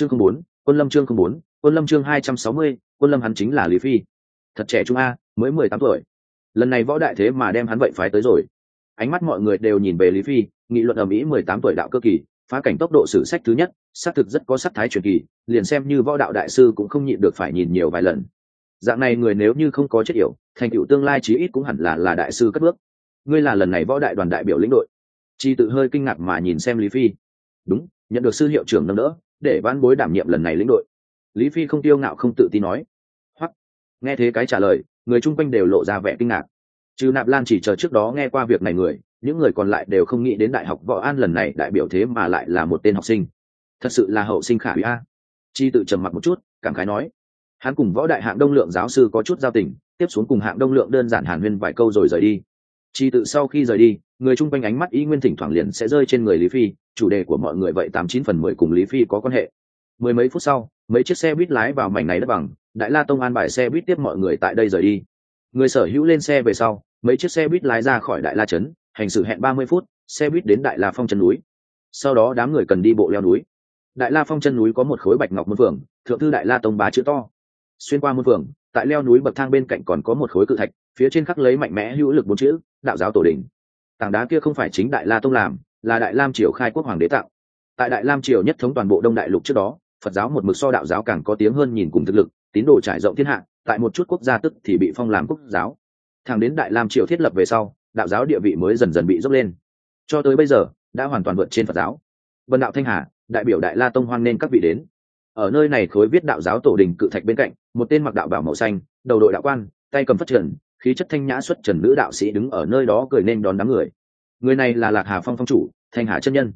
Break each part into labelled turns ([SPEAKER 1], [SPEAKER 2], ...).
[SPEAKER 1] chương không bốn, quân lâm chương không bốn, quân lâm chương hai trăm sáu mươi, quân lâm hắn chính là lý phi. Thật trẻ trung a, mới mười tám tuổi. Lần này võ đại thế mà đem hắn vậy phái tới rồi. Ánh mắt mọi người đều nhìn về lý phi, nghị luận ở mỹ mười tám tuổi đạo cơ kỳ, phá cảnh tốc độ sử sách thứ nhất, xác thực rất có sắc thái truyền kỳ, liền xem như võ đạo đại sư cũng không nhịn được phải nhìn nhiều vài lần. Dạng này người nếu như không có chất yểu, thành tựu tương lai chí ít cũng hẳn là là đại sư cất bước. Ngươi là lần này võ đại đoàn đại biểu lĩnh đội. Chi tự hơi kinh ngạc mà nhìn xem lý phi. Đúng, nhận được sư hiệu trưởng nâng đỡ để ban bối đảm nhiệm lần này lĩnh đội. Lý phi không tiêu ngạo, không tự tin nói. Hoặc nghe thế cái trả lời, người chung quanh đều lộ ra vẻ kinh ngạc. Trừ nạp lan chỉ chờ trước đó nghe qua việc này người, những người còn lại đều không nghĩ đến đại học võ an lần này đại biểu thế mà lại là một tên học sinh. Thật sự là hậu sinh khả hủy a. Chi tự trầm mặc một chút, cảm khái nói. Hắn cùng võ đại hạng đông lượng giáo sư có chút giao tình, tiếp xuống cùng hạng đông lượng đơn giản hàn huyên vài câu rồi rời đi. Chi tự sau khi rời đi, người chung quanh ánh mắt ý nguyên thỉnh thoảng liền sẽ rơi trên người lý phi chủ đề của mọi người vậy tám chín phần mười cùng lý phi có quan hệ. Mười mấy phút sau, mấy chiếc xe buýt lái vào mảnh này đất bằng, đại la tông an bài xe buýt tiếp mọi người tại đây rời đi. Người sở hữu lên xe về sau, mấy chiếc xe buýt lái ra khỏi đại la trấn, hành xử hẹn ba mươi phút, xe buýt đến đại la phong chân núi. Sau đó đám người cần đi bộ leo núi. Đại la phong chân núi có một khối bạch ngọc môn phường thượng thư đại la tông bá chữ to. Xuyên qua môn phường tại leo núi bậc thang bên cạnh còn có một khối cự thạch, phía trên khắc lấy mạnh mẽ hữu lực bốn chữ, đạo giáo tổ đình. Tảng đá kia không phải chính đại la tông làm là đại lam triều khai quốc hoàng đế tạo. Tại đại lam triều nhất thống toàn bộ đông đại lục trước đó, phật giáo một mực so đạo giáo càng có tiếng hơn nhìn cùng thực lực, tín đồ trải rộng thiên hạ, tại một chút quốc gia tức thì bị phong làm quốc giáo. Thẳng đến đại lam triều thiết lập về sau, đạo giáo địa vị mới dần dần bị dốc lên. Cho tới bây giờ, đã hoàn toàn vượt trên phật giáo. Vân đạo thanh hà, đại biểu đại la tông hoan nên các vị đến. Ở nơi này khối viết đạo giáo tổ đình cự thạch bên cạnh, một tên mặc đạo bảo màu xanh, đầu đội đạo quan, tay cầm phát trần, khí chất thanh nhã xuất trần nữ đạo sĩ đứng ở nơi đó cười nên đón đám người. Người này là lạc hà phong phong chủ thanh hà chân nhân.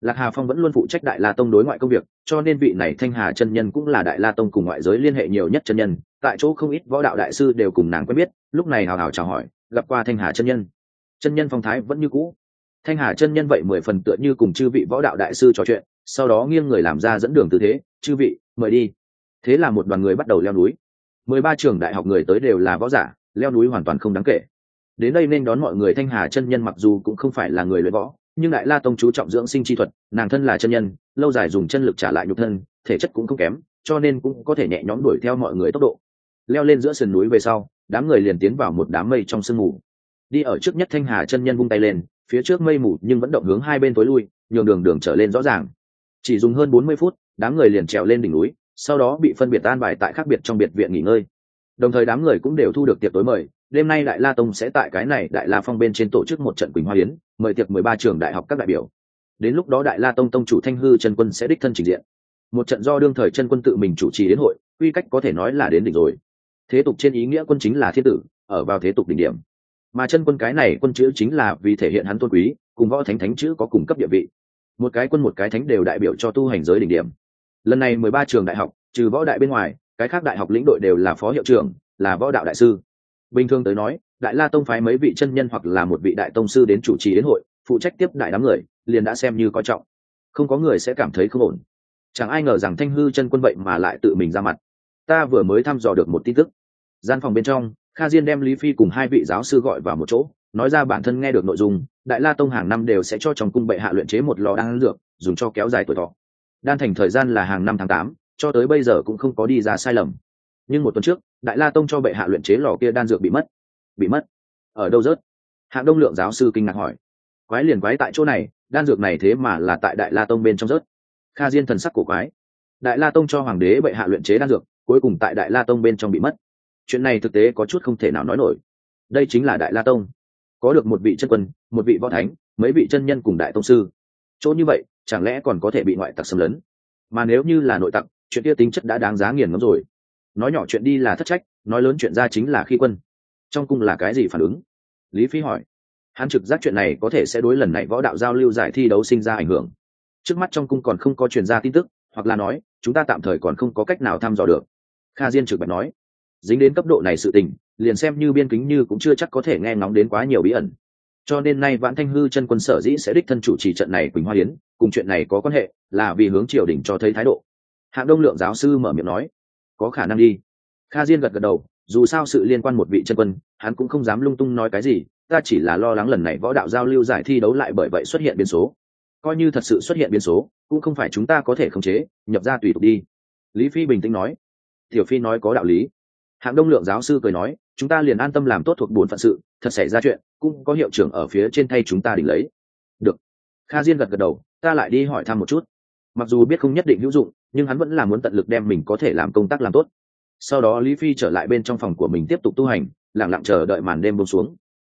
[SPEAKER 1] Lạc hà phong vẫn luôn phụ trách đại la tông đối ngoại công việc, cho nên vị này thanh hà chân nhân cũng là đại la tông cùng ngoại giới liên hệ nhiều nhất chân nhân, tại chỗ không ít võ đạo đại sư đều cùng nàng quen biết, lúc này hào hào chào hỏi, gặp qua thanh hà chân nhân. Chân nhân phong thái vẫn như cũ. Thanh hà chân nhân vậy mười phần tựa như cùng chư vị võ đạo đại sư trò chuyện, sau đó nghiêng người làm ra dẫn đường tư thế, chư vị, mời đi. Thế là một đoàn người bắt đầu leo núi. Mười ba trường đại học người tới đều là võ giả, leo núi hoàn toàn không đáng kể. Đến đây nên đón mọi người, thanh hà chân nhân mặc dù cũng không phải là người luyện võ nhưng đại la tông chú trọng dưỡng sinh chi thuật, nàng thân là chân nhân, lâu dài dùng chân lực trả lại nhục thân, thể chất cũng không kém, cho nên cũng có thể nhẹ nhõm đuổi theo mọi người tốc độ. Leo lên giữa sườn núi về sau, đám người liền tiến vào một đám mây trong sương mù. Đi ở trước nhất thanh hà chân nhân vung tay lên, phía trước mây mù nhưng vẫn động hướng hai bên tối lui, nhường đường đường trở lên rõ ràng. Chỉ dùng hơn bốn mươi phút, đám người liền trèo lên đỉnh núi, sau đó bị phân biệt an bài tại khác biệt trong biệt viện nghỉ ngơi. Đồng thời đám người cũng đều thu được tiệc tối mời đêm nay đại la tông sẽ tại cái này đại la phong bên trên tổ chức một trận quỳnh hoa yến, mời tiệc mười ba trường đại học các đại biểu. Đến lúc đó đại la tông tông chủ thanh hư chân quân sẽ đích thân trình diện. Một trận do đương thời chân quân tự mình chủ trì đến hội, quy cách có thể nói là đến đỉnh rồi. Thế tục trên ý nghĩa quân chính là thiên tử, ở vào thế tục đỉnh điểm. Mà chân quân cái này quân chữ chính là vì thể hiện hắn tôn quý, cùng võ thánh thánh chữ có cùng cấp địa vị. Một cái quân một cái thánh đều đại biểu cho tu hành giới đỉnh điểm. Lần này mười ba trường đại học, trừ võ đại bên ngoài, cái khác đại học lĩnh đội đều là phó hiệu trưởng, là võ đạo đại sư bình thường tới nói, đại la tông phái mấy vị chân nhân hoặc là một vị đại tông sư đến chủ trì đến hội, phụ trách tiếp đại đám người, liền đã xem như coi trọng. Không có người sẽ cảm thấy không ổn. Chẳng ai ngờ rằng thanh hư chân quân vậy mà lại tự mình ra mặt. Ta vừa mới thăm dò được một tin tức. Gian phòng bên trong, kha diên đem lý phi cùng hai vị giáo sư gọi vào một chỗ, nói ra bản thân nghe được nội dung, đại la tông hàng năm đều sẽ cho trong cung bệ hạ luyện chế một lò đan dược, dùng cho kéo dài tuổi thọ. Đan thành thời gian là hàng năm tháng tám, cho tới bây giờ cũng không có đi ra sai lầm. Nhưng một tuần trước đại la tông cho bệ hạ luyện chế lò kia đan dược bị mất. Bị mất. Ở đâu rớt? Hạng đông lượng giáo sư kinh ngạc hỏi. Quái liền quái tại chỗ này, đan dược này thế mà là tại đại la tông bên trong rớt. Kha diên thần sắc của quái. Đại la tông cho hoàng đế bệ hạ luyện chế đan dược, cuối cùng tại đại la tông bên trong bị mất. Chuyện này thực tế có chút không thể nào nói nổi. Đây chính là đại la tông. Có được một vị chân quân, một vị võ thánh, mấy vị chân nhân cùng đại tông sư. Chỗ như vậy, chẳng lẽ còn có thể bị ngoại tặc xâm lấn? Mà nếu như là nội tặc, chuyện kia tính chất đã đáng giá nghiền ngấm rồi nói nhỏ chuyện đi là thất trách, nói lớn chuyện ra chính là khi quân. Trong cung là cái gì phản ứng? Lý phi hỏi. Hắn trực giác chuyện này có thể sẽ đối lần này võ đạo giao lưu giải thi đấu sinh ra ảnh hưởng. Trước mắt trong cung còn không có truyền ra tin tức, hoặc là nói, chúng ta tạm thời còn không có cách nào thăm dò được. Kha diên trực bạch nói. Dính đến cấp độ này sự tình, liền xem như biên kính như cũng chưa chắc có thể nghe ngóng đến quá nhiều bí ẩn. Cho nên nay vãn thanh hư chân quân sở dĩ sẽ đích thân chủ trì trận này quỳnh hoa hiến cùng chuyện này có quan hệ, là vì hướng triều đình cho thấy thái độ. Hạng đông lượng giáo sư mở miệng nói có khả năng đi. Kha diên gật gật đầu, dù sao sự liên quan một vị chân quân, hắn cũng không dám lung tung nói cái gì, ta chỉ là lo lắng lần này võ đạo giao lưu giải thi đấu lại bởi vậy xuất hiện biến số. Coi như thật sự xuất hiện biến số, cũng không phải chúng ta có thể khống chế, nhập ra tùy tục đi. Lý phi bình tĩnh nói. Tiểu phi nói có đạo lý. Hạng đông lượng giáo sư cười nói, chúng ta liền an tâm làm tốt thuộc bổn phận sự, thật xảy ra chuyện, cũng có hiệu trưởng ở phía trên thay chúng ta đỉnh lấy. Được. Kha diên gật gật đầu, ta lại đi hỏi thăm một chút. Mặc dù biết không nhất định hữu dụng nhưng hắn vẫn là muốn tận lực đem mình có thể làm công tác làm tốt. Sau đó lý phi trở lại bên trong phòng của mình tiếp tục tu hành lẳng lặng chờ đợi màn đêm bông xuống.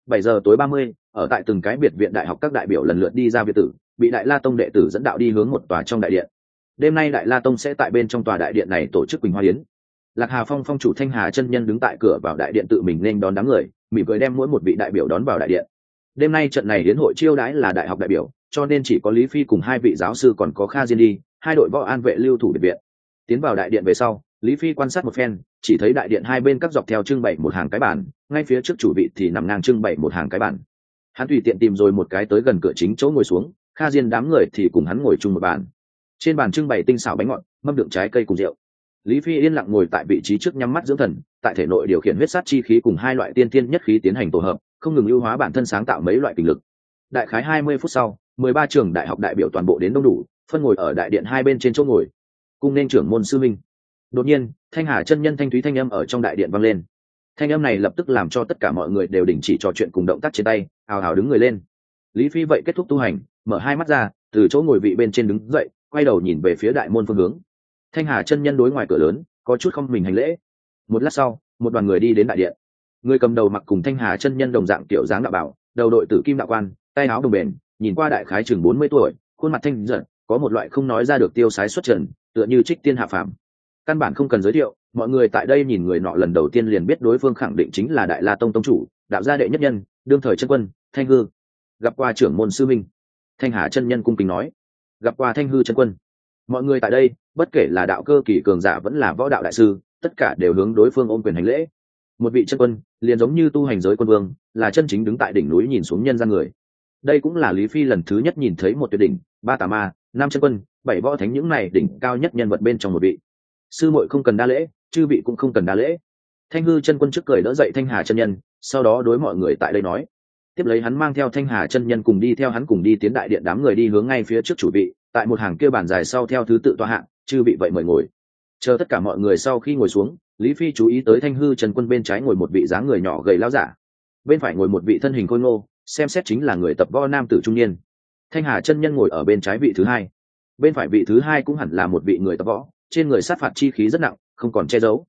[SPEAKER 1] Bảy giờ tối ba mươi, ở tại từng cái biệt viện đại học các đại biểu lần lượt đi ra việt tử, bị đại la tông đệ tử dẫn đạo đi hướng một tòa trong đại điện. Đêm nay đại la tông sẽ tại bên trong tòa đại điện này tổ chức quỳnh hoa yến. Lạc hà phong phong chủ thanh hà chân nhân đứng tại cửa vào đại điện tự mình nên đón đám người, mỉm cười đem mỗi một vị đại biểu đón vào đại điện. Đêm nay trận này đến hội chiêu đãi là đại học đại biểu, cho nên chỉ có lý phi cùng hai vị giáo sư còn có kha diên đi hai đội võ an vệ lưu thủ biệt viện. Tiến vào đại điện về sau, lý phi quan sát một phen, chỉ thấy đại điện hai bên các dọc theo trưng bày một hàng cái bản ngay phía trước chủ vị thì nằm ngang trưng bày một hàng cái bản hắn tùy tiện tìm rồi một cái tới gần cửa chính chỗ ngồi xuống, kha diên đám người thì cùng hắn ngồi chung một bàn. Trên bàn trưng bày tinh xảo bánh ngọt, mâm đựng trái cây cùng rượu. Lý phi yên lặng ngồi tại vị trí trước nhắm mắt dưỡng thần, tại thể nội điều khiển huyết sát chi khí cùng hai loại tiên tiên nhất khí tiến hành tổ hợp, không ngừng ưu hóa bản thân sáng tạo mấy loại kinh lực. Đại khái hai mươi phút sau, mười ba trường đại học đại biểu toàn bộ đến đông đủ phân ngồi ở đại điện hai bên trên chỗ ngồi. Cung nên trưởng môn sư minh. Đột nhiên, thanh hà chân nhân thanh thúy thanh âm ở trong đại điện vang lên. Thanh âm này lập tức làm cho tất cả mọi người đều đình chỉ trò chuyện cùng động tác trên tay, hào hào đứng người lên. Lý phi vậy kết thúc tu hành, mở hai mắt ra, từ chỗ ngồi vị bên trên đứng dậy, quay đầu nhìn về phía đại môn phương hướng. Thanh hà chân nhân đối ngoài cửa lớn, có chút không mình hành lễ. Một lát sau, một đoàn người đi đến đại điện. Người cầm đầu mặc cùng thanh hà chân nhân đồng dạng kiểu dáng đạo bảo, đầu đội tử kim đạo quan, tay áo đồng bền, nhìn qua đại khái chừng bốn mươi tuổi, khuôn mặt thanh giận có một loại không nói ra được tiêu sái xuất trần, tựa như trích tiên hạ phàm. Căn bản không cần giới thiệu, mọi người tại đây nhìn người nọ lần đầu tiên liền biết đối phương khẳng định chính là đại la tông tông chủ, đạo gia đệ nhất nhân, đương thời chân quân, thanh hư. Gặp qua trưởng môn sư minh. Thanh hà chân nhân cung kính nói. Gặp qua thanh hư chân quân. Mọi người tại đây, bất kể là đạo cơ kỳ cường giả vẫn là võ đạo đại sư, tất cả đều hướng đối phương ôm quyền hành lễ. Một vị chân quân, liền giống như tu hành giới quân vương, là chân chính đứng tại đỉnh núi nhìn xuống nhân gian người. Đây cũng là lý phi lần thứ nhất nhìn thấy một tuyệt đỉnh, ba tà ma năm chân quân, bảy võ thánh những này đỉnh cao nhất nhân vật bên trong một vị. Sư muội không cần đa lễ, chư vị cũng không cần đa lễ. Thanh hư chân quân trước cười đỡ dậy thanh hà chân nhân, sau đó đối mọi người tại đây nói. Tiếp lấy hắn mang theo thanh hà chân nhân cùng đi theo hắn cùng đi tiến đại điện đám người đi hướng ngay phía trước chủ vị, tại một hàng kia bàn dài sau theo thứ tự tọa hạng chư vị vậy mời ngồi. Chờ tất cả mọi người sau khi ngồi xuống, lý phi chú ý tới thanh hư trần quân bên trái ngồi một vị dáng người nhỏ gầy lao giả. Bên phải ngồi một vị thân hình khôi ngô, xem xét chính là người tập võ nam tử trung niên thanh hà chân nhân ngồi ở bên trái vị thứ hai. Bên phải vị thứ hai cũng hẳn là một vị người tập võ, trên người sát phạt chi khí rất nặng, không còn che giấu.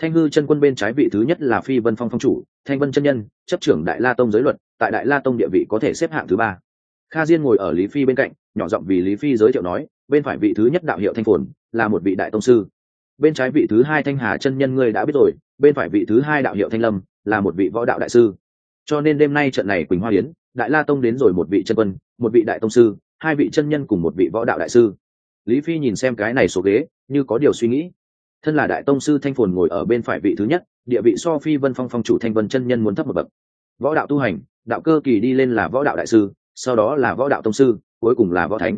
[SPEAKER 1] Thanh hư chân quân bên trái vị thứ nhất là phi vân phong phong chủ, thanh vân chân nhân, chấp trưởng đại la tông giới luật, tại đại la tông địa vị có thể xếp hạng thứ ba. Kha diên ngồi ở lý phi bên cạnh, nhỏ giọng vì lý phi giới thiệu nói, bên phải vị thứ nhất đạo hiệu thanh phồn, là một vị đại tông sư. Bên trái vị thứ hai thanh hà chân nhân ngươi đã biết rồi, bên phải vị thứ hai đạo hiệu thanh lâm, là một vị võ đạo đại sư. Cho nên đêm nay trận này quỳnh hoa yến, đại la tông đến rồi một vị chân quân một vị đại tông sư, hai vị chân nhân cùng một vị võ đạo đại sư. Lý phi nhìn xem cái này số ghế, như có điều suy nghĩ. Thân là đại tông sư thanh phồn ngồi ở bên phải vị thứ nhất, địa vị so phi vân phong phong chủ thanh vân chân nhân muốn thấp một bậc. Võ đạo tu hành, đạo cơ kỳ đi lên là võ đạo đại sư, sau đó là võ đạo tông sư, cuối cùng là võ thánh.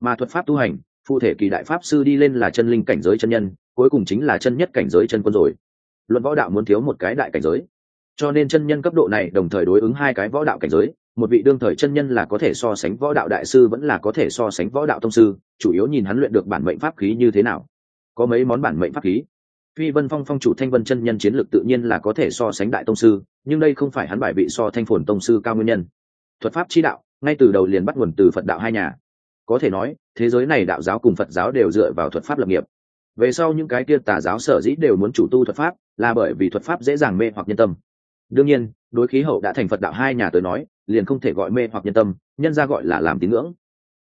[SPEAKER 1] Mà thuật pháp tu hành, phụ thể kỳ đại pháp sư đi lên là chân linh cảnh giới chân nhân, cuối cùng chính là chân nhất cảnh giới chân quân rồi. Luận võ đạo muốn thiếu một cái đại cảnh giới cho nên chân nhân cấp độ này đồng thời đối ứng hai cái võ đạo cảnh giới, một vị đương thời chân nhân là có thể so sánh võ đạo đại sư vẫn là có thể so sánh võ đạo tông sư, chủ yếu nhìn hắn luyện được bản mệnh pháp khí như thế nào. Có mấy món bản mệnh pháp khí. Phi vân phong phong chủ thanh vân chân nhân chiến lược tự nhiên là có thể so sánh đại tông sư, nhưng đây không phải hắn bài vị so thanh phồn tông sư cao nguyên nhân. Thuật pháp chi đạo, ngay từ đầu liền bắt nguồn từ phật đạo hai nhà. Có thể nói, thế giới này đạo giáo cùng phật giáo đều dựa vào thuật pháp lập nghiệp. Về sau những cái kia tà giáo sở dĩ đều muốn chủ tu thuật pháp, là bởi vì thuật pháp dễ dàng mê hoặc nhân tâm đương nhiên, đối khí hậu đã thành phật đạo hai nhà tới nói, liền không thể gọi mê hoặc nhân tâm, nhân ra gọi là làm tín ngưỡng.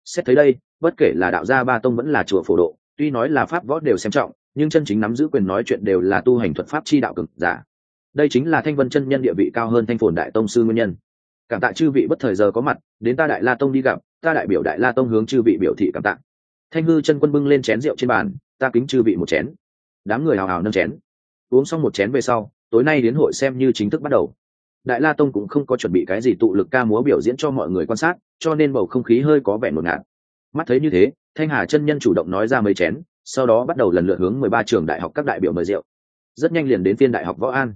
[SPEAKER 1] Xét thấy đây, bất kể là đạo gia ba tông vẫn là chùa phổ độ, tuy nói là pháp võ đều xem trọng, nhưng chân chính nắm giữ quyền nói chuyện đều là tu hành thuật pháp chi đạo cực giả. Đây chính là thanh vân chân nhân địa vị cao hơn thanh phồn đại tông sư nguyên nhân. Cảm tạ chư vị bất thời giờ có mặt, đến ta đại la tông đi gặp, ta đại biểu đại la tông hướng chư vị biểu thị cảm tạ. Thanh hư chân quân bưng lên chén rượu trên bàn, ta kính chư vị một chén. Đám người hào hào nâng chén. Uống xong một chén về sau tối nay đến hội xem như chính thức bắt đầu. Đại la tông cũng không có chuẩn bị cái gì tụ lực ca múa biểu diễn cho mọi người quan sát, cho nên bầu không khí hơi có vẻ ngột ngạt. Mắt thấy như thế, thanh hà chân nhân chủ động nói ra mấy chén, sau đó bắt đầu lần lượt hướng mười ba trường đại học các đại biểu mời rượu. Rất nhanh liền đến phiên đại học võ an.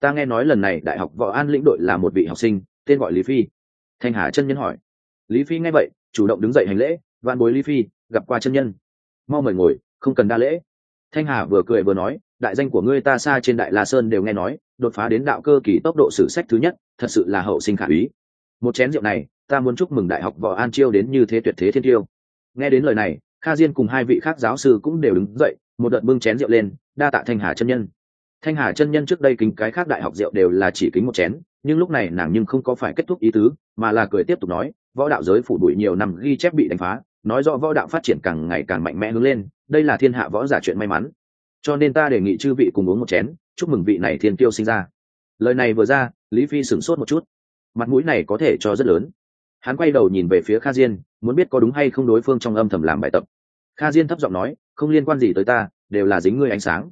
[SPEAKER 1] Ta nghe nói lần này đại học võ an lĩnh đội là một vị học sinh, tên gọi lý phi. Thanh hà chân nhân hỏi. Lý phi nghe vậy, chủ động đứng dậy hành lễ van bối lý phi, gặp qua chân nhân. Mau mời ngồi, không cần đa lễ. Thanh hà vừa cười vừa nói đại danh của ngươi ta xa trên đại la sơn đều nghe nói, đột phá đến đạo cơ kỳ tốc độ sử sách thứ nhất, thật sự là hậu sinh khả úy. Một chén rượu này, ta muốn chúc mừng đại học võ an chiêu đến như thế tuyệt thế thiên tiêu. Nghe đến lời này, kha diên cùng hai vị khác giáo sư cũng đều đứng dậy, một đợt bưng chén rượu lên, đa tạ thanh hà chân nhân. Thanh hà chân nhân trước đây kính cái khác đại học rượu đều là chỉ kính một chén, nhưng lúc này nàng nhưng không có phải kết thúc ý tứ, mà là cười tiếp tục nói, võ đạo giới phủ đuổi nhiều năm ghi chép bị đánh phá, nói rõ võ đạo phát triển càng ngày càng mạnh mẽ hướng lên, đây là thiên hạ võ giả chuyện may mắn cho nên ta đề nghị chư vị cùng uống một chén, chúc mừng vị này thiên tiêu sinh ra. Lời này vừa ra, lý phi sửng sốt một chút. Mặt mũi này có thể cho rất lớn. Hắn quay đầu nhìn về phía kha diên, muốn biết có đúng hay không đối phương trong âm thầm làm bài tập. Kha diên thấp giọng nói, không liên quan gì tới ta, đều là dính ngươi ánh sáng.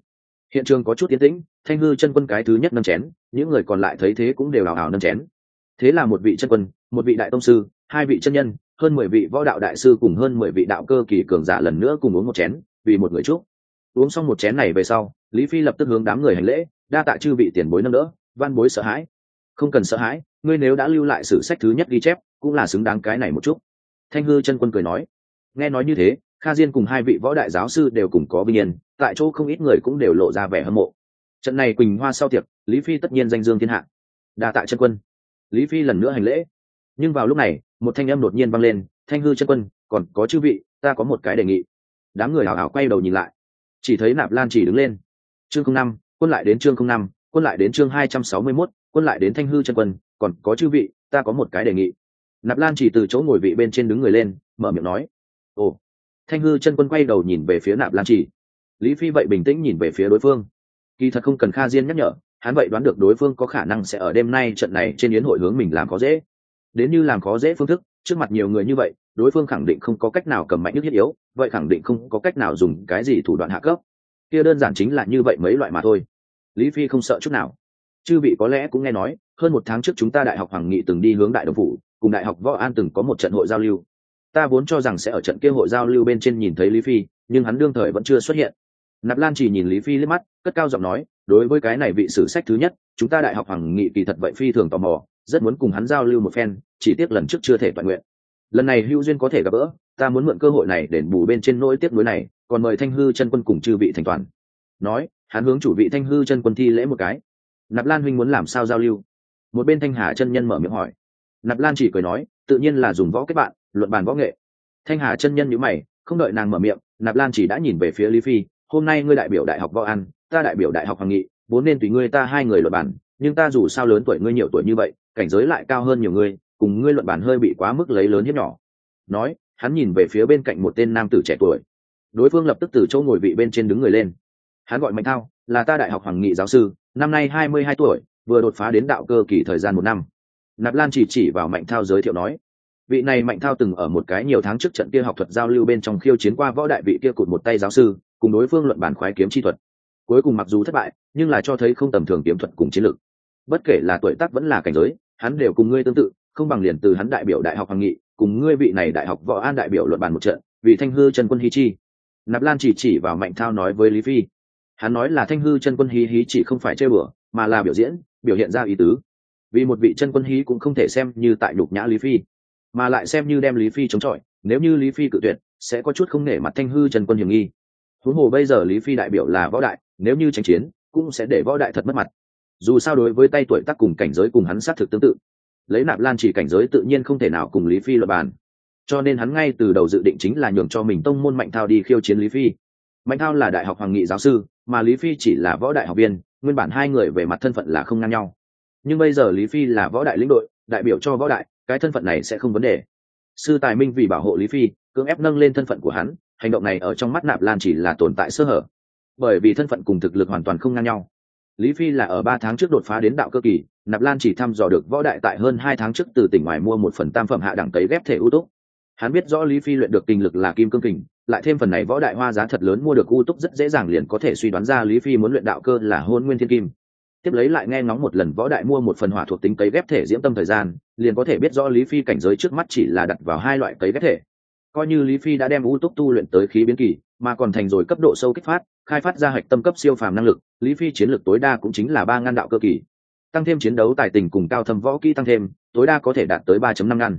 [SPEAKER 1] Hiện trường có chút tiến tĩnh, thanh hư chân quân cái thứ nhất nâng chén, những người còn lại thấy thế cũng đều hào hào nâng chén. Thế là một vị chân quân, một vị đại tông sư, hai vị chân nhân, hơn mười vị võ đạo đại sư cùng hơn mười vị đạo cơ kỳ cường giả lần nữa cùng uống một chén, vì một người chúc uống xong một chén này về sau, lý phi lập tức hướng đám người hành lễ, đa tạ chư vị tiền bối nâng đỡ van bối sợ hãi. Không cần sợ hãi, ngươi nếu đã lưu lại sử sách thứ nhất ghi chép, cũng là xứng đáng cái này một chút. Thanh hư chân quân cười nói. Nghe nói như thế, kha diên cùng hai vị võ đại giáo sư đều cùng có bình yên, tại chỗ không ít người cũng đều lộ ra vẻ hâm mộ. Trận này quỳnh hoa sau tiệc, lý phi tất nhiên danh dương thiên hạ. Đa tạ chân quân. Lý phi lần nữa hành lễ. Nhưng vào lúc này, một thanh âm đột nhiên vang lên, thanh hư chân quân, còn có chư vị, ta có một cái đề nghị. Đám người hào hào quay đầu nhìn lại chỉ thấy nạp lan chỉ đứng lên. Chương không năm, quân lại đến chương không năm, quân lại đến chương hai trăm sáu mươi mốt, quân lại đến thanh hư chân quân, còn có chư vị, ta có một cái đề nghị. Nạp lan chỉ từ chỗ ngồi vị bên trên đứng người lên, mở miệng nói. Ồ. Thanh hư chân quân quay đầu nhìn về phía nạp lan chỉ. Lý phi vậy bình tĩnh nhìn về phía đối phương. Kỳ thật không cần kha diên nhắc nhở, hắn vậy đoán được đối phương có khả năng sẽ ở đêm nay trận này trên yến hội hướng mình làm khó dễ. Đến như làm khó dễ phương thức, trước mặt nhiều người như vậy đối phương khẳng định không có cách nào cầm mạnh nhất thiết yếu, vậy khẳng định không có cách nào dùng cái gì thủ đoạn hạ cấp. Kia đơn giản chính là như vậy mấy loại mà thôi. Lý phi không sợ chút nào. Chư vị có lẽ cũng nghe nói, hơn một tháng trước chúng ta đại học hoàng nghị từng đi hướng đại đồng phủ, cùng đại học võ an từng có một trận hội giao lưu. Ta vốn cho rằng sẽ ở trận kia hội giao lưu bên trên nhìn thấy lý phi, nhưng hắn đương thời vẫn chưa xuất hiện. Nạp lan chỉ nhìn lý phi liếc mắt, cất cao giọng nói, đối với cái này vị sử sách thứ nhất, chúng ta đại học hoàng nghị kỳ thật vậy phi thường tò mò, rất muốn cùng hắn giao lưu một phen, chỉ tiếc lần trước chưa thể toàn nguyện lần này hưu duyên có thể gặp gỡ, ta muốn mượn cơ hội này để bù bên trên nỗi tiếc nuối này, còn mời thanh hư chân quân cùng chư vị thành toàn. Nói, hắn hướng chủ vị thanh hư chân quân thi lễ một cái. Nạp lan huynh muốn làm sao giao lưu? Một bên thanh hà chân nhân mở miệng hỏi. Nạp lan chỉ cười nói, tự nhiên là dùng võ kết bạn, luận bàn võ nghệ. Thanh hà chân nhân nhữ mày, không đợi nàng mở miệng, nạp lan chỉ đã nhìn về phía lý phi, hôm nay ngươi đại biểu đại học võ an ta đại biểu đại học hoàng nghị, vốn nên tùy ngươi ta hai người luận bàn, nhưng ta dù sao lớn tuổi ngươi nhiều tuổi như vậy, cảnh giới lại cao hơn nhiều ngươi cùng ngươi luận bàn hơi bị quá mức lấy lớn hiếp nhỏ. Nói, hắn nhìn về phía bên cạnh một tên nam tử trẻ tuổi. Đối phương lập tức từ chỗ ngồi vị bên trên đứng người lên. Hắn gọi mạnh thao, là ta đại học hoàng nghị giáo sư, năm nay hai mươi hai tuổi, vừa đột phá đến đạo cơ kỳ thời gian một năm. Nạp lan chỉ chỉ vào mạnh thao giới thiệu nói, vị này mạnh thao từng ở một cái nhiều tháng trước trận kia học thuật giao lưu bên trong khiêu chiến qua võ đại vị kia cụt một tay giáo sư, cùng đối phương luận bản khoái kiếm chi thuật. Cuối cùng mặc dù thất bại, nhưng là cho thấy không tầm thường kiếm thuật cùng chiến lược. Bất kể là tuổi tác vẫn là cảnh giới, hắn đều cùng ngươi tương tự không bằng liền từ hắn đại biểu đại học hoàng nghị, cùng ngươi vị này đại học võ an đại biểu luận bàn một trận, vì thanh hư chân quân hí chi. Nạp lan chỉ chỉ vào mạnh thao nói với lý phi. Hắn nói là thanh hư chân quân hí hí chỉ không phải chơi bừa, mà là biểu diễn, biểu hiện ra ý tứ. Vì một vị chân quân hí cũng không thể xem như tại nhục nhã lý phi, mà lại xem như đem lý phi chống chọi, nếu như lý phi cự tuyệt, sẽ có chút không nể mặt thanh hư chân quân hiểm nghi. Huống hồ bây giờ lý phi đại biểu là võ đại, nếu như tranh chiến, cũng sẽ để võ đại thật mất mặt. Dù sao đối với tay tuổi tác cùng cảnh giới cùng hắn xác thực tương tự lấy nạp lan chỉ cảnh giới tự nhiên không thể nào cùng lý phi luật bàn. Cho nên hắn ngay từ đầu dự định chính là nhường cho mình tông môn mạnh thao đi khiêu chiến lý phi. Mạnh thao là đại học hoàng nghị giáo sư, mà lý phi chỉ là võ đại học viên, nguyên bản hai người về mặt thân phận là không ngang nhau. Nhưng bây giờ lý phi là võ đại lĩnh đội, đại biểu cho võ đại, cái thân phận này sẽ không vấn đề. Sư tài minh vì bảo hộ lý phi, cưỡng ép nâng lên thân phận của hắn, hành động này ở trong mắt nạp lan chỉ là tồn tại sơ hở. Bởi vì thân phận cùng thực lực hoàn toàn không ngang nhau lý phi là ở ba tháng trước đột phá đến đạo cơ kỳ, nạp lan chỉ thăm dò được võ đại tại hơn hai tháng trước từ tỉnh ngoài mua một phần tam phẩm hạ đẳng cấy ghép thể ưu túc. Hắn biết rõ lý phi luyện được kinh lực là kim cương kình, lại thêm phần này võ đại hoa giá thật lớn mua được ưu túc rất dễ dàng liền có thể suy đoán ra lý phi muốn luyện đạo cơ là hôn nguyên thiên kim. Tiếp lấy lại nghe ngóng một lần võ đại mua một phần hỏa thuộc tính cấy ghép thể diễm tâm thời gian, liền có thể biết rõ lý phi cảnh giới trước mắt chỉ là đặt vào hai loại cấy ghép thể coi như lý phi đã đem U túc tu luyện tới khí biến kỳ, mà còn thành rồi cấp độ sâu kích phát, khai phát ra hạch tâm cấp siêu phàm năng lực, lý phi chiến lược tối đa cũng chính là ba ngăn đạo cơ kỳ. Tăng thêm chiến đấu tài tình cùng cao thâm võ kỹ tăng thêm, tối đa có thể đạt tới ba năm ngăn.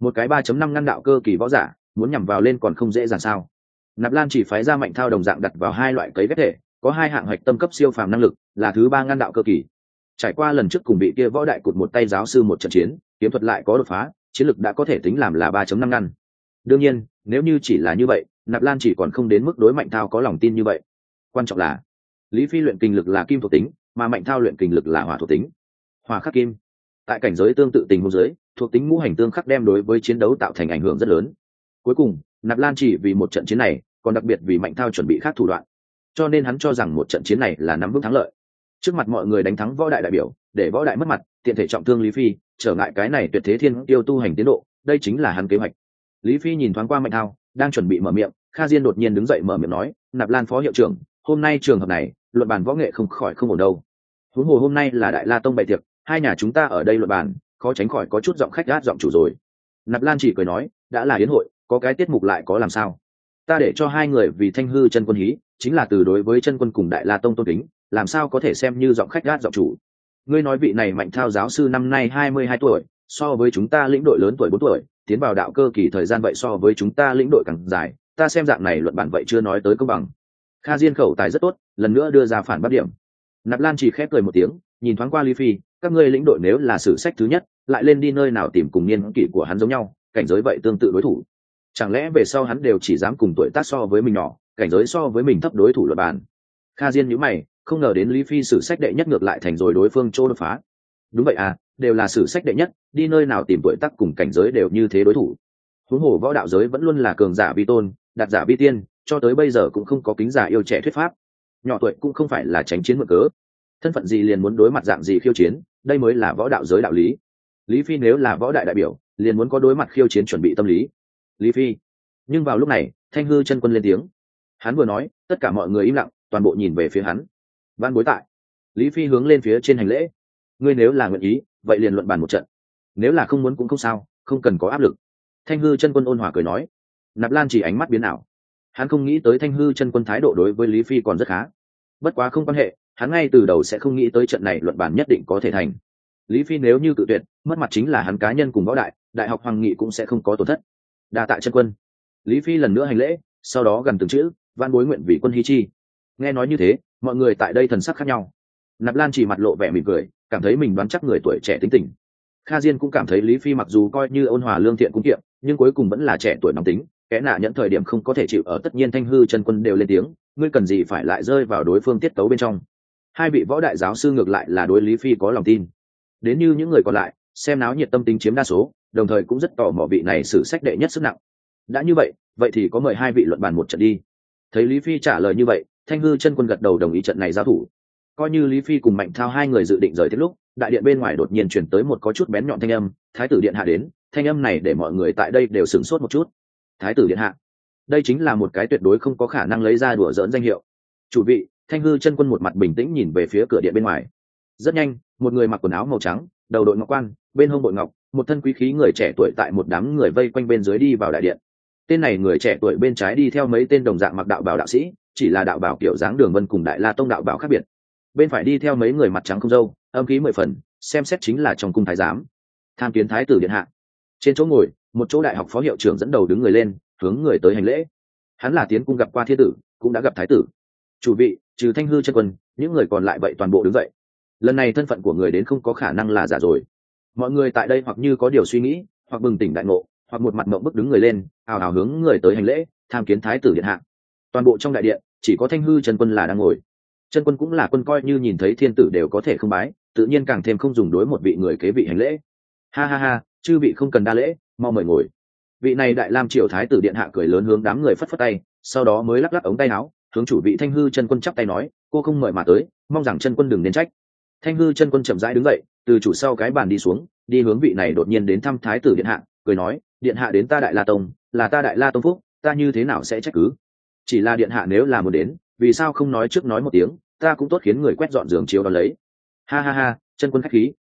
[SPEAKER 1] Một cái ba chấm năm ngăn đạo cơ kỳ võ giả, muốn nhằm vào lên còn không dễ dàng sao. Nạp lan chỉ phái ra mạnh thao đồng dạng đặt vào hai loại cấy ghép thể, có hai hạng hạch tâm cấp siêu phàm năng lực, là thứ ba ngăn đạo cơ kỳ. Trải qua lần trước cùng bị kia võ đại cụt một tay giáo sư một trận chiến, kiếm thuật lại có đột phá, chiến lực đã có thể tính làm là ba chấm năm ngăn đương nhiên, nếu như chỉ là như vậy, nạp lan chỉ còn không đến mức đối mạnh thao có lòng tin như vậy. Quan trọng là, lý phi luyện kinh lực là kim thuộc tính, mà mạnh thao luyện kinh lực là hỏa thuộc tính. Hỏa khắc kim. Tại cảnh giới tương tự tình hôn giới thuộc tính ngũ hành tương khắc đem đối với chiến đấu tạo thành ảnh hưởng rất lớn. Cuối cùng, nạp lan chỉ vì một trận chiến này, còn đặc biệt vì mạnh thao chuẩn bị khác thủ đoạn. Cho nên hắn cho rằng một trận chiến này là nắm vững thắng lợi. Trước mặt mọi người đánh thắng võ đại đại biểu, để võ đại mất mặt, tiện thể trọng thương lý phi, trở ngại cái này tuyệt thế thiên tiêu tu hành tiến độ, đây chính là hắn kế hoạch lý phi nhìn thoáng qua mạnh thao, đang chuẩn bị mở miệng, kha diên đột nhiên đứng dậy mở miệng nói, nạp lan phó hiệu trưởng, hôm nay trường hợp này, luận bàn võ nghệ không khỏi không ổn đâu. Huống hồ hôm nay là đại la tông bày tiệc, hai nhà chúng ta ở đây luận bàn, khó tránh khỏi có chút giọng khách gát giọng chủ rồi. Nạp lan chỉ cười nói, đã là yến hội, có cái tiết mục lại có làm sao? Ta để cho hai người vì thanh hư chân quân hí, chính là từ đối với chân quân cùng đại la tông tôn kính, làm sao có thể xem như giọng khách gát giọng chủ? Ngươi nói vị này mạnh thao giáo sư năm nay hai mươi hai tuổi, so với chúng ta lĩnh đội lớn tuổi bốn tuổi tiến vào đạo cơ kỳ thời gian vậy so với chúng ta lĩnh đội càng dài, ta xem dạng này luận bản vậy chưa nói tới công bằng. Kha diên khẩu tài rất tốt, lần nữa đưa ra phản bác điểm. Nạp lan chỉ khép cười một tiếng, nhìn thoáng qua lý phi, các ngươi lĩnh đội nếu là sử sách thứ nhất, lại lên đi nơi nào tìm cùng niên kỷ của hắn giống nhau, cảnh giới vậy tương tự đối thủ. Chẳng lẽ về sau hắn đều chỉ dám cùng tuổi tác so với mình nhỏ, cảnh giới so với mình thấp đối thủ luật bàn kha diên nhữ mày, không ngờ đến lý phi sử sách đệ nhất ngược lại thành rồi đối phương chỗ đột phá. Đúng vậy à đều là sử sách đệ nhất, đi nơi nào tìm tuổi tác cùng cảnh giới đều như thế đối thủ. Huống hồ võ đạo giới vẫn luôn là cường giả vi tôn, đạt giả vi tiên, cho tới bây giờ cũng không có kính giả yêu trẻ thuyết pháp. Nhỏ tuổi cũng không phải là tránh chiến mượn cớ. Thân phận gì liền muốn đối mặt dạng gì khiêu chiến, đây mới là võ đạo giới đạo lý. Lý phi nếu là võ đại đại biểu, liền muốn có đối mặt khiêu chiến chuẩn bị tâm lý. Lý phi. Nhưng vào lúc này, thanh hư chân quân lên tiếng. Hắn vừa nói, tất cả mọi người im lặng, toàn bộ nhìn về phía hắn. Văn bối tại. Lý phi hướng lên phía trên hành lễ. Ngươi nếu là nguyện ý vậy liền luận bàn một trận. Nếu là không muốn cũng không sao, không cần có áp lực. Thanh hư chân quân ôn hòa cười nói. Nạp lan chỉ ánh mắt biến ảo. Hắn không nghĩ tới thanh hư chân quân thái độ đối với lý phi còn rất khá. Bất quá không quan hệ, hắn ngay từ đầu sẽ không nghĩ tới trận này luận bàn nhất định có thể thành. Lý phi nếu như cự tuyệt, mất mặt chính là hắn cá nhân cùng võ đại đại học hoàng nghị cũng sẽ không có tổn thất. Đa tại chân quân. Lý phi lần nữa hành lễ, sau đó gần từng chữ van bối nguyện vì quân hy chi. Nghe nói như thế, mọi người tại đây thần sắc khác nhau nạp lan chỉ mặt lộ vẻ mỉm cười, cảm thấy mình đoán chắc người tuổi trẻ tính tình. Kha diên cũng cảm thấy lý phi mặc dù coi như ôn hòa lương thiện cũng kiệm, nhưng cuối cùng vẫn là trẻ tuổi nóng tính, kẻ nạ nhận thời điểm không có thể chịu ở tất nhiên thanh hư chân quân đều lên tiếng, ngươi cần gì phải lại rơi vào đối phương tiết tấu bên trong. Hai vị võ đại giáo sư ngược lại là đối lý phi có lòng tin. Đến như những người còn lại, xem náo nhiệt tâm tính chiếm đa số, đồng thời cũng rất tò mò vị này xử sách đệ nhất sức nặng. Đã như vậy vậy thì có mời hai vị luận bàn một trận đi. Thấy lý phi trả lời như vậy, thanh hư chân quân gật đầu đồng ý trận này giao thủ coi như lý phi cùng mạnh thao hai người dự định rời thế lúc, đại điện bên ngoài đột nhiên chuyển tới một có chút bén nhọn thanh âm, thái tử điện hạ đến, thanh âm này để mọi người tại đây đều sửng sốt một chút. Thái tử điện hạ, đây chính là một cái tuyệt đối không có khả năng lấy ra đùa dỡn danh hiệu. Chủ vị, thanh hư chân quân một mặt bình tĩnh nhìn về phía cửa điện bên ngoài. Rất nhanh, một người mặc quần áo màu trắng, đầu đội ngọc quan, bên hông bội ngọc, một thân quý khí người trẻ tuổi tại một đám người vây quanh bên dưới đi vào đại điện. Tên này người trẻ tuổi bên trái đi theo mấy tên đồng dạng mặc đạo bảo đạo sĩ, chỉ là đạo bảo kiểu dáng đường vân cùng đại la tông đạo bảo khác biệt bên phải đi theo mấy người mặt trắng không dâu, âm khí mười phần, xem xét chính là trong cung thái giám. Tham kiến thái tử điện hạ. Trên chỗ ngồi, một chỗ đại học phó hiệu trưởng dẫn đầu đứng người lên, hướng người tới hành lễ. Hắn là tiến cung gặp qua thiên tử, cũng đã gặp thái tử. Chủ vị, trừ thanh hư chân quân, những người còn lại vậy toàn bộ đứng dậy. Lần này thân phận của người đến không có khả năng là giả rồi. Mọi người tại đây hoặc như có điều suy nghĩ, hoặc bừng tỉnh đại ngộ, hoặc một mặt mộng bức đứng người lên ào ào hướng người tới hành lễ, tham kiến thái tử điện hạ. Toàn bộ trong đại điện, chỉ có thanh hư chân quân là đang ngồi chân quân cũng là quân coi như nhìn thấy thiên tử đều có thể không bái, tự nhiên càng thêm không dùng đối một vị người kế vị hành lễ. Ha ha ha, chư vị không cần đa lễ, mau mời ngồi. Vị này đại lam triều thái tử điện hạ cười lớn hướng đám người phất phất tay, sau đó mới lắc lắc ống tay áo, hướng chủ vị thanh hư chân quân chắp tay nói, cô không mời mà tới, mong rằng chân quân đừng nên trách. Thanh hư chân quân chậm rãi đứng dậy, từ chủ sau cái bàn đi xuống, đi hướng vị này đột nhiên đến thăm thái tử điện hạ, cười nói, điện hạ đến ta đại la tông, là ta đại la tông phúc, ta như thế nào sẽ trách cứ? Chỉ là điện hạ nếu là muốn đến vì sao không nói trước nói một tiếng, ta cũng tốt khiến người quét dọn giường chiếu đón lấy. Ha ha ha, chân quân khách khí.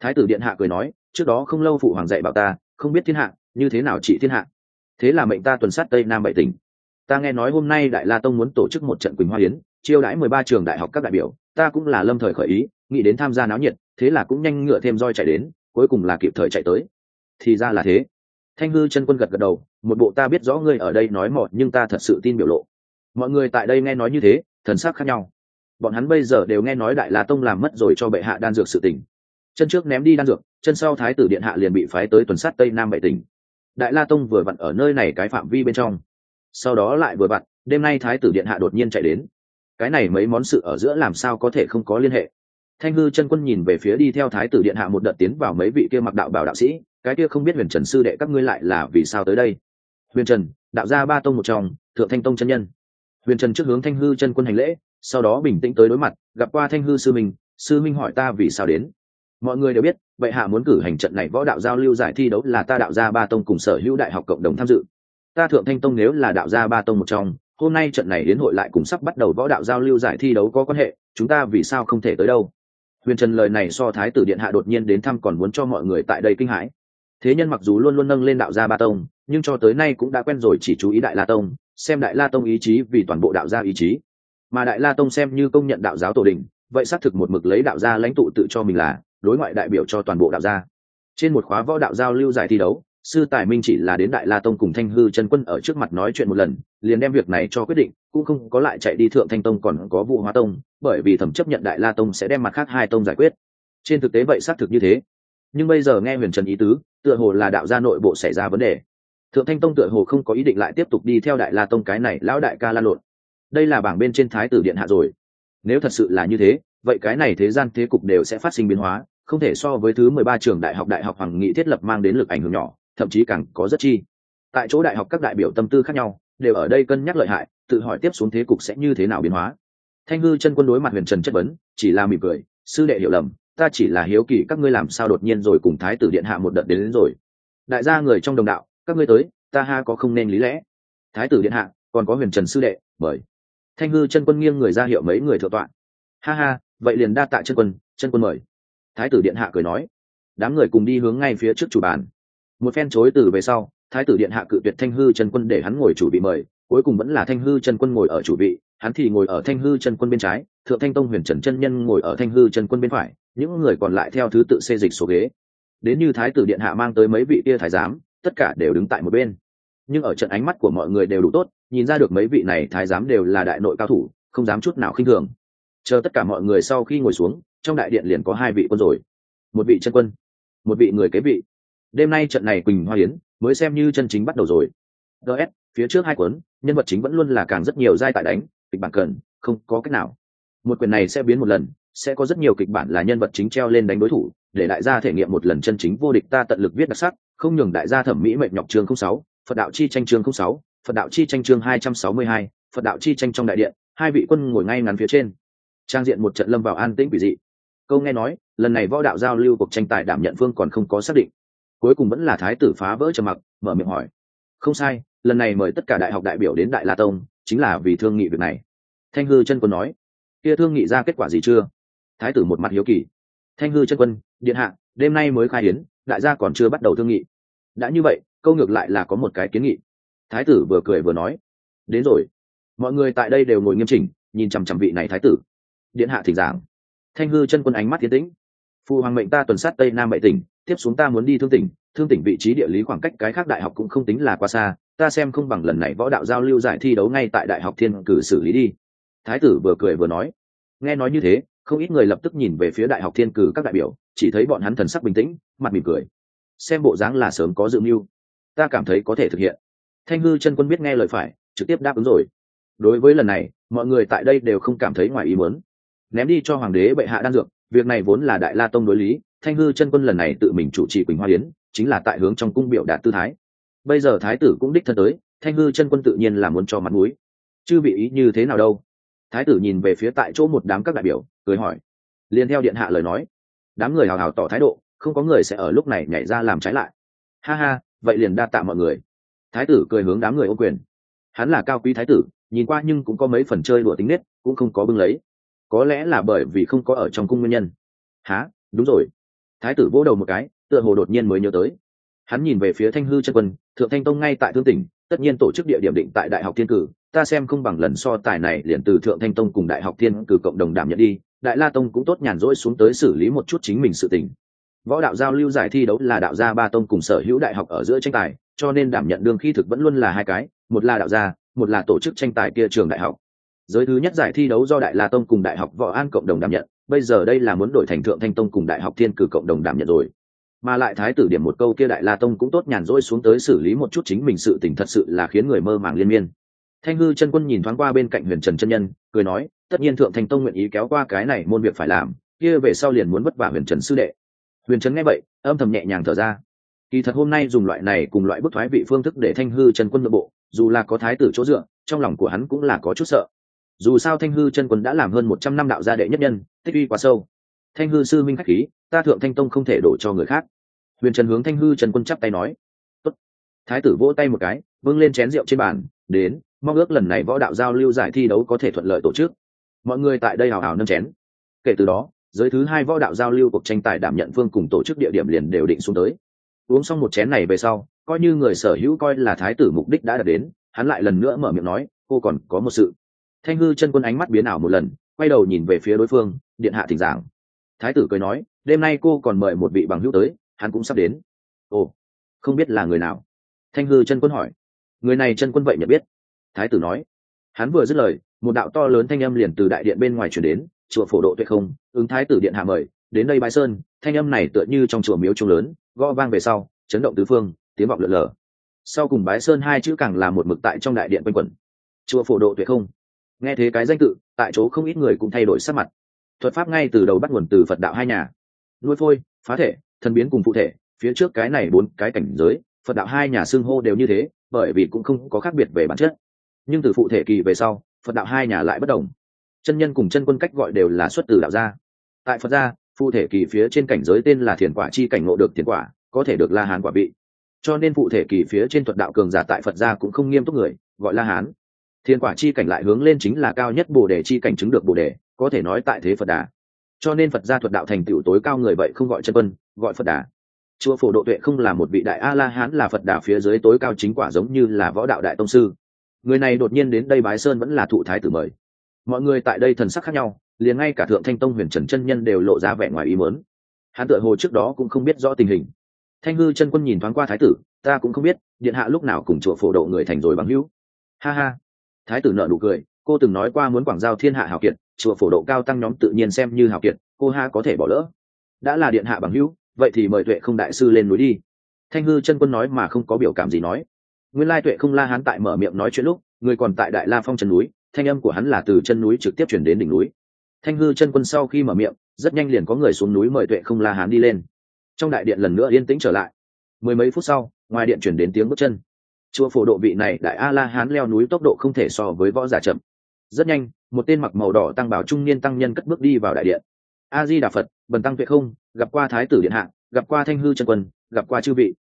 [SPEAKER 1] Thái tử điện hạ cười nói, trước đó không lâu phụ hoàng dạy bảo ta, không biết thiên hạ, như thế nào trị thiên hạ. Thế là mệnh ta tuần sát tây nam bảy tỉnh. Ta nghe nói hôm nay đại la tông muốn tổ chức một trận quỳnh hoa yến, chiêu đãi mười ba trường đại học các đại biểu, ta cũng là lâm thời khởi ý, nghĩ đến tham gia náo nhiệt, thế là cũng nhanh ngựa thêm roi chạy đến, cuối cùng là kịp thời chạy tới. Thì ra là thế. Thanh hư chân quân gật gật đầu, một bộ ta biết rõ ngươi ở đây nói mọt, nhưng ta thật sự tin biểu lộ mọi người tại đây nghe nói như thế, thần sắc khác nhau. Bọn hắn bây giờ đều nghe nói đại la tông làm mất rồi cho bệ hạ đan dược sự tình. Chân trước ném đi đan dược, chân sau thái tử điện hạ liền bị phái tới tuần sát tây nam bệ tỉnh. Đại la tông vừa vặn ở nơi này cái phạm vi bên trong. Sau đó lại vừa vặn, đêm nay thái tử điện hạ đột nhiên chạy đến. Cái này mấy món sự ở giữa làm sao có thể không có liên hệ? Thanh hư chân quân nhìn về phía đi theo thái tử điện hạ một đợt tiến vào mấy vị kia mặc đạo bảo đạo sĩ, cái kia không biết huyền trần sư đệ các ngươi lại là vì sao tới đây? Huyền trần, đạo gia ba tông một trong, thượng thanh tông chân nhân huyền trần trước hướng thanh hư chân quân hành lễ, sau đó bình tĩnh tới đối mặt, gặp qua thanh hư sư minh sư minh hỏi ta vì sao đến. Mọi người đều biết vậy hạ muốn cử hành trận này võ đạo giao lưu giải thi đấu là ta đạo gia ba tông cùng sở hữu đại học cộng đồng tham dự. Ta thượng thanh tông nếu là đạo gia ba tông một trong, hôm nay trận này đến hội lại cùng sắp bắt đầu võ đạo giao lưu giải thi đấu có quan hệ, chúng ta vì sao không thể tới đâu? Huyền trần lời này so thái tử điện hạ đột nhiên đến thăm còn muốn cho mọi người tại đây kinh hãi. Thế nhân mặc dù luôn luôn nâng lên đạo gia ba tông, nhưng cho tới nay cũng đã quen rồi chỉ chú ý đại la tông xem đại la tông ý chí vì toàn bộ đạo gia ý chí. Mà đại la tông xem như công nhận đạo giáo tổ đình, vậy xác thực một mực lấy đạo gia lãnh tụ tự cho mình là đối ngoại đại biểu cho toàn bộ đạo gia. Trên một khóa võ đạo giao lưu giải thi đấu, sư tài minh chỉ là đến đại la tông cùng thanh hư chân quân ở trước mặt nói chuyện một lần, liền đem việc này cho quyết định, cũng không có lại chạy đi thượng thanh tông còn có vụ hóa tông, bởi vì thẩm chấp nhận đại la tông sẽ đem mặt khác hai tông giải quyết. Trên thực tế vậy xác thực như thế. Nhưng bây giờ nghe huyền trần ý tứ, tựa hồ là đạo gia nội bộ xảy ra vấn đề thượng thanh tông tựa hồ không có ý định lại tiếp tục đi theo đại la tông cái này lão đại ca la lộn. Đây là bảng bên trên thái tử điện hạ rồi. Nếu thật sự là như thế vậy cái này thế gian thế cục đều sẽ phát sinh biến hóa không thể so với thứ mười ba trường đại học đại học hoàng nghị thiết lập mang đến lực ảnh hưởng nhỏ thậm chí càng có rất chi. Tại chỗ đại học các đại biểu tâm tư khác nhau đều ở đây cân nhắc lợi hại tự hỏi tiếp xuống thế cục sẽ như thế nào biến hóa. Thanh hư chân quân đối mặt huyền trần chất vấn chỉ là mỉm cười sư đệ hiểu lầm ta chỉ là hiếu kỳ các ngươi làm sao đột nhiên rồi cùng thái tử điện hạ một đợt đến, đến rồi. Đại gia người trong đồng đạo các ngươi tới, ta ha có không nên lý lẽ. Thái tử điện hạ, còn có huyền trần sư đệ bởi thanh hư chân quân nghiêng người ra hiệu mấy người thượng tọa. Ha ha, vậy liền đa tạ chân quân chân quân mời. Thái tử điện hạ cười nói. Đám người cùng đi hướng ngay phía trước chủ bàn. Một phen chối từ về sau, thái tử điện hạ cự tuyệt thanh hư chân quân để hắn ngồi chủ vị mời, cuối cùng vẫn là thanh hư chân quân ngồi ở chủ vị, hắn thì ngồi ở thanh hư chân quân bên trái, thượng thanh tông huyền trần chân nhân ngồi ở thanh hư chân quân bên phải, những người còn lại theo thứ tự xê dịch số ghế. Đến như thái tử điện hạ mang tới mấy vị kia thái giám tất cả đều đứng tại một bên. Nhưng ở trận ánh mắt của mọi người đều đủ tốt, nhìn ra được mấy vị này thái giám đều là đại nội cao thủ, không dám chút nào khinh thường. Chờ tất cả mọi người sau khi ngồi xuống, trong đại điện liền có hai vị quân rồi. Một vị chân quân, một vị người kế vị. Đêm nay trận này quỳnh hoa hiến mới xem như chân chính bắt đầu rồi. Gs phía trước hai cuốn, nhân vật chính vẫn luôn là càng rất nhiều giai tại đánh, kịch bản cần, không có cách nào. Một quyền này sẽ biến một lần, sẽ có rất nhiều kịch bản là nhân vật chính treo lên đánh đối thủ, để đại gia thể nghiệm một lần chân chính vô địch ta tận lực viết đặc sắc không nhường đại gia thẩm mỹ mệnh nhọc chương sáu, phật đạo chi tranh chương sáu, phật đạo chi tranh chương hai trăm sáu mươi hai, phật đạo chi tranh trong đại điện, hai vị quân ngồi ngay ngắn phía trên. Trang diện một trận lâm vào an tĩnh quỷ dị. Câu nghe nói, lần này võ đạo giao lưu cuộc tranh tài đảm nhận phương còn không có xác định. Cuối cùng vẫn là thái tử phá vỡ trầm mặc, mở miệng hỏi. Không sai, lần này mời tất cả đại học đại biểu đến đại la tông, chính là vì thương nghị việc này. Thanh hư chân quân nói. Kia thương nghị ra kết quả gì chưa? Thái tử một mặt hiếu kỳ. Thanh hư chân quân, điện hạ, đêm nay mới khai hiến đại gia còn chưa bắt đầu thương nghị. Đã như vậy, câu ngược lại là có một cái kiến nghị. Thái tử vừa cười vừa nói, đến rồi. Mọi người tại đây đều ngồi nghiêm chỉnh, nhìn chằm chằm vị này thái tử. Điện hạ thỉnh giảng. Thanh hư chân quân ánh mắt thiên tĩnh. Phụ hoàng mệnh ta tuần sát tây nam bảy tỉnh, tiếp xuống ta muốn đi thương tỉnh. Thương tỉnh vị trí địa lý khoảng cách cái khác đại học cũng không tính là quá xa, ta xem không bằng lần này võ đạo giao lưu giải thi đấu ngay tại đại học thiên cử xử lý đi. Thái tử vừa cười vừa nói. Nghe nói như thế không ít người lập tức nhìn về phía đại học thiên cử các đại biểu, chỉ thấy bọn hắn thần sắc bình tĩnh, mặt mỉm cười. Xem bộ dáng là sớm có dự mưu. Ta cảm thấy có thể thực hiện. Thanh hư chân quân biết nghe lời phải, trực tiếp đáp ứng rồi. Đối với lần này, mọi người tại đây đều không cảm thấy ngoài ý muốn. Ném đi cho hoàng đế bệ hạ đan dược, việc này vốn là đại la tông đối lý, thanh hư chân quân lần này tự mình chủ trì quỳnh hoa yến, chính là tại hướng trong cung biểu đạt tư thái. Bây giờ thái tử cũng đích thân tới, thanh hư chân quân tự nhiên là muốn cho mặt mũi. Chứ bị ý như thế nào đâu? Thái tử nhìn về phía tại chỗ một đám các đại biểu, cười hỏi. Liền theo điện hạ lời nói, đám người hào hào tỏ thái độ, không có người sẽ ở lúc này nhảy ra làm trái lại. Ha ha, vậy liền đa tạ mọi người. Thái tử cười hướng đám người ô quyền. Hắn là cao quý thái tử, nhìn qua nhưng cũng có mấy phần chơi đùa tính nết, cũng không có bưng lấy. Có lẽ là bởi vì không có ở trong cung nguyên nhân. Há đúng rồi. Thái tử vỗ đầu một cái, tựa hồ đột nhiên mới nhớ tới. Hắn nhìn về phía thanh hư chân quân, thượng thanh tông ngay tại thương tỉnh tất nhiên tổ chức địa điểm định tại đại học thiên cử, ta xem không bằng lần so tài này liền từ thượng thanh tông cùng đại học thiên cử cộng đồng đảm nhận đi, đại la tông cũng tốt nhàn rỗi xuống tới xử lý một chút chính mình sự tình. Võ đạo giao lưu giải thi đấu là đạo gia ba tông cùng sở hữu đại học ở giữa tranh tài, cho nên đảm nhận đương khi thực vẫn luôn là hai cái, một là đạo gia, một là tổ chức tranh tài kia trường đại học. Giới thứ nhất giải thi đấu do đại la tông cùng đại học võ an cộng đồng đảm nhận, bây giờ đây là muốn đổi thành thượng thanh tông cùng đại học thiên cử cộng đồng đảm nhận rồi mà lại thái tử điểm một câu kia đại la tông cũng tốt nhàn rỗi xuống tới xử lý một chút chính mình sự tình thật sự là khiến người mơ màng liên miên. Thanh hư chân quân nhìn thoáng qua bên cạnh huyền trần chân nhân, cười nói, tất nhiên thượng thanh tông nguyện ý kéo qua cái này môn việc phải làm, kia về sau liền muốn vất vả huyền trần sư đệ. Huyền trần nghe vậy, âm thầm nhẹ nhàng thở ra. Kỳ thật hôm nay dùng loại này cùng loại bức thoái vị phương thức để thanh hư chân quân nội bộ, dù là có thái tử chỗ dựa, trong lòng của hắn cũng là có chút sợ. Dù sao thanh hư chân quân đã làm hơn một trăm năm đạo gia đệ nhất nhân, tích uy quá sâu. Thanh hư sư minh khách khí, ta thượng thanh tông không thể đổ cho người khác huyền trần hướng thanh hư trần quân chắp tay nói, Tốt. thái tử vỗ tay một cái vâng lên chén rượu trên bàn, đến, mong ước lần này võ đạo giao lưu giải thi đấu có thể thuận lợi tổ chức. Mọi người tại đây hào hào nâng chén. Kể từ đó, giới thứ hai võ đạo giao lưu cuộc tranh tài đảm nhận phương cùng tổ chức địa điểm liền đều định xuống tới. Uống xong một chén này về sau, coi như người sở hữu coi là thái tử mục đích đã đạt đến, hắn lại lần nữa mở miệng nói, cô còn có một sự. Thanh hư chân quân ánh mắt biến ảo một lần, quay đầu nhìn về phía đối phương, điện hạ thỉnh giảng. Thái tử cười nói, đêm nay cô còn mời một vị bằng hữu tới hắn cũng sắp đến. Ồ, không biết là người nào? Thanh hư chân quân hỏi. Người này chân quân vậy nhận biết. Thái tử nói. Hắn vừa dứt lời, một đạo to lớn thanh âm liền từ đại điện bên ngoài chuyển đến, chùa phổ độ tuyệt không, ứng thái tử điện hạ mời, đến đây bãi sơn, thanh âm này tựa như trong chùa miếu trung lớn, gõ vang về sau, chấn động tứ phương, tiếng vọng lượn lờ. Sau cùng bái sơn hai chữ càng là một mực tại trong đại điện quanh quẩn. Chùa phổ độ tuyệt không. Nghe thế cái danh tự, tại chỗ không ít người cũng thay đổi sắc mặt. Thuật pháp ngay từ đầu bắt nguồn từ phật đạo hai nhà. Nuôi phôi, phá thể thần biến cùng phụ thể, phía trước cái này bốn cái cảnh giới, phật đạo hai nhà xưng hô đều như thế, bởi vì cũng không có khác biệt về bản chất. Nhưng từ phụ thể kỳ về sau, phật đạo hai nhà lại bất đồng. Chân nhân cùng chân quân cách gọi đều là xuất từ đạo gia. Tại phật gia, phụ thể kỳ phía trên cảnh giới tên là thiền quả chi cảnh ngộ được thiền quả, có thể được la hán quả vị. Cho nên phụ thể kỳ phía trên thuật đạo cường giả tại phật gia cũng không nghiêm túc người, gọi la hán. Thiền quả chi cảnh lại hướng lên chính là cao nhất bồ đề chi cảnh chứng được bồ đề, có thể nói tại thế phật đà. Cho nên phật gia thuật đạo thành tựu tối cao người vậy không gọi chân quân gọi phật đà. Chùa phổ độ tuệ không là một vị đại a la hán là phật đà phía dưới tối cao chính quả giống như là võ đạo đại tông sư. Người này đột nhiên đến đây bái sơn vẫn là thụ thái tử mời. Mọi người tại đây thần sắc khác nhau, liền ngay cả thượng thanh tông huyền trần chân nhân đều lộ ra vẻ ngoài ý mớn hắn tựa hồ trước đó cũng không biết rõ tình hình. Thanh hư chân quân nhìn thoáng qua thái tử, ta cũng không biết, điện hạ lúc nào cùng chùa phổ độ người thành rồi bằng hữu. Ha ha. Thái tử nợ nụ cười, cô từng nói qua muốn quảng giao thiên hạ hào kiệt chùa phổ độ cao tăng nhóm tự nhiên xem như hào kiệt, cô ha có thể bỏ lỡ. Đã là điện hạ bằng hữu vậy thì mời tuệ không đại sư lên núi đi. Thanh hư chân quân nói mà không có biểu cảm gì nói. Nguyên lai tuệ không la hán tại mở miệng nói chuyện lúc, người còn tại đại la phong chân núi, thanh âm của hắn là từ chân núi trực tiếp chuyển đến đỉnh núi. Thanh hư chân quân sau khi mở miệng, rất nhanh liền có người xuống núi mời tuệ không la hán đi lên. Trong đại điện lần nữa yên tĩnh trở lại. Mười mấy phút sau, ngoài điện chuyển đến tiếng bước chân. Chùa phổ độ vị này đại a la hán leo núi tốc độ không thể so với võ giả chậm. Rất nhanh, một tên mặc màu đỏ tăng bảo trung niên tăng nhân cất bước đi vào đại điện. A di đà phật, bần tăng tuệ không gặp qua thái tử điện hạ, gặp qua thanh hư chân quân, gặp qua chư vị.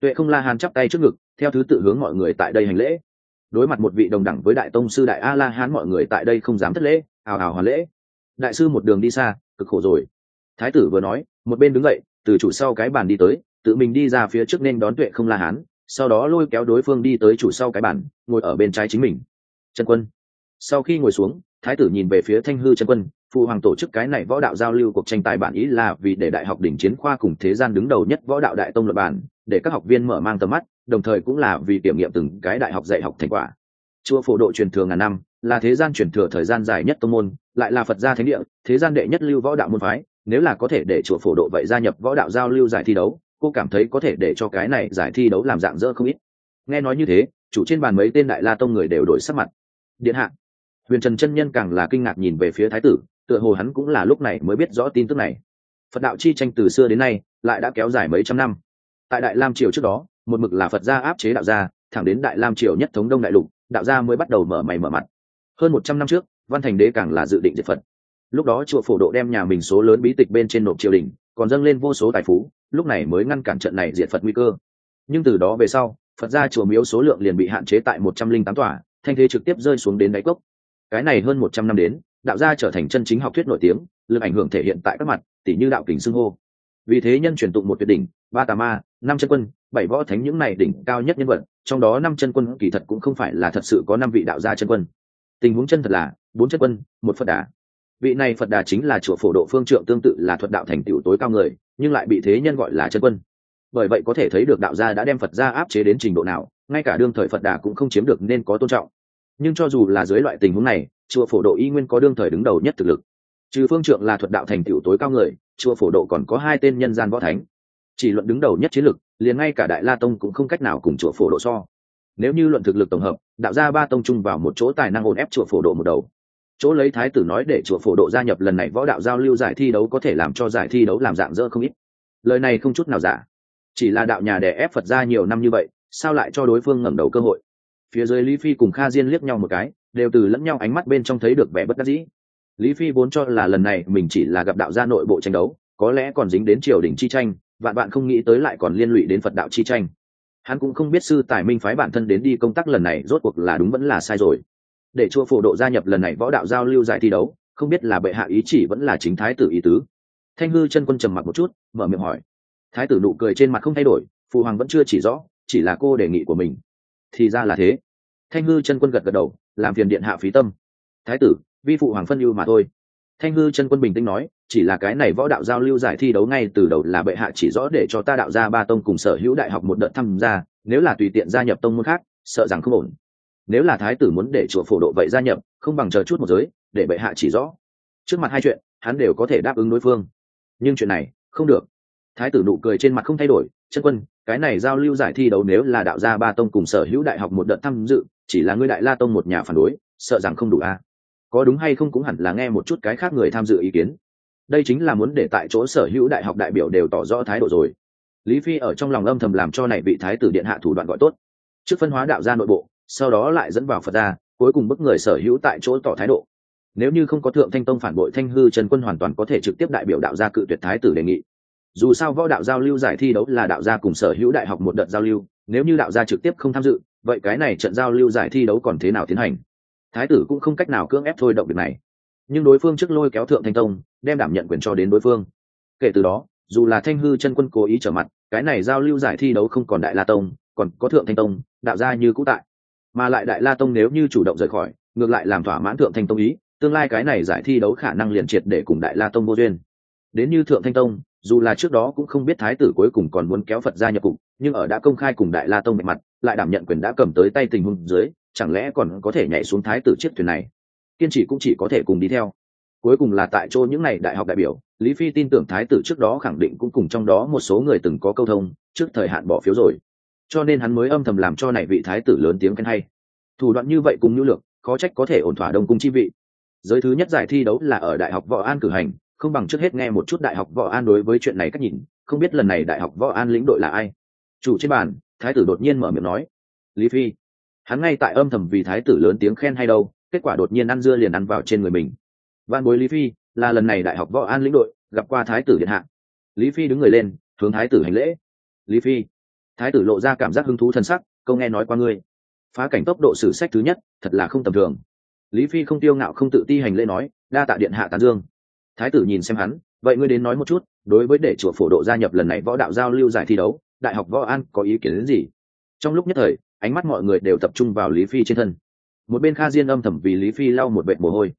[SPEAKER 1] Tuệ không la hán chắp tay trước ngực, theo thứ tự hướng mọi người tại đây hành lễ. Đối mặt một vị đồng đẳng với đại tông sư đại a la hán mọi người tại đây không dám thất lễ hào hào hoàn lễ. Đại sư một đường đi xa, cực khổ rồi. Thái tử vừa nói, một bên đứng dậy, từ chủ sau cái bàn đi tới, tự mình đi ra phía trước nên đón tuệ không la hán, sau đó lôi kéo đối phương đi tới chủ sau cái bàn, ngồi ở bên trái chính mình. Trần quân. Sau khi ngồi xuống, thái tử nhìn về phía thanh hư trần quân phụ hoàng tổ chức cái này võ đạo giao lưu cuộc tranh tài bản ý là vì để đại học đỉnh chiến khoa cùng thế gian đứng đầu nhất võ đạo đại tông luật bản, để các học viên mở mang tầm mắt, đồng thời cũng là vì kiểm nghiệm từng cái đại học dạy học thành quả. Chùa phổ độ truyền thừa ngàn năm, là thế gian truyền thừa thời gian dài nhất tông môn, lại là phật gia thánh địa, thế gian đệ nhất lưu võ đạo môn phái, nếu là có thể để chùa phổ độ vậy gia nhập võ đạo giao lưu giải thi đấu, cô cảm thấy có thể để cho cái này giải thi đấu làm dạng dỡ không ít. Nghe nói như thế, chủ trên bàn mấy tên đại la tông người đều đổi sắc mặt. Điện hạ. Huyền trần chân nhân càng là kinh ngạc nhìn về phía thái tử tựa hồ hắn cũng là lúc này mới biết rõ tin tức này. Phật đạo chi tranh từ xưa đến nay lại đã kéo dài mấy trăm năm. Tại đại lam triều trước đó, một mực là phật gia áp chế đạo gia, thẳng đến đại lam triều nhất thống đông đại lục, đạo gia mới bắt đầu mở mày mở mặt. Hơn một trăm năm trước, văn thành đế càng là dự định diệt phật. Lúc đó chùa phổ độ đem nhà mình số lớn bí tịch bên trên nộp triều đình, còn dâng lên vô số tài phú, lúc này mới ngăn cản trận này diệt phật nguy cơ. Nhưng từ đó về sau, phật gia chùa miếu số lượng liền bị hạn chế tại một trăm linh tám tòa, thanh thế trực tiếp rơi xuống đến đáy cốc. Cái này hơn một trăm năm đến đạo gia trở thành chân chính học thuyết nổi tiếng, lực ảnh hưởng thể hiện tại các mặt tỷ như đạo kình xưng hô. Vì thế nhân truyền tụng một tuyệt đỉnh, ba tà ma, năm chân quân, bảy võ thánh những này đỉnh cao nhất nhân vật, trong đó năm chân quân kỳ thật cũng không phải là thật sự có năm vị đạo gia chân quân. Tình huống chân thật là, bốn chân quân, một phật đà. Vị này phật đà chính là chùa phổ độ phương trượng tương tự là thuật đạo thành tựu tối cao người, nhưng lại bị thế nhân gọi là chân quân. Bởi vậy có thể thấy được đạo gia đã đem phật gia áp chế đến trình độ nào, ngay cả đương thời phật đà cũng không chiếm được nên có tôn trọng. Nhưng cho dù là dưới loại tình huống này chùa phổ độ y nguyên có đương thời đứng đầu nhất thực lực. Trừ phương trượng là thuật đạo thành tựu tối cao người, chùa phổ độ còn có hai tên nhân gian võ thánh. Chỉ luận đứng đầu nhất chiến lực, liền ngay cả đại la tông cũng không cách nào cùng chùa phổ độ so. Nếu như luận thực lực tổng hợp, đạo ra ba tông chung vào một chỗ tài năng ổn ép chùa phổ độ một đầu. Chỗ lấy thái tử nói để chùa phổ độ gia nhập lần này võ đạo giao lưu giải thi đấu có thể làm cho giải thi đấu làm dạng dỡ không ít. Lời này không chút nào giả. Chỉ là đạo nhà đẻ ép phật ra nhiều năm như vậy, sao lại cho đối phương ngẩng đầu cơ hội? Phía dưới lý phi cùng kha diên liếc nhau một cái đều từ lẫn nhau ánh mắt bên trong thấy được vẻ bất đắc dĩ. Lý phi vốn cho là lần này mình chỉ là gặp đạo gia nội bộ tranh đấu, có lẽ còn dính đến triều đình chi tranh, vạn bạn không nghĩ tới lại còn liên lụy đến phật đạo chi tranh. Hắn cũng không biết sư tài minh phái bản thân đến đi công tác lần này rốt cuộc là đúng vẫn là sai rồi. Để chua phổ độ gia nhập lần này võ đạo giao lưu giải thi đấu, không biết là bệ hạ ý chỉ vẫn là chính thái tử ý tứ. Thanh hư chân quân trầm mặc một chút, mở miệng hỏi. Thái tử nụ cười trên mặt không thay đổi, phụ hoàng vẫn chưa chỉ rõ, chỉ là cô đề nghị của mình. Thì ra là thế. Thanh hư chân quân gật gật đầu làm phiền điện hạ phí tâm. Thái tử, vi phụ hoàng phân ưu mà thôi. Thanh hư chân quân bình tĩnh nói, chỉ là cái này võ đạo giao lưu giải thi đấu ngay từ đầu là bệ hạ chỉ rõ để cho ta đạo ra ba tông cùng sở hữu đại học một đợt tham gia, nếu là tùy tiện gia nhập tông môn khác, sợ rằng không ổn. Nếu là thái tử muốn để chùa phổ độ vậy gia nhập, không bằng chờ chút một giới, để bệ hạ chỉ rõ. Trước mặt hai chuyện, hắn đều có thể đáp ứng đối phương. Nhưng chuyện này, không được thái tử nụ cười trên mặt không thay đổi, chân quân, cái này giao lưu giải thi đấu nếu là đạo gia ba tông cùng sở hữu đại học một đợt tham dự, chỉ là ngươi đại la tông một nhà phản đối, sợ rằng không đủ a. Có đúng hay không cũng hẳn là nghe một chút cái khác người tham dự ý kiến. Đây chính là muốn để tại chỗ sở hữu đại học đại biểu đều tỏ rõ thái độ rồi. Lý phi ở trong lòng âm thầm làm cho này vị thái tử điện hạ thủ đoạn gọi tốt. Trước phân hóa đạo gia nội bộ, sau đó lại dẫn vào phật gia, cuối cùng bức người sở hữu tại chỗ tỏ thái độ. Nếu như không có thượng thanh tông phản bội thanh hư trần quân hoàn toàn có thể trực tiếp đại biểu đạo gia cự tuyệt thái tử đề nghị dù sao võ đạo giao lưu giải thi đấu là đạo gia cùng sở hữu đại học một đợt giao lưu, nếu như đạo gia trực tiếp không tham dự, vậy cái này trận giao lưu giải thi đấu còn thế nào tiến hành? Thái tử cũng không cách nào cưỡng ép thôi động việc này. Nhưng đối phương trước lôi kéo thượng thanh tông, đem đảm nhận quyền cho đến đối phương. Kể từ đó, dù là thanh hư chân quân cố ý trở mặt, cái này giao lưu giải thi đấu không còn đại la tông, còn có thượng thanh tông, đạo gia như cũ tại. Mà lại đại la tông nếu như chủ động rời khỏi, ngược lại làm thỏa mãn thượng thanh tông ý, tương lai cái này giải thi đấu khả năng liền triệt để cùng đại la tông vô duyên. Đến như thượng thanh tông dù là trước đó cũng không biết thái tử cuối cùng còn muốn kéo phật ra nhập cục, nhưng ở đã công khai cùng đại la tông mạch mặt, lại đảm nhận quyền đã cầm tới tay tình huống dưới, chẳng lẽ còn có thể nhảy xuống thái tử chiếc thuyền này? Kiên trì cũng chỉ có thể cùng đi theo. Cuối cùng là tại chỗ những n à y đại học đại biểu, lý phi tin tưởng thái tử trước đó khẳng định cũng cùng trong đó một số người từng có câu thông, trước thời hạn bỏ phiếu rồi. Cho nên hắn mới âm thầm làm cho này vị thái tử lớn tiếng khen hay. Thủ đoạn như vậy cùng nhu lược, khó trách có thể ổn thỏa đông cung chi vị. Giới thứ nhất giải thi đấu là ở đại học võ an cử hành không bằng trước hết nghe một chút đại học võ an đối với chuyện này cách nhìn, không biết lần này đại học võ an lĩnh đội là ai. Chủ trên bàn, thái tử đột nhiên mở miệng nói, lý phi. Hắn ngay tại âm thầm vì thái tử lớn tiếng khen hay đâu, kết quả đột nhiên ăn dưa liền ăn vào trên người mình. Văn bối lý phi, là lần này đại học võ an lĩnh đội, gặp qua thái tử điện hạ. Lý phi đứng người lên, hướng thái tử hành lễ. Lý phi. Thái tử lộ ra cảm giác hứng thú thân sắc, câu nghe nói qua ngươi. Phá cảnh tốc độ sử sách thứ nhất, thật là không tầm thường. Lý phi không tiêu ngạo không tự ti hành lễ nói, đa tạ điện hạ tán dương thái tử nhìn xem hắn, vậy ngươi đến nói một chút, đối với để chùa phổ độ gia nhập lần này võ đạo giao lưu giải thi đấu, đại học võ an có ý kiến đến gì? Trong lúc nhất thời, ánh mắt mọi người đều tập trung vào lý phi trên thân. Một bên kha diên âm thầm vì lý phi lau một vệ mồ hôi.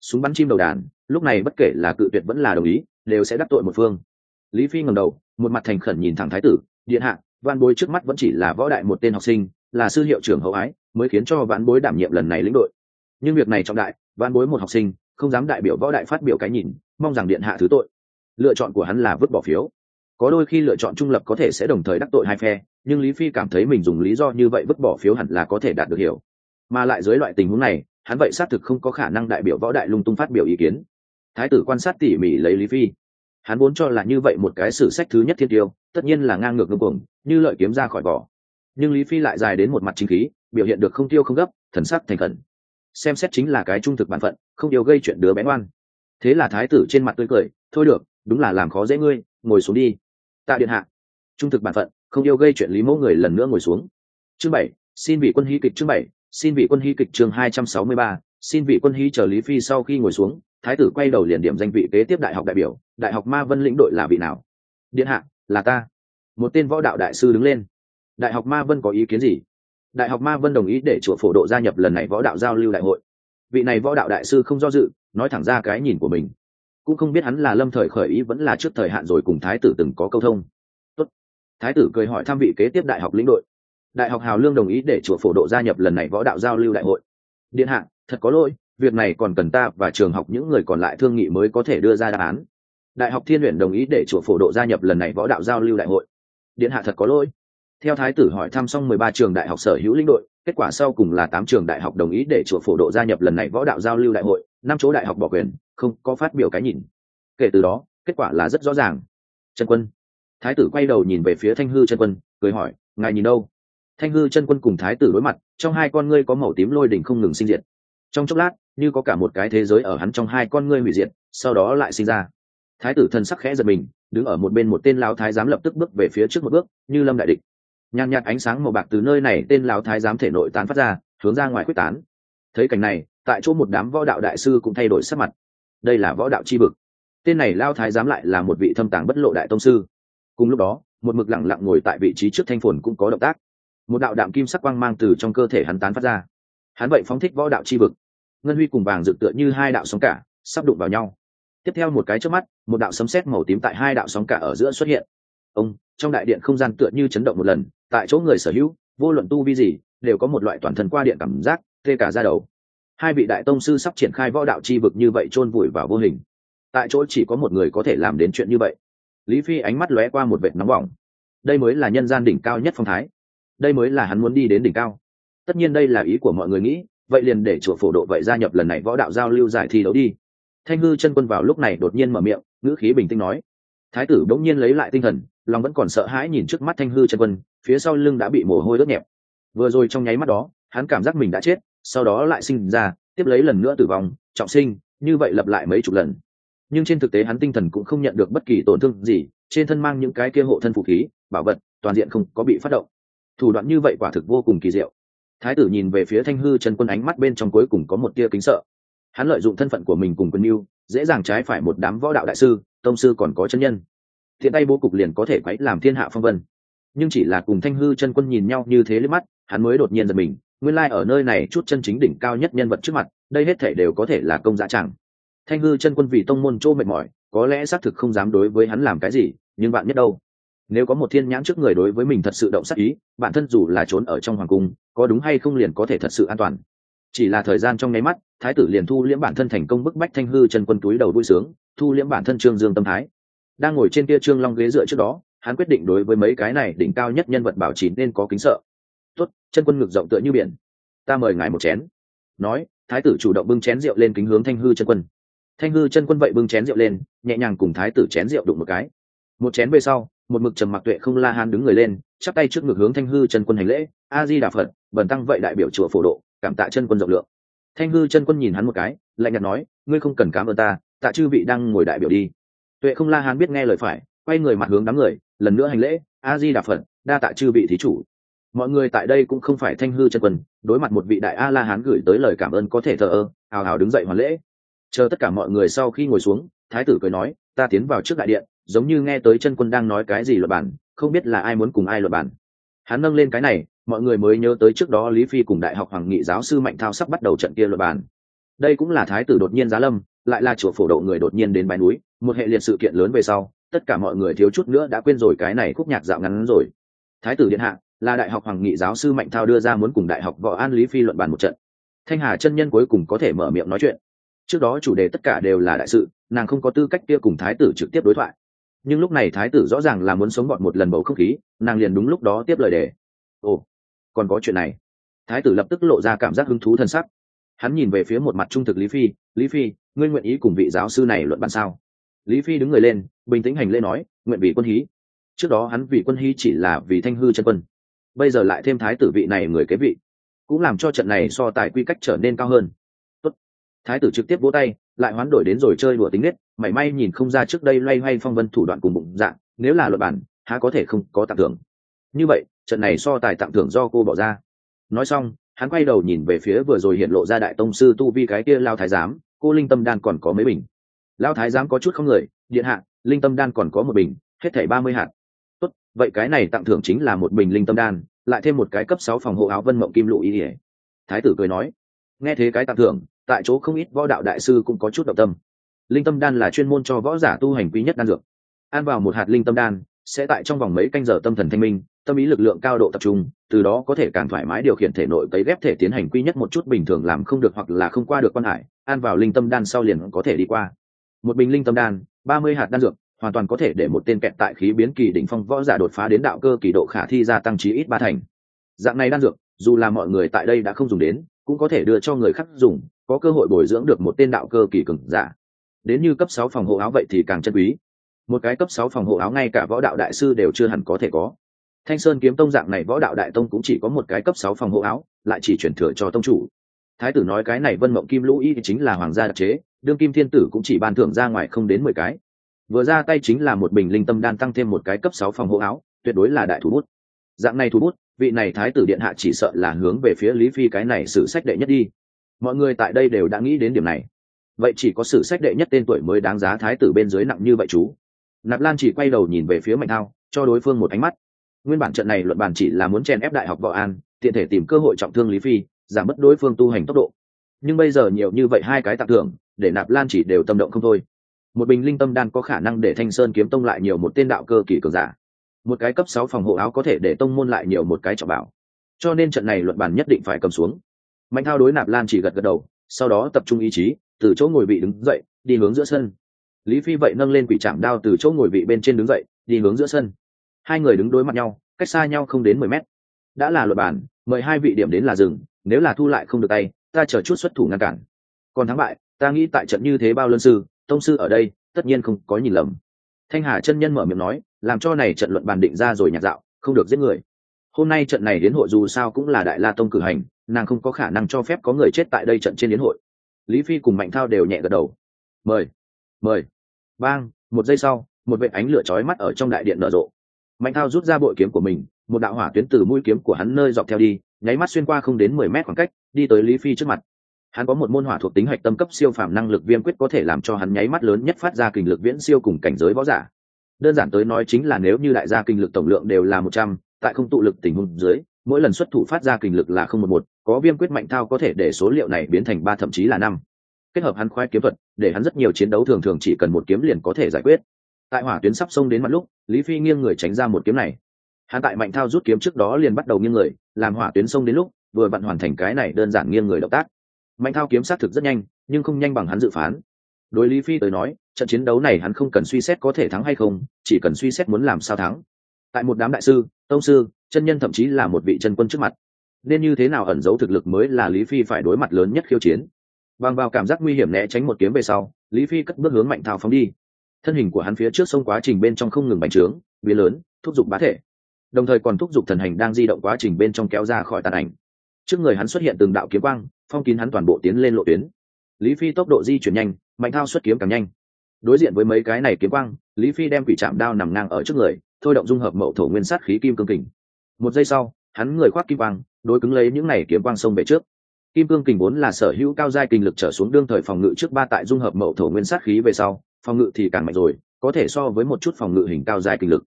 [SPEAKER 1] Súng bắn chim đầu đàn, lúc này bất kể là cự tuyệt vẫn là đồng ý, đều sẽ đắc tội một phương. Lý phi ngầm đầu, một mặt thành khẩn nhìn thẳng thái tử, điện hạ văn bối trước mắt vẫn chỉ là võ đại một tên học sinh, là sư hiệu trưởng hậu ái, mới khiến cho vãn bối đảm nhiệm lần này lĩnh đội. Nhưng việc này trọng đại vãn bối một học sinh không dám đại biểu võ đại phát biểu cái nhìn, mong rằng điện hạ thứ tội. Lựa chọn của hắn là vứt bỏ phiếu. Có đôi khi lựa chọn trung lập có thể sẽ đồng thời đắc tội hai phe, nhưng lý phi cảm thấy mình dùng lý do như vậy vứt bỏ phiếu hẳn là có thể đạt được hiểu. Mà lại dưới loại tình huống này, hắn vậy xác thực không có khả năng đại biểu võ đại lung tung phát biểu ý kiến. Thái tử quan sát tỉ mỉ lấy lý phi. Hắn vốn cho là như vậy một cái sử sách thứ nhất thiên tiêu, tất nhiên là ngang ngược ngưng cuồng, như lợi kiếm ra khỏi vỏ. Nhưng lý phi lại dài đến một mặt chính khí, biểu hiện được không tiêu không gấp, thần sắc thành khẩn xem xét chính là cái trung thực bản phận, không yêu gây chuyện đứa bé ngoan. Thế là thái tử trên mặt tươi cười, thôi được, đúng là làm khó dễ ngươi, ngồi xuống đi. Tạ điện hạ. Trung thực bản phận, không yêu gây chuyện lý mẫu người lần nữa ngồi xuống. Chương bảy, xin vị quân hy kịch chương bảy, xin vị quân hy kịch chương hai trăm sáu mươi ba, xin vị quân hy chờ lý phi sau khi ngồi xuống, thái tử quay đầu liền điểm danh vị kế tiếp đại học đại biểu, đại học ma vân lĩnh đội là vị nào? Điện hạ, là ta. Một tên võ đạo đại sư đứng lên. Đại học ma vân có ý kiến gì? Đại học ma vân đồng ý để chùa phổ độ gia nhập lần này võ đạo giao lưu đại hội. Vị này võ đạo đại sư không do dự, nói thẳng ra cái nhìn của mình. Cũng không biết hắn là lâm thời khởi ý vẫn là trước thời hạn rồi cùng thái tử từng có câu thông. Tốt. thái tử cười hỏi tham vị kế tiếp đại học lĩnh đội. Đại học hào lương đồng ý để chùa phổ độ gia nhập lần này võ đạo giao lưu đại hội. Điện hạ, thật có lỗi, việc này còn cần ta và trường học những người còn lại thương nghị mới có thể đưa ra đáp án. Đại học thiên luyện đồng ý để chùa phổ độ gia nhập lần này võ đạo giao lưu đại hội. Điện hạ thật có lỗi theo thái tử hỏi thăm xong mười ba trường đại học sở hữu lĩnh đội, kết quả sau cùng là tám trường đại học đồng ý để chùa phổ độ gia nhập lần này võ đạo giao lưu đại hội, năm chỗ đại học bỏ quyền, không có phát biểu cái nhìn. Kể từ đó, kết quả là rất rõ ràng. Trần quân. Thái tử quay đầu nhìn về phía thanh hư chân quân, cười hỏi, ngài nhìn đâu? Thanh hư chân quân cùng thái tử đối mặt, trong hai con ngươi có màu tím lôi đỉnh không ngừng sinh diệt. Trong chốc lát, như có cả một cái thế giới ở hắn trong hai con ngươi hủy diệt, sau đó lại sinh ra. Thái tử thân sắc khẽ giật mình, đứng ở một bên một tên lão thái giám lập tức bước về phía trước một bước, như lâm đại địch nhàn nhạt ánh sáng màu bạc từ nơi này tên lão thái giám thể nội tán phát ra, hướng ra ngoài quyết tán. Thấy cảnh này, tại chỗ một đám võ đạo đại sư cũng thay đổi sắc mặt. Đây là võ đạo chi bực tên này lao thái giám lại là một vị thâm tàng bất lộ đại tông sư. Cùng lúc đó, một mực lẳng lặng ngồi tại vị trí trước thanh phồn cũng có động tác. Một đạo đạm kim sắc quang mang từ trong cơ thể hắn tán phát ra. Hắn vậy phóng thích võ đạo chi vực. Ngân huy cùng vàng rực tựa như hai đạo sóng cả, sắp đụng vào nhau. Tiếp theo một cái trước mắt, một đạo sấm sét màu tím tại hai đạo sóng cả ở giữa xuất hiện. Ông, trong đại điện không gian tựa như chấn động một lần tại chỗ người sở hữu, vô luận tu vi gì, đều có một loại toàn thân qua điện cảm giác, tê cả ra đầu. Hai vị đại tông sư sắp triển khai võ đạo chi vực như vậy chôn vùi vào vô hình. Tại chỗ chỉ có một người có thể làm đến chuyện như vậy. Lý phi ánh mắt lóe qua một vệt nóng bỏng. Đây mới là nhân gian đỉnh cao nhất phong thái. Đây mới là hắn muốn đi đến đỉnh cao. Tất nhiên đây là ý của mọi người nghĩ, vậy liền để chùa phổ độ vậy gia nhập lần này võ đạo giao lưu giải thi đấu đi. Thanh ngư chân quân vào lúc này đột nhiên mở miệng, ngữ khí bình tĩnh nói thái tử đ ỗ n g nhiên lấy lại tinh thần, lòng vẫn còn sợ hãi nhìn trước mắt thanh hư chân quân, phía sau lưng đã bị mồ hôi ướt nhẹp. Vừa rồi trong nháy mắt đó, hắn cảm giác mình đã chết, sau đó lại sinh ra, tiếp lấy lần nữa tử vong, trọng sinh, như vậy lặp lại mấy chục lần. Nhưng trên thực tế hắn tinh thần cũng không nhận được bất kỳ tổn thương gì, trên thân mang những cái kia hộ thân vũ khí, bảo vật, toàn diện không có bị phát động. Thủ đoạn như vậy quả thực vô cùng kỳ diệu. Thái tử nhìn về phía thanh hư chân quân ánh mắt bên trong cuối cùng có một tia kính sợ. Hắn lợi dụng thân phận của mình cùng quân mưu dễ dàng trái phải một đám võ đạo đại sư tông sư còn có chân nhân. Thiện tay bố cục liền có thể quấy làm thiên hạ phong vân. Nhưng chỉ là cùng thanh hư chân quân nhìn nhau như thế lên mắt, hắn mới đột nhiên giật mình, nguyên lai ở nơi này chút chân chính đỉnh cao nhất nhân vật trước mặt, đây hết thể đều có thể là công giá chẳng. Thanh hư chân quân vì tông môn chỗ mệt mỏi, có lẽ xác thực không dám đối với hắn làm cái gì, nhưng bạn nhất đâu? Nếu có một thiên nhãn trước người đối với mình thật sự động sắc ý, bản thân dù là trốn ở trong hoàng cung, có đúng hay không liền có thể thật sự an toàn. Chỉ là thời gian trong nháy mắt, thái tử liền thu liễm bản thân thành công bức bách thanh hư chân quân túi đầu vui sướng thu liễm bản thân trương dương tâm thái. Đang ngồi trên kia trương long ghế dựa trước đó, hắn quyết định đối với mấy cái này đỉnh cao nhất nhân vật bảo trì nên có kính sợ. Tuất chân quân ngực rộng tựa như biển. Ta mời ngài một chén. Nói, thái tử chủ động bưng chén rượu lên kính hướng thanh hư chân quân. Thanh hư chân quân vậy bưng chén rượu lên, nhẹ nhàng cùng thái tử chén rượu đụng một cái. Một chén về sau, một mực trầm mặc tuệ không la hán đứng người lên, chắp tay trước ngực hướng thanh hư chân quân hành lễ. A di đà phật, bần tăng vậy đại biểu chùa phổ độ, cảm tạ chân quân rộng lượng. Thanh hư chân quân nhìn hắn một cái, lạnh nhạt nói, ngươi không cần cảm ơn ta tạ chư vị đang ngồi đại biểu đi. Tuệ không la hán biết nghe lời phải, quay người mặt hướng đám người, lần nữa hành lễ, a di đà phật, đa tạ chư vị thí chủ. Mọi người tại đây cũng không phải thanh hư chân quân, đối mặt một vị đại a la hán gửi tới lời cảm ơn có thể thờ ơ, hào hào đứng dậy hoàn lễ. Chờ tất cả mọi người sau khi ngồi xuống, thái tử cười nói, ta tiến vào trước đại điện, giống như nghe tới chân quân đang nói cái gì luật bản, không biết là ai muốn cùng ai luật bản. Hắn nâng lên cái này, mọi người mới nhớ tới trước đó lý phi cùng đại học hoàng nghị giáo sư mạnh thao sắp bắt đầu trận kia luật bản. Đây cũng là thái tử đột nhiên giá lâm lại là chùa phổ độ người đột nhiên đến bãi núi, một hệ liệt sự kiện lớn về sau, tất cả mọi người thiếu chút nữa đã quên rồi cái này khúc nhạc dạo ngắn rồi. Thái tử điện hạ, là đại học hoàng nghị giáo sư mạnh thao đưa ra muốn cùng đại học võ an lý phi luận bàn một trận. Thanh hà chân nhân cuối cùng có thể mở miệng nói chuyện. Trước đó chủ đề tất cả đều là đại sự, nàng không có tư cách kia cùng thái tử trực tiếp đối thoại. Nhưng lúc này thái tử rõ ràng là muốn sống gọn một lần bầu không khí, nàng liền đúng lúc đó tiếp lời đề. Ồ, còn có chuyện này. Thái tử lập tức lộ ra cảm giác hứng thú thân sắc. Hắn nhìn về phía một mặt trung thực lý phi lý phi ngươi nguyện ý cùng vị giáo sư này luận bàn sao? Lý phi đứng người lên, bình tĩnh hành lễ nói, nguyện vì quân hí. Trước đó hắn vì quân hí chỉ là vì thanh hư chân quân. Bây giờ lại thêm thái tử vị này người kế vị. Cũng làm cho trận này so tài quy cách trở nên cao hơn. Tốt. thái tử trực tiếp vỗ tay, lại hoán đổi đến rồi chơi đùa tính nết, mảy may nhìn không ra trước đây loay hoay phong vân thủ đoạn cùng bụng dạng nếu là luật bản há có thể không có tặng thưởng. Như vậy, trận này so tài tặng thưởng do cô bỏ ra. Nói xong, hắn quay đầu nhìn về phía vừa rồi hiện lộ ra đại tông sư tu vi cái kia lao thái giám cô linh tâm đan còn có mấy bình? Lao thái giám có chút không người, điện hạ, linh tâm đan còn có một bình, hết thảy ba mươi hạt. Tốt, vậy cái này tặng thưởng chính là một bình linh tâm đan, lại thêm một cái cấp sáu phòng hộ áo vân mộng kim lụ ý ỉa thái tử cười nói, nghe thế cái tặng thưởng, tại chỗ không ít võ đạo đại sư cũng có chút động tâm. Linh tâm đan là chuyên môn cho võ giả tu hành quý nhất đan dược. Ăn vào một hạt linh tâm đan, sẽ tại trong vòng mấy canh giờ tâm thần thanh minh, tâm ý lực lượng cao độ tập trung, từ đó có thể càng thoải mái điều khiển thể nội cấy ghép thể tiến hành quy nhất một chút bình thường làm không được hoặc là không qua được quan hải ăn vào linh tâm đan sau liền có thể đi qua. Một bình linh tâm đan, ba mươi hạt đan dược, hoàn toàn có thể để một tên kẹt tại khí biến kỳ đỉnh phong võ giả đột phá đến đạo cơ kỳ độ khả thi gia tăng trí ít ba thành. Dạng này đan dược, dù là mọi người tại đây đã không dùng đến, cũng có thể đưa cho người khác dùng, có cơ hội bồi dưỡng được một tên đạo cơ kỳ cường giả. Đến như cấp sáu phòng hộ áo vậy thì càng chân quý. Một cái cấp sáu phòng hộ áo ngay cả võ đạo đại sư đều chưa hẳn có thể có. Thanh sơn kiếm tông dạng này võ đạo đại tông cũng chỉ có một cái cấp sáu phòng hộ áo, lại chỉ chuyển thừa cho tông chủ thái tử nói cái này vân mộng kim lũ y chính là hoàng gia đặc chế, đương kim thiên tử cũng chỉ ban thưởng ra ngoài không đến mười cái. Vừa ra tay chính là một bình linh tâm đan tăng thêm một cái cấp sáu phòng hộ áo, tuyệt đối là đại thủ bút. Dạng này thủ bút, vị này thái tử điện hạ chỉ sợ là hướng về phía lý phi cái này sử sách đệ nhất đi. Mọi người tại đây đều đã nghĩ đến điểm này. Vậy chỉ có sử sách đệ nhất tên tuổi mới đáng giá thái tử bên dưới nặng như vậy chú. Nạp lan chỉ quay đầu nhìn về phía mạnh thao, cho đối phương một ánh mắt. Nguyên bản trận này luận bàn chỉ là muốn chen ép đại học võ an, tiện thể tìm cơ hội trọng thương lý phi giảm mất đối phương tu hành tốc độ. Nhưng bây giờ nhiều như vậy hai cái tặng thưởng, để nạp lan chỉ đều tâm động không thôi. Một bình linh tâm đan có khả năng để thanh sơn kiếm tông lại nhiều một tên đạo cơ kỳ cường giả. Một cái cấp sáu phòng hộ áo có thể để tông môn lại nhiều một cái trọng bảo. Cho nên trận này luận bàn nhất định phải cầm xuống. Mạnh thao đối nạp lan chỉ gật gật đầu, sau đó tập trung ý chí, từ chỗ ngồi vị đứng dậy, đi hướng giữa sân. Lý phi vậy nâng lên quỷ trạm đao từ chỗ ngồi vị bên trên đứng dậy, đi hướng giữa sân. Hai người đứng đối mặt nhau, cách xa nhau không đến mười mét. Đã là luật bản mời hai vị điểm đến là rừng nếu là thu lại không được tay, ta chờ chút xuất thủ ngăn cản. Còn thắng bại, ta nghĩ tại trận như thế bao luân sư, tông sư ở đây, tất nhiên không có nhìn lầm. Thanh hà chân nhân mở miệng nói, làm cho này trận luận bàn định ra rồi nhạt dạo, không được giết người. Hôm nay trận này đến hội dù sao cũng là đại la tông cử hành, nàng không có khả năng cho phép có người chết tại đây trận trên đến hội. Lý phi cùng mạnh thao đều nhẹ gật đầu. Mời mời. Bang, một giây sau, một vệ ánh lửa chói mắt ở trong đại điện nở rộ. Mạnh thao rút ra bội kiếm của mình một đạo hỏa tuyến từ mũi kiếm của hắn nơi dọc theo đi, nháy mắt xuyên qua không đến mười mét khoảng cách, đi tới lý phi trước mặt. Hắn có một môn hỏa thuộc tính hạch tâm cấp siêu phàm năng lực viêm quyết có thể làm cho hắn nháy mắt lớn nhất phát ra kình lực viễn siêu cùng cảnh giới võ giả. Đơn giản tới nói chính là nếu như đại gia kinh lực tổng lượng đều là một trăm, tại không tụ lực tình huống dưới, mỗi lần xuất thủ phát ra kinh lực là không một một, có viêm quyết mạnh thao có thể để số liệu này biến thành ba thậm chí là năm. Kết hợp hắn khoái kiếm thuật, để hắn rất nhiều chiến đấu thường thường chỉ cần một kiếm liền có thể giải quyết. Tại hỏa tuyến sắp xông đến mặt lúc, lý phi nghiêng người tránh ra một kiếm này hắn tại mạnh thao rút kiếm trước đó liền bắt đầu nghiêng người, làm hỏa tuyến sông đến lúc, vừa vặn hoàn thành cái này đơn giản nghiêng người động tác. Mạnh thao kiếm sát thực rất nhanh, nhưng không nhanh bằng hắn dự phán. Đối lý phi tới nói, trận chiến đấu này hắn không cần suy xét có thể thắng hay không, chỉ cần suy xét muốn làm sao thắng. Tại một đám đại sư, tông sư, chân nhân thậm chí là một vị chân quân trước mặt. Nên như thế nào ẩn giấu thực lực mới là lý phi phải đối mặt lớn nhất khiêu chiến. Bằng vào cảm giác nguy hiểm né tránh một kiếm về sau, lý phi cất bước hướng mạnh thao phóng đi. Thân hình của hắn phía trước sông quá trình bên trong không ngừng bành trướng bia lớn, thúc giục bá thể đồng thời còn thúc giục thần hành đang di động quá trình bên trong kéo ra khỏi tàn ảnh. Trước người hắn xuất hiện từng đạo kiếm quang, phong kín hắn toàn bộ tiến lên lộ tuyến. Lý phi tốc độ di chuyển nhanh, mạnh thao xuất kiếm càng nhanh. Đối diện với mấy cái này kiếm quang, lý phi đem quỷ chạm đao nằm ngang ở trước người, thôi động dung hợp mậu thổ nguyên sát khí kim cương kình. Một giây sau, hắn người khoác kim quang, đối cứng lấy những này kiếm quang sông về trước. Kim cương kình vốn là sở hữu cao giai kình lực trở xuống đương thời phòng ngự trước ba tại dung hợp mậu thổ nguyên sát khí về sau, phòng ngự thì càng mạnh rồi, có thể so với một chút phòng ngự hình cao giai kình lực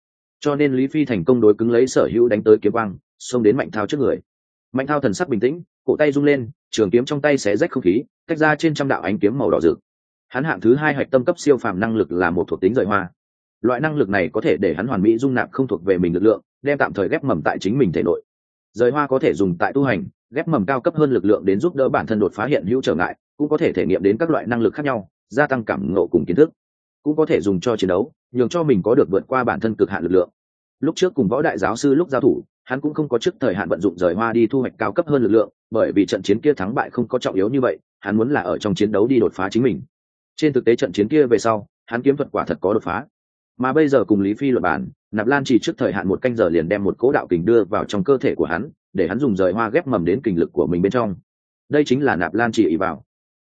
[SPEAKER 1] cho nên lý phi thành công đối cứng lấy sở hữu đánh tới kiếm quang, xông đến mạnh thao trước người. Mạnh thao thần sắc bình tĩnh, cổ tay rung lên, trường kiếm trong tay xé rách không khí, tách ra trên trăm đạo ánh kiếm màu đỏ rực. Hắn hạng thứ hai hạch tâm cấp siêu phàm năng lực là một thuộc tính rời hoa. Loại năng lực này có thể để hắn hoàn mỹ dung nạp không thuộc về mình lực lượng, đem tạm thời ghép mầm tại chính mình thể nội. Rời hoa có thể dùng tại tu hành, ghép mầm cao cấp hơn lực lượng đến giúp đỡ bản thân đột phá hiện hữu trở ngại, cũng có thể thể nghiệm đến các loại năng lực khác nhau, gia tăng cảm ngộ cùng kiến thức. Cũng có thể dùng cho chiến đấu nhường cho mình có được vượt qua bản thân cực hạn lực lượng. Lúc trước cùng võ đại giáo sư lúc giao thủ, hắn cũng không có trước thời hạn vận dụng rời hoa đi thu hoạch cao cấp hơn lực lượng, bởi vì trận chiến kia thắng bại không có trọng yếu như vậy, hắn muốn là ở trong chiến đấu đi đột phá chính mình. Trên thực tế trận chiến kia về sau, hắn kiếm thuật quả thật có đột phá. Mà bây giờ cùng lý phi luật bản nạp lan chỉ trước thời hạn một canh giờ liền đem một cố đạo kình đưa vào trong cơ thể của hắn, để hắn dùng rời hoa ghép mầm đến kình lực của mình bên trong. Đây chính là nạp lan chỉ ý vào.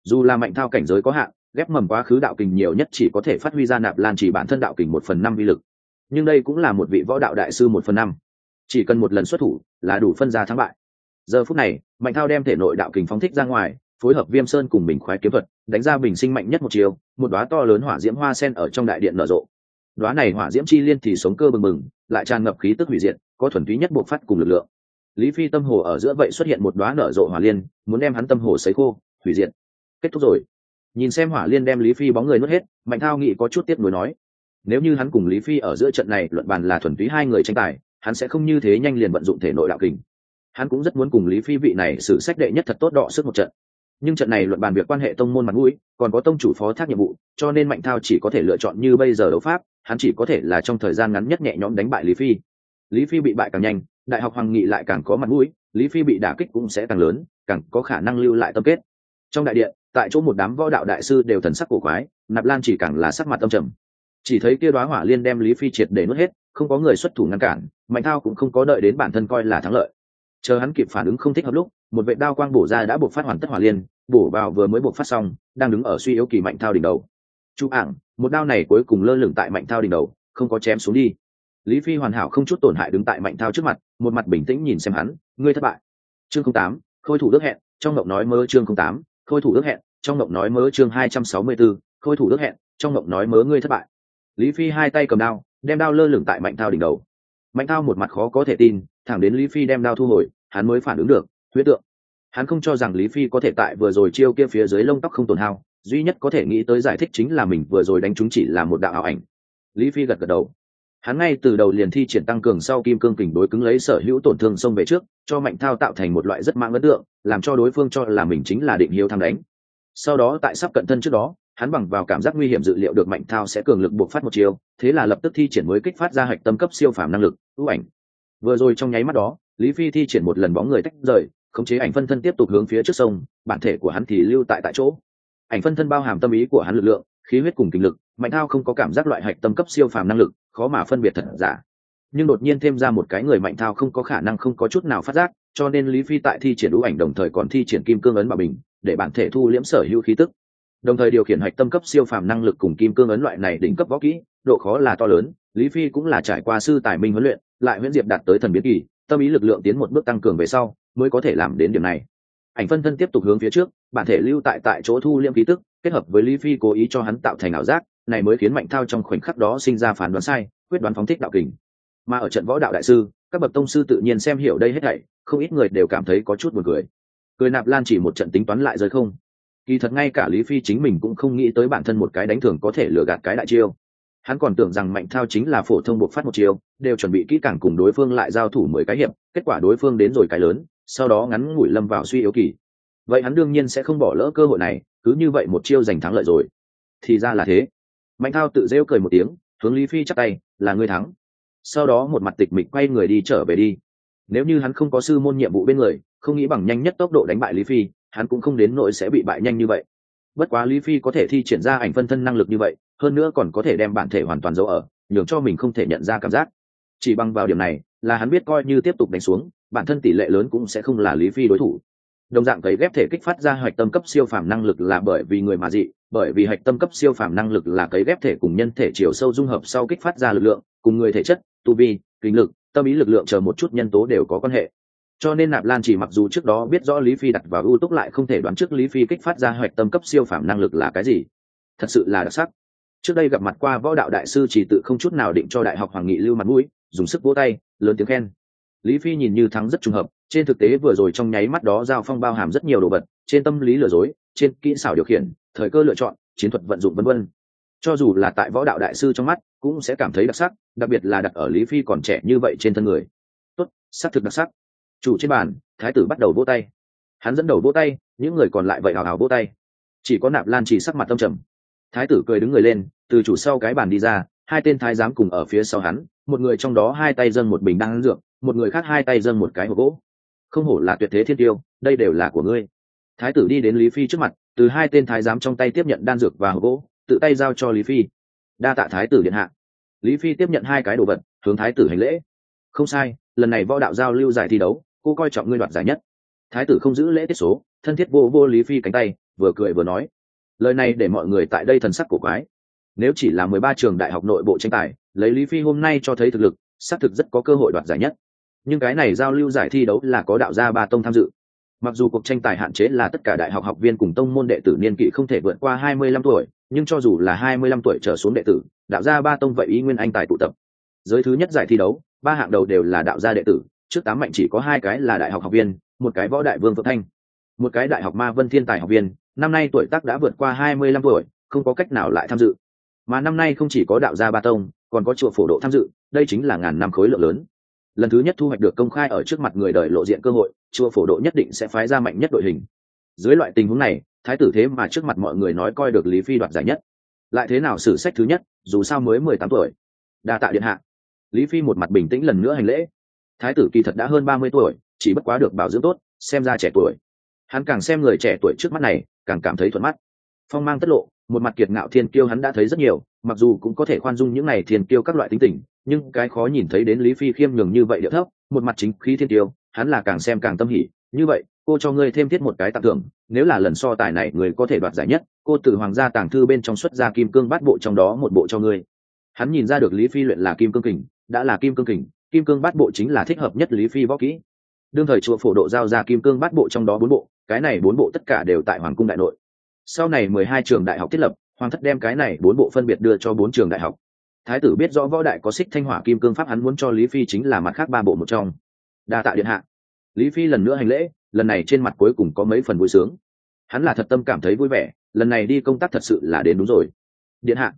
[SPEAKER 1] Dù là mạnh thao cảnh giới có hạn ghép mầm quá khứ đạo kình nhiều nhất chỉ có thể phát huy ra nạp lan chỉ bản thân đạo kình một phần năm vi lực. Nhưng đây cũng là một vị võ đạo đại sư một phần năm. Chỉ cần một lần xuất thủ là đủ phân ra thắng bại. Giờ phút này, mạnh thao đem thể nội đạo kình phóng thích ra ngoài, phối hợp viêm sơn cùng mình khoái kiếm thuật, đánh ra bình sinh mạnh nhất một chiều một đoá to lớn hỏa diễm hoa sen ở trong đại điện nở rộ. Đoá này hỏa diễm chi liên thì sống cơ bừng bừng, lại tràn ngập khí tức hủy diệt, có thuần túy nhất buộc phát cùng lực lượng. Lý phi tâm hồ ở giữa vậy xuất hiện một đoá nở rộ hỏa liên, muốn đem hắn tâm hồ sấy khô, hủy diệt. Kết thúc rồi nhìn xem hỏa liên đem lý phi bóng người nuốt hết, mạnh thao nghị có chút tiếp nối nói, nếu như hắn cùng lý phi ở giữa trận này luận bàn là thuần túy hai người tranh tài, hắn sẽ không như thế nhanh liền vận dụng thể nội đạo kình. Hắn cũng rất muốn cùng lý phi vị này xử sách đệ nhất thật tốt đọ sức một trận. Nhưng trận này luận bàn việc quan hệ tông môn mặt mũi, còn có tông chủ phó thác nhiệm vụ, cho nên mạnh thao chỉ có thể lựa chọn như bây giờ đấu pháp, hắn chỉ có thể là trong thời gian ngắn nhất nhẹ nhõm đánh bại lý phi. Lý phi bị bại càng nhanh, đại học hoàng nghị lại càng có mặt mũi, lý phi bị đả kích cũng sẽ càng lớn, càng có khả năng lưu lại tâm kết. Trong đại điện tại chỗ một đám võ đạo đại sư đều thần sắc cổ quái, nạp lan chỉ càng là sắc mặt âm trầm. Chỉ thấy kia đoá hỏa liên đem lý phi triệt để nuốt hết, không có người xuất thủ ngăn cản, mạnh thao cũng không có đợi đến bản thân coi là thắng lợi. Chờ hắn kịp phản ứng không thích hợp lúc, một vệ đao quang bổ ra đã buộc phát hoàn tất hỏa liên, bổ vào vừa mới buộc phát xong, đang đứng ở suy yếu kỳ mạnh thao đỉnh đầu. Chú ảng, một đao này cuối cùng lơ lửng tại mạnh thao đỉnh đầu, không có chém xuống đi. Lý phi hoàn hảo không chút tổn hại đứng tại mạnh thao trước mặt, một mặt bình tĩnh nhìn xem hắn, ngươi thất bại. Chương không tám, khôi thủ đức hẹn, trong mộng nói mơ chương không tám khôi thủ ước hẹn trong mộng nói mớ chương hai trăm sáu mươi 264, khôi thủ ước hẹn trong mộng nói mớ ngươi thất bại. Lý phi hai tay cầm đao đem đao lơ lửng tại mạnh thao đỉnh đầu. Mạnh thao một mặt khó có thể tin thẳng đến lý phi đem đao thu hồi hắn mới phản ứng được huyết tượng. Hắn không cho rằng lý phi có thể tại vừa rồi chiêu kia phía dưới lông tóc không tổn hao duy nhất có thể nghĩ tới giải thích chính là mình vừa rồi đánh chúng chỉ là một đạo ảo ảnh. Lý phi gật gật đầu hắn ngay từ đầu liền thi triển tăng cường sau kim cương kình đối cứng lấy sở hữu tổn thương xông về trước, cho mạnh thao tạo thành một loại rất mang ấn tượng, làm cho đối phương cho là mình chính là định hiếu tham đánh. Sau đó tại sắp cận thân trước đó, hắn bằng vào cảm giác nguy hiểm dự liệu được mạnh thao sẽ cường lực buộc phát một chiều thế là lập tức thi triển mới kích phát ra hạch tâm cấp siêu phàm năng lực, ưu ảnh. Vừa rồi trong nháy mắt đó, lý phi thi triển một lần bóng người tách rời, khống chế ảnh phân thân tiếp tục hướng phía trước sông, bản thể của hắn thì lưu tại tại chỗ. Ảnh phân thân bao hàm tâm ý của hắn lực lượng, khí huyết cùng kinh lực, mạnh thao không có cảm giác loại hạch tâm cấp siêu phàm năng lực khó mà phân biệt thật giả. Nhưng đột nhiên thêm ra một cái người mạnh thao không có khả năng không có chút nào phát giác, cho nên lý phi tại thi triển ưu ảnh đồng thời còn thi triển kim cương ấn bảo bình, để bản thể thu liễm sở hữu khí tức. Đồng thời điều khiển hạch tâm cấp siêu phàm năng lực cùng kim cương ấn loại này đỉnh cấp võ kỹ, độ khó là to lớn, lý phi cũng là trải qua sư tài minh huấn luyện, lại huyễn diệp đạt tới thần biến kỳ, tâm ý lực lượng tiến một bước tăng cường về sau, mới có thể làm đến điểm này. Ảnh phân thân tiếp tục hướng phía trước, bản thể lưu tại tại chỗ thu liễm khí tức, kết hợp với lý phi cố ý cho hắn tạo thành ảo giác này mới khiến mạnh thao trong khoảnh khắc đó sinh ra phản đoán sai, quyết đoán phóng thích đạo kình. Mà ở trận võ đạo đại sư, các bậc tông sư tự nhiên xem hiểu đây hết thảy, không ít người đều cảm thấy có chút buồn cười. Cười nạp lan chỉ một trận tính toán lại rơi không. Kỳ thật ngay cả lý phi chính mình cũng không nghĩ tới bản thân một cái đánh thường có thể lừa gạt cái đại chiêu. Hắn còn tưởng rằng mạnh thao chính là phổ thông buộc phát một chiêu, đều chuẩn bị kỹ càng cùng đối phương lại giao thủ mười cái hiệp, kết quả đối phương đến rồi cái lớn, sau đó ngắn ngủi lâm vào suy yếu kỳ. Vậy hắn đương nhiên sẽ không bỏ lỡ cơ hội này, cứ như vậy một chiêu giành thắng lợi rồi. Thì ra là thế mạnh thao tự rêu cười một tiếng, hướng lý phi chắc tay, là ngươi thắng. Sau đó một mặt tịch mịch quay người đi trở về đi. Nếu như hắn không có sư môn nhiệm vụ bên người, không nghĩ bằng nhanh nhất tốc độ đánh bại lý phi, hắn cũng không đến nỗi sẽ bị bại nhanh như vậy. Bất quá lý phi có thể thi triển ra ảnh phân thân năng lực như vậy, hơn nữa còn có thể đem bản thể hoàn toàn giấu ở, nhường cho mình không thể nhận ra cảm giác. Chỉ bằng vào điểm này, là hắn biết coi như tiếp tục đánh xuống, bản thân tỷ lệ lớn cũng sẽ không là lý phi đối thủ. Đồng dạng cấy ghép thể kích phát ra hạch tâm cấp siêu phàm năng lực là bởi vì người mà dị bởi vì hạch tâm cấp siêu phàm năng lực là cấy ghép thể cùng nhân thể chiều sâu dung hợp sau kích phát ra lực lượng, cùng người thể chất, tu vi, kinh lực, tâm ý lực lượng chờ một chút nhân tố đều có quan hệ. Cho nên nạp lan chỉ mặc dù trước đó biết rõ lý phi đặt vào ưu túc lại không thể đoán trước lý phi kích phát ra hoạch tâm cấp siêu phàm năng lực là cái gì. Thật sự là đặc sắc. Trước đây gặp mặt qua võ đạo đại sư chỉ tự không chút nào định cho đại học hoàng nghị lưu mặt mũi, dùng sức vỗ tay, lớn tiếng khen. Lý phi nhìn như thắng rất trùng hợp, trên thực tế vừa rồi trong nháy mắt đó giao phong bao hàm rất nhiều đồ vật, trên tâm lý lừa dối, trên kỹ xảo điều khiển thời cơ lựa chọn, chiến thuật vận dụng vân vân. Cho dù là tại võ đạo đại sư trong mắt, cũng sẽ cảm thấy đặc sắc, đặc biệt là đặt ở lý phi còn trẻ như vậy trên thân người. Tốt sắc thực đặc sắc. Chủ trên bàn, thái tử bắt đầu vỗ tay. Hắn dẫn đầu vỗ tay, những người còn lại vậy hào hào vỗ tay. Chỉ có nạp lan chỉ sắc mặt tâm trầm. Thái tử cười đứng người lên, từ chủ sau cái bàn đi ra, hai tên thái giám cùng ở phía sau hắn, một người trong đó hai tay dâng một bình đan dược, một người khác hai tay dâng một cái hộp gỗ. Không hổ là tuyệt thế thiên tiêu, đây đều là của ngươi. Thái tử đi đến lý phi trước mặt từ hai tên thái giám trong tay tiếp nhận đan dược và hộp gỗ, tự tay giao cho lý phi. Đa tạ thái tử điện hạ. Lý phi tiếp nhận hai cái đồ vật, hướng thái tử hành lễ. Không sai, lần này võ đạo giao lưu giải thi đấu, cô coi trọng ngươi đoạt giải nhất. Thái tử không giữ lễ tiết số, thân thiết vô vô lý phi cánh tay, vừa cười vừa nói. Lời này để mọi người tại đây thần sắc cổ quái. Nếu chỉ là mười ba trường đại học nội bộ tranh tài, lấy lý phi hôm nay cho thấy thực lực, xác thực rất có cơ hội đoạt giải nhất. Nhưng cái này giao lưu giải thi đấu là có đạo gia ba tông tham dự mặc dù cuộc tranh tài hạn chế là tất cả đại học học viên cùng tông môn đệ tử niên kỷ không thể vượt qua hai mươi lăm tuổi, nhưng cho dù là hai mươi lăm tuổi trở xuống đệ tử, đạo gia ba tông vậy ý nguyên anh tài tụ tập. Giới thứ nhất giải thi đấu, ba hạng đầu đều là đạo gia đệ tử, trước tám mạnh chỉ có hai cái là đại học học viên, một cái võ đại vương phượng thanh. Một cái đại học ma vân thiên tài học viên, năm nay tuổi tác đã vượt qua hai mươi lăm tuổi, không có cách nào lại tham dự. Mà năm nay không chỉ có đạo gia ba tông, còn có chùa phổ độ tham dự, đây chính là ngàn năm khối lượng lớn lần thứ nhất thu hoạch được công khai ở trước mặt người đời lộ diện cơ hội, chùa phổ độ nhất định sẽ phái ra mạnh nhất đội hình. Dưới loại tình huống này, thái tử thế mà trước mặt mọi người nói coi được lý phi đoạt giải nhất. Lại thế nào xử sách thứ nhất, dù sao mới mười tám tuổi. Đa tạ điện hạ. Lý phi một mặt bình tĩnh lần nữa hành lễ. Thái tử kỳ thật đã hơn ba mươi tuổi, chỉ bất quá được bảo dưỡng tốt, xem ra trẻ tuổi. Hắn càng xem người trẻ tuổi trước mắt này, càng cảm thấy thuận mắt. Phong mang tất lộ, một mặt kiệt ngạo thiên kiêu hắn đã thấy rất nhiều, mặc dù cũng có thể khoan dung những n à y thiên kiêu các loại tính tình nhưng cái khó nhìn thấy đến lý phi khiêm nhường như vậy địa thấp, một mặt chính khí thiên tiêu, hắn là càng xem càng tâm hỉ. Như vậy, cô cho ngươi thêm thiết một cái tặng thưởng, nếu là lần so tài này người có thể đoạt giải nhất, cô từ hoàng gia tàng thư bên trong xuất ra kim cương bát bộ trong đó một bộ cho ngươi. Hắn nhìn ra được lý phi luyện là kim cương kình, đã là kim cương kình, kim cương bát bộ chính là thích hợp nhất lý phi võ kỹ. Đương thời chùa phổ độ giao ra kim cương bát bộ trong đó bốn bộ, cái này bốn bộ tất cả đều tại hoàng cung đại nội. Sau này mười hai trường đại học thiết lập, hoàng thất đem cái này bốn bộ phân biệt đưa cho bốn trường đại học thái tử biết rõ võ đại có xích thanh hỏa kim cương pháp hắn muốn cho lý phi chính là mặt khác ba bộ một trong. Đa tạ điện hạ. Lý phi lần nữa hành lễ, lần này trên mặt cuối cùng có mấy phần vui sướng. Hắn là thật tâm cảm thấy vui vẻ, lần này đi công tác thật sự là đến đúng rồi. Điện hạ.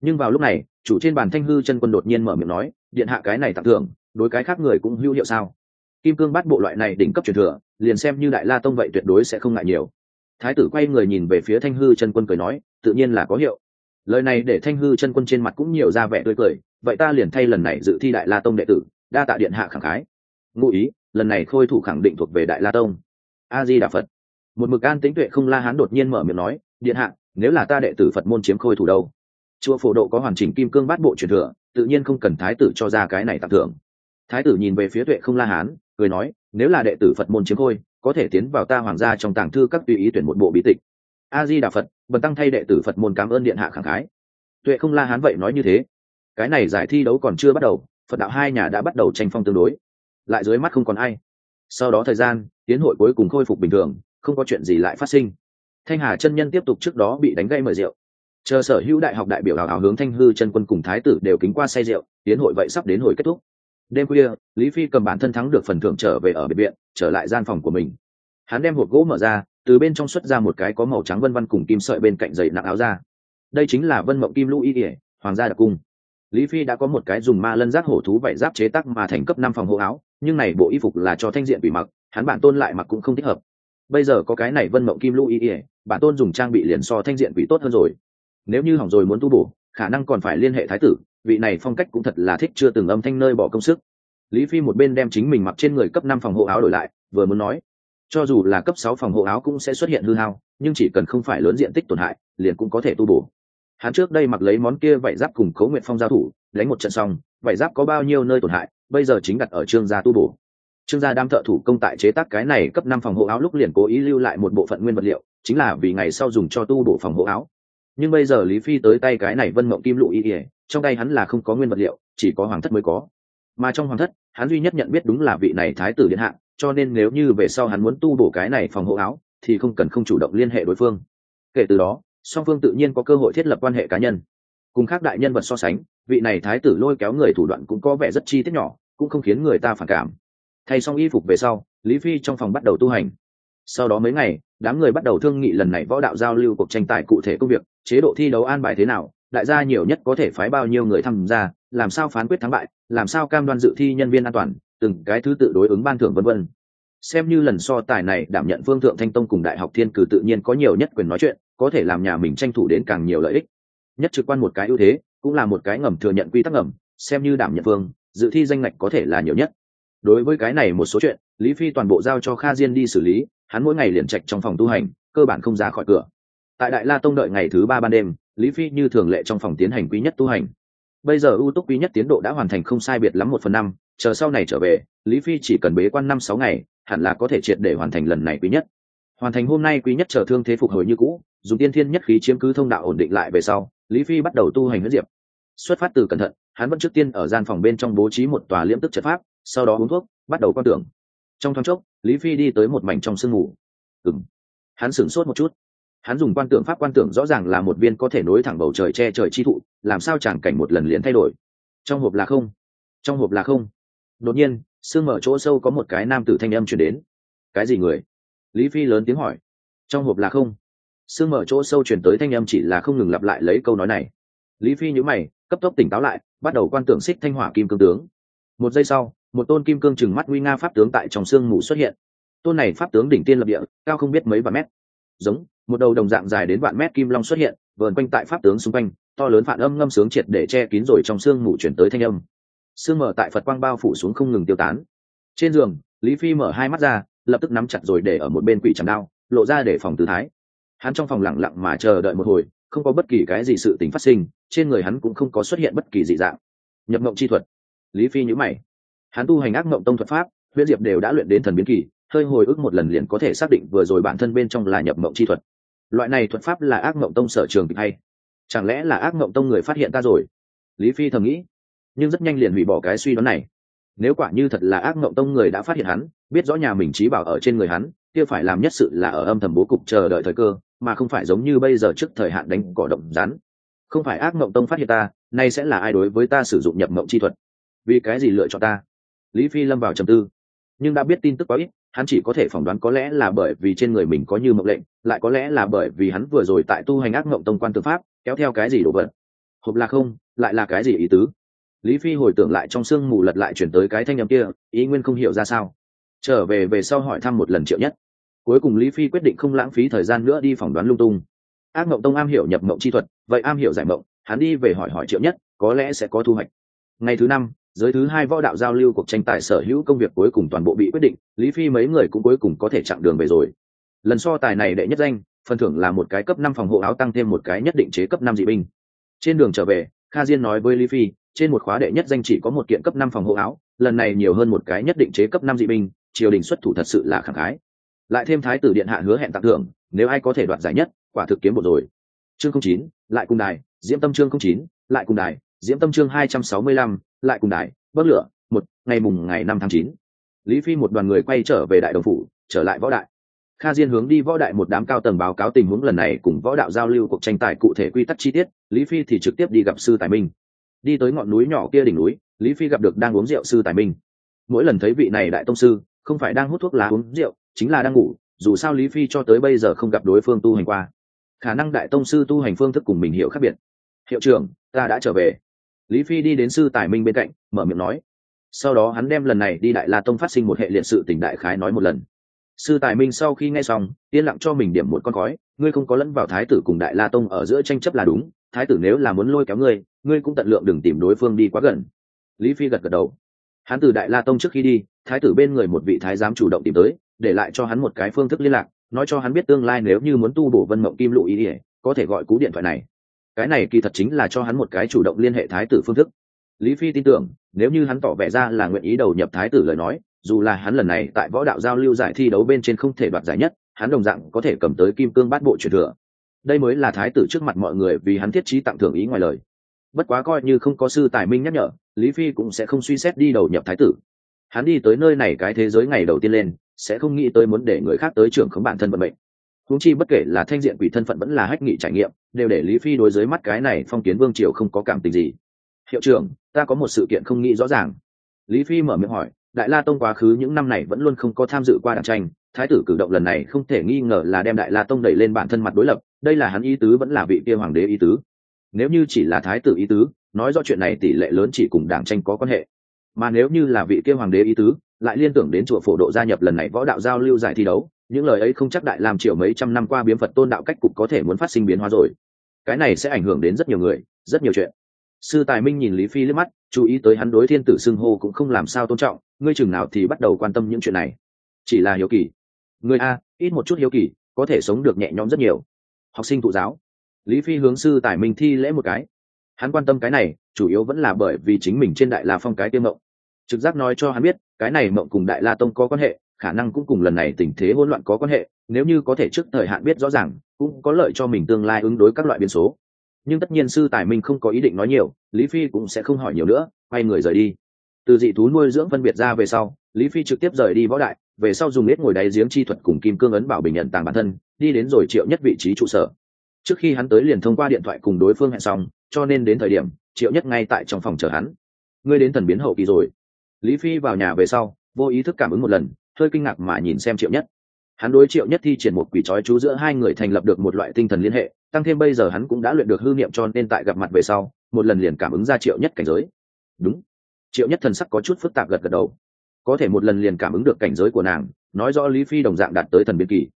[SPEAKER 1] Nhưng vào lúc này, chủ trên bàn thanh hư chân quân đột nhiên mở miệng nói, điện hạ cái này tặng thưởng, đối cái khác người cũng hữu hiệu sao? Kim cương bắt bộ loại này đỉnh cấp truyền thừa, liền xem như đại la tông vậy tuyệt đối sẽ không ngại nhiều. Thái tử quay người nhìn về phía thanh hư chân quân cười nói, tự nhiên là có hiệu lời này để thanh hư chân quân trên mặt cũng nhiều ra vẻ tươi cười, vậy ta liền thay lần này dự thi đại la tông đệ tử, đa tạ điện hạ khẳng khái. Ngụ ý, lần này khôi thủ khẳng định thuộc về đại la tông. A di đà phật. Một mực an tĩnh tuệ không la hán đột nhiên mở miệng nói, điện hạ, nếu là ta đệ tử phật môn chiếm khôi thủ đâu? Chùa phổ độ có hoàn chỉnh kim cương bát bộ truyền thừa, tự nhiên không cần thái tử cho ra cái này tặng thưởng. Thái tử nhìn về phía tuệ không la hán, cười nói, nếu là đệ tử phật môn chiếm khôi, có thể tiến vào ta hoàng gia trong tàng thư các tùy ý tuyển một bộ bí tịch. A di đà phật bần tăng thay đệ tử phật môn cảm ơn điện hạ khẳng khái. Tuệ không la hán vậy nói như thế. Cái này giải thi đấu còn chưa bắt đầu, phật đạo hai nhà đã bắt đầu tranh phong tương đối. Lại dưới mắt không còn ai. Sau đó thời gian, tiến hội cuối cùng khôi phục bình thường, không có chuyện gì lại phát sinh. Thanh hà chân nhân tiếp tục trước đó bị đánh gây mời rượu. Chờ sở hữu đại học đại biểu hào hào hướng thanh hư chân quân cùng thái tử đều kính qua say rượu, tiến hội vậy sắp đến hồi kết thúc. Đêm khuya, lý phi cầm bản thân thắng được phần thưởng trở về ở biệt viện, trở lại gian phòng của mình. Hắn đem hộp gỗ mở ra từ bên trong xuất ra một cái có màu trắng vân vân cùng kim sợi bên cạnh dày nặng áo ra đây chính là vân mộng kim lũ y ỉa hoàng gia đặc cung. Lý phi đã có một cái dùng ma lân giác hổ thú vảy giáp chế tắc mà thành cấp năm phòng hộ áo, nhưng này bộ y phục là cho thanh diện bị mặc, hắn bản tôn lại mặc cũng không thích hợp. Bây giờ có cái này vân mộng kim lũ y ỉa bản tôn dùng trang bị liền so thanh diện bị tốt hơn rồi. Nếu như hỏng rồi muốn tu bổ, khả năng còn phải liên hệ thái tử, vị này phong cách cũng thật là thích chưa từng âm thanh nơi bỏ công sức. Lý phi một bên đem chính mình mặc trên người cấp năm phòng hộ áo đổi lại, vừa muốn nói cho dù là cấp sáu phòng hộ áo cũng sẽ xuất hiện hư hao, nhưng chỉ cần không phải lớn diện tích tổn hại, liền cũng có thể tu bổ. Hắn trước đây mặc lấy món kia vải giáp cùng cấu nguyện phong giao thủ, đánh một trận xong, vải giáp có bao nhiêu nơi tổn hại, bây giờ chính đặt ở trương gia tu bổ. Trương gia đam thợ thủ công tại chế tác cái này cấp năm phòng hộ áo lúc liền cố ý lưu lại một bộ phận nguyên vật liệu, chính là vì ngày sau dùng cho tu bổ phòng hộ áo. Nhưng bây giờ lý phi tới tay cái này vân mộng kim lụ y ỉa trong tay hắn là không có nguyên vật liệu, chỉ có hoàng thất mới có. Mà trong hoàng thất, hắn duy nhất nhận biết đúng là vị này thái tử điện hạ cho nên nếu như về sau hắn muốn tu bổ cái này phòng hộ áo, thì không cần không chủ động liên hệ đối phương. Kể từ đó, song phương tự nhiên có cơ hội thiết lập quan hệ cá nhân. Cùng khác đại nhân vật so sánh, vị này thái tử lôi kéo người thủ đoạn cũng có vẻ rất chi tiết nhỏ, cũng không khiến người ta phản cảm. Thay xong y phục về sau, lý phi trong phòng bắt đầu tu hành. Sau đó mấy ngày, đám người bắt đầu thương nghị lần này võ đạo giao lưu cuộc tranh tài cụ thể công việc, chế độ thi đấu an bài thế nào, đại gia nhiều nhất có thể phái bao nhiêu người tham gia, làm sao phán quyết thắng bại, làm sao cam đoan dự thi nhân viên an toàn từng cái thứ tự đối ứng ban thưởng vân vân. Xem như lần so tài này đảm nhận phương thượng thanh tông cùng đại học thiên cử tự nhiên có nhiều nhất quyền nói chuyện, có thể làm nhà mình tranh thủ đến càng nhiều lợi ích. Nhất trực quan một cái ưu thế, cũng là một cái ngầm thừa nhận quy tắc ngầm, xem như đảm nhận phương dự thi danh ngạch có thể là nhiều nhất. Đối với cái này một số chuyện, lý phi toàn bộ giao cho kha diên đi xử lý, hắn mỗi ngày liền trạch trong phòng tu hành, cơ bản không ra khỏi cửa. Tại đại la tông đợi ngày thứ ba ban đêm, lý phi như thường lệ trong phòng tiến hành quý nhất tu hành. Bây giờ ưu túc quý nhất tiến độ đã hoàn thành không sai biệt lắm một phần năm chờ sau này trở về lý phi chỉ cần bế quan năm sáu ngày hẳn là có thể triệt để hoàn thành lần này quý nhất. Hoàn thành hôm nay quý nhất chờ thương thế phục hồi như cũ dùng tiên thiên nhất khí chiếm cứ thông đạo ổn định lại về sau lý phi bắt đầu tu hành huyết diệp. Xuất phát từ cẩn thận hắn vẫn trước tiên ở gian phòng bên trong bố trí một tòa liễm tức trận pháp sau đó uống thuốc bắt đầu quan tưởng. Trong thoáng chốc lý phi đi tới một mảnh trong sương mù. Ừm, hắn sửng sốt một chút. Hắn dùng quan tưởng pháp quan tưởng rõ ràng là một viên có thể nối thẳng bầu trời che trời chi thụ làm sao chẳng cảnh một lần liền thay đổi. Trong hộp là không. Trong hộp là không đột nhiên, sương mở chỗ sâu có một cái nam tử thanh âm chuyển đến. Cái gì người? Lý phi lớn tiếng hỏi. Trong hộp là không. Sương mở chỗ sâu chuyển tới thanh âm chỉ là không ngừng lặp lại lấy câu nói này. Lý phi nhữ mày, cấp tốc tỉnh táo lại, bắt đầu quan tưởng xích thanh hỏa kim cương tướng. Một giây sau, một tôn kim cương chừng mắt nguy nga pháp tướng tại trong sương mù xuất hiện. Tôn này pháp tướng đỉnh tiên lập địa, cao không biết mấy vạn mét. Giống, một đầu đồng dạng dài đến vạn mét kim long xuất hiện, vờn quanh tại pháp tướng xung quanh, to lớn phản âm ngâm sướng triệt để che kín rồi trong sương mù chuyển tới thanh âm sương mở tại phật quang bao phủ xuống không ngừng tiêu tán. Trên giường, lý phi mở hai mắt ra, lập tức nắm chặt rồi để ở một bên quỷ chẳng đao, lộ ra để phòng tư thái. Hắn trong phòng lặng lặng mà chờ đợi một hồi, không có bất kỳ cái gì sự tình phát sinh, trên người hắn cũng không có xuất hiện bất kỳ dị dạng. Nhập mộng chi thuật. Lý phi nhữ mày. Hắn tu hành ác mộng tông thuật pháp, huyễn diệp đều đã luyện đến thần biến kỳ, hơi hồi ức một lần liền có thể xác định vừa rồi bản thân bên trong là nhập mộng chi thuật. Loại này thuật pháp là ác mộng tông sở trường kịch hay. Chẳng lẽ là ác mộng tông người phát hiện ta rồi? Lý phi thầm nghĩ nhưng rất nhanh liền hủy bỏ cái suy đoán này. Nếu quả như thật là ác mộng tông người đã phát hiện hắn, biết rõ nhà mình trí bảo ở trên người hắn, kia phải làm nhất sự là ở âm thầm bố cục chờ đợi thời cơ, mà không phải giống như bây giờ trước thời hạn đánh cỏ động rắn. Không phải ác mộng tông phát hiện ta, nay sẽ là ai đối với ta sử dụng nhập mộng chi thuật? Vì cái gì lựa chọn ta? Lý phi lâm vào trầm tư. Nhưng đã biết tin tức quá ít, hắn chỉ có thể phỏng đoán có lẽ là bởi vì trên người mình có như mộng lệnh, lại có lẽ là bởi vì hắn vừa rồi tại tu hành ác mộng tông quan tư pháp, kéo theo cái gì đồ vật? Hộp là không, lại là cái gì ý tứ? Lý phi hồi tưởng lại trong sương mù lật lại chuyển tới cái thanh â m kia, ý nguyên không hiểu ra sao. Trở về về sau hỏi thăm một lần triệu nhất. Cuối cùng lý phi quyết định không lãng phí thời gian nữa đi phỏng đoán lung tung. Ác mộng tông am hiểu nhập mộng chi thuật, vậy am hiểu giải mộng, hắn đi về hỏi hỏi triệu nhất, có lẽ sẽ có thu hoạch. Ngày thứ năm, giới thứ hai võ đạo giao lưu cuộc tranh tài sở hữu công việc cuối cùng toàn bộ bị quyết định, lý phi mấy người cũng cuối cùng có thể chặng đường về rồi. Lần so tài này đệ nhất danh, phần thưởng là một cái cấp năm phòng hộ áo tăng thêm một cái nhất định chế cấp năm dị binh. Trên đường trở về, kha diên nói với lý phi trên một khóa đệ nhất danh chỉ có một kiện cấp năm phòng hộ áo, lần này nhiều hơn một cái nhất định chế cấp năm dị binh, triều đình xuất thủ thật sự là khẳng khái. Lại thêm thái tử điện hạ hứa hẹn tặng thưởng, nếu ai có thể đoạt giải nhất, quả thực kiếm bộ rồi. Chương không chín, lại cùng đài, diễm tâm chương không chín, lại cùng đài, diễm tâm chương hai trăm sáu mươi lăm, lại cùng đài bất lửa, một, ngày mùng ngày năm tháng chín. Lý phi một đoàn người quay trở về đại đồng phủ, trở lại võ đại. Kha diên hướng đi võ đại một đám cao tầng báo cáo tình huống lần này cùng võ đạo giao lưu cuộc tranh tài cụ thể quy tắc chi tiết. Lý phi thì trực tiếp đi gặp sư tài minh đi tới ngọn núi nhỏ kia đỉnh núi, lý phi gặp được đang uống rượu sư tài minh. Mỗi lần thấy vị này đại tông sư, không phải đang hút thuốc lá uống rượu, chính là đang ngủ, dù sao lý phi cho tới bây giờ không gặp đối phương tu hành qua. Khả năng đại tông sư tu hành phương thức cùng mình hiểu khác biệt. Hiệu trưởng, ta đã trở về. Lý phi đi đến sư tài minh bên cạnh, mở miệng nói. Sau đó hắn đem lần này đi đại la tông phát sinh một hệ liệt sự tỉnh đại khái nói một lần. Sư tài minh sau khi nghe xong, yên lặng cho mình điểm một con khói, ngươi không có lẫn vào thái tử cùng đại la tông ở giữa tranh chấp là đúng thái tử nếu là muốn lôi kéo ngươi ngươi cũng tận lượng đừng tìm đối phương đi quá gần. Lý phi gật gật đầu. Hắn từ đại la tông trước khi đi, thái tử bên người một vị thái giám chủ động tìm tới, để lại cho hắn một cái phương thức liên lạc, nói cho hắn biết tương lai nếu như muốn tu bổ vân mộng kim lụ ý ỉa, có thể gọi cú điện thoại này. Cái này kỳ thật chính là cho hắn một cái chủ động liên hệ thái tử phương thức. Lý phi tin tưởng, nếu như hắn tỏ vẻ ra là nguyện ý đầu nhập thái tử lời nói, dù là hắn lần này tại võ đạo giao lưu giải thi đấu bên trên không thể đoạt giải nhất, hắn đồng dạng có thể cầm tới kim cương bát bộ truyền thừa đây mới là thái tử trước mặt mọi người vì hắn thiết trí tặng thưởng ý ngoài lời. Bất quá coi như không có sư tài minh nhắc nhở, lý phi cũng sẽ không suy xét đi đầu nhập thái tử. Hắn đi tới nơi này cái thế giới ngày đầu tiên lên, sẽ không nghĩ tới muốn để người khác tới trưởng khống bản thân vận mệnh. Húng chi bất kể là thanh diện quỷ thân phận vẫn là hách nghị trải nghiệm, đều để lý phi đối dưới mắt cái này phong kiến vương triều không có cảm tình gì. Hiệu trưởng, ta có một sự kiện không nghĩ rõ ràng. Lý phi mở miệng hỏi, đại la tông quá khứ những năm này vẫn luôn không có tham dự qua đảng tranh, thái tử cử động lần này không thể nghi ngờ là đem đại la tông đẩy lên bản thân mặt đối lập đây là hắn ý tứ vẫn là vị kia hoàng đế ý tứ. Nếu như chỉ là thái tử ý tứ, nói rõ chuyện này tỷ lệ lớn chỉ cùng đảng tranh có quan hệ. Mà nếu như là vị kia hoàng đế ý tứ, lại liên tưởng đến chùa phổ độ gia nhập lần này võ đạo giao lưu giải thi đấu, những lời ấy không chắc đại làm triệu mấy trăm năm qua biến phật tôn đạo cách cục có thể muốn phát sinh biến hóa rồi. Cái này sẽ ảnh hưởng đến rất nhiều người, rất nhiều chuyện. Sư tài minh nhìn lý phi liếc mắt, chú ý tới hắn đối thiên tử xưng hô cũng không làm sao tôn trọng, ngươi chừng nào thì bắt đầu quan tâm những chuyện này. Chỉ là hiếu kỳ. Người a, ít một chút hiếu kỳ, có thể sống được nhẹ nhõm rất nhiều học sinh thụ giáo. Lý phi hướng sư tài minh thi lễ một cái. Hắn quan tâm cái này, chủ yếu vẫn là bởi vì chính mình trên đại la phong cái tiêm mộng. Trực giác nói cho hắn biết, cái này mộng cùng đại la tông có quan hệ, khả năng cũng cùng lần này tình thế hỗn loạn có quan hệ, nếu như có thể trước thời hạn biết rõ ràng, cũng có lợi cho mình tương lai ứng đối các loại biến số. Nhưng tất nhiên sư tài minh không có ý định nói nhiều, lý phi cũng sẽ không hỏi nhiều nữa, quay người rời đi. Từ dị thú nuôi dưỡng phân biệt ra về sau lý phi trực tiếp rời đi võ đại, về sau dùng nết ngồi đáy giếng chi thuật cùng kim cương ấn bảo bình nhận tàng bản thân, đi đến rồi triệu nhất vị trí trụ sở. Trước khi hắn tới liền thông qua điện thoại cùng đối phương hẹn xong, cho nên đến thời điểm, triệu nhất ngay tại trong phòng chờ hắn. Ngươi đến thần biến hậu kỳ rồi. Lý phi vào nhà về sau, vô ý thức cảm ứng một lần, hơi kinh ngạc mà nhìn xem triệu nhất. Hắn đối triệu nhất thi triển một quỷ trói chú giữa hai người thành lập được một loại tinh thần liên hệ, tăng thêm bây giờ hắn cũng đã luyện được hư niệm cho nên tại gặp mặt về sau, một lần liền cảm ứng ra triệu nhất cảnh giới. Đúng. Triệu nhất thần sắc có chút phức tạp gật gật đầu có thể một lần liền cảm ứng được cảnh giới của nàng, nói rõ lý phi đồng dạng đạt tới thần biên kỳ.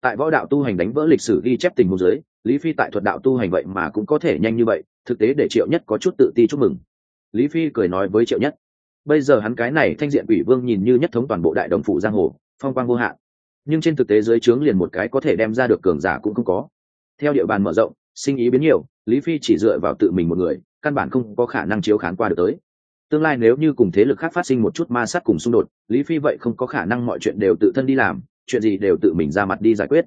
[SPEAKER 1] Tại võ đạo tu hành đánh vỡ lịch sử ghi chép tình huống giới lý phi tại thuật đạo tu hành vậy mà cũng có thể nhanh như vậy, thực tế để triệu nhất có chút tự ti chúc mừng. Lý phi cười nói với triệu nhất, bây giờ hắn cái này thanh diện ủy vương nhìn như nhất thống toàn bộ đại đồng phủ giang hồ, phong quang vô hạn. Nhưng trên thực tế dưới trướng liền một cái có thể đem ra được cường giả cũng không có. Theo địa bàn mở rộng, sinh ý biến nhiều, lý phi chỉ dựa vào tự mình một người, căn bản không có khả năng chiếu khán qua được tới tương lai nếu như cùng thế lực khác phát sinh một chút ma sát cùng xung đột, lý phi vậy không có khả năng mọi chuyện đều tự thân đi làm, chuyện gì đều tự mình ra mặt đi giải quyết.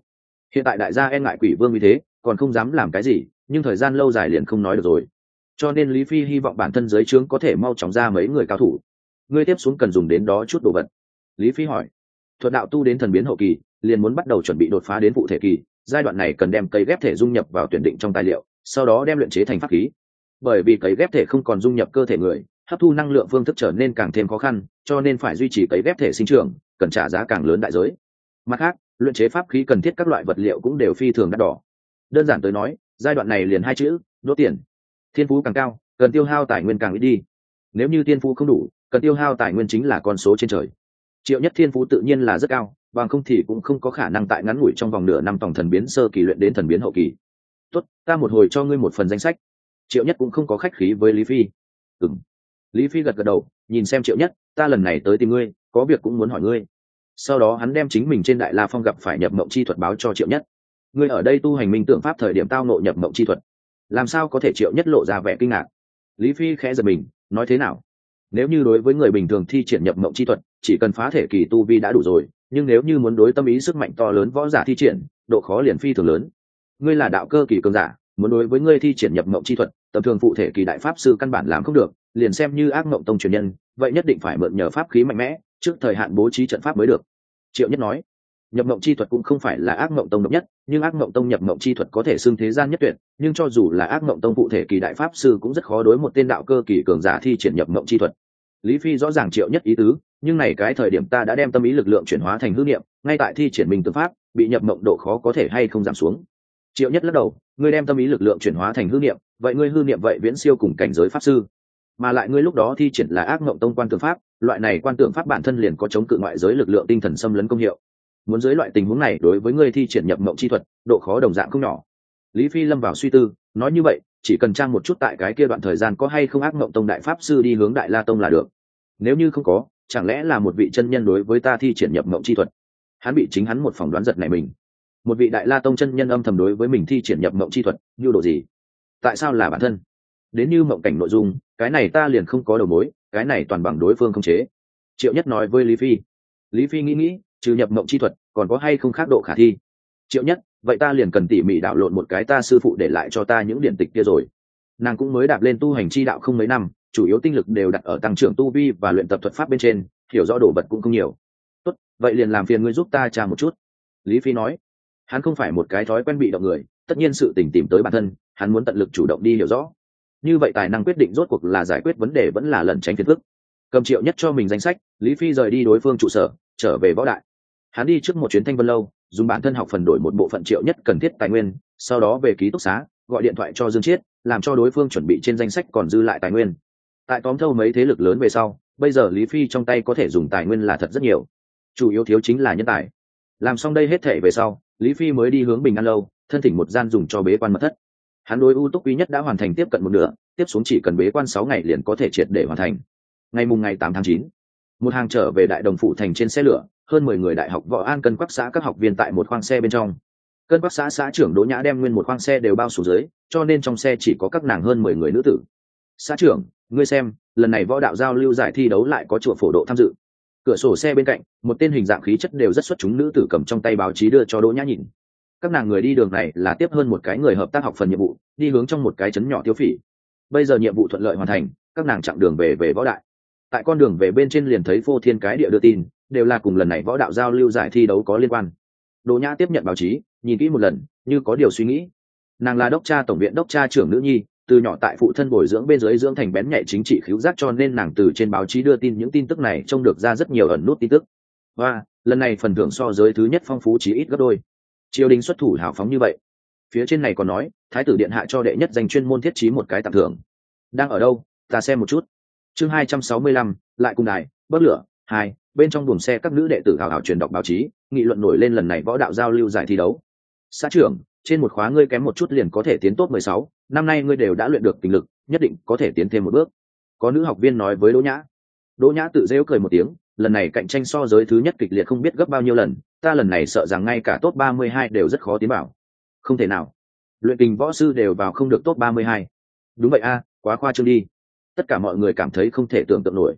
[SPEAKER 1] Hiện tại đại gia e ngại quỷ vương như thế, còn không dám làm cái gì, nhưng thời gian lâu dài liền không nói được rồi. Cho nên lý phi hy vọng bản thân giới trướng có thể mau chóng ra mấy người cao thủ. Ngươi tiếp xuống cần dùng đến đó chút đồ vật. Lý phi hỏi. Thuật đạo tu đến thần biến hậu kỳ, liền muốn bắt đầu chuẩn bị đột phá đến vụ thể kỳ, giai đoạn này cần đem cấy ghép thể dung nhập vào tuyển định trong tài liệu, sau đó đem luyện chế thành pháp khí. Bởi vì cấy ghép thể không còn dung nhập cơ thể người hấp thu năng lượng phương thức trở nên càng thêm khó khăn, cho nên phải duy trì cấy ghép thể sinh trưởng, cần trả giá càng lớn đại giới. Mặt khác, luyện chế pháp khí cần thiết các loại vật liệu cũng đều phi thường đắt đỏ. Đơn giản tới nói, giai đoạn này liền hai chữ, đốt tiền. Thiên phú càng cao, cần tiêu hao tài nguyên càng ít đi. Nếu như thiên phú không đủ, cần tiêu hao tài nguyên chính là con số trên trời. Triệu nhất thiên phú tự nhiên là rất cao, bằng không thì cũng không có khả năng tại ngắn ngủi trong vòng nửa năm tổng thần biến sơ kỳ luyện đến thần biến hậu kỳ. Tốt, ta một hồi cho ngươi một phần danh sách. Triệu nhất cũng không có khách khí với lý phi. Ừ lý phi gật gật đầu, nhìn xem triệu nhất, ta lần này tới tìm ngươi, có việc cũng muốn hỏi ngươi. Sau đó hắn đem chính mình trên đại la phong gặp phải nhập mộng chi thuật báo cho triệu nhất. Ngươi ở đây tu hành minh tượng pháp thời điểm tao nộ nhập mộng chi thuật, làm sao có thể triệu nhất lộ ra vẻ kinh ngạc? Lý phi khẽ giật mình, nói thế nào? Nếu như đối với người bình thường thi triển nhập mộng chi thuật, chỉ cần phá thể kỳ tu vi đã đủ rồi, nhưng nếu như muốn đối tâm ý sức mạnh to lớn võ giả thi triển, độ khó liền phi thường lớn. Ngươi là đạo cơ kỳ cường giả, muốn đối với ngươi thi triển nhập mộng chi thuật tầm thường phụ thể kỳ đại pháp sư căn bản làm không được, liền xem như ác mộng tông truyền nhân, vậy nhất định phải mượn nhờ pháp khí mạnh mẽ, trước thời hạn bố trí trận pháp mới được. Triệu nhất nói. Nhập mộng chi thuật cũng không phải là ác mộng tông độc nhất, nhưng ác mộng tông nhập mộng chi thuật có thể xưng thế gian nhất tuyệt, nhưng cho dù là ác mộng tông cụ thể kỳ đại pháp sư cũng rất khó đối một tên đạo cơ kỳ cường giả thi triển nhập mộng chi thuật. Lý phi rõ ràng triệu nhất ý tứ, nhưng này cái thời điểm ta đã đem tâm ý lực lượng chuyển hóa thành hư niệm, ngay tại thi triển mình tư pháp, bị nhập mộng độ khó có thể hay không giảm xuống. Triệu nhất lắc đầu, ngươi đem tâm ý lực lượng chuyển hóa thành hư niệm vậy ngươi hư niệm vậy viễn siêu cùng cảnh giới pháp sư. Mà lại ngươi lúc đó thi triển là ác mộng tông quan tượng pháp, loại này quan tượng pháp bản thân liền có chống cự ngoại giới lực lượng tinh thần xâm lấn công hiệu. Muốn dưới loại tình huống này, đối với ngươi thi triển nhập mộng chi thuật, độ khó đồng dạng không nhỏ. Lý phi lâm vào suy tư, nói như vậy, chỉ cần trang một chút tại cái kia đoạn thời gian có hay không ác mộng tông đại pháp sư đi hướng đại la tông là được. Nếu như không có, chẳng lẽ là một vị chân nhân đối với ta thi triển nhập mộng chi thuật? Hắn bị chính hắn một phỏng đoán giật này mình. Một vị đại la tông chân nhân âm thầm đối với mình thi triển nhập mộng chi thuật như độ gì? Tại sao là bản thân? Đến như mộng cảnh nội dung, cái này ta liền không có đầu mối, cái này toàn bằng đối phương không chế. Triệu nhất nói với lý phi. Lý phi nghĩ nghĩ, trừ nhập mộng chi thuật, còn có hay không khác độ khả thi? Triệu nhất, vậy ta liền cần tỉ mỉ đạo lộn một cái ta sư phụ để lại cho ta những điển tịch kia rồi. Nàng cũng mới đạp lên tu hành chi đạo không mấy năm, chủ yếu tinh lực đều đặt ở tăng trưởng tu vi và luyện tập thuật pháp bên trên, hiểu rõ đồ vật cũng không nhiều. Tốt, vậy liền làm phiền ngươi giúp ta tra một chút. Lý phi nói. Hắn không phải một cái thói quen bị động người, tất nhiên sự tình tìm tới bản thân hắn muốn tận lực chủ động đi hiểu rõ. Như vậy tài năng quyết định rốt cuộc là giải quyết vấn đề vẫn là lẩn tránh phiền phức. Cầm triệu nhất cho mình danh sách, lý phi rời đi đối phương trụ sở, trở về võ đại. Hắn đi trước một chuyến thanh vân lâu, dùng bản thân học phần đổi một bộ phận triệu nhất cần thiết tài nguyên, sau đó về ký túc xá, gọi điện thoại cho dương chiết, làm cho đối phương chuẩn bị trên danh sách còn dư lại tài nguyên. Tại tóm thâu mấy thế lực lớn về sau, bây giờ lý phi trong tay có thể dùng tài nguyên là thật rất nhiều. Chủ yếu thiếu chính là nhân tài. Làm xong đây hết thể về sau, lý phi mới đi hướng bình an lâu, thân thỉnh một gian dùng cho bế quan mật thất hắn đối ưu túc quý nhất đã hoàn thành tiếp cận một nửa, tiếp xuống chỉ cần bế quan sáu ngày liền có thể triệt để hoàn thành. Ngày mùng ngày tám tháng chín, một hàng trở về đại đồng phụ thành trên xe lửa, hơn mười người đại học võ an cân quắc xã các học viên tại một khoang xe bên trong. Cân quắc xã xã trưởng đỗ nhã đem nguyên một khoang xe đều bao xuống dưới, cho nên trong xe chỉ có các nàng hơn mười người nữ tử. Xã trưởng, ngươi xem, lần này võ đạo giao lưu giải thi đấu lại có chùa phổ độ tham dự. Cửa sổ xe bên cạnh, một tên hình dạng khí chất đều rất xuất chúng nữ tử cầm trong tay báo chí đưa cho đỗ nhã nhìn các nàng người đi đường này là tiếp hơn một cái người hợp tác học phần nhiệm vụ, đi hướng trong một cái trấn nhỏ tiêu phỉ. Bây giờ nhiệm vụ thuận lợi hoàn thành, các nàng chặng đường về về võ đại. Tại con đường về bên trên liền thấy phô thiên cái địa đưa tin, đều là cùng lần này võ đạo giao lưu giải thi đấu có liên quan. Đỗ nhã tiếp nhận báo chí, nhìn kỹ một lần, như có điều suy nghĩ. Nàng là đốc cha tổng viện đốc cha trưởng nữ nhi, từ nhỏ tại phụ thân bồi dưỡng bên dưới dưỡng thành bén nhạy chính trị khiếu giác cho nên nàng từ trên báo chí đưa tin những tin tức này trông được ra rất nhiều ẩn nút tin tức. Và, lần này phần thưởng so giới thứ nhất phong phú chỉ ít gấp đôi triều đình xuất thủ hào phóng như vậy. Phía trên này còn nói, thái tử điện hạ cho đệ nhất danh chuyên môn thiết trí một cái tặng thưởng. Đang ở đâu? Ta xem một chút. Chương hai trăm sáu mươi lăm, lại cùng đài, bớt lửa. Hai, bên trong buồng xe các nữ đệ tử hào hào truyền đọc báo chí, nghị luận nổi lên lần này võ đạo giao lưu giải thi đấu. Xã trưởng, trên một khóa ngươi kém một chút liền có thể tiến tốt mười sáu, năm nay ngươi đều đã luyện được tình lực, nhất định có thể tiến thêm một bước. Có nữ học viên nói với đỗ nhã đỗ nhã tự rêu cười một tiếng, lần này cạnh tranh so giới thứ nhất kịch liệt không biết gấp bao nhiêu lần, ta lần này sợ rằng ngay cả top ba mươi hai đều rất khó tiến bảo không thể nào. Luyện tình võ sư đều vào không được top ba mươi hai. Đúng vậy a, quá khoa trương đi. Tất cả mọi người cảm thấy không thể tưởng tượng nổi.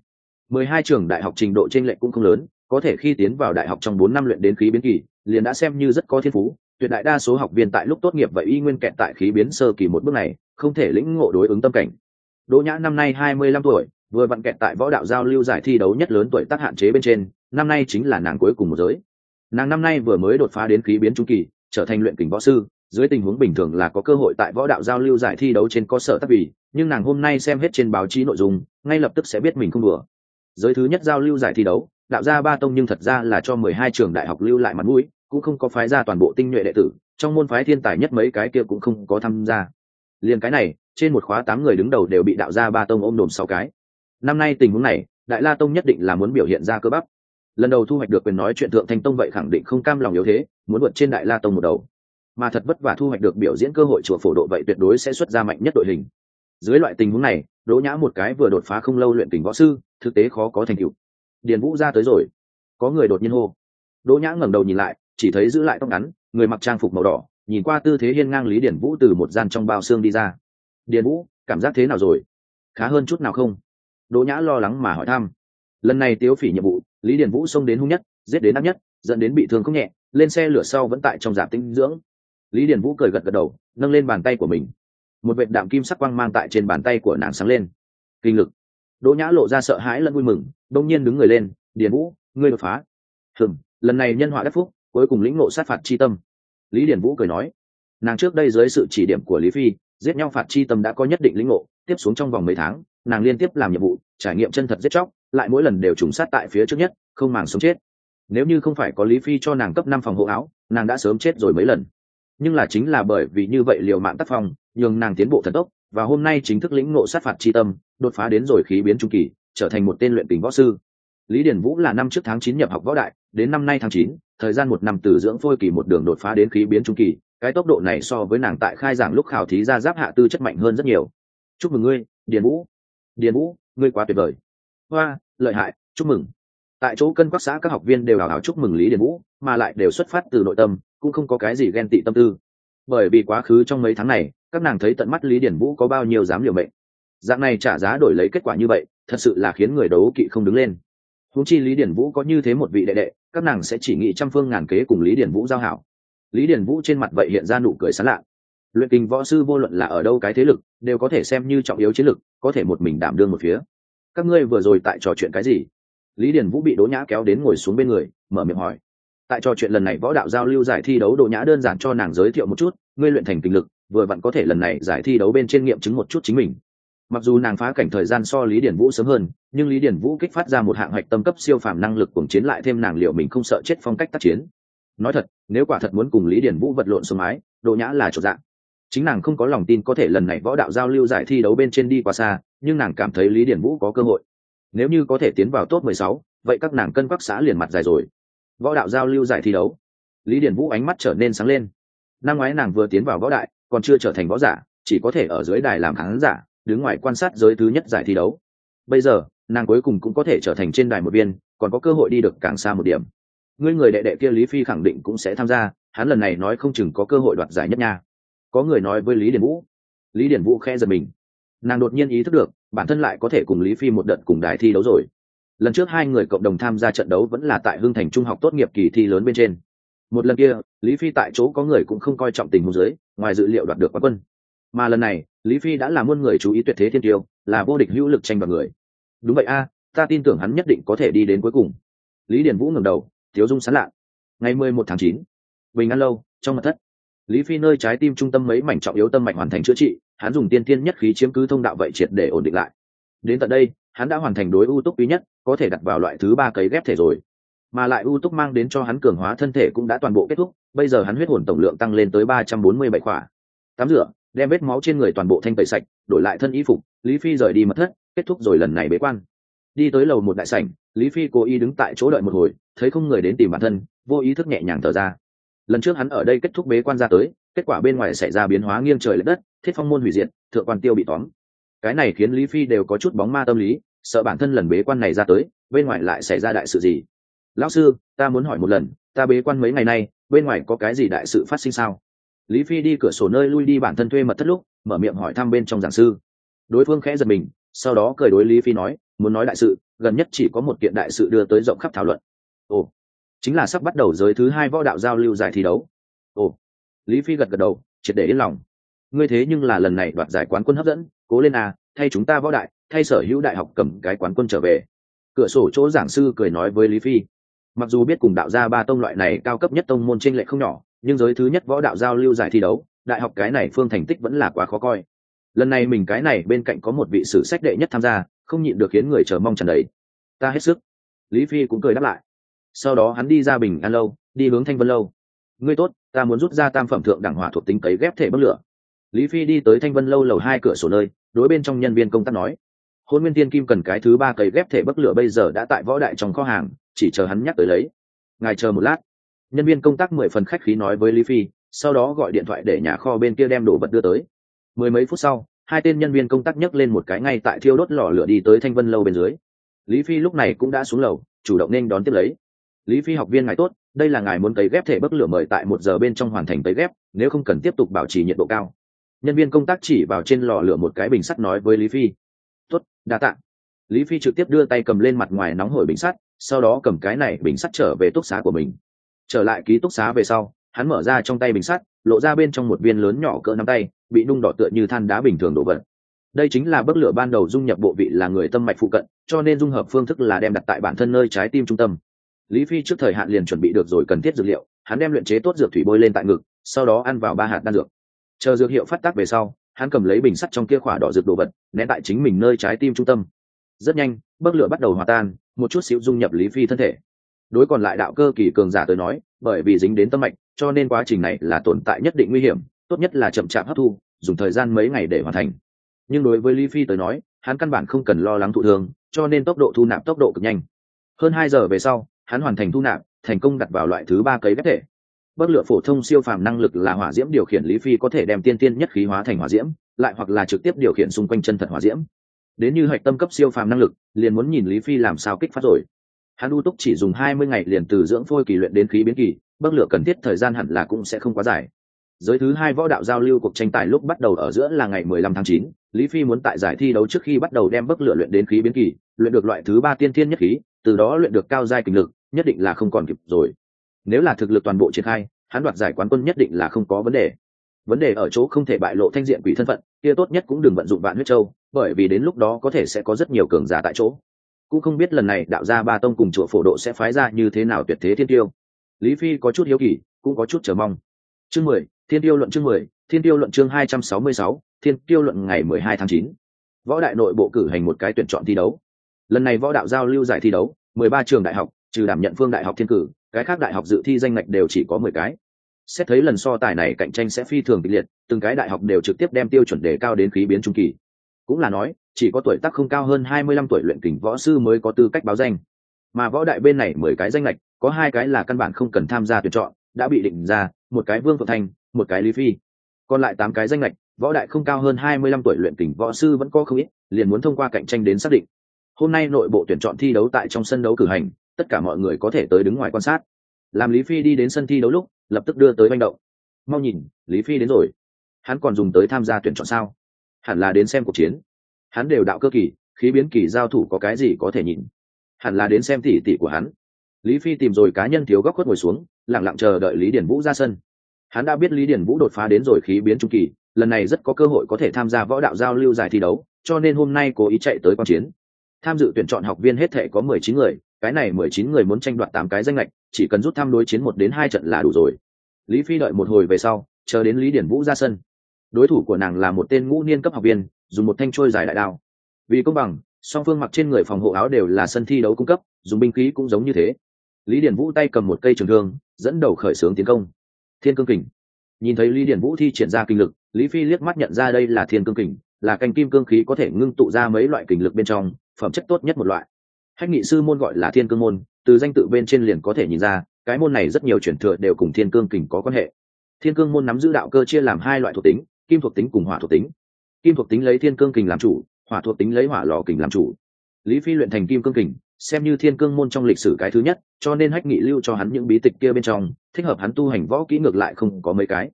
[SPEAKER 1] mười hai trường đại học trình độ trên lệ cũng không lớn, có thể khi tiến vào đại học trong bốn năm luyện đến khí biến kỳ, liền đã xem như rất có thiên phú. Tuyệt đại đa số học viên tại lúc tốt nghiệp vậy y nguyên kẹt tại khí biến sơ kỳ một bước này, không thể lĩnh ngộ đối ứng tâm cảnh. Đỗ nhã năm nay hai mươi lăm tuổi vừa vặn kẹt tại võ đạo giao lưu giải thi đấu nhất lớn tuổi tác hạn chế bên trên, năm nay chính là nàng cuối cùng một giới. Nàng năm nay vừa mới đột phá đến khí biến trung kỳ, trở thành luyện kình võ sư, dưới tình huống bình thường là có cơ hội tại võ đạo giao lưu giải thi đấu trên cơ sở tác vì, nhưng nàng hôm nay xem hết trên báo chí nội dung, ngay lập tức sẽ biết mình không vừa giới thứ nhất giao lưu giải thi đấu, đạo gia ba tông nhưng thật ra là cho mười hai trường đại học lưu lại mặt mũi, cũng không có phái ra toàn bộ tinh nhuệ đệ tử, trong môn phái thiên tài nhất mấy cái kia cũng không có tham gia. Liền cái này, trên một khóa tám người đứng đầu đều bị đạo gia ba tông ôm đồm sáu cái năm nay tình huống này, đại la tông nhất định là muốn biểu hiện ra cơ bắp. Lần đầu thu hoạch được quyền nói chuyện thượng thanh tông vậy khẳng định không cam lòng yếu thế, muốn vượt trên đại la tông một đầu. Mà thật vất vả thu hoạch được biểu diễn cơ hội chùa phổ độ vậy tuyệt đối sẽ xuất ra mạnh nhất đội hình. Dưới loại tình huống này, đỗ nhã một cái vừa đột phá không lâu luyện tình võ sư, thực tế khó có thành tựu. Điền vũ ra tới rồi. Có người đột nhiên hô. Đỗ nhã ngẩng đầu nhìn lại, chỉ thấy giữ lại tóc ngắn, người mặc trang phục màu đỏ, nhìn qua tư thế hiên ngang lý điển vũ từ một gian trong bao xương đi ra. Điền vũ, cảm giác thế nào rồi? Khá hơn chút nào không? Đỗ nhã lo lắng mà hỏi thăm. Lần này tiếu phỉ nhiệm vụ lý điền vũ xông đến hung nhất giết đến ác nhất dẫn đến bị thương không nhẹ lên xe lửa sau vẫn tại trong giảm tinh dưỡng. Lý điền vũ cười gật gật đầu nâng lên bàn tay của mình. Một vệt đạm kim sắc quang mang tại trên bàn tay của nàng sáng lên. Kinh lực. Đỗ nhã lộ ra sợ hãi lẫn vui mừng đông nhiên đứng người lên điền vũ ngươi đột phá. Thừng, lần này nhân họa đắc phúc cuối cùng lĩnh ngộ sát phạt chi tâm. Lý điền vũ cười nói. Nàng trước đây dưới sự chỉ điểm của lý phi giết nhau phạt chi tâm đã có nhất định lĩnh ngộ tiếp xuống trong vòng mấy tháng, nàng liên tiếp làm nhiệm vụ, trải nghiệm chân thật giết chóc, lại mỗi lần đều trùng sát tại phía trước nhất, không màng sống chết. Nếu như không phải có lý phi cho nàng cấp năm phòng hộ áo, nàng đã sớm chết rồi mấy lần. Nhưng là chính là bởi vì như vậy liều mạng tác phong, nhường nàng tiến bộ thần tốc, và hôm nay chính thức lĩnh ngộ sát phạt tri tâm, đột phá đến rồi khí biến trung kỳ, trở thành một tên luyện tình võ sư. Lý điển vũ là năm trước tháng chín nhập học võ đại, đến năm nay tháng chín, thời gian một năm từ dưỡng phôi kỳ một đường đột phá đến khí biến trung kỳ, cái tốc độ này so với nàng tại khai giảng lúc khảo thí ra giáp hạ tư chất mạnh hơn rất nhiều chúc mừng ngươi, điền vũ. Điền vũ, ngươi quá tuyệt vời. Hoa, lợi hại, chúc mừng. Tại chỗ cân quắc xã các học viên đều hào hào chúc mừng lý điền vũ, mà lại đều xuất phát từ nội tâm, cũng không có cái gì ghen tị tâm tư. Bởi vì quá khứ trong mấy tháng này, các nàng thấy tận mắt lý điển vũ có bao nhiêu dám liều mệnh. Dạng này trả giá đổi lấy kết quả như vậy, thật sự là khiến người đấu kỵ không đứng lên. Húng chi lý điển vũ có như thế một vị đệ đệ, các nàng sẽ chỉ nghĩ trăm phương ngàn kế cùng lý điển vũ giao hảo. Lý điển vũ trên mặt vậy hiện ra nụ cười sán lạ luyện kinh võ sư vô luận là ở đâu cái thế lực, đều có thể xem như trọng yếu chiến lực, có thể một mình đảm đương một phía. Các ngươi vừa rồi tại trò chuyện cái gì? Lý Điền vũ bị đỗ nhã kéo đến ngồi xuống bên người, mở miệng hỏi. Tại trò chuyện lần này võ đạo giao lưu giải thi đấu, đỗ nhã đơn giản cho nàng giới thiệu một chút, ngươi luyện thành kinh lực, vừa vặn có thể lần này giải thi đấu bên trên nghiệm chứng một chút chính mình. Mặc dù nàng phá cảnh thời gian so lý điển vũ sớm hơn, nhưng lý điển vũ kích phát ra một hạng hạch tâm cấp siêu phàm năng lực cuồng chiến lại thêm nàng liệu mình không sợ chết phong cách tác chiến. Nói thật, nếu quả thật muốn cùng lý điển vũ vật lộn xuống mái, đỗ nhã là chỗ dạng chính nàng không có lòng tin có thể lần này võ đạo giao lưu giải thi đấu bên trên đi quá xa nhưng nàng cảm thấy lý điển vũ có cơ hội. Nếu như có thể tiến vào top 16, vậy các nàng cân quắc xã liền mặt dài rồi. Võ đạo giao lưu giải thi đấu. Lý điển vũ ánh mắt trở nên sáng lên. Năm ngoái nàng vừa tiến vào võ đại còn chưa trở thành võ giả chỉ có thể ở dưới đài làm khán giả đứng ngoài quan sát giới thứ nhất giải thi đấu. Bây giờ nàng cuối cùng cũng có thể trở thành trên đài một viên còn có cơ hội đi được càng xa một điểm. Ngươi người đệ đệ kia lý phi khẳng định cũng sẽ tham gia hắn lần này nói không chừng có cơ hội đoạt giải nhất nha có người nói với lý điển vũ lý điển vũ khe giật mình nàng đột nhiên ý thức được bản thân lại có thể cùng lý phi một đợt cùng đài thi đấu rồi lần trước hai người cộng đồng tham gia trận đấu vẫn là tại hưng thành trung học tốt nghiệp kỳ thi lớn bên trên một lần kia lý phi tại chỗ có người cũng không coi trọng tình huống dưới ngoài dự liệu đoạt được quán quân mà lần này lý phi đã là muôn người chú ý tuyệt thế thiên tiêu là vô địch hữu lực tranh bằng người đúng vậy a à, ta tin tưởng hắn nhất định có thể đi đến cuối cùng lý điền vũ ngẩng đầu, thiếu dung sán lạ. ngày mười một tháng chín, bình an lâu, trong mật thất lý phi nơi trái tim trung tâm mấy mảnh trọng yếu tâm mạch hoàn thành chữa trị, hắn dùng tiên tiên nhất khí chiếm cứ thông đạo vậy triệt để ổn định lại. Đến tận đây, hắn đã hoàn thành đối ưu túc duy nhất, có thể đặt vào loại thứ ba cấy ghép thể rồi. Mà lại ưu túc mang đến cho hắn cường hóa thân thể cũng đã toàn bộ kết thúc, bây giờ hắn huyết hồn tổng lượng tăng lên tới ba trăm bốn mươi bảy khỏa. Tắm rửa, đem vết máu trên người toàn bộ thanh tẩy sạch, đổi lại thân y phục, lý phi rời đi mật thất, kết thúc rồi lần này bế quan. Đi tới lầu một đại sảnh, lý phi cố ý đứng tại chỗ đợi một hồi, thấy không người đến tìm bản thân, vô ý thức nhẹ nhàng thở ra lần trước hắn ở đây kết thúc bế quan ra tới, kết quả bên ngoài xảy ra biến hóa nghiêng trời l ệ đất, thiết phong môn hủy diệt, thượng quan tiêu bị tóm. Cái này khiến lý phi đều có chút bóng ma tâm lý, sợ bản thân lần bế quan này ra tới, bên ngoài lại xảy ra đại sự gì? Lão sư, ta muốn hỏi một lần, ta bế quan mấy ngày nay, bên ngoài có cái gì đại sự phát sinh sao? Lý phi đi cửa sổ nơi lui đi bản thân thuê mật thất lúc, mở miệng hỏi thăm bên trong giảng sư. Đối phương khẽ giật mình, sau đó cười đối lý phi nói, muốn nói đại sự, gần nhất chỉ có một kiện đại sự đưa tới rộng khắp thảo luận. Ồ chính là sắp bắt đầu giới thứ hai võ đạo giao lưu giải thi đấu. Ồ, lý phi gật gật đầu, triệt để yên lòng. Ngươi thế nhưng là lần này đoạt giải quán quân hấp dẫn, cố lên à thay chúng ta võ đại, thay sở hữu đại học cầm cái quán quân trở về. Cửa sổ chỗ giảng sư cười nói với lý phi. Mặc dù biết cùng đạo gia ba tông loại này cao cấp nhất tông môn tranh lệ không nhỏ, nhưng giới thứ nhất võ đạo giao lưu giải thi đấu, đại học cái này phương thành tích vẫn là quá khó coi. Lần này mình cái này bên cạnh có một vị sử sách đệ nhất tham gia, không nhịn được khiến người chờ mong trần đấy ta hết sức. Lý phi cũng cười đáp lại sau đó hắn đi ra bình an lâu, đi hướng thanh vân lâu. Ngươi tốt, ta muốn rút ra tam phẩm thượng đẳng hỏa thuộc tính cấy ghép thể bất lửa. Lý phi đi tới thanh vân lâu lầu hai cửa sổ nơi, đối bên trong nhân viên công tác nói, hôn nguyên tiên kim cần cái thứ ba cấy ghép thể bất lửa bây giờ đã tại võ đại trong kho hàng, chỉ chờ hắn nhắc tới lấy. Ngài chờ một lát. Nhân viên công tác mười phần khách khí nói với lý phi, sau đó gọi điện thoại để nhà kho bên kia đem đồ vật đưa tới. Mười mấy phút sau, hai tên nhân viên công tác nhấc lên một cái ngay tại thiêu đốt lò lửa đi tới thanh vân lâu bên dưới. Lý phi lúc này cũng đã xuống lầu, chủ động nên đón tiếp lấy lý phi học viên ngài tốt, đây là ngài muốn cấy ghép thể bức lửa mời tại một giờ bên trong hoàn thành cấy ghép, nếu không cần tiếp tục bảo trì nhiệt độ cao. Nhân viên công tác chỉ vào trên lò lửa một cái bình sắt nói với lý phi. Tốt, đa t ạ lý phi trực tiếp đưa tay cầm lên mặt ngoài nóng hổi bình sắt, sau đó cầm cái này bình sắt trở về túc xá của mình. Trở lại ký túc xá về sau, hắn mở ra trong tay bình sắt, lộ ra bên trong một viên lớn nhỏ cỡ nắm tay, bị nung đỏ tựa như than đá bình thường đổ vật đây chính là bức lửa ban đầu dung nhập bộ vị là người tâm mạch phụ cận, cho nên dung hợp phương thức là đem đặt tại bản thân nơi trái tim trung tâm lý phi trước thời hạn liền chuẩn bị được rồi cần thiết dược liệu, hắn đem luyện chế tốt dược thủy bôi lên tại ngực, sau đó ăn vào ba hạt đan dược. Chờ dược hiệu phát tác về sau, hắn cầm lấy bình sắt trong kia khỏa đỏ dược đồ vật, nén tại chính mình nơi trái tim trung tâm. Rất nhanh, bức lửa bắt đầu hòa tan, một chút xíu dung nhập lý phi thân thể. Đối còn lại đạo cơ kỳ cường giả tới nói, bởi vì dính đến tâm mạch, cho nên quá trình này là tồn tại nhất định nguy hiểm, tốt nhất là chậm chạp hấp thu, dùng thời gian mấy ngày để hoàn thành. Nhưng đối với lý phi tới nói, hắn căn bản không cần lo lắng thụ thương, cho nên tốc độ thu nạp tốc độ cực nhanh. Hơn hai giờ về sau hắn hoàn thành thu nạp, thành công đặt vào loại thứ ba cấy ghép thể. Bất lựa phổ thông siêu phàm năng lực là hỏa diễm điều khiển lý phi có thể đem tiên tiên nhất khí hóa thành hỏa diễm, lại hoặc là trực tiếp điều khiển xung quanh chân thật hỏa diễm. Đến như hạch tâm cấp siêu phàm năng lực, liền muốn nhìn lý phi làm sao kích phát rồi. Hắn u túc chỉ dùng hai mươi ngày liền từ dưỡng phôi kỳ luyện đến khí biến kỳ bất lựa cần thiết thời gian hẳn là cũng sẽ không quá dài. Giới thứ hai võ đạo giao lưu cuộc tranh tài lúc bắt đầu ở giữa là ngày mười lăm tháng chín, lý phi muốn tại giải thi đấu trước khi bắt đầu đem bức lửa luyện đến khí biến kỳ, luyện được loại thứ ba tiên thiên nhất khí, từ đó luyện được cao giai kình lực nhất định là không còn kịp rồi. Nếu là thực lực toàn bộ triển khai, hắn đoạt giải quán quân nhất định là không có vấn đề. Vấn đề ở chỗ không thể bại lộ thanh diện quỷ thân phận, kia tốt nhất cũng đừng vận dụng vạn huyết châu, bởi vì đến lúc đó có thể sẽ có rất nhiều cường giả tại chỗ. Cũng không biết lần này đạo gia ba tông cùng chùa phổ độ sẽ phái ra như thế nào tuyệt thế thiên tiêu. Lý phi có chút hiếu kỳ, cũng có chút chờ mong. Chương mười, thiên tiêu luận chương mười, thiên tiêu luận chương hai trăm sáu mươi sáu, thiên tiêu luận ngày mười hai tháng chín. Võ đại nội bộ cử hành một cái tuyển chọn thi đấu. Lần này võ đạo giao lưu giải thi đấu, mười ba trường đại học trừ đảm nhận phương đại học thiên cử, cái khác đại học dự thi danh ngạch đều chỉ có mười cái. Xét thấy lần so tài này cạnh tranh sẽ phi thường kịch liệt, từng cái đại học đều trực tiếp đem tiêu chuẩn đề cao đến khí biến trung kỳ. Cũng là nói, chỉ có tuổi tác không cao hơn hai mươi lăm tuổi luyện kình võ sư mới có tư cách báo danh. Mà võ đại bên này mười cái danh lệch có hai cái là căn bản không cần tham gia tuyển chọn, đã bị định ra, một cái vương phượng thanh một cái lý phi. Còn lại tám cái danh lệch võ đại không cao hơn hai mươi lăm tuổi luyện kình võ sư vẫn có không ít, liền muốn thông qua cạnh tranh đến xác định. Hôm nay nội bộ tuyển chọn thi đấu tại trong sân đấu cử hành tất cả mọi người có thể tới đứng ngoài quan sát. Làm lý phi đi đến sân thi đấu lúc, lập tức đưa tới manh động. Mau nhìn, lý phi đến rồi. Hắn còn dùng tới tham gia tuyển chọn sao? Hẳn là đến xem cuộc chiến. Hắn đều đạo cơ kỳ, khí biến kỳ giao thủ có cái gì có thể nhìn? Hẳn là đến xem tỉ tỉ của hắn. Lý phi tìm rồi cá nhân thiếu góc khuất ngồi xuống lẳng lặng chờ đợi lý điển vũ ra sân. Hắn đã biết lý điển vũ đột phá đến rồi khí biến trung kỳ, lần này rất có cơ hội có thể tham gia võ đạo giao lưu giải thi đấu, cho nên hôm nay cố ý chạy tới q chiến. Tham dự tuyển chọn học viên hết thể có mười chín người cái này mười chín người muốn tranh đoạt tám cái danh lệch chỉ cần rút tham đối chiến một đến hai trận là đủ rồi. Lý phi đợi một hồi về sau, chờ đến lý điển vũ ra sân. Đối thủ của nàng là một tên ngũ niên cấp học viên, dùng một thanh trôi dài đại đao. Vì công bằng, song phương mặc trên người phòng hộ áo đều là sân thi đấu cung cấp, dùng binh khí cũng giống như thế. Lý điển vũ tay cầm một cây trường thương, dẫn đầu khởi xướng tiến công. Thiên cương kình. Nhìn thấy lý điển vũ thi triển ra kinh lực, lý phi liếc mắt nhận ra đây là thiên cương kình, là canh kim cương khí có thể ngưng tụ ra mấy loại kình lực bên trong, phẩm chất tốt nhất một loại hách nghị sư môn gọi là thiên cương môn, từ danh tự bên trên liền có thể nhìn ra, cái môn này rất nhiều chuyển thừa đều cùng thiên cương kình có quan hệ. Thiên cương môn nắm giữ đạo cơ chia làm hai loại thuộc tính, kim thuộc tính cùng hỏa thuộc tính. Kim thuộc tính lấy thiên cương kình làm chủ, hỏa thuộc tính lấy hỏa lò kình làm chủ. Lý phi luyện thành kim cương kình, xem như thiên cương môn trong lịch sử cái thứ nhất, cho nên hách nghị lưu cho hắn những bí tịch kia bên trong, thích hợp hắn tu hành võ kỹ ngược lại không có mấy cái.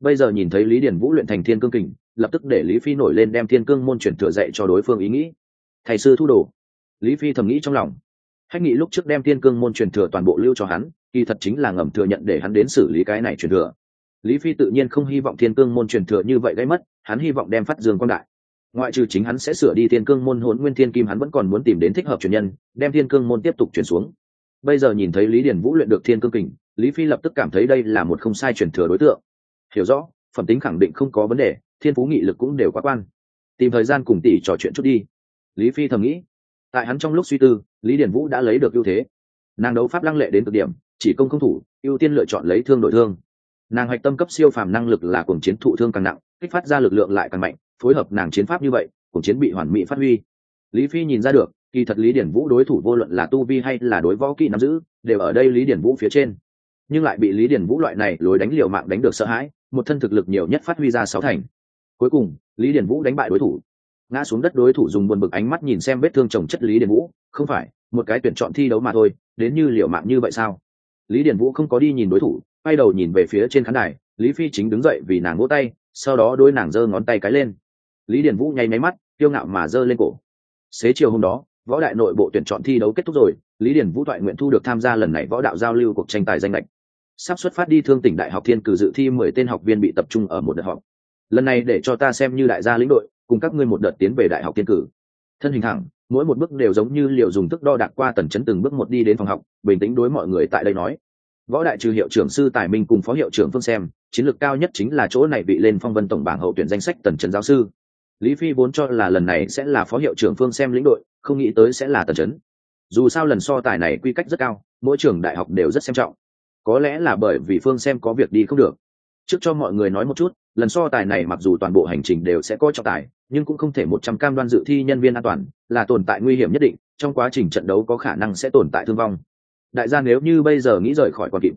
[SPEAKER 1] Bây giờ nhìn thấy lý điển vũ luyện thành thiên cương kình, lập tức để lý phi nổi lên đem thiên cương môn chuyển thừa dạy cho đối phương ý nghĩ. Thầy sư thu đồ lý phi thầm nghĩ trong lòng. Hách nghị lúc trước đem thiên cương môn truyền thừa toàn bộ lưu cho hắn, kỳ thật chính là ngầm thừa nhận để hắn đến xử lý cái này truyền thừa. Lý phi tự nhiên không hy vọng thiên cương môn truyền thừa như vậy gây mất, hắn hy vọng đem phát dương quan đại. Ngoại trừ chính hắn sẽ sửa đi thiên cương môn hồn nguyên thiên kim, hắn vẫn còn muốn tìm đến thích hợp truyền nhân, đem thiên cương môn tiếp tục truyền xuống. Bây giờ nhìn thấy lý điển vũ luyện được thiên cương kình, lý phi lập tức cảm thấy đây là một không sai truyền thừa đối tượng. Hiểu rõ, phẩm tính khẳng định không có vấn đề, thiên phú nghị lực cũng đều quá quan. Tìm thời gian cùng tỷ trò chuyện chút đi. Lý phi thầm nghĩ tại hắn trong lúc suy tư, lý điển vũ đã lấy được ưu thế. Nàng đấu pháp lăng lệ đến cực điểm, chỉ công không thủ, ưu tiên lựa chọn lấy thương đổi thương. Nàng hoạch tâm cấp siêu phàm năng lực là cuồng chiến thụ thương càng nặng, kích phát ra lực lượng lại càng mạnh, phối hợp nàng chiến pháp như vậy, cuồng chiến bị hoàn mỹ phát huy. Lý phi nhìn ra được, kỳ thật lý điển vũ đối thủ vô luận là tu vi hay là đối võ kỹ nắm giữ, đều ở đây lý điển vũ phía trên. Nhưng lại bị lý điển vũ loại này lối đánh liều mạng đánh được sợ hãi, một thân thực lực nhiều nhất phát huy ra sáu thành. Cuối cùng, lý điển vũ đánh bại đối thủ ngã xuống đất đối thủ dùng buồn bực ánh mắt nhìn xem vết thương chồng chất lý điền vũ. Không phải, một cái tuyển chọn thi đấu mà thôi, đến như liệu mạng như vậy sao? Lý điền vũ không có đi nhìn đối thủ, quay đầu nhìn về phía trên khán đài, lý phi chính đứng dậy vì nàng vỗ tay, sau đó đôi nàng giơ ngón tay cái lên. Lý điền vũ nháy máy mắt, kiêu ngạo mà giơ lên cổ. Xế chiều hôm đó, võ đại nội bộ tuyển chọn thi đấu kết thúc rồi, lý điền vũ thoại nguyện thu được tham gia lần này võ đạo giao lưu cuộc tranh tài danh lệch. Sắp xuất phát đi thương tỉnh đại học thiên cử dự thi mười tên học viên bị tập trung ở một đợt họp. Lần này để cho ta xem như đại gia lĩnh đội cùng các ngươi một đợt tiến về đại học tiên cử. Thân hình thẳng, mỗi một bước đều giống như liệu dùng thức đo đạc qua tần chấn từng bước một đi đến phòng học, bình tĩnh đối mọi người tại đây nói. Võ đại trừ hiệu trưởng sư tài minh cùng phó hiệu trưởng phương xem, chiến lược cao nhất chính là chỗ này bị lên phong vân tổng bảng hậu tuyển danh sách tần trấn giáo sư. Lý phi vốn cho là lần này sẽ là phó hiệu trưởng phương xem lĩnh đội, không nghĩ tới sẽ là tần trấn dù sao lần so tài này quy cách rất cao, mỗi trường đại học đều rất xem trọng. Có lẽ là bởi vì phương xem có việc đi không được. Trước cho mọi người nói một chút, lần so tài này mặc dù toàn bộ hành trình đều sẽ có trọng tài nhưng cũng không thể một trăm cam đoan dự thi nhân viên an toàn là tồn tại nguy hiểm nhất định, trong quá trình trận đấu có khả năng sẽ tồn tại thương vong. Đại gia nếu như bây giờ nghĩ rời khỏi còn kịp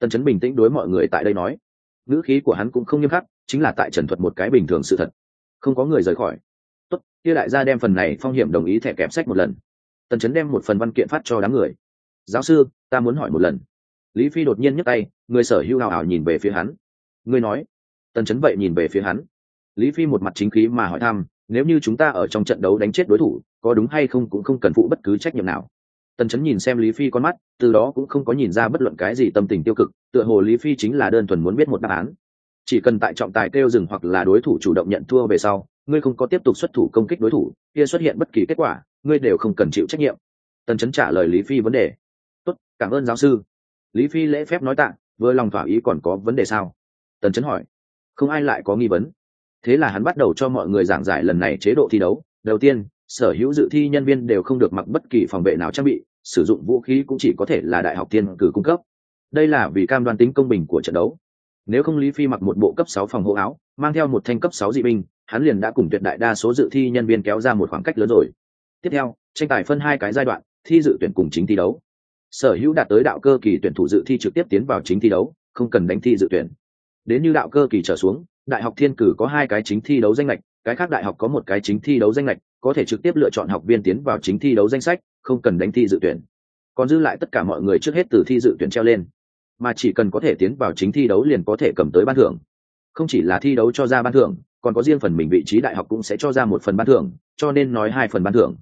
[SPEAKER 1] tần chấn bình tĩnh đối mọi người tại đây nói. Ngữ khí của hắn cũng không nghiêm khắc, chính là tại trần thuật một cái bình thường sự thật. Không có người rời khỏi. Tốt, kia đại gia đem phần này phong hiểm đồng ý thẻ kẹp sách một lần. Tần chấn đem một phần văn kiện phát cho đám người. Giáo sư, ta muốn hỏi một lần. Lý phi đột nhiên nhấc tay, người sở hữu nào ảo nhìn về phía hắn. Ngươi nói. Tần chấn vậy nhìn về phía hắn lý phi một mặt chính khí mà hỏi thăm, nếu như chúng ta ở trong trận đấu đánh chết đối thủ, có đúng hay không cũng không cần phụ bất cứ trách nhiệm nào. Tần chấn nhìn xem lý phi con mắt, từ đó cũng không có nhìn ra bất luận cái gì tâm tình tiêu cực, tựa hồ lý phi chính là đơn thuần muốn biết một đáp án. Chỉ cần tại trọng tài kêu dừng hoặc là đối thủ chủ động nhận thua về sau, ngươi không có tiếp tục xuất thủ công kích đối thủ, kia xuất hiện bất kỳ kết quả, ngươi đều không cần chịu trách nhiệm. Tần chấn trả lời lý phi vấn đề. Tốt, cảm ơn giáo sư. Lý phi lễ phép nói tạ, vừa lòng thỏa ý còn có vấn đề sao? Tần chấn hỏi. Không ai lại có nghi vấn thế là hắn bắt đầu cho mọi người giảng giải lần này chế độ thi đấu. Đầu tiên, sở hữu dự thi nhân viên đều không được mặc bất kỳ phòng vệ nào trang bị, sử dụng vũ khí cũng chỉ có thể là đại học tiên cử cung cấp. Đây là vì cam đoan tính công bình của trận đấu. Nếu không lý phi mặc một bộ cấp sáu phòng hộ áo, mang theo một thanh cấp sáu dị binh, hắn liền đã cùng tuyệt đại đa số dự thi nhân viên kéo ra một khoảng cách lớn rồi. Tiếp theo, tranh tài phân hai cái giai đoạn, thi dự tuyển cùng chính thi đấu. Sở hữu đạt tới đạo cơ kỳ tuyển thủ dự thi trực tiếp tiến vào chính thi đấu, không cần đánh thi dự tuyển. Đến như đạo cơ kỳ trở xuống đại học thiên cử có hai cái chính thi đấu danh lệch cái khác đại học có một cái chính thi đấu danh lệch có thể trực tiếp lựa chọn học viên tiến vào chính thi đấu danh sách, không cần đánh thi dự tuyển. Còn dư lại tất cả mọi người trước hết từ thi dự tuyển treo lên. Mà chỉ cần có thể tiến vào chính thi đấu liền có thể cầm tới ban thưởng. Không chỉ là thi đấu cho ra ban thưởng, còn có riêng phần mình vị trí đại học cũng sẽ cho ra một phần ban thưởng, cho nên nói hai phần ban thưởng.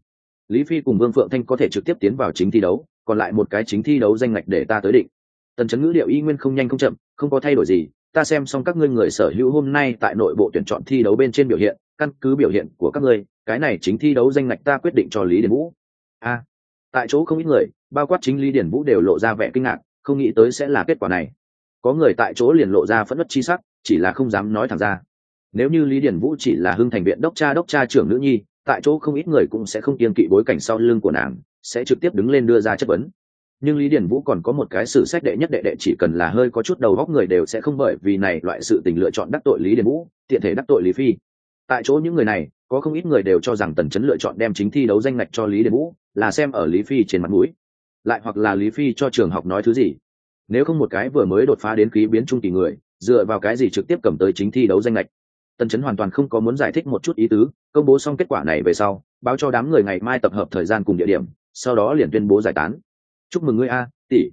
[SPEAKER 1] Lý phi cùng vương phượng thanh có thể trực tiếp tiến vào chính thi đấu, còn lại một cái chính thi đấu danh lệch để ta tới định. Tần chấn ngữ điệu y nguyên không nhanh không chậm, không có thay đổi gì ta xem xong các ngươi người sở hữu hôm nay tại nội bộ tuyển chọn thi đấu bên trên biểu hiện, căn cứ biểu hiện của các ngươi, cái này chính thi đấu danh ngạch ta quyết định cho lý điển vũ. A, tại chỗ không ít người, bao quát chính lý điển vũ đều lộ ra vẻ kinh ngạc, không nghĩ tới sẽ là kết quả này. Có người tại chỗ liền lộ ra phẫn nứt chi sắc, chỉ là không dám nói thẳng ra. Nếu như lý điển vũ chỉ là hưng thành viện đốc cha đốc cha trưởng nữ nhi, tại chỗ không ít người cũng sẽ không kiên kỵ bối cảnh sau lưng của nàng, sẽ trực tiếp đứng lên đưa ra chất vấn nhưng lý điển vũ còn có một cái sử sách đệ nhất đệ đệ chỉ cần là hơi có chút đầu góc người đều sẽ không bởi vì này loại sự tình lựa chọn đắc tội lý điển vũ, tiện thể đắc tội lý phi. Tại chỗ những người này, có không ít người đều cho rằng tần chấn lựa chọn đem chính thi đấu danh ngạch cho lý điển vũ, là xem ở lý phi trên mặt mũi. Lại hoặc là lý phi cho trường học nói thứ gì. Nếu không một cái vừa mới đột phá đến khí biến trung kỳ người, dựa vào cái gì trực tiếp cầm tới chính thi đấu danh lệch tần chấn hoàn toàn không có muốn giải thích một chút ý tứ, công bố xong kết quả này về sau, báo cho đám người ngày mai tập hợp thời gian cùng địa điểm, sau đó liền tuyên bố giải tán chúc mừng ngươi a, tỷ.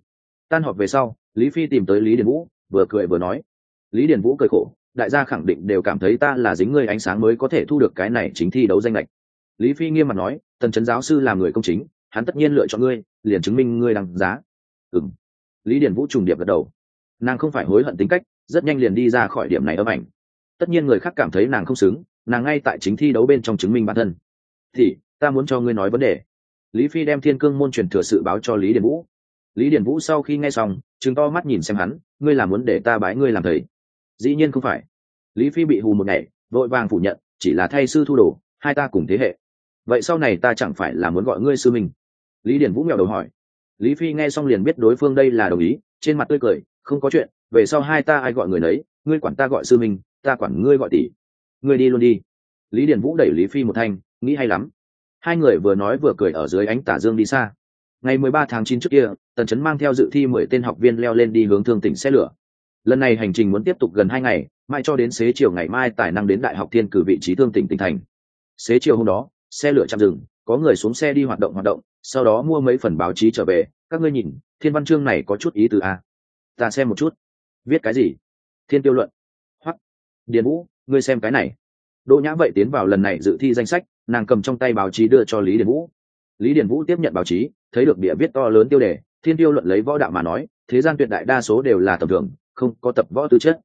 [SPEAKER 1] Tan họp về sau, lý phi tìm tới lý điền vũ, vừa cười vừa nói. Lý điền vũ cười khổ, đại gia khẳng định đều cảm thấy ta là dính ngươi ánh sáng mới có thể thu được cái này chính thi đấu danh lệch. Lý phi nghiêm mặt nói, tần trấn giáo sư là người công chính, hắn tất nhiên lựa chọn ngươi, liền chứng minh ngươi đằng giá. Ừng lý điền vũ trùng điệp gật đầu. Nàng không phải hối hận tính cách, rất nhanh liền đi ra khỏi điểm này âm ảnh. Tất nhiên người khác cảm thấy nàng không xứng, nàng ngay tại chính thi đấu bên trong chứng minh bản thân. Thì ta muốn cho ngươi nói vấn đề lý phi đem thiên cương môn truyền thừa sự báo cho lý điền vũ. Lý điền vũ sau khi nghe xong chứng to mắt nhìn xem hắn ngươi là muốn để ta bái ngươi làm thầy? Dĩ nhiên không phải. Lý phi bị hù một ngày vội vàng phủ nhận chỉ là thay sư thu đồ hai ta cùng thế hệ. Vậy sau này ta chẳng phải là muốn gọi ngươi sư mình lý điền vũ mèo đầu hỏi. Lý phi nghe xong liền biết đối phương đây là đồng ý trên mặt tươi cười không có chuyện về sau hai ta ai gọi người nấy ngươi quản ta gọi sư mình, ta quản ngươi gọi tỷ. Ngươi đi luôn đi. Lý điền vũ đẩy lý phi một thanh nghĩ hay lắm hai người vừa nói vừa cười ở dưới ánh tả dương đi xa. Ngày mười ba tháng chín trước kia, tần trấn mang theo dự thi mười tên học viên leo lên đi hướng thương tỉnh xe lửa. Lần này hành trình muốn tiếp tục gần hai ngày mai cho đến xế chiều ngày mai tài năng đến đại học thiên cử vị trí thương tỉnh tỉnh thành. Xế chiều hôm đó, xe lửa chạm rừng có người xuống xe đi hoạt động hoạt động, sau đó mua mấy phần báo chí trở về. Các ngươi nhìn, thiên văn chương này có chút ý từ a. Ta xem một chút. Viết cái gì? Thiên tiêu luận. Hoặc điền vũ, ngươi xem cái này. Đỗ nhã vậy tiến vào lần này dự thi danh sách nàng cầm trong tay báo chí đưa cho lý điền vũ. Lý điền vũ tiếp nhận báo chí, thấy được địa viết to lớn tiêu đề, thiên tiêu luận lấy võ đạo mà nói, thế gian tuyệt đại đa số đều là tầm thường, không có tập võ tư chất.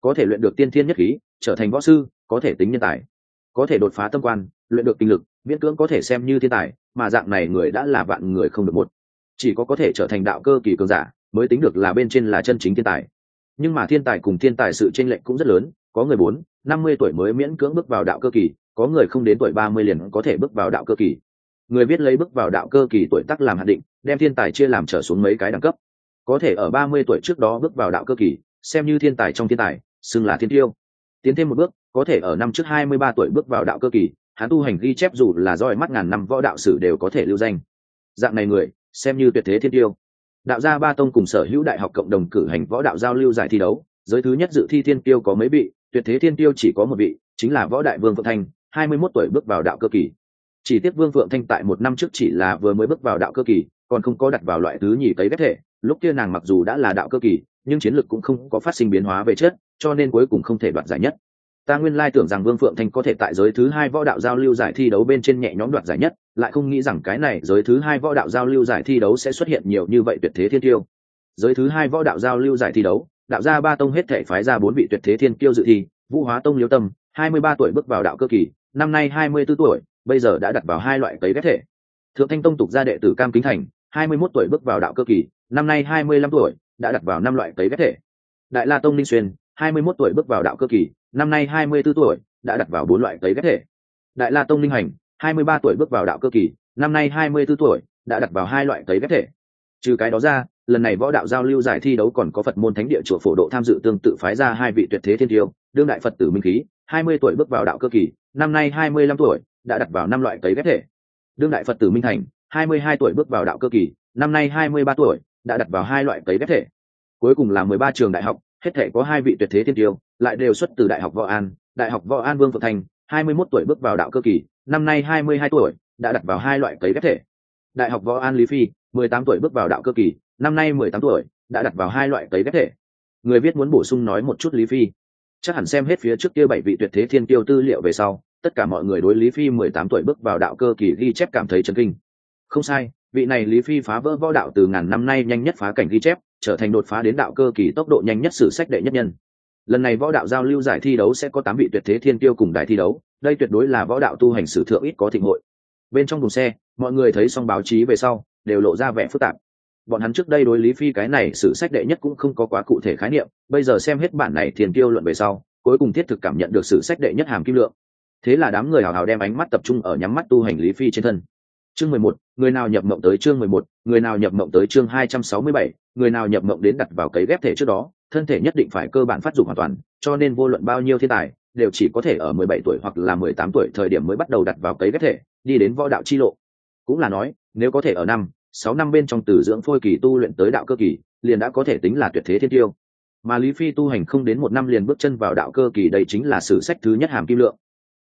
[SPEAKER 1] Có thể luyện được tiên thiên nhất khí, trở thành võ sư, có thể tính nhân tài. Có thể đột phá tâm quan, luyện được kinh lực, miễn cưỡng có thể xem như thiên tài, mà dạng này người đã là vạn người không được một. Chỉ có có thể trở thành đạo cơ kỳ cường giả, mới tính được là bên trên là chân chính thiên tài. Nhưng mà thiên tài cùng thiên tài sự tranh lệch cũng rất lớn có người bốn, năm mươi tuổi mới miễn cưỡng bước vào đạo cơ kỳ, có người không đến tuổi ba mươi liền có thể bước vào đạo cơ kỳ. Người viết lấy bước vào đạo cơ kỳ tuổi tác làm hạt định, đem thiên tài chia làm trở xuống mấy cái đẳng cấp. Có thể ở ba mươi tuổi trước đó bước vào đạo cơ kỳ, xem như thiên tài trong thiên tài, xưng là thiên tiêu. Tiến thêm một bước, có thể ở năm trước hai mươi ba tuổi bước vào đạo cơ kỳ, hắn tu hành ghi chép dù là roi mắt ngàn năm võ đạo sử đều có thể lưu danh. Dạng này người, xem như tuyệt thế thiên tiêu. Đạo gia ba tông cùng sở hữu đại học cộng đồng cử hành võ đạo giao lưu giải thi đấu, giới thứ nhất dự thi thiên tiêu có mấy vị tuyệt thế thiên tiêu chỉ có một vị, chính là võ đại vương phượng thanh, hai mươi 21 tuổi bước vào đạo cơ kỳ. Chỉ tiếc vương phượng thanh tại một năm trước chỉ là vừa mới bước vào đạo cơ kỳ, còn không có đặt vào loại thứ nhì cấy ghép thể. Lúc kia nàng mặc dù đã là đạo cơ kỳ, nhưng chiến lược cũng không có phát sinh biến hóa về chất, cho nên cuối cùng không thể đoạt giải nhất. Ta nguyên lai tưởng rằng vương phượng thanh có thể tại giới thứ hai võ đạo giao lưu giải thi đấu bên trên nhẹ nhõm đoạt giải nhất, lại không nghĩ rằng cái này giới thứ hai võ đạo giao lưu giải thi đấu sẽ xuất hiện nhiều như vậy tuyệt thế thiên tiêu. Giới thứ hai võ đạo giao lưu giải thi đấu đạo gia ba tông hết thể phái ra bốn vị tuyệt thế thiên kiêu dự thi, vũ hóa tông liêu tâm, hai mươi ba tuổi bước vào đạo cơ kỳ, năm nay hai mươi 24 tuổi, bây giờ đã đặt vào hai loại cấy ghép thể. Thượng thanh tông tục gia đệ tử cam kính thành, hai mươi 21 tuổi bước vào đạo cơ kỳ, năm nay hai mươi lăm tuổi, đã đặt vào năm loại cấy ghép thể. Đại la tông ninh xuyên, hai mươi 21 tuổi bước vào đạo cơ kỳ, năm nay hai mươi 24 tuổi, đã đặt vào bốn loại cấy ghép thể. Đại la tông ninh hành, hai mươi ba tuổi bước vào đạo cơ kỳ, năm nay hai mươi 24 tuổi, đã đặt vào hai loại cấy ghép thể. Trừ cái đó ra lần này võ đạo giao lưu giải thi đấu còn có phật môn thánh địa chùa phổ độ tham dự tương tự phái ra hai vị tuyệt thế thiên tiêu, đương đại phật tử minh khí, hai mươi tuổi bước vào đạo cơ kỳ, năm nay hai mươi lăm tuổi, đã đặt vào năm loại cấy ghép thể. Đương đại phật tử minh thành, hai mươi hai tuổi bước vào đạo cơ kỳ, năm nay hai mươi ba tuổi, đã đặt vào hai loại cấy ghép thể. Cuối cùng là mười ba trường đại học, hết thể có hai vị tuyệt thế thiên tiêu, lại đều xuất từ đại học võ an, đại học võ an vương phượng thành, hai mươi 21 tuổi bước vào đạo cơ kỳ, năm nay hai mươi hai tuổi, đã đặt vào hai loại cấy ghép thể. Đại học võ an lý phi, mười tám tuổi bước vào đạo cơ kỳ năm nay mười tám tuổi, đã đặt vào hai loại cấy ghép thể. Người viết muốn bổ sung nói một chút lý phi. Chắc hẳn xem hết phía trước kia bảy vị tuyệt thế thiên tiêu tư liệu về sau, tất cả mọi người đối lý phi mười tám tuổi bước vào đạo cơ kỳ ghi chép cảm thấy chấn kinh. Không sai, vị này lý phi phá vỡ võ đạo từ ngàn năm nay nhanh nhất phá cảnh ghi chép, trở thành đột phá đến đạo cơ kỳ tốc độ nhanh nhất sử sách đệ nhất nhân. Lần này võ đạo giao lưu giải thi đấu sẽ có tám vị tuyệt thế thiên tiêu cùng đại thi đấu, đây tuyệt đối là võ đạo tu hành sử thượng ít có thịnh hội. Bên trong thùng xe, mọi người thấy xong báo chí về sau, đều lộ ra vẻ phức tạp bọn hắn trước đây đối lý phi cái này sử sách đệ nhất cũng không có quá cụ thể khái niệm, bây giờ xem hết bản này thiền tiêu luận về sau, cuối cùng thiết thực cảm nhận được sử sách đệ nhất hàm kim lượng. Thế là đám người hào hào đem ánh mắt tập trung ở nhắm mắt tu hành lý phi trên thân. Chương mười một, người nào nhập mộng tới chương mười một, người nào nhập mộng tới chương hai trăm sáu mươi bảy, người nào nhập mộng đến đặt vào cấy ghép thể trước đó, thân thể nhất định phải cơ bản phát dụng hoàn toàn, cho nên vô luận bao nhiêu thiên tài, đều chỉ có thể ở mười bảy tuổi hoặc là mười tám tuổi thời điểm mới bắt đầu đặt vào cấy ghép thể, đi đến võ đạo chi lộ. Cũng là nói, nếu có thể ở năm sáu năm bên trong từ dưỡng phôi kỳ tu luyện tới đạo cơ kỳ, liền đã có thể tính là tuyệt thế thiên tiêu. Mà lý phi tu hành không đến một năm liền bước chân vào đạo cơ kỳ đây chính là sử sách thứ nhất hàm kim lượng.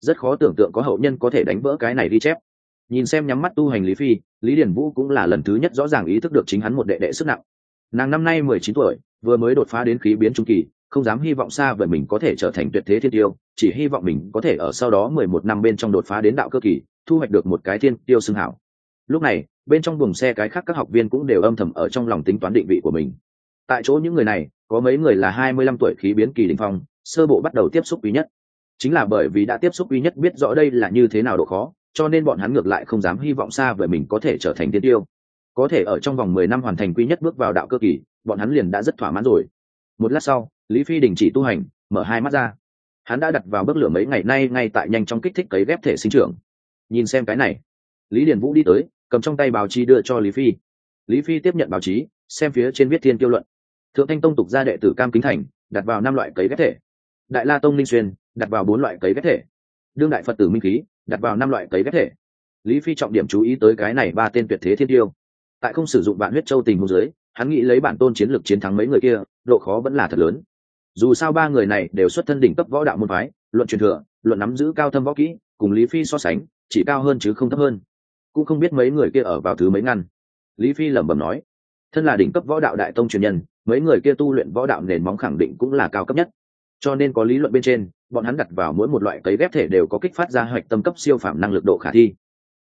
[SPEAKER 1] Rất khó tưởng tượng có hậu nhân có thể đánh vỡ cái này ghi chép. Nhìn xem nhắm mắt tu hành lý phi, lý điển vũ cũng là lần thứ nhất rõ ràng ý thức được chính hắn một đệ đệ sức nặng. Nàng năm nay mười chín tuổi, vừa mới đột phá đến khí biến trung kỳ, không dám hy vọng xa về mình có thể trở thành tuyệt thế thiên tiêu, chỉ hy vọng mình có thể ở sau đó mười một năm bên trong đột phá đến đạo cơ kỳ, thu hoạch được một cái thiên tiêu xưng hảo lúc này, bên trong buồng xe cái khác các học viên cũng đều âm thầm ở trong lòng tính toán định vị của mình. Tại chỗ những người này, có mấy người là hai mươi lăm tuổi khí biến kỳ đình phong, sơ bộ bắt đầu tiếp xúc quý nhất. Chính là bởi vì đã tiếp xúc quý nhất biết rõ đây là như thế nào độ khó, cho nên bọn hắn ngược lại không dám hy vọng xa về mình có thể trở thành tiên tiêu. Có thể ở trong vòng mười năm hoàn thành quý nhất bước vào đạo cơ kỳ, bọn hắn liền đã rất thỏa mãn rồi. Một lát sau, lý phi đình chỉ tu hành, mở hai mắt ra. Hắn đã đặt vào bức lửa mấy ngày nay ngay tại nhanh trong kích thích cấy ghép thể sinh trưởng. Nhìn xem cái này, lý điền vũ đi tới cầm trong tay báo chí đưa cho lý phi. Lý phi tiếp nhận báo chí, xem phía trên viết thiên tiêu luận. Thượng thanh tông tục gia đệ tử cam kính thành, đặt vào năm loại cấy ghép thể. Đại la tông ninh xuyên, đặt vào bốn loại cấy ghép thể. Đương đại phật tử minh khí, đặt vào năm loại cấy ghép thể. Lý phi trọng điểm chú ý tới cái này ba tên tuyệt thế thiên tiêu tại không sử dụng bạn huyết châu tình hôn giới hắn nghĩ lấy bản tôn chiến lược chiến thắng mấy người kia, độ khó vẫn là thật lớn. Dù sao ba người này đều xuất thân đỉnh cấp võ đạo môn phái, luận truyền thừa, luận nắm giữ cao thâm võ kỹ, cùng lý phi so sánh, chỉ cao hơn chứ không thấp hơn cũng không biết mấy người kia ở vào thứ mấy ngăn. Lý phi lẩm bẩm nói, thân là đỉnh cấp võ đạo đại tông truyền nhân, mấy người kia tu luyện võ đạo nền móng khẳng định cũng là cao cấp nhất. Cho nên có lý luận bên trên, bọn hắn đặt vào mỗi một loại cấy ghép thể đều có kích phát ra hoạch tâm cấp siêu phạm năng lực độ khả thi.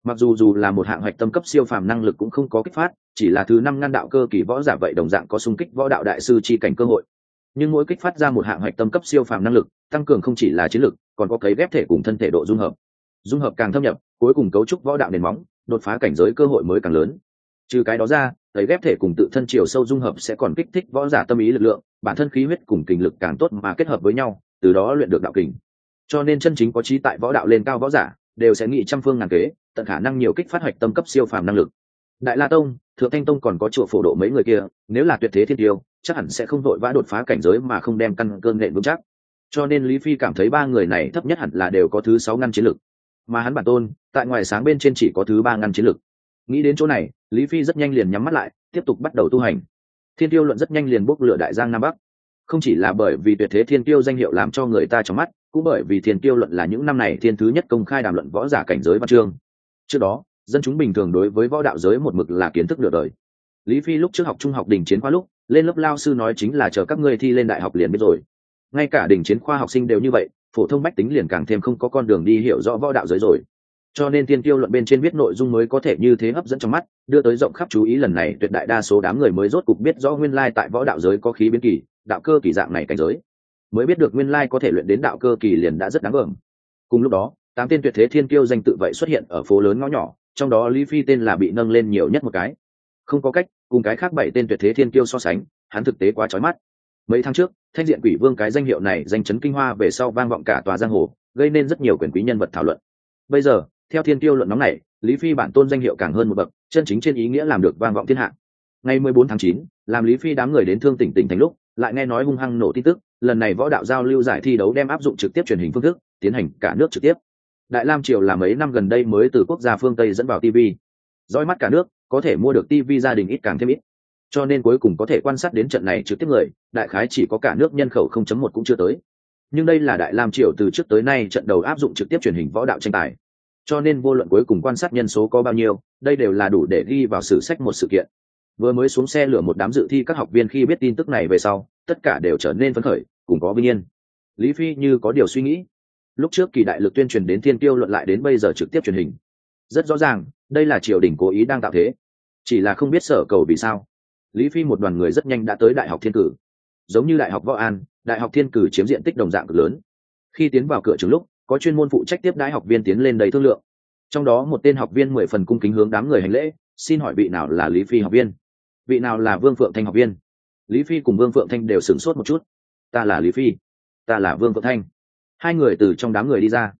[SPEAKER 1] Mặc dù dù là một hạng hoạch tâm cấp siêu phàm năng lực cũng không có kích phát, chỉ là thứ năm ngăn đạo cơ kỳ võ giả vậy đồng dạng có xung kích võ đạo đại sư chi cảnh cơ hội. Nhưng mỗi kích phát ra một hạng hoạch tâm cấp siêu phàm năng lực, tăng cường không chỉ là chiến lực, còn có cấy ghép thể cùng thân thể độ dung hợp. Dung hợp càng thâm nhập, cuối cùng cấu trúc võ đạo nền móng đột phá cảnh giới cơ hội mới càng lớn. Trừ cái đó ra thấy ghép thể cùng tự thân chiều sâu dung hợp sẽ còn kích thích võ giả tâm ý lực lượng, bản thân khí huyết cùng kình lực càng tốt mà kết hợp với nhau, từ đó luyện được đạo kình. Cho nên chân chính có trí tại võ đạo lên cao võ giả, đều sẽ nghĩ trăm phương ngàn kế, tận khả năng nhiều kích phát hoạch tâm cấp siêu phàm năng lực. Đại la tông, thượng thanh tông còn có chùa phổ độ mấy người kia, nếu là tuyệt thế thiên tiêu, chắc hẳn sẽ không vội vã đột phá cảnh giới mà không đem căn cơn nện vững chắc. Cho nên lý phi cảm thấy ba người này thấp nhất hẳn là đều có thứ sáu ngăn chiến lực mà hắn bản tôn, tại ngoài sáng bên trên chỉ có thứ ba ngăn chiến lực nghĩ đến chỗ này, lý phi rất nhanh liền nhắm mắt lại, tiếp tục bắt đầu tu hành. Thiên tiêu luận rất nhanh liền bốc lửa đại giang nam bắc. Không chỉ là bởi vì tuyệt thế thiên tiêu danh hiệu làm cho người ta trong mắt, cũng bởi vì thiên tiêu luận là những năm này thiên thứ nhất công khai đàm luận võ giả cảnh giới văn chương. Trước đó, dân chúng bình thường đối với võ đạo giới một mực là kiến thức nửa đời. Lý phi lúc trước học trung học đình chiến khoa lúc, lên lớp lao sư nói chính là chờ các ngươi thi lên đại học liền biết rồi. Ngay cả đình chiến khoa học sinh đều như vậy phổ thông bách tính liền càng thêm không có con đường đi hiểu rõ võ đạo giới rồi. Cho nên tiên tiêu luận bên trên biết nội dung mới có thể như thế hấp dẫn trong mắt, đưa tới rộng khắp chú ý lần này tuyệt đại đa số đám người mới rốt cục biết rõ nguyên lai tại võ đạo giới có khí biến kỳ, đạo cơ kỳ dạng này cảnh giới. Mới biết được nguyên lai có thể luyện đến đạo cơ kỳ liền đã rất đáng gờm cùng lúc đó, tám tên tuyệt thế thiên kiêu danh tự vậy xuất hiện ở phố lớn ngõ nhỏ, trong đó lý phi tên là bị nâng lên nhiều nhất một cái. Không có cách, cùng cái khác bảy tên tuyệt thế thiên kiêu so sánh, hắn thực tế quá trói mắt mấy tháng trước, thanh diện quỷ vương cái danh hiệu này danh chấn kinh hoa về sau vang vọng cả tòa giang hồ, gây nên rất nhiều quyền quý nhân vật thảo luận. Bây giờ, theo thiên tiêu luận nóng này, lý phi bản tôn danh hiệu càng hơn một bậc, chân chính trên ý nghĩa làm được vang vọng thiên hạ. Ngày mười bốn tháng chín, làm lý phi đám người đến thương tỉnh tỉnh thành lúc, lại nghe nói hung hăng nổ tin tức, lần này võ đạo giao lưu giải thi đấu đem áp dụng trực tiếp truyền hình phương thức, tiến hành cả nước trực tiếp. Đại lam triều là mấy năm gần đây mới từ quốc gia phương tây dẫn vào tv dõi mắt cả nước, có thể mua được tv gia đình ít càng thêm ít cho nên cuối cùng có thể quan sát đến trận này trực tiếp người, đại khái chỉ có cả nước nhân khẩu không chấm một cũng chưa tới. Nhưng đây là đại lam triều từ trước tới nay trận đầu áp dụng trực tiếp truyền hình võ đạo tranh tài. Cho nên vô luận cuối cùng quan sát nhân số có bao nhiêu, đây đều là đủ để ghi vào sử sách một sự kiện. Vừa mới xuống xe lửa một đám dự thi các học viên khi biết tin tức này về sau, tất cả đều trở nên phấn khởi, cùng có vinh yên. Lý phi như có điều suy nghĩ. Lúc trước kỳ đại lực tuyên truyền đến thiên tiêu luận lại đến bây giờ trực tiếp truyền hình. Rất rõ ràng, đây là triều đình cố ý đang tạo thế. Chỉ là không biết sở cầu vì sao lý phi một đoàn người rất nhanh đã tới đại học thiên cử. Giống như đại học võ an, đại học thiên cử chiếm diện tích đồng dạng cực lớn. Khi tiến vào cửa trường lúc, có chuyên môn phụ trách tiếp đãi học viên tiến lên đầy thương lượng. Trong đó một tên học viên mười phần cung kính hướng đám người hành lễ, xin hỏi vị nào là lý phi học viên? Vị nào là vương phượng thanh học viên? Lý phi cùng vương phượng thanh đều sửng sốt một chút. Ta là lý phi. Ta là vương phượng thanh. Hai người từ trong đám người đi ra.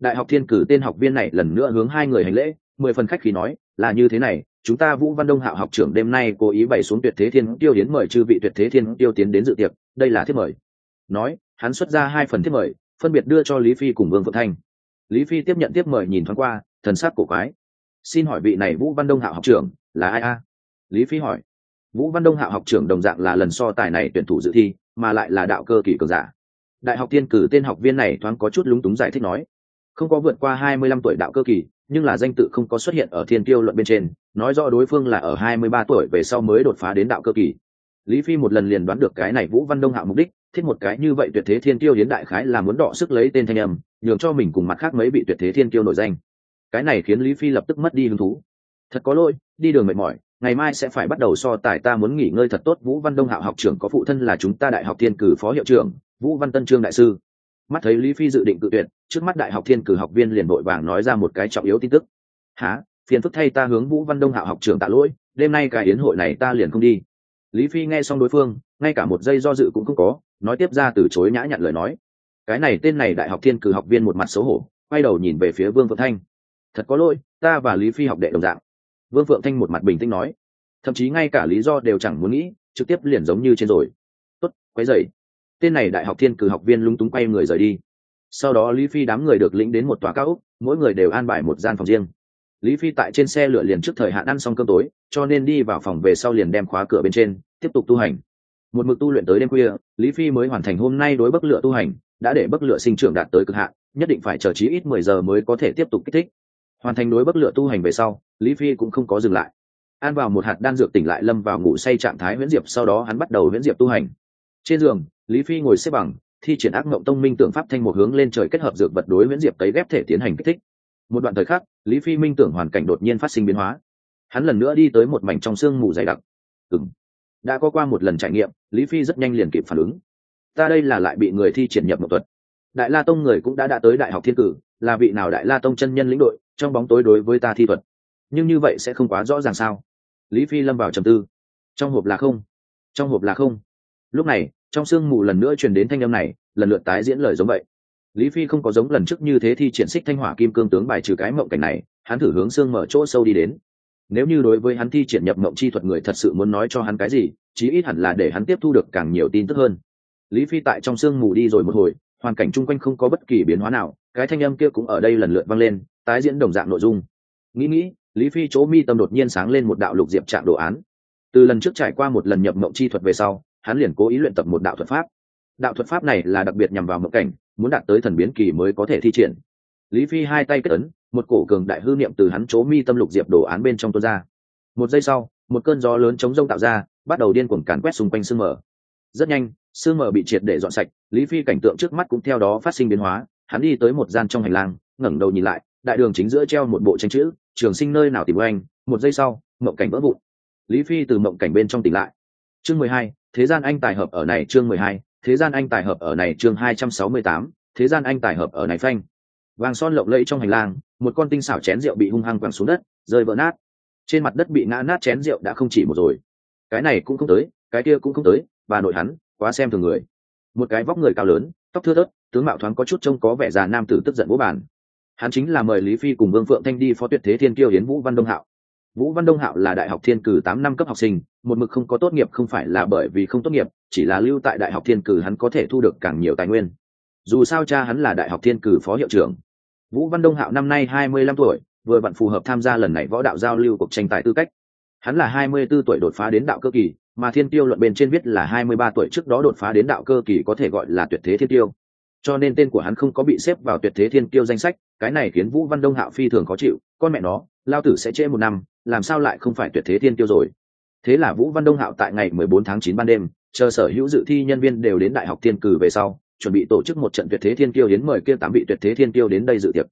[SPEAKER 1] Đại học thiên cử tên học viên này lần nữa hướng hai người hành lễ, mười phần khách khí nói, là như thế này chúng ta vũ văn đông hạo học trưởng đêm nay cố ý bày xuống tuyệt thế thiên tiêu hiến mời chư vị tuyệt thế thiên tiêu tiến đến dự tiệc, đây là thiết mời. Nói, hắn xuất ra hai phần thiết mời, phân biệt đưa cho lý phi cùng vương phượng thanh. Lý phi tiếp nhận tiếp mời nhìn thoáng qua, thần sắc cổ quái. Xin hỏi vị này vũ văn đông hạo học trưởng là ai a? Lý phi hỏi. Vũ văn đông hạo học trưởng đồng dạng là lần so tài này tuyển thủ dự thi, mà lại là đạo cơ kỳ cường giả. Đại học tiên cử tên học viên này thoáng có chút lúng túng giải thích nói. Không có vượt qua hai mươi lăm tuổi đạo cơ kỳ nhưng là danh tự không có xuất hiện ở thiên tiêu luận bên trên, nói rõ đối phương là ở hai mươi ba tuổi về sau mới đột phá đến đạo cơ kỳ. Lý phi một lần liền đoán được cái này vũ văn đông hạo mục đích, thiết một cái như vậy tuyệt thế thiên tiêu hiến đại khái là muốn đọ sức lấy tên thanh âm, nhường cho mình cùng mặt khác mấy bị tuyệt thế thiên tiêu nổi danh. Cái này khiến lý phi lập tức mất đi hứng thú. Thật có lỗi, đi đường mệt mỏi, ngày mai sẽ phải bắt đầu so tài ta muốn nghỉ ngơi thật tốt, vũ văn đông hạo học trưởng có phụ thân là chúng ta đại học thiên cử phó hiệu trưởng, vũ văn tân trương đại sư mắt thấy lý phi dự định cự tuyệt, trước mắt đại học thiên cử học viên liền vội vàng nói ra một cái trọng yếu tin tức. Há phiền phức thay ta hướng vũ văn đông hạo học trường tạ lỗi, đêm nay cái yến hội này ta liền không đi. Lý phi nghe xong đối phương, ngay cả một giây do dự cũng không có, nói tiếp ra từ chối nhã nhặn lời nói. Cái này tên này đại học thiên cử học viên một mặt xấu hổ, quay đầu nhìn về phía vương phượng thanh. Thật có lỗi, ta và lý phi học đệ đồng dạng. Vương phượng thanh một mặt bình tĩnh nói. Thậm chí ngay cả lý do đều chẳng muốn nghĩ, trực tiếp liền giống như trên rồi. Tốt quay dậy tên này đại học thiên cử học viên lúng túng quay người rời đi. Sau đó lý phi đám người được lĩnh đến một tòa cao úc mỗi người đều an bài một gian phòng riêng. Lý phi tại trên xe lửa liền trước thời hạn ăn xong cơm tối, cho nên đi vào phòng về sau liền đem khóa cửa bên trên, tiếp tục tu hành. Một mực tu luyện tới đêm khuya, lý phi mới hoàn thành hôm nay đối bức lựa tu hành, đã để bức lựa sinh trưởng đạt tới cực hạn, nhất định phải chờ chí ít mười giờ mới có thể tiếp tục kích thích. Hoàn thành đối bức lựa tu hành về sau, lý phi cũng không có dừng lại. An vào một hạt đan dược tỉnh lại lâm vào ngủ say trạng thái huyễn diệp, sau đó hắn bắt đầu huyễn diệp tu hành. Trên giường lý phi ngồi xếp bằng, thi triển ác mộng tông minh tưởng pháp thanh một hướng lên trời kết hợp dược vật đối nguyễn diệp cấy ghép thể tiến hành kích thích. Một đoạn thời khắc, lý phi minh tưởng hoàn cảnh đột nhiên phát sinh biến hóa. Hắn lần nữa đi tới một mảnh trong sương mù dày đặc. Ừng đã có qua một lần trải nghiệm, lý phi rất nhanh liền kịp phản ứng. Ta đây là lại bị người thi triển nhập một thuật. Đại la tông người cũng đã đã tới đại học thiên cử, là vị nào đại la tông chân nhân lĩnh đội, trong bóng tối đối với ta thi thuật. Nhưng như vậy sẽ không quá rõ ràng sao? Lý phi lâm vào trầm tư. Trong hộp là không. Trong hộp là không. Lúc này trong sương mù lần nữa truyền đến thanh âm này, lần lượt tái diễn lời giống vậy. Lý phi không có giống lần trước như thế thì triển xích thanh hỏa kim cương tướng bài trừ cái mộng cảnh này, hắn thử hướng xương mở chỗ sâu đi đến. Nếu như đối với hắn thi triển nhập mộng chi thuật người thật sự muốn nói cho hắn cái gì, chí ít hẳn là để hắn tiếp thu được càng nhiều tin tức hơn. Lý phi tại trong sương mù đi rồi một hồi, hoàn cảnh chung quanh không có bất kỳ biến hóa nào, cái thanh âm kia cũng ở đây lần lượt vang lên, tái diễn đồng dạng nội dung. Nghĩ nghĩ, lý phi chỗ mi tâm đột nhiên sáng lên một đạo lục diệp trạng đồ án. Từ lần trước trải qua một lần nhập mộng chi thuật về sau hắn liền cố ý luyện tập một đạo thuật pháp. Đạo thuật pháp này là đặc biệt nhằm vào mộng cảnh, muốn đạt tới thần biến kỳ mới có thể thi triển. Lý phi hai tay kết ấn, một cổ cường đại hư niệm từ hắn chỗ mi tâm lục diệp đồ án bên trong tuôn ra. Một giây sau, một cơn gió lớn chống rông tạo ra, bắt đầu điên cuồng càn quét xung quanh sương mờ. Rất nhanh, sương mờ bị triệt để dọn sạch, lý phi cảnh tượng trước mắt cũng theo đó phát sinh biến hóa, hắn đi tới một gian trong hành lang, ngẩng đầu nhìn lại, đại đường chính giữa treo một bộ tranh chữ, trường sinh nơi nào tìm anh một giây sau, mộng cảnh vỡ vụn. Lý phi từ mộng cảnh bên trong tỉnh lại. Chương mười hai thế gian anh tài hợp ở này chương mười hai, thế gian anh tài hợp ở này chương hai trăm sáu mươi tám, thế gian anh tài hợp ở này phanh. Vàng son lộng lẫy trong hành lang, một con tinh xảo chén rượu bị hung hăng quẳng xuống đất, rơi vỡ nát. Trên mặt đất bị ngã nát chén rượu đã không chỉ một rồi. Cái này cũng không tới, cái kia cũng không tới, bà nội hắn, quá xem thường người. Một cái vóc người cao lớn, tóc thưa thớt, tướng mạo thoáng có chút trông có vẻ già nam tử tức giận bố bàn. Hắn chính là mời lý phi cùng vương phượng thanh đi phó tuyệt thế thiên kiêu hiến vũ văn đông hạo vũ văn đông hạo là đại học thiên cử tám năm cấp học sinh, một mực không có tốt nghiệp không phải là bởi vì không tốt nghiệp, chỉ là lưu tại đại học thiên cử hắn có thể thu được càng nhiều tài nguyên. Dù sao cha hắn là đại học thiên cử phó hiệu trưởng. Vũ văn đông hạo năm nay hai mươi lăm tuổi, vừa vặn phù hợp tham gia lần này võ đạo giao lưu cuộc tranh tài tư cách. Hắn là hai mươi b ố tuổi đột phá đến đạo cơ kỳ, mà thiên tiêu luận bên trên viết là hai mươi ba tuổi trước đó đột phá đến đạo cơ kỳ có thể gọi là tuyệt thế thiên tiêu. Cho nên tên của hắn không có bị xếp vào tuyệt thế thiên tiêu danh sách, cái này khiến vũ văn đông hạo phi thường khó chịu, con mẹ nó, lao tử sẽ trễ một năm làm sao lại không phải tuyệt thế thiên tiêu rồi? Thế là vũ văn đông hạo tại ngày mười bốn tháng 9 ban đêm, chờ sở hữu dự thi nhân viên đều đến đại học Tiên cử về sau, chuẩn bị tổ chức một trận tuyệt thế thiên tiêu đến mời kia tám vị tuyệt thế thiên tiêu đến đây dự tiệc.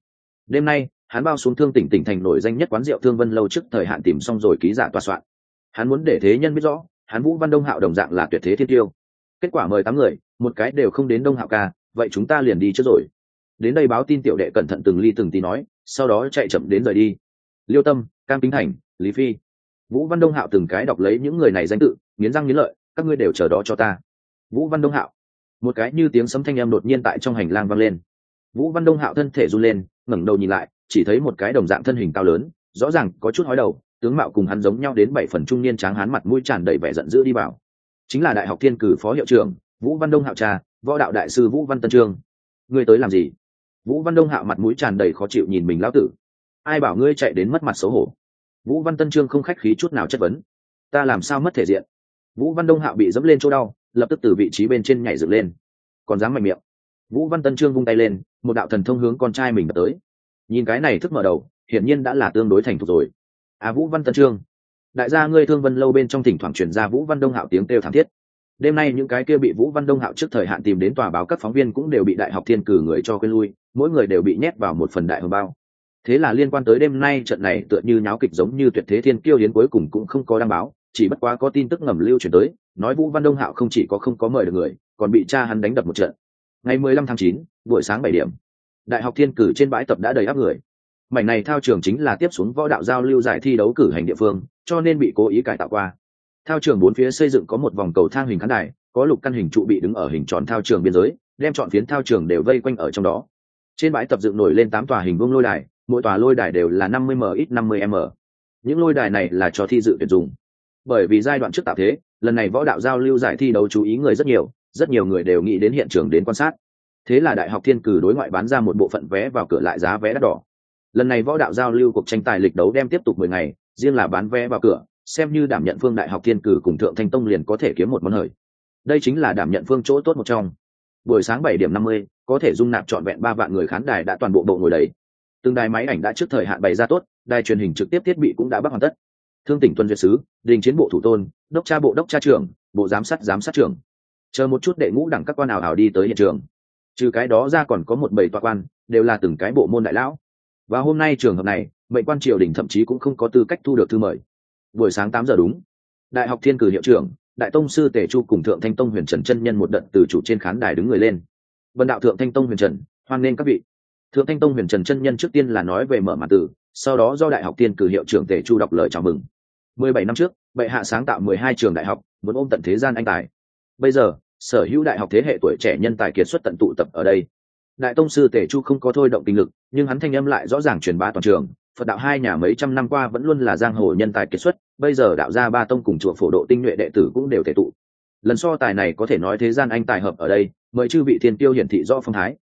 [SPEAKER 1] Đêm nay, hắn bao xuống thương tỉnh tỉnh thành nổi danh nhất quán rượu thương vân lâu trước thời hạn tìm xong rồi ký giả tòa soạn. Hắn muốn để thế nhân biết rõ, hắn vũ văn đông hạo đồng dạng là tuyệt thế thiên tiêu. Kết quả mời tám người, một cái đều không đến đông hạo ca, vậy chúng ta liền đi trước rồi. Đến đây báo tin tiểu đệ cẩn thận từng ly từng tí nói, sau đó chạy chậm đến rời đi liêu tâm, cam kính thành, lý phi. Vũ văn đông hạo từng cái đọc lấy những người này danh tự, nghiến răng nghiến lợi, các ngươi đều chờ đó cho ta. Vũ văn đông hạo. Một cái như tiếng sấm thanh em đột nhiên tại trong hành lang vang lên. Vũ văn đông hạo thân thể run lên, ngẩng đầu nhìn lại, chỉ thấy một cái đồng dạng thân hình cao lớn, rõ ràng có chút hói đầu, tướng mạo cùng hắn giống nhau đến bảy phần trung niên tráng hắn mặt mũi tràn đầy vẻ giận dữ đi vào. Chính là đại học thiên cử phó hiệu trưởng, vũ văn đông hạo trà võ đạo đại sư vũ văn tân trương. Ngươi tới làm gì? Vũ văn đông hạo mặt mũi tràn đầy khó chịu nhìn mình lão tử ai bảo ngươi chạy đến mất mặt xấu hổ? Vũ văn tân trương không khách khí chút nào chất vấn. Ta làm sao mất thể diện? Vũ văn đông hạo bị dẫm lên chỗ đau, lập tức từ vị trí bên trên nhảy dựng lên. Còn dám mạnh miệng. Vũ văn tân trương vung tay lên, một đạo thần thông hướng con trai mình tới. Nhìn cái này thức mở đầu, hiển nhiên đã là tương đối thành thục rồi. À vũ văn tân trương. Đại gia ngươi thương vân lâu bên trong thỉnh thoảng chuyển ra vũ văn đông hạo tiếng kêu thảm thiết. Đêm nay những cái kia bị vũ văn đông hạo trước thời hạn tìm đến tòa báo các phóng viên cũng đều bị đại học thiên cử người cho quên lui, mỗi người đều bị nhét vào một phần đại hồng bao thế là liên quan tới đêm nay trận này tựa như nháo kịch giống như tuyệt thế thiên kiêu đến cuối cùng cũng không có đăng báo chỉ bất quá có tin tức ngầm lưu chuyển tới nói vũ văn đông hạo không chỉ có không có mời được người còn bị cha hắn đánh đập một trận. Ngày 15 tháng 9, buổi sáng 7 điểm đại học thiên cử trên bãi tập đã đầy áp người. Mảnh này thao trường chính là tiếp xuống võ đạo giao lưu giải thi đấu cử hành địa phương cho nên bị cố ý cải tạo qua. Thao trường bốn phía xây dựng có một vòng cầu thang hình khán đài có lục căn hình trụ bị đứng ở hình tròn thao trường biên giới đem chọn phiến thao trường đều vây quanh ở trong đó. Trên bãi tập dựng nổi lên tám tòa hình vuông lôi đài mỗi tòa lôi đài đều là năm mươi m ít năm mươi m. Những lôi đài này là cho thi dự tuyển dùng bởi vì giai đoạn trước tạo thế, lần này võ đạo giao lưu giải thi đấu chú ý người rất nhiều rất nhiều người đều nghĩ đến hiện trường đến quan sát. Thế là đại học thiên cử đối ngoại bán ra một bộ phận vé vào cửa lại giá vé đắt đỏ. Lần này võ đạo giao lưu cuộc tranh tài lịch đấu đem tiếp tục mười ngày, riêng là bán vé vào cửa, xem như đảm nhận phương đại học thiên cử cùng thượng thanh tông liền có thể kiếm một món hời. Đây chính là đảm nhận phương chỗ tốt một trong. Buổi sáng bảy điểm năm mươi, có thể dung nạp trọn vẹn ba vạn người khán đài đã toàn bộ bộ ngồi đầy từng đài máy ảnh đã trước thời hạn bày ra tốt, đài truyền hình trực tiếp thiết bị cũng đã bắt hoàn tất. Thương tỉnh tuân duyệt sứ, đình chiến bộ thủ tôn, đốc tra bộ đốc tra trưởng, bộ giám sát giám sát trưởng. Chờ một chút đệ ngũ đẳng các quan nào ảo đi tới hiện trường. Trừ cái đó ra còn có một bảy tòa quan, đều là từng cái bộ môn đại lão. Và hôm nay trường hợp này, mệnh quan triều đình thậm chí cũng không có tư cách thu được thư mời. Buổi sáng tám giờ đúng. Đại học thiên cử hiệu trưởng, đại tông sư tề chu cùng thượng thanh tông huyền trần chân nhân một đợt từ chủ trên khán đài đứng người lên. Vân đạo thượng thanh tông huyền trần, hoan nghênh các vị thượng thanh tông huyền trần chân nhân trước tiên là nói về mở màn tử, sau đó do đại học tiên cử hiệu trưởng tề chu đọc lời chào mừng. Mười bảy năm trước, bệ hạ sáng tạo mười hai trường đại học, muốn ôm tận thế gian anh tài. Bây giờ, sở hữu đại học thế hệ tuổi trẻ nhân tài kiệt xuất tận tụ tập ở đây. Đại tông sư tề chu không có thôi động tinh lực, nhưng hắn thanh âm lại rõ ràng truyền bá toàn trường. Phật đạo hai nhà mấy trăm năm qua vẫn luôn là giang hồ nhân tài kiệt xuất, bây giờ đạo gia ba tông cùng chùa phổ độ tinh nhuệ đệ tử cũng đều thể tụ. Lần so tài này có thể nói thế gian anh tài hợp ở đây, mời chư vị thiên tiêu hiển thị rõ phong thái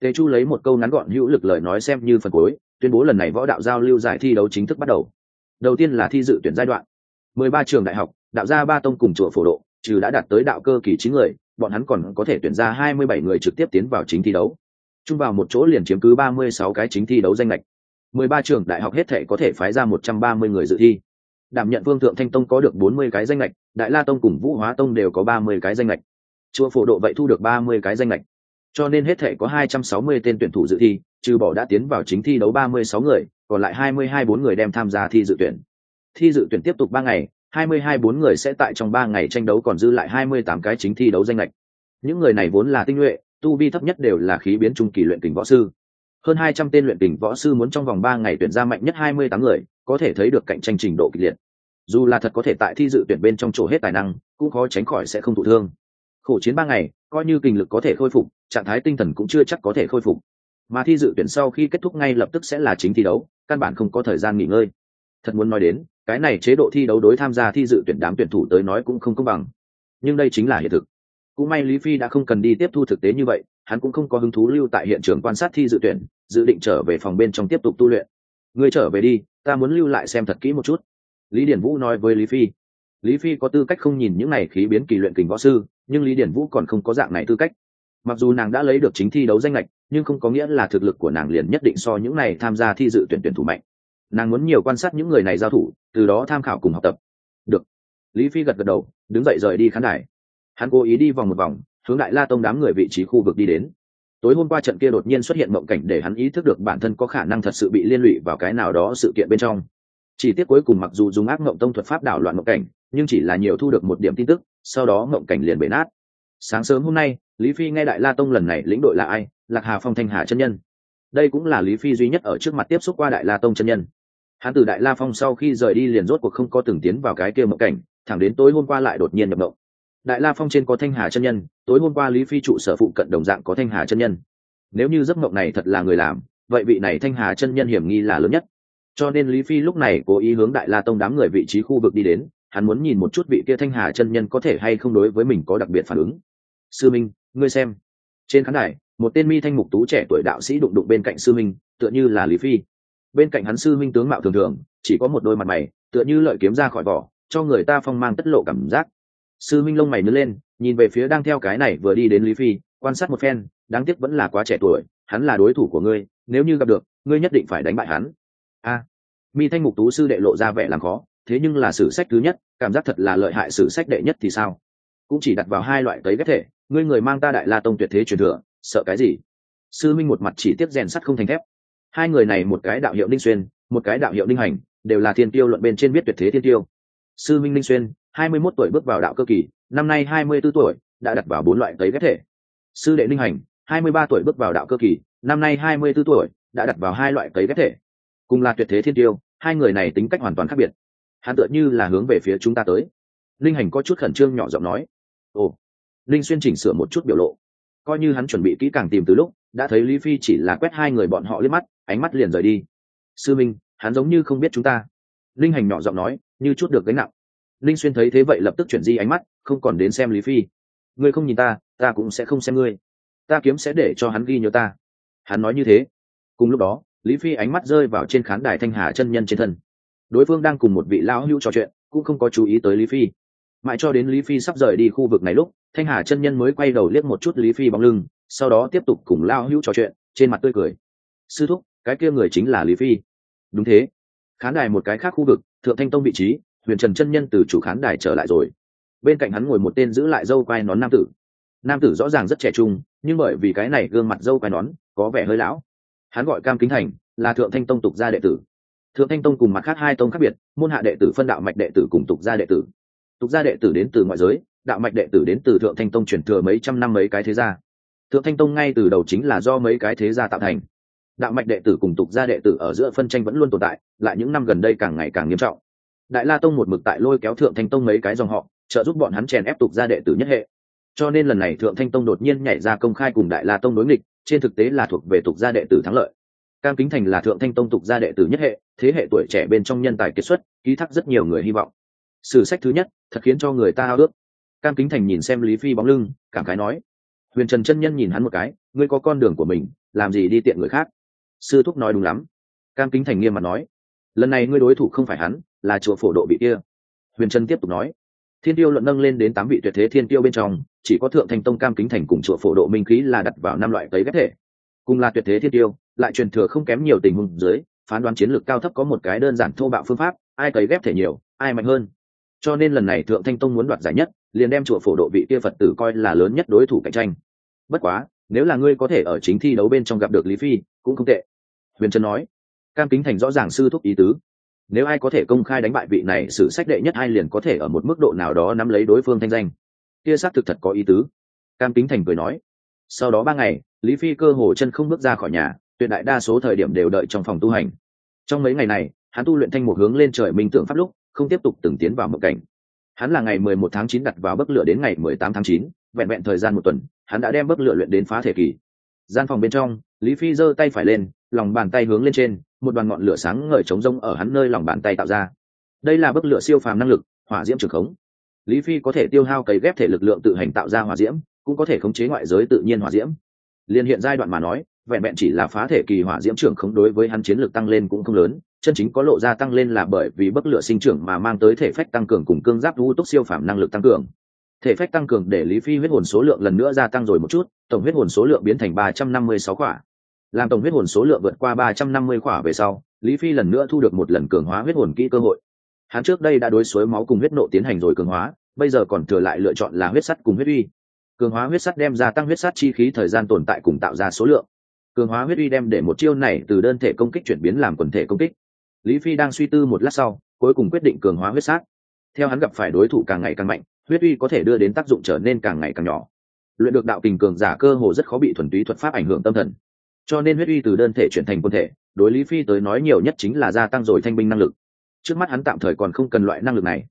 [SPEAKER 1] tề chu lấy một câu ngắn gọn hữu lực lời nói xem như phần cuối, tuyên bố lần này võ đạo giao lưu giải thi đấu chính thức bắt đầu. Đầu tiên là thi dự tuyển giai đoạn. Mười ba trường đại học, đạo gia ba tông cùng chùa phổ độ, trừ đã đạt tới đạo cơ kỳ chín người, bọn hắn còn có thể tuyển ra hai mươi bảy người trực tiếp tiến vào chính thi đấu. Chung vào một chỗ liền chiếm cứ ba mươi sáu cái chính thi đấu danh lệch. Mười ba trường đại học hết thể có thể phái ra một trăm ba mươi người dự thi. Đảm nhận vương thượng thanh tông có được bốn mươi cái danh lệch, đại la tông cùng vũ hóa tông đều có ba mươi cái danh lệch. Chùa phổ độ vậy thu được ba mươi cái danh lệch cho nên hết thể có hai trăm sáu mươi tên tuyển thủ dự thi, trừ bỏ đã tiến vào chính thi đấu ba mươi sáu người, còn lại hai mươi hai bốn người đem tham gia thi dự tuyển. Thi dự tuyển tiếp tục ba ngày, hai mươi hai bốn người sẽ tại trong ba ngày tranh đấu còn dư lại hai mươi tám cái chính thi đấu danh lệch. Những người này vốn là tinh nhuệ, tu vi thấp nhất đều là khí biến trung kỳ luyện kình võ sư. Hơn hai trăm tên luyện kình võ sư muốn trong vòng ba ngày tuyển ra mạnh nhất hai mươi tám người, có thể thấy được cạnh tranh trình độ kịch liệt. Dù là thật có thể tại thi dự tuyển bên trong chỗ hết tài năng, cũng khó tránh khỏi sẽ không thụ thương. Khổ chiến ba ngày coi như kinh lực có thể khôi phục, trạng thái tinh thần cũng chưa chắc có thể khôi phục. Mà thi dự tuyển sau khi kết thúc ngay lập tức sẽ là chính thi đấu, căn bản không có thời gian nghỉ ngơi. Thật muốn nói đến, cái này chế độ thi đấu đối tham gia thi dự tuyển đám tuyển thủ tới nói cũng không công bằng. Nhưng đây chính là hiện thực. Cũng may lý phi đã không cần đi tiếp thu thực tế như vậy, hắn cũng không có hứng thú lưu tại hiện trường quan sát thi dự tuyển, dự định trở về phòng bên trong tiếp tục tu luyện. Ngươi trở về đi, ta muốn lưu lại xem thật kỹ một chút. Lý điển vũ nói với lý phi lý phi có tư cách không nhìn những này khí biến kỳ luyện kình võ sư, nhưng lý điển vũ còn không có dạng này tư cách. Mặc dù nàng đã lấy được chính thi đấu danh lệch nhưng không có nghĩa là thực lực của nàng liền nhất định so những này tham gia thi dự tuyển tuyển thủ mạnh. Nàng muốn nhiều quan sát những người này giao thủ, từ đó tham khảo cùng học tập. Được. Lý phi gật gật đầu, đứng dậy rời đi khán đài. Hắn cố ý đi vòng một vòng, hướng đại la tông đám người vị trí khu vực đi đến. Tối hôm qua trận kia đột nhiên xuất hiện mộng cảnh để hắn ý thức được bản thân có khả năng thật sự bị liên lụy vào cái nào đó sự kiện bên trong. Chỉ tiếc cuối cùng mặc dù dùng ác mộng tông thuật pháp đảo loạn mộng cảnh nhưng chỉ là nhiều thu được một điểm tin tức, sau đó mộng cảnh liền bể nát. Sáng sớm hôm nay, lý phi nghe đại la tông lần này lĩnh đội là ai? Lạc hà phong thanh hà chân nhân. Đây cũng là lý phi duy nhất ở trước mặt tiếp xúc qua đại la tông chân nhân. Hắn từ đại la phong sau khi rời đi liền rốt cuộc không có từng tiến vào cái kia mộng cảnh, thẳng đến tối hôm qua lại đột nhiên nhập mộng. Đại la phong trên có thanh hà chân nhân, tối hôm qua lý phi trụ sở phụ cận đồng dạng có thanh hà chân nhân. Nếu như giấc mộng này thật là người làm, vậy vị này thanh hà chân nhân hiểm nghi là lớn nhất. Cho nên lý phi lúc này cố ý hướng đại la tông đám người vị trí khu vực đi đến hắn muốn nhìn một chút vị kia thanh hà chân nhân có thể hay không đối với mình có đặc biệt phản ứng. Sư minh, ngươi xem. Trên khán đài, một tên mi thanh mục tú trẻ tuổi đạo sĩ đụng đụng bên cạnh sư minh, tựa như là lý phi. Bên cạnh hắn sư minh tướng mạo thường thường, chỉ có một đôi mặt mày, tựa như lợi kiếm ra khỏi vỏ, cho người ta phong mang tất lộ cảm giác. Sư minh lông mày nứt lên, nhìn về phía đang theo cái này vừa đi đến lý phi, quan sát một phen, đáng tiếc vẫn là quá trẻ tuổi, hắn là đối thủ của ngươi, nếu như gặp được, ngươi nhất định phải đánh bại hắn. A. Mi thanh mục tú sư đệ lộ ra vẻ làm khó thế nhưng là sử sách thứ nhất, cảm giác thật là lợi hại sử sách đệ nhất thì sao? Cũng chỉ đặt vào hai loại tấy ghép thể, ngươi người mang ta đại la tông tuyệt thế truyền thừa, sợ cái gì? Sư minh một mặt chỉ tiếp rèn sắt không thành thép. Hai người này một cái đạo hiệu ninh xuyên, một cái đạo hiệu ninh hành, đều là thiên tiêu luận bên trên biết tuyệt thế thiên tiêu. Sư minh ninh xuyên, hai mươi mốt tuổi bước vào đạo cơ kỳ, năm nay hai mươi 24 tuổi, đã đặt vào bốn loại tấy ghép thể. Sư đệ ninh hành, hai mươi ba tuổi bước vào đạo cơ kỳ, năm nay hai mươi 24 tuổi, đã đặt vào hai loại tấy ghép thể. Cùng là tuyệt thế thiên tiêu, hai người này tính cách hoàn toàn khác biệt hắn tựa như là hướng về phía chúng ta tới. Linh hành có chút khẩn trương nhỏ giọng nói. Ồ, linh xuyên chỉnh sửa một chút biểu lộ. Coi như hắn chuẩn bị kỹ càng tìm từ lúc, đã thấy lý phi chỉ là quét hai người bọn họ liếc mắt, ánh mắt liền rời đi. Sư minh, hắn giống như không biết chúng ta. Linh hành nhỏ giọng nói, như chút được gánh nặng. Linh xuyên thấy thế vậy lập tức chuyển di ánh mắt, không còn đến xem lý phi. Ngươi không nhìn ta ta cũng sẽ không xem ngươi. Ta kiếm sẽ để cho hắn ghi nhớ ta. Hắn nói như thế. Cùng lúc đó, lý phi ánh mắt rơi vào trên khán đài thanh hà chân nhân trên thân đối phương đang cùng một vị lão hữu trò chuyện, cũng không có chú ý tới lý phi. Mãi cho đến lý phi sắp rời đi khu vực này lúc, thanh hà chân nhân mới quay đầu liếc một chút lý phi bóng lưng, sau đó tiếp tục cùng lao hữu trò chuyện, trên mặt tươi cười. Sư thúc, cái kia người chính là lý phi. Đúng thế. Khán đài một cái khác khu vực, thượng thanh tông vị trí, huyền trần chân nhân từ chủ khán đài trở lại rồi. Bên cạnh hắn ngồi một tên giữ lại dâu quai nón nam tử. Nam tử rõ ràng rất trẻ trung, nhưng bởi vì cái này gương mặt dâu quai nón, có vẻ hơi lão. Hắn gọi cam kính thành, là thượng thanh tông tục gia đệ tử thượng thanh tông cùng mặt khác hai tông khác biệt, môn hạ đệ tử phân đạo mạch đệ tử cùng tục gia đệ tử. Tục gia đệ tử đến từ ngoại giới, đạo mạch đệ tử đến từ thượng thanh tông truyền thừa mấy trăm năm mấy cái thế gia. Thượng thanh tông ngay từ đầu chính là do mấy cái thế gia tạo thành. Đạo mạch đệ tử cùng tục gia đệ tử ở giữa phân tranh vẫn luôn tồn tại, lại những năm gần đây càng ngày càng nghiêm trọng. Đại la tông một mực tại lôi kéo thượng thanh tông mấy cái dòng họ, trợ giúp bọn hắn chèn ép tục gia đệ tử nhất hệ. Cho nên lần này thượng thanh tông đột nhiên nhảy ra công khai cùng đại la tông đối nghịch, trên thực tế là thuộc về tục gia đệ tử thắng lợi cam kính thành là thượng thanh tông tục gia đệ tử nhất hệ, thế hệ tuổi trẻ bên trong nhân tài kiệt xuất, ký thác rất nhiều người hy vọng. Sử sách thứ nhất, thật khiến cho người ta ao ước. Cam kính thành nhìn xem lý phi bóng lưng, cảm khái nói, huyền trần chân nhân nhìn hắn một cái, ngươi có con đường của mình, làm gì đi tiện người khác? Sư thúc nói đúng lắm. Cam kính thành nghiêm mặt nói, lần này ngươi đối thủ không phải hắn, là chùa phổ độ bị kia. Huyền trần tiếp tục nói, thiên tiêu luận nâng lên đến tám vị tuyệt thế thiên tiêu bên trong, chỉ có thượng thanh tông cam kính thành cùng chùa phổ độ minh khí là đặt vào năm loại tấy ghép thể, cùng là tuyệt thế thiên tiêu lại truyền thừa không kém nhiều tình huống dưới, phán đoán chiến lược cao thấp có một cái đơn giản thô bạo phương pháp, ai cấy ghép thể nhiều, ai mạnh hơn. Cho nên lần này thượng thanh tông muốn đoạt giải nhất, liền đem chùa phổ độ vị kia phật tử coi là lớn nhất đối thủ cạnh tranh. Bất quá, nếu là ngươi có thể ở chính thi đấu bên trong gặp được lý phi, cũng không tệ. Huyền trân nói, cam kính thành rõ ràng sư thúc ý tứ. Nếu ai có thể công khai đánh bại vị này, sử sách đệ nhất ai liền có thể ở một mức độ nào đó nắm lấy đối phương thanh danh. Kia xác thực thật có ý tứ. Cam kính thành cười nói, sau đó ba ngày, lý phi cơ hồ chân không bước ra khỏi nhà tuyệt đại đa số thời điểm đều đợi trong phòng tu hành. Trong mấy ngày này hắn tu luyện thanh một hướng lên trời minh tượng pháp lúc không tiếp tục từng tiến vào mộng cảnh. Hắn là ngày 11 tháng 9 đặt vào bức lửa đến ngày 18 tháng 9, vẹn vẹn thời gian một tuần hắn đã đem bức lửa luyện đến phá thể kỳ. Gian phòng bên trong lý phi giơ tay phải lên lòng bàn tay hướng lên trên một đoàn ngọn lửa sáng ngời trống rông ở hắn nơi lòng bàn tay tạo ra. Đây là bức lửa siêu phàm năng lực hỏa diễm trường khống. Lý phi có thể tiêu hao cấy ghép thể lực lượng tự hành tạo ra hỏa diễm cũng có thể khống chế ngoại giới tự nhiên hỏa diễm. Liên hiện giai đoạn mà nói vẹn vẹn chỉ là phá thể kỳ hỏa diễm trưởng khống đối với hắn chiến lược tăng lên cũng không lớn, chân chính có lộ ra tăng lên là bởi vì bức lửa sinh trưởng mà mang tới thể phách tăng cường cùng cương giáp u tốc siêu phạm năng lực tăng cường. Thể phách tăng cường để lý phi huyết hồn số lượng lần nữa gia tăng rồi một chút, tổng huyết hồn số lượng biến thành ba trăm năm mươi sáu quả làm tổng huyết hồn số lượng vượt qua ba trăm năm mươi quả về sau, lý phi lần nữa thu được một lần cường hóa huyết hồn kỹ cơ hội. Hắn trước đây đã đối suối máu cùng huyết nộ tiến hành rồi cường hóa, bây giờ còn thừa lại lựa chọn là huyết sắt cùng huyết uy. Cường hóa huyết sắt đem gia tăng huyết sắt chi khí thời gian tồn tại cùng tạo ra số lượng cường hóa huyết uy đem để một chiêu này từ đơn thể công kích chuyển biến làm quần thể công kích. Lý phi đang suy tư một lát sau, cuối cùng quyết định cường hóa huyết sát. Theo hắn gặp phải đối thủ càng ngày càng mạnh, huyết uy có thể đưa đến tác dụng trở nên càng ngày càng nhỏ. Luyện được đạo tình cường giả cơ hồ rất khó bị thuần túy thuật pháp ảnh hưởng tâm thần. Cho nên huyết uy từ đơn thể chuyển thành quân thể, đối lý phi tới nói nhiều nhất chính là gia tăng rồi thanh binh năng lực. Trước mắt hắn tạm thời còn không cần loại năng lực này.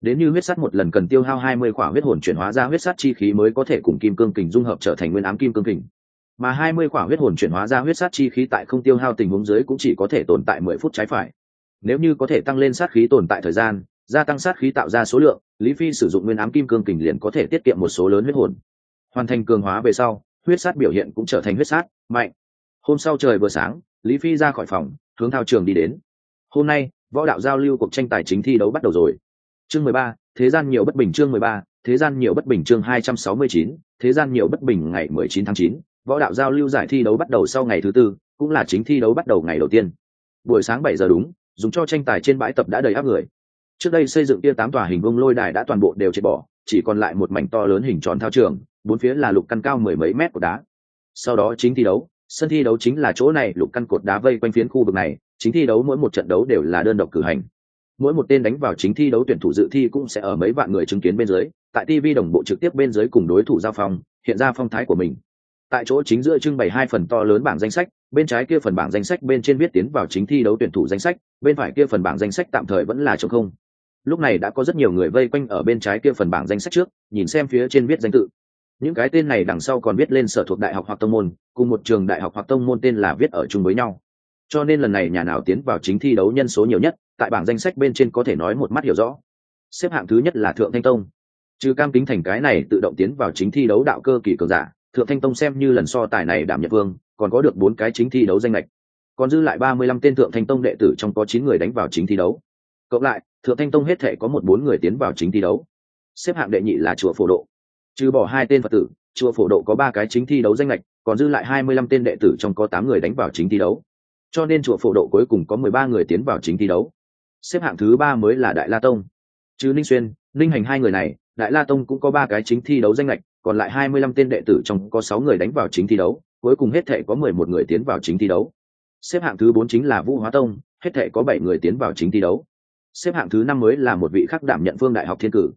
[SPEAKER 1] Đến như huyết sắt một lần cần tiêu hao hai mươi khỏa huyết hồn chuyển hóa ra huyết sắt chi khí mới có thể cùng kim cương kình dung hợp trở thành nguyên ám kim cương kình mà hai mươi quả huyết hồn chuyển hóa ra huyết sát chi khí tại không tiêu hao tình huống dưới cũng chỉ có thể tồn tại mười phút trái phải. Nếu như có thể tăng lên sát khí tồn tại thời gian, gia tăng sát khí tạo ra số lượng, lý phi sử dụng nguyên ám kim cương kình liền có thể tiết kiệm một số lớn huyết hồn. Hoàn thành cường hóa về sau, huyết sát biểu hiện cũng trở thành huyết sát, mạnh. Hôm sau trời vừa sáng, lý phi ra khỏi phòng, hướng thao trường đi đến. Hôm nay, võ đạo giao lưu cuộc tranh tài chính thi đấu bắt đầu rồi. Chương mười ba, thế gian nhiều bất bình chương mười ba, thế gian nhiều bất bình chương hai trăm sáu mươi chín, thế gian nhiều bất bình ngày mười chín tháng chín võ đạo giao lưu giải thi đấu bắt đầu sau ngày thứ tư, cũng là chính thi đấu bắt đầu ngày đầu tiên. Buổi sáng bảy giờ đúng, dùng cho tranh tài trên bãi tập đã đầy áp người. Trước đây xây dựng kia tám tòa hình vông lôi đài đã toàn bộ đều chết bỏ, chỉ còn lại một mảnh to lớn hình tròn thao trường, bốn phía là lục căn cao mười mấy mét của đá. Sau đó chính thi đấu, sân thi đấu chính là chỗ này, lục căn cột đá vây quanh phiến khu vực này, chính thi đấu mỗi một trận đấu đều là đơn độc cử hành. Mỗi một tên đánh vào chính thi đấu tuyển thủ dự thi cũng sẽ ở mấy vạn người chứng kiến bên dưới, tại tv đồng bộ trực tiếp bên dưới cùng đối thủ giao phong, hiện ra phong thái của mình tại chỗ chính giữa trưng bày hai phần to lớn bảng danh sách, bên trái kia phần bảng danh sách bên trên viết tiến vào chính thi đấu tuyển thủ danh sách, bên phải kia phần bảng danh sách tạm thời vẫn là trống không. Lúc này đã có rất nhiều người vây quanh ở bên trái kia phần bảng danh sách trước, nhìn xem phía trên viết danh tự. Những cái tên này đằng sau còn viết lên sở thuộc đại học hoặc tông môn, cùng một trường đại học hoặc tông môn tên là viết ở chung với nhau. Cho nên lần này nhà nào tiến vào chính thi đấu nhân số nhiều nhất, tại bảng danh sách bên trên có thể nói một mắt hiểu rõ. Xếp hạng thứ nhất là thượng thanh tông. Trừ cam kính thành cái này tự động tiến vào chính thi đấu đạo cơ kỳ cường giả thượng thanh tông xem như lần so tài này đảm nhận vương, còn có được bốn cái chính thi đấu danh lệch. Còn dư lại ba mươi lăm tên thượng thanh tông đệ tử trong có chín người đánh vào chính thi đấu. Cộng lại, thượng thanh tông hết thể có một bốn người tiến vào chính thi đấu. Xếp hạng đệ nhị là chùa phổ độ. Trừ bỏ hai tên phật tử, chùa phổ độ có ba cái chính thi đấu danh lệch, còn dư lại hai mươi lăm tên đệ tử trong có tám người đánh vào chính thi đấu. Cho nên chùa phổ độ cuối cùng có mười ba người tiến vào chính thi đấu. Xếp hạng thứ ba mới là đại la tông. Chứ ninh xuyên, ninh hành hai người này, đại la tông cũng có ba cái chính thi đấu danh lệch còn lại hai mươi lăm tên đệ tử trong có sáu người đánh vào chính thi đấu, cuối cùng hết thể có mười một người tiến vào chính thi đấu. Xếp hạng thứ bốn chính là vũ hóa tông, hết thể có bảy người tiến vào chính thi đấu. Xếp hạng thứ năm mới là một vị khác đảm nhận phương đại học thiên cử.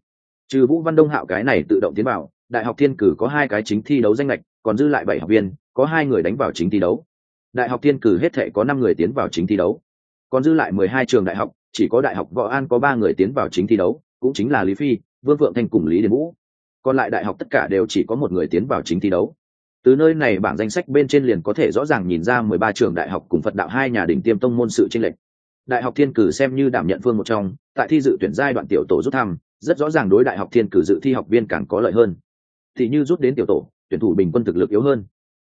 [SPEAKER 1] Trừ vũ văn đông hạo cái này tự động tiến vào, đại học thiên cử có hai cái chính thi đấu danh lệch còn dư lại bảy học viên, có hai người đánh vào chính thi đấu. Đại học thiên cử hết thể có năm người tiến vào chính thi đấu. Còn dư lại mười hai trường đại học, chỉ có đại học võ an có ba người tiến vào chính thi đấu, cũng chính là lý phi, vương vượng thanh cùng lý điền vũ còn lại đại học tất cả đều chỉ có một người tiến vào chính thi đấu. Từ nơi này bảng danh sách bên trên liền có thể rõ ràng nhìn ra mười ba trường đại học cùng phật đạo hai nhà đỉnh tiêm tông môn sự tranh lệch. Đại học thiên cử xem như đảm nhận phương một trong, tại thi dự tuyển giai đoạn tiểu tổ rút thăm, rất rõ ràng đối đại học thiên cử dự thi học viên càng có lợi hơn. Thì như rút đến tiểu tổ, tuyển thủ bình quân thực lực yếu hơn.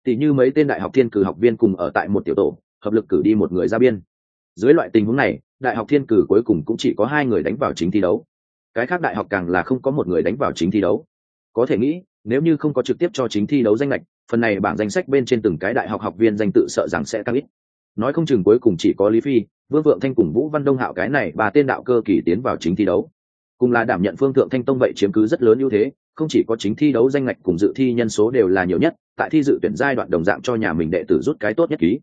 [SPEAKER 1] Thì như mấy tên đại học thiên cử học viên cùng ở tại một tiểu tổ, hợp lực cử đi một người ra biên. Dưới loại tình huống này, đại học thiên cử cuối cùng cũng chỉ có hai người đánh vào chính thi đấu. Cái khác đại học càng là không có một người đánh vào chính thi đấu có thể nghĩ, nếu như không có trực tiếp cho chính thi đấu danh lệch, phần này bảng danh sách bên trên từng cái đại học học viên danh tự sợ rằng sẽ tăng ít. Nói không chừng cuối cùng chỉ có lý phi, vương vượng thanh cùng vũ văn đông hạo cái này ba tên đạo cơ kỳ tiến vào chính thi đấu. Cùng là đảm nhận phương thượng thanh tông vậy chiếm cứ rất lớn ưu thế, không chỉ có chính thi đấu danh ngạch cùng dự thi nhân số đều là nhiều nhất, tại thi dự tuyển giai đoạn đồng dạng cho nhà mình đệ tử rút cái tốt nhất ký.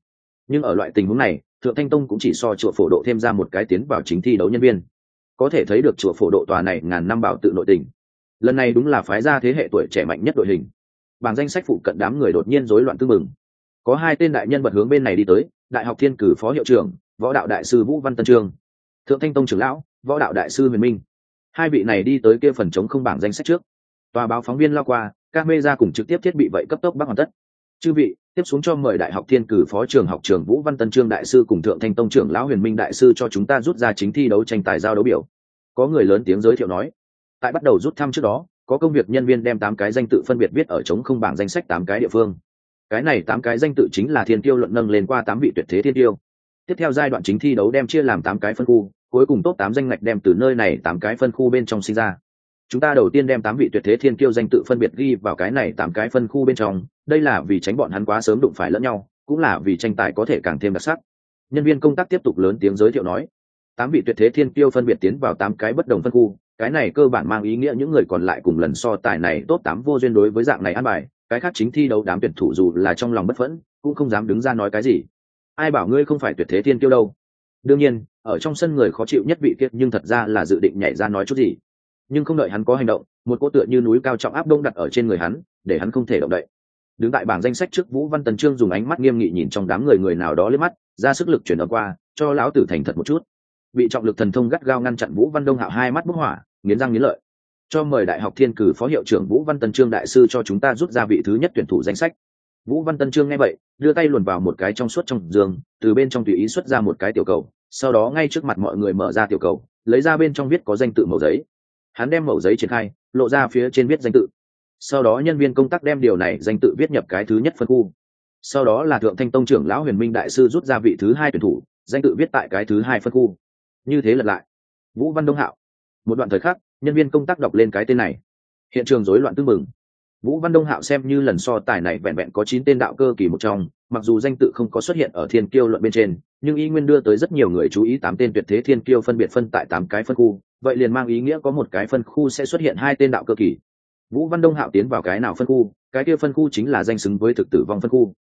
[SPEAKER 1] Nhưng ở loại tình huống này, thượng thanh tông cũng chỉ so chùa phổ độ thêm ra một cái tiến vào chính thi đấu nhân viên. Có thể thấy được chùa phổ độ tòa này ngàn năm bảo tự nội tình lần này đúng là phái ra thế hệ tuổi trẻ mạnh nhất đội hình. Bảng danh sách phụ cận đám người đột nhiên rối loạn tư mừng có hai tên đại nhân vật hướng bên này đi tới, đại học thiên cử phó hiệu trưởng, võ đạo đại sư vũ văn tân trương, thượng thanh tông trưởng lão, võ đạo đại sư huyền minh. Hai vị này đi tới kia phần chống không bảng danh sách trước. Tòa báo phóng viên lao qua, các mê ra cùng trực tiếp thiết bị vậy cấp tốc bác hoàn tất. Chư vị, tiếp xuống cho mời đại học thiên cử phó trường học trường vũ văn tân trương đại sư cùng thượng thanh tông trưởng lão huyền minh đại sư cho chúng ta rút ra chính thi đấu tranh tài giao đấu biểu. Có người lớn tiếng giới thiệu nói tại bắt đầu rút thăm trước đó, có công việc nhân viên đem tám cái danh tự phân biệt viết ở chống không bảng danh sách tám cái địa phương. Cái này tám cái danh tự chính là thiên tiêu luận nâng lên qua tám vị tuyệt thế thiên tiêu. Tiếp theo giai đoạn chính thi đấu đem chia làm tám cái phân khu, cuối cùng top tám danh ngạch đem từ nơi này tám cái phân khu bên trong sinh ra. Chúng ta đầu tiên đem tám vị tuyệt thế thiên tiêu danh tự phân biệt ghi vào cái này tám cái phân khu bên trong, đây là vì tránh bọn hắn quá sớm đụng phải lẫn nhau, cũng là vì tranh tài có thể càng thêm đặc sắc. Nhân viên công tác tiếp tục lớn tiếng giới thiệu nói, tám vị tuyệt thế thiên tiêu phân biệt tiến vào tám cái bất đồng phân khu cái này cơ bản mang ý nghĩa những người còn lại cùng lần so tài này tốt tám vô duyên đối với dạng này ăn bài, cái khác chính thi đấu đám tuyển thủ dù là trong lòng bất phẫn, cũng không dám đứng ra nói cái gì. Ai bảo ngươi không phải tuyệt thế thiên kiêu đâu? Đương nhiên, ở trong sân người khó chịu nhất vị kiệt nhưng thật ra là dự định nhảy ra nói chút gì. Nhưng không đợi hắn có hành động, một cỗ tựa như núi cao trọng áp đông đặt ở trên người hắn, để hắn không thể động đậy. Đứng tại bảng danh sách trước vũ văn tần trương dùng ánh mắt nghiêm nghị nhìn trong đám người người nào đó lên mắt, ra sức lực chuyển ở qua, cho lão tử thành thật một chút. Bị trọng lực thần thông gắt gao ngăn chặn vũ văn đông hạo hai mắt bức hỏa nghiến răng nghiến lợi. Cho mời đại học thiên cử phó hiệu trưởng vũ văn tân trương đại sư cho chúng ta rút ra vị thứ nhất tuyển thủ danh sách. Vũ văn tân trương nghe vậy, đưa tay luồn vào một cái trong suốt trong giường, từ bên trong tùy ý xuất ra một cái tiểu cầu, sau đó ngay trước mặt mọi người mở ra tiểu cầu, lấy ra bên trong viết có danh tự mẫu giấy. Hắn đem mẫu giấy triển khai, lộ ra phía trên viết danh tự. Sau đó nhân viên công tác đem điều này danh tự viết nhập cái thứ nhất phân khu. Sau đó là thượng thanh tông trưởng lão huyền minh đại sư rút ra vị thứ hai tuyển thủ, danh tự viết tại cái thứ hai phân khu. Như thế lật lại. Vũ văn đông hạo một đoạn thời khắc, nhân viên công tác đọc lên cái tên này. Hiện trường rối loạn tư mừng vũ văn đông hạo xem như lần so tài này vẹn vẹn có chín tên đạo cơ kỳ một trong, mặc dù danh tự không có xuất hiện ở thiên kiêu luận bên trên, nhưng y nguyên đưa tới rất nhiều người chú ý tám tên tuyệt thế thiên kiêu phân biệt phân tại tám cái phân khu, vậy liền mang ý nghĩa có một cái phân khu sẽ xuất hiện hai tên đạo cơ kỳ. Vũ văn đông hạo tiến vào cái nào phân khu? Cái kia phân khu chính là danh xứng với thực tử vong phân khu.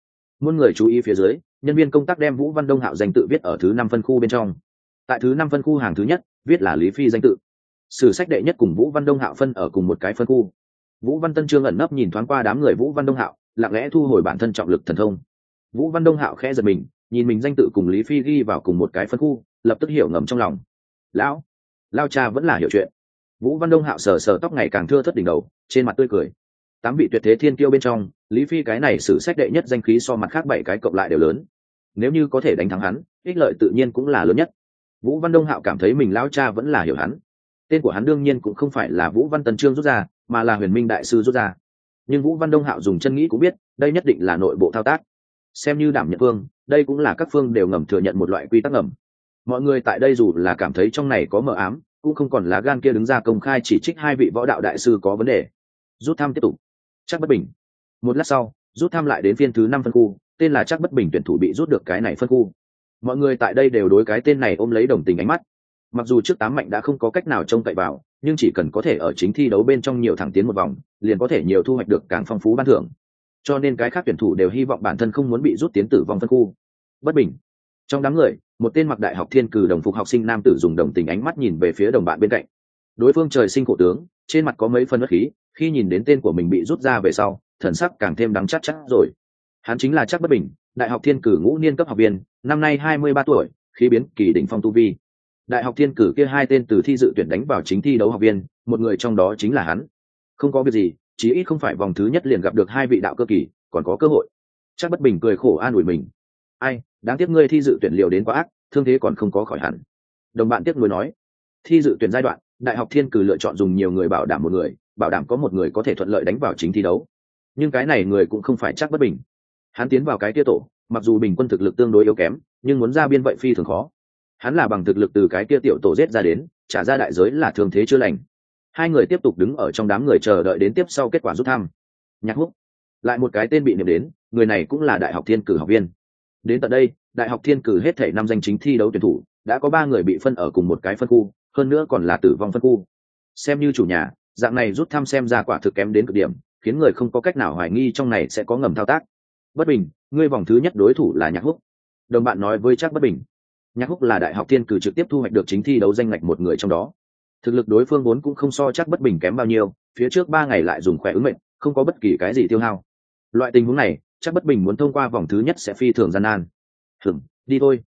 [SPEAKER 1] Muôn người chú ý phía dưới, nhân viên công tác đem vũ văn đông hạo danh tự viết ở thứ năm phân khu bên trong. Tại thứ năm phân khu hàng thứ nhất, viết là lý phi danh tự sử sách đệ nhất cùng vũ văn đông hạo phân ở cùng một cái phân khu. Vũ văn tân trương ẩn nấp nhìn thoáng qua đám người vũ văn đông hạo, lặng lẽ thu hồi bản thân trọng lực thần thông. Vũ văn đông hạo khẽ giật mình, nhìn mình danh tự cùng lý phi ghi vào cùng một cái phân khu, lập tức hiểu ngầm trong lòng. Lão lao cha vẫn là hiểu chuyện. Vũ văn đông hạo sờ sờ tóc ngày càng thưa thất đỉnh đầu, trên mặt tươi cười. Tám vị tuyệt thế thiên kiêu bên trong, lý phi cái này sử sách đệ nhất danh khí so mặt khác bảy cái cộng lại đều lớn. Nếu như có thể đánh thắng hắn, ích lợi tự nhiên cũng là lớn nhất. Vũ văn đông hạo cảm thấy mình lao cha vẫn là hiểu hắn tên của hắn đương nhiên cũng không phải là vũ văn tần trương rút ra, mà là huyền minh đại sư rút ra. Nhưng vũ văn đông hạo dùng chân nghĩ cũng biết, đây nhất định là nội bộ thao tác. Xem như đảm nhận phương đây cũng là các phương đều ngầm thừa nhận một loại quy tắc ngầm. Mọi người tại đây dù là cảm thấy trong này có mờ ám, cũng không còn lá gan kia đứng ra công khai chỉ trích hai vị võ đạo đại sư có vấn đề. Rút thăm tiếp tục. Chắc bất bình. Một lát sau, rút thăm lại đến phiên thứ năm phân khu, tên là chắc bất bình tuyển thủ bị rút được cái này phân khu. Mọi người tại đây đều đối cái tên này ôm lấy đồng tình ánh mắt mặc dù trước tám mạnh đã không có cách nào trông cậy vào, nhưng chỉ cần có thể ở chính thi đấu bên trong nhiều thẳng tiến một vòng, liền có thể nhiều thu hoạch được càng phong phú ban thưởng. Cho nên cái khác tuyển thủ đều hy vọng bản thân không muốn bị rút tiến tử vong phân khu. Bất bình. Trong đám người, một tên mặc đại học thiên cử đồng phục học sinh nam tử dùng đồng tình ánh mắt nhìn về phía đồng bạn bên cạnh. Đối phương trời sinh cổ tướng, trên mặt có mấy phân bất khí, khi nhìn đến tên của mình bị rút ra về sau, thần sắc càng thêm đắng chắc chắc rồi. Hắn chính là chắc bất bình, đại học thiên cử ngũ niên cấp học viên, năm nay hai mươi ba tuổi khi biến kỳ đỉnh phong tu vi đại học thiên cử kia hai tên từ thi dự tuyển đánh vào chính thi đấu học viên, một người trong đó chính là hắn. Không có việc gì, chí ít không phải vòng thứ nhất liền gặp được hai vị đạo cơ kỳ, còn có cơ hội. Chắc bất bình cười khổ an ủi mình. Ai, đáng tiếc ngươi thi dự tuyển liều đến quá ác, thương thế còn không có khỏi hẳn. Đồng bạn tiếc nuối nói. Thi dự tuyển giai đoạn, đại học thiên cử lựa chọn dùng nhiều người bảo đảm một người, bảo đảm có một người có thể thuận lợi đánh vào chính thi đấu. Nhưng cái này người cũng không phải chắc bất bình. Hắn tiến vào cái kia tổ, mặc dù bình quân thực lực tương đối yếu kém, nhưng muốn ra biên vậy phi thường khó hắn là bằng thực lực từ cái kia tiểu tổ giết ra đến, trả ra đại giới là thường thế chưa lành. Hai người tiếp tục đứng ở trong đám người chờ đợi đến tiếp sau kết quả rút thăm. Nhạc húc lại một cái tên bị niệm đến, người này cũng là đại học thiên cử học viên. Đến tận đây, đại học thiên cử hết thể năm danh chính thi đấu tuyển thủ, đã có ba người bị phân ở cùng một cái phân khu, hơn nữa còn là tử vong phân khu. Xem như chủ nhà, dạng này rút thăm xem ra quả thực kém đến cực điểm, khiến người không có cách nào hoài nghi trong này sẽ có ngầm thao tác. Bất bình, ngươi vòng thứ nhất đối thủ là nhạc húc đồng bạn nói với chắc bất bình nhạc húc là đại học thiên cử trực tiếp thu hoạch được chính thi đấu danh ngạch một người trong đó. Thực lực đối phương vốn cũng không so chắc bất bình kém bao nhiêu, phía trước ba ngày lại dùng khỏe ứng mệnh, không có bất kỳ cái gì tiêu hao. Loại tình huống này, chắc bất bình muốn thông qua vòng thứ nhất sẽ phi thường gian nan. Hừng đi thôi.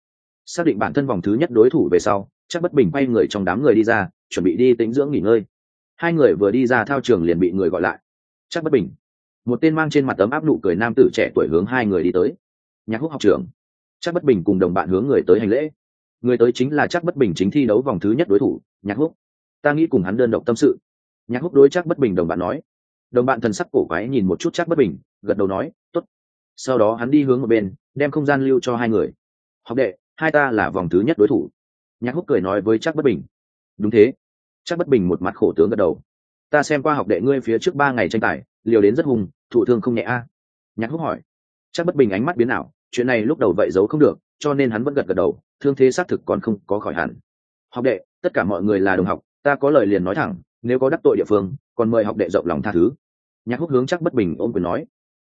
[SPEAKER 1] Xác định bản thân vòng thứ nhất đối thủ về sau, chắc bất bình quay người trong đám người đi ra, chuẩn bị đi tĩnh dưỡng nghỉ ngơi. Hai người vừa đi ra thao trường liền bị người gọi lại. Chắc bất bình. Một tên mang trên mặt tấm áp nụ cười nam tử trẻ tuổi hướng hai người đi tới. Nhạc húc học trưởng. Chắc bất bình cùng đồng bạn hướng người tới hành lễ người tới chính là chắc bất bình chính thi đấu vòng thứ nhất đối thủ, nhạc húc. Ta nghĩ cùng hắn đơn độc tâm sự. Nhạc húc đối chắc bất bình đồng bạn nói. Đồng bạn thần sắc cổ quái nhìn một chút chắc bất bình, gật đầu nói t ố t sau đó hắn đi hướng một bên, đem không gian lưu cho hai người. Học đệ, hai ta là vòng thứ nhất đối thủ. Nhạc húc cười nói với chắc bất bình. Đúng thế. Chắc bất bình một mặt khổ tướng gật đầu. Ta xem qua học đệ ngươi phía trước ba ngày tranh tài, liều đến rất hùng thụ thương không nhẹ a. Nhạc húc hỏi. Chắc bất bình ánh mắt biến nào chuyện này lúc đầu vậy giấu không được, cho nên hắn vẫn gật gật đầu thương thế xác thực còn không có khỏi hẳn. Học đệ, tất cả mọi người là đồng học, ta có lời liền nói thẳng, nếu có đắc tội địa phương, còn mời học đệ rộng lòng tha thứ. Nhạc húc hướng chắc bất bình ôm quyền nói.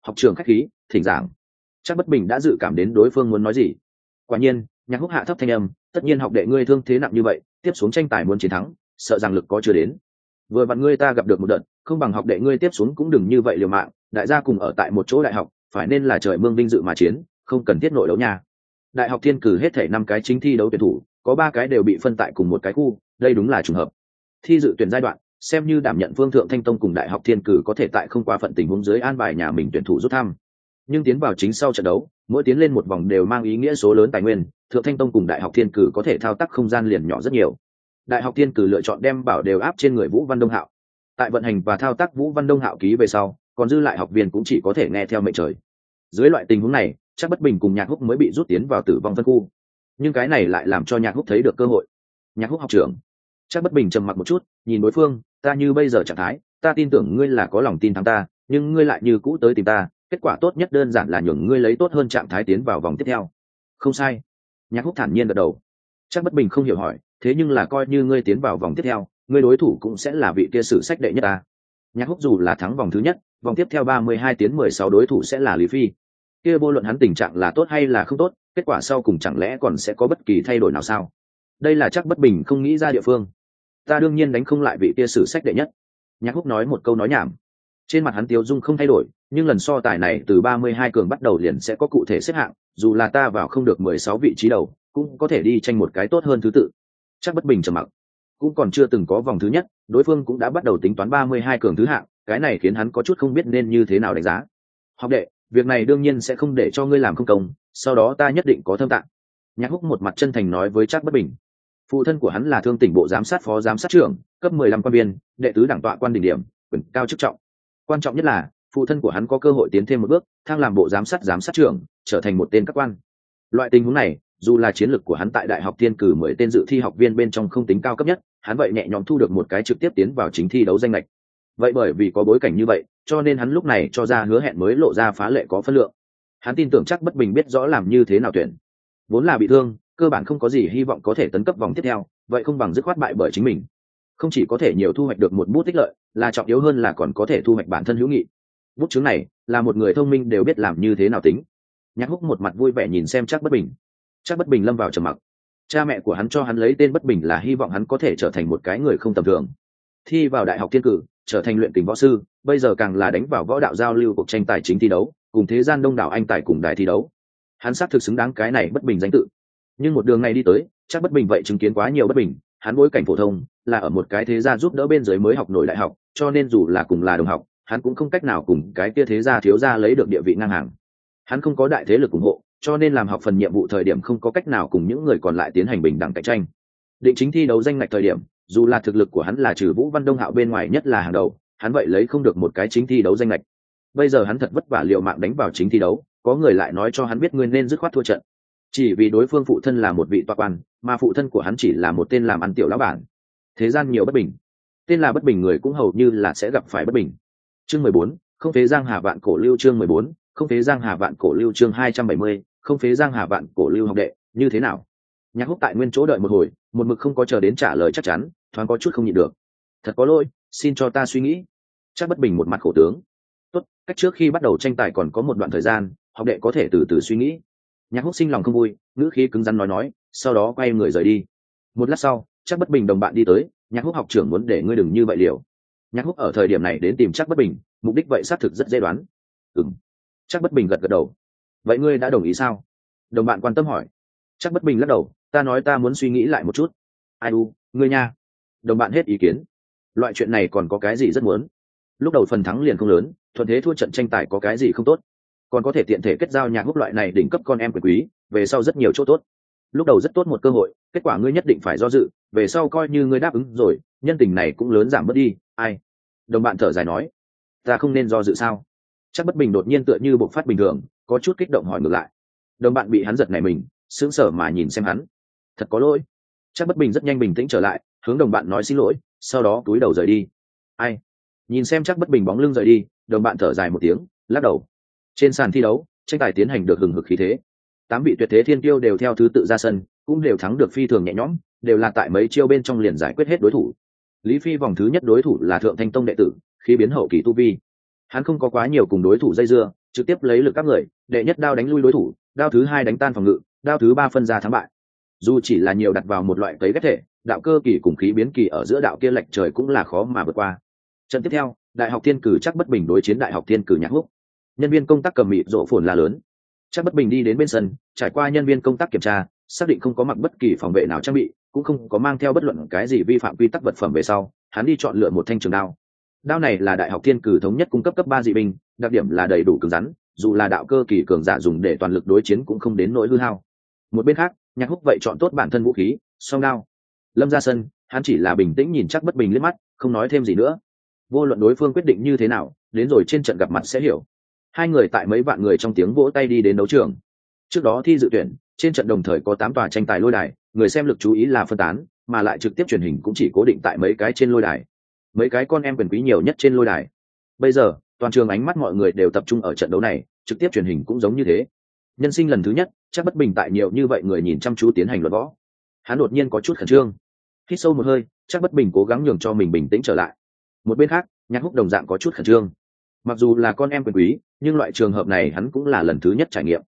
[SPEAKER 1] Học trường khách khí, thỉnh giảng. Chắc bất bình đã dự cảm đến đối phương muốn nói gì. Quả nhiên, nhạc húc hạ thấp thanh âm, tất nhiên học đệ ngươi thương thế nặng như vậy, tiếp xuống tranh tài muốn chiến thắng, sợ rằng lực có chưa đến. Vừa vặn ngươi ta gặp được một đợt, không bằng học đệ ngươi tiếp xuống cũng đừng như vậy liều mạng, đại gia cùng ở tại một chỗ đại học, phải nên là trời mương vinh dự mà chiến, không cần thiết nội đấu nha đại học thiên cử hết thể năm cái chính thi đấu tuyển thủ, có ba cái đều bị phân tại cùng một cái khu, đây đúng là trùng hợp. Thi dự tuyển giai đoạn, xem như đảm nhận phương thượng thanh tông cùng đại học thiên cử có thể tại không quá phận tình huống dưới an bài nhà mình tuyển thủ rút thăm. Nhưng tiến vào chính sau trận đấu, mỗi tiến lên một vòng đều mang ý nghĩa số lớn tài nguyên, thượng thanh tông cùng đại học thiên cử có thể thao tác không gian liền nhỏ rất nhiều. Đại học thiên cử lựa chọn đem bảo đều áp trên người vũ văn đông hạo. Tại vận hành và thao tác vũ văn đông hạo ký về sau, còn dư lại học viên cũng chỉ có thể nghe theo mệnh trời. Dưới loại tình huống này chắc bất bình cùng nhạc húc mới bị rút tiến vào tử vong phân khu. Nhưng cái này lại làm cho nhạc húc thấy được cơ hội. Nhạc húc học trưởng. Chắc bất bình trầm mặc một chút, nhìn đối phương, ta như bây giờ trạng thái, ta tin tưởng ngươi là có lòng tin thắng ta, nhưng ngươi lại như cũ tới tìm ta, kết quả tốt nhất đơn giản là nhường ngươi lấy tốt hơn trạng thái tiến vào vòng tiếp theo. Không sai. Nhạc húc thản nhiên gật đầu. Chắc bất bình không hiểu hỏi, thế nhưng là coi như ngươi tiến vào vòng tiếp theo, ngươi đối thủ cũng sẽ là vị kia sử sách đệ nhất ta. Nhạc húc dù là thắng vòng thứ nhất, vòng tiếp theo ba mươi hai tiến mười sáu đối thủ sẽ là lý phi kia vô luận hắn tình trạng là tốt hay là không tốt, kết quả sau cùng chẳng lẽ còn sẽ có bất kỳ thay đổi nào sao? Đây là chắc bất bình không nghĩ ra địa phương. Ta đương nhiên đánh không lại vị kia sử sách đệ nhất. Nhạc húc nói một câu nói nhảm. Trên mặt hắn tiêu dung không thay đổi, nhưng lần so tài này từ ba mươi hai cường bắt đầu liền sẽ có cụ thể xếp hạng, dù là ta vào không được mười sáu vị trí đầu, cũng có thể đi tranh một cái tốt hơn thứ tự. Chắc bất bình trầm mặc. Cũng còn chưa từng có vòng thứ nhất, đối phương cũng đã bắt đầu tính toán ba mươi hai cường thứ hạng, cái này khiến hắn có chút không biết nên như thế nào đánh giá. Học đệ việc này đương nhiên sẽ không để cho ngươi làm không công, sau đó ta nhất định có thâm tạng. Nhạc húc một mặt chân thành nói với Trác bất bình. Phụ thân của hắn là thương tỉnh bộ giám sát phó giám sát trưởng, cấp mười lăm quan viên, đệ tứ đảng tọa quan đỉnh điểm, quyền cao chức trọng. Quan trọng nhất là, phụ thân của hắn có cơ hội tiến thêm một bước, thăng làm bộ giám sát giám sát trưởng, trở thành một tên các quan. Loại tình huống này, dù là chiến lược của hắn tại đại học tiên cử mười tên dự thi học viên bên trong không tính cao cấp nhất, hắn vậy nhẹ nhõm thu được một cái trực tiếp tiến vào chính thi đấu danh lệch vậy bởi vì có bối cảnh như vậy cho nên hắn lúc này cho ra hứa hẹn mới lộ ra phá lệ có phân lượng. Hắn tin tưởng chắc bất bình biết rõ làm như thế nào tuyển. Vốn là bị thương, cơ bản không có gì hy vọng có thể tấn cấp vòng tiếp theo, vậy không bằng dứt khoát bại bởi chính mình. Không chỉ có thể nhiều thu hoạch được một bút tích lợi, là trọng yếu hơn là còn có thể thu hoạch bản thân hữu nghị. Bút chứng này, là một người thông minh đều biết làm như thế nào tính. Nhạc húc một mặt vui vẻ nhìn xem chắc bất bình. Chắc bất bình lâm vào trầm mặc. Cha mẹ của hắn cho hắn lấy tên bất bình là hy vọng hắn có thể trở thành một cái người không tầm thường thi vào đại học thiên cử, trở thành luyện tình võ sư, bây giờ càng là đánh vào võ đạo giao lưu cuộc tranh tài chính thi đấu, cùng thế gian đông đảo anh tài cùng đài thi đấu. Hắn xác thực xứng đáng cái này bất bình danh tự. Nhưng một đường này đi tới, chắc bất bình vậy chứng kiến quá nhiều bất bình, hắn bối cảnh phổ thông, là ở một cái thế gia giúp đỡ bên dưới mới học nổi đại học, cho nên dù là cùng là đồng học, hắn cũng không cách nào cùng cái kia thế gia thiếu gia lấy được địa vị ngang hàng. Hắn không có đại thế lực ủng hộ, cho nên làm học phần nhiệm vụ thời điểm không có cách nào cùng những người còn lại tiến hành bình đẳng cạnh tranh. Định chính thi đấu danh ngạch thời điểm dù là thực lực của hắn là trừ vũ văn đông hạo bên ngoài nhất là hàng đầu, hắn vậy lấy không được một cái chính thi đấu danh lệch bây giờ hắn thật vất vả liệu mạng đánh vào chính thi đấu, có người lại nói cho hắn biết nguyên nên dứt khoát thua trận. Chỉ vì đối phương phụ thân là một vị toa quan, mà phụ thân của hắn chỉ là một tên làm ăn tiểu lão bản. Thế gian nhiều bất bình. Tên là bất bình người cũng hầu như là sẽ gặp phải bất bình. Chương mười bốn, không phế giang hà vạn cổ lưu chương mười bốn, không phế giang hà vạn cổ lưu chương hai trăm bảy mươi, không phế giang hà vạn cổ lưu học đệ, như thế nào? Nhạc húc tại nguyên chỗ đợi một hồi một mực không có chờ đến trả lời chắc chắn, thoáng có chút không nhịn được. Thật có lỗi, xin cho ta suy nghĩ. Chắc bất bình một mặt khổ tướng. Tốt, cách trước khi bắt đầu tranh tài còn có một đoạn thời gian, học đệ có thể từ từ suy nghĩ. Nhạc húc sinh lòng không vui, ngữ khí cứng rắn nói nói, sau đó quay người rời đi. Một lát sau, chắc bất bình đồng bạn đi tới, nhạc húc học trưởng muốn để ngươi đừng như vậy liều. Nhạc húc ở thời điểm này đến tìm chắc bất bình, mục đích vậy xác thực rất dễ đoán. Ừng chắc bất bình gật gật đầu. Vậy ngươi đã đồng ý sao? Đồng bạn quan tâm hỏi. Chắc bất bình lắc đầu ta nói ta muốn suy nghĩ lại một chút. Ai u, ngươi nha. Đồng bạn hết ý kiến. Loại chuyện này còn có cái gì rất muốn? Lúc đầu phần thắng liền không lớn, thuận thế thua trận tranh tài có cái gì không tốt? Còn có thể tiện thể kết giao nhạc húc loại này đỉnh cấp con em quyền quý, về sau rất nhiều chỗ tốt. Lúc đầu rất tốt một cơ hội, kết quả ngươi nhất định phải do dự, về sau coi như ngươi đáp ứng rồi, nhân tình này cũng lớn giảm bớt đi, ai? Đồng bạn thở dài nói, ta không nên do dự sao? Chắc bất bình đột nhiên tựa như bộc phát bình thường, có chút kích động hỏi ngược lại. Đồng bạn bị hắn giật này mình, sững sờ mà nhìn xem hắn thật có lỗi. Chắc bất bình rất nhanh bình tĩnh trở lại, hướng đồng bạn nói xin lỗi, sau đó túi đầu rời đi. Ai? Nhìn xem chắc bất bình bóng lưng rời đi, đồng bạn thở dài một tiếng, lắc đầu. Trên sàn thi đấu, tranh tài tiến hành được hừng hực khí thế. Tám vị tuyệt thế thiên tiêu đều theo thứ tự ra sân, cũng đều thắng được phi thường nhẹ nhõm, đều là tại mấy chiêu bên trong liền giải quyết hết đối thủ. Lý phi vòng thứ nhất đối thủ là thượng thanh tông đệ tử khi biến hậu kỳ tu vi. Hắn không có quá nhiều cùng đối thủ dây dưa, trực tiếp lấy lực các người, đệ nhất đao đánh lui đối thủ, đao thứ hai đánh tan phòng ngự, đao thứ ba phân ra thắng bại dù chỉ là nhiều đặt vào một loại cấy ghép thể, đạo cơ kỳ cùng khí biến kỳ ở giữa đạo kia lệch trời cũng là khó mà vượt qua. Trận tiếp theo, đại học thiên cử chắc bất bình đối chiến đại học thiên cử nhạc húc nhân viên công tác cầm mịt rộ phồn là lớn. Chắc bất bình đi đến bên sân, trải qua nhân viên công tác kiểm tra, xác định không có mặc bất kỳ phòng vệ nào trang bị, cũng không có mang theo bất luận cái gì vi phạm quy tắc vật phẩm về sau, hắn đi chọn lựa một thanh trường đao. Đao này là đại học thiên cử thống nhất cung cấp cấp ba dị binh, đặc điểm là đầy đủ cứng rắn, dù là đạo cơ kỳ cường giả dùng để toàn lực đối chiến cũng không đến nỗi hư hao. Một bên khác nhạc húc vậy chọn tốt bản thân vũ khí, song đao. Lâm ra sân hắn chỉ là bình tĩnh nhìn chắc bất bình liếc mắt, không nói thêm gì nữa. Vô luận đối phương quyết định như thế nào, đến rồi trên trận gặp mặt sẽ hiểu. Hai người tại mấy vạn người trong tiếng vỗ tay đi đến đấu trường. Trước đó thi dự tuyển, trên trận đồng thời có tám tòa tranh tài lôi đài, người xem lực chú ý là phân tán, mà lại trực tiếp truyền hình cũng chỉ cố định tại mấy cái trên lôi đài. Mấy cái con em quyền quý nhiều nhất trên lôi đài. Bây giờ, toàn trường ánh mắt mọi người đều tập trung ở trận đấu này, trực tiếp truyền hình cũng giống như thế. Nhân sinh lần thứ nhất chắc bất bình tại nhiều như vậy người nhìn chăm chú tiến hành luật võ. Hắn đột nhiên có chút khẩn trương. Hít sâu một hơi, chắc bất bình cố gắng nhường cho mình bình tĩnh trở lại. Một bên khác, nhạc húc đồng dạng có chút khẩn trương. Mặc dù là con em quyền quý, nhưng loại trường hợp này hắn cũng là lần thứ nhất trải nghiệm.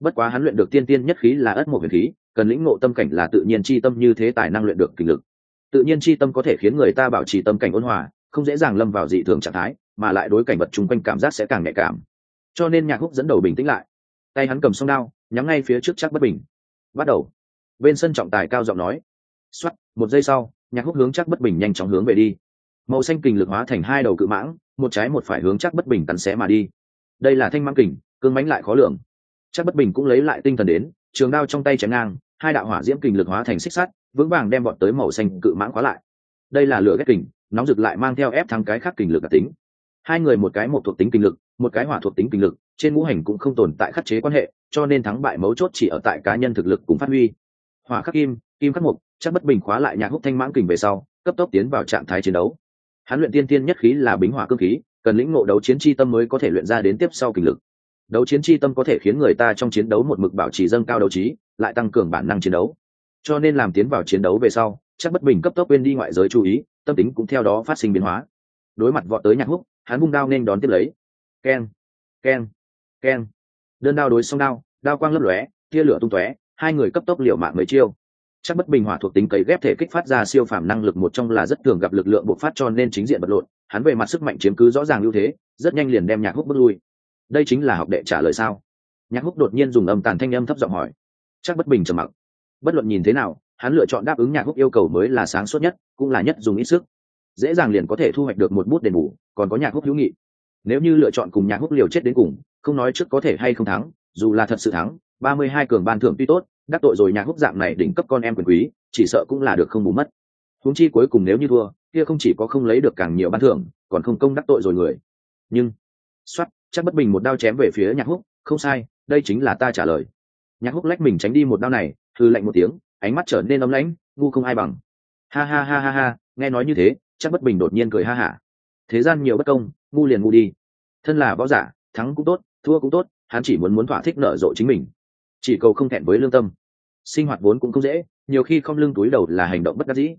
[SPEAKER 1] Bất quá hắn luyện được tiên tiên nhất khí là ất một huyền khí, cần lĩnh ngộ tâm cảnh là tự nhiên chi tâm như thế tài năng luyện được kinh lực. Tự nhiên chi tâm có thể khiến người ta bảo trì tâm cảnh ôn hòa, không dễ dàng lâm vào dị thường trạng thái, mà lại đối cảnh vật chung quanh cảm giác sẽ càng nhạy cảm. Cho nên nhạc húc dẫn đầu bình tĩnh lại. Tay hắn cầm song đao nhắm ngay phía trước chắc bất bình. Bắt đầu. Bên sân trọng tài cao giọng nói. X một giây sau, nhạc húc hướng chắc bất bình nhanh chóng hướng về đi. Màu xanh kình lực hóa thành hai đầu cự mãng, một trái một phải hướng chắc bất bình cắn xé mà đi. Đây là thanh mãng kình, cương mánh lại khó lường. Chắc bất bình cũng lấy lại tinh thần đến, trường đao trong tay chém ngang, hai đạo hỏa diễm kình lực hóa thành xích sắt, vững vàng đem bọn tới màu xanh cự mãng khóa lại. Đây là lửa ghét kình, nóng rực lại mang theo ép thắng cái khác kình lực đặc tính. Hai người một cái một thuộc tính kình lực một cái hỏa thuộc tính kình lực, trên ngũ hành cũng không tồn tại khắc chế quan hệ, cho nên thắng bại mấu chốt chỉ ở tại cá nhân thực lực cùng phát huy. Hỏa khắc kim kim khắc mục, chắc bất bình khóa lại nhạc húc thanh mãng kình về sau, cấp tốc tiến vào trạng thái chiến đấu. Hắn luyện tiên tiên nhất khí là bính hỏa cơ khí, cần lĩnh ngộ đấu chiến chi tâm mới có thể luyện ra đến tiếp sau kình lực. Đấu chiến chi tâm có thể khiến người ta trong chiến đấu một mực bảo trì dâng cao đấu trí, lại tăng cường bản năng chiến đấu. Cho nên làm tiến vào chiến đấu về sau, chắc bất bình cấp tốc quên đi ngoại giới chú ý, tâm tính cũng theo đó phát sinh biến hóa. Đối mặt vọt tới nhạc húc, hắn vung đao nên đón tiếp lấy keng keng keng đơn đao đối song đao đao quang lấp lóe, tia lửa tung tóe, hai người cấp tốc liều mạng mấy chiêu. Chắc bất bình hỏa thuộc tính cấy ghép thể kích phát ra siêu phàm năng lực một trong là rất thường gặp lực lượng bộc phát cho nên chính diện bật lộn, hắn về mặt sức mạnh chiếm cứ rõ ràng ưu thế, rất nhanh liền đem nhạc húc bước lui. Đây chính là học đệ trả lời sao? Nhạc húc đột nhiên dùng âm tàn thanh âm thấp giọng hỏi. Chắc bất bình trầm mặc. Bất luận nhìn thế nào, hắn lựa chọn đáp ứng nhạc húc yêu cầu mới là sáng suốt nhất, cũng là nhất dùng ít sức. Dễ dàng liền có thể thu hoạch được một bút đền bù, còn có nhạc húc hữu nghị nếu như lựa chọn cùng nhạc húc liều chết đến cùng, không nói trước có thể hay không thắng, dù là thật sự thắng, ba mươi hai cường ban thưởng tuy tốt, đắc tội rồi nhạc húc dạng này đỉnh cấp con em quyền quý, chỉ sợ cũng là được không bù mất. Huống chi cuối cùng nếu như thua, kia không chỉ có không lấy được càng nhiều ban thưởng, còn không công đắc tội rồi người. Nhưng, soát, chắc bất bình một đao chém về phía nhạc húc không sai, đây chính là ta trả lời. Nhạc húc lách mình tránh đi một đao này thư lạnh một tiếng, ánh mắt trở nên ấm lãnh, ngu không ai bằng. Ha ha ha ha ha, nghe nói như thế, chắc bất bình đột nhiên cười ha hả. Thế gian nhiều bất công ngu liền ngu đi. Thân là võ giả, thắng cũng tốt, thua cũng tốt, hắn chỉ muốn muốn thỏa thích nở rộ chính mình. Chỉ cầu không thẹn với lương tâm. Sinh hoạt vốn cũng không dễ, nhiều khi không lưng túi đầu là hành động bất đắc dĩ.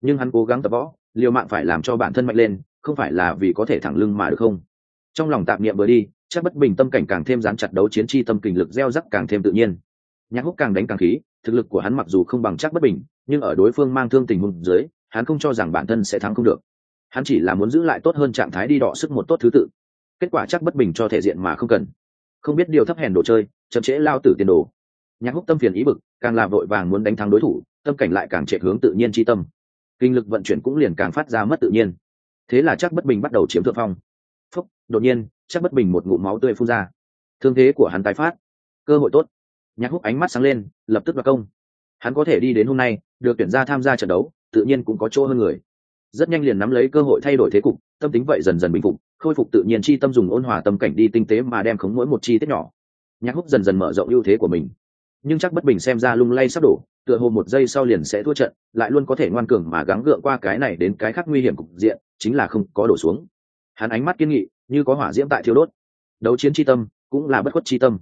[SPEAKER 1] Nhưng hắn cố gắng tập võ, liều mạng phải làm cho bản thân mạnh lên, không phải là vì có thể thẳng lưng mà được không? Trong lòng tạp niệm vừa đi, chắc bất bình tâm cảnh càng thêm dán chặt đấu chiến chi tâm kình lực gieo rắc càng thêm tự nhiên. Nhạc húc càng đánh càng khí, thực lực của hắn mặc dù không bằng chắc bất bình, nhưng ở đối phương mang thương tình huống dưới, hắn không cho rằng bản thân sẽ thắng không được hắn chỉ là muốn giữ lại tốt hơn trạng thái đi đọ sức một tốt thứ tự. Kết quả chắc bất bình cho thể diện mà không cần. Không biết điều thấp hèn đồ chơi, chậm trễ lao tử tiền đồ. Nhạc húc tâm phiền ý bực, càng làm vội vàng muốn đánh thắng đối thủ, tâm cảnh lại càng trệ hướng tự nhiên chi tâm. Kinh lực vận chuyển cũng liền càng phát ra mất tự nhiên. Thế là chắc bất bình bắt đầu chiếm thượng phong. Phúc, đột nhiên, chắc bất bình một ngụm máu tươi phun ra. Thương thế của hắn tái phát. Cơ hội tốt. Nhạc húc ánh mắt sáng lên, lập tức vào công. Hắn có thể đi đến hôm nay, được tuyển ra tham gia trận đấu, tự nhiên cũng có chỗ hơn người rất nhanh liền nắm lấy cơ hội thay đổi thế cục, tâm tính vậy dần dần bình phục, khôi phục tự nhiên chi tâm dùng ôn hòa tâm cảnh đi tinh tế mà đem khống mỗi một chi tiết nhỏ. Nhạc húc dần dần mở rộng ưu thế của mình. Nhưng chắc bất bình xem ra lung lay sắp đổ, tựa hồ một giây sau liền sẽ thua trận, lại luôn có thể ngoan cường mà gắng gượng qua cái này đến cái khác nguy hiểm cục diện, chính là không có đổ xuống. Hắn ánh mắt kiên nghị, như có hỏa diễm tại thiếu đốt. Đấu chiến chi tâm, cũng là bất khuất chi tâm.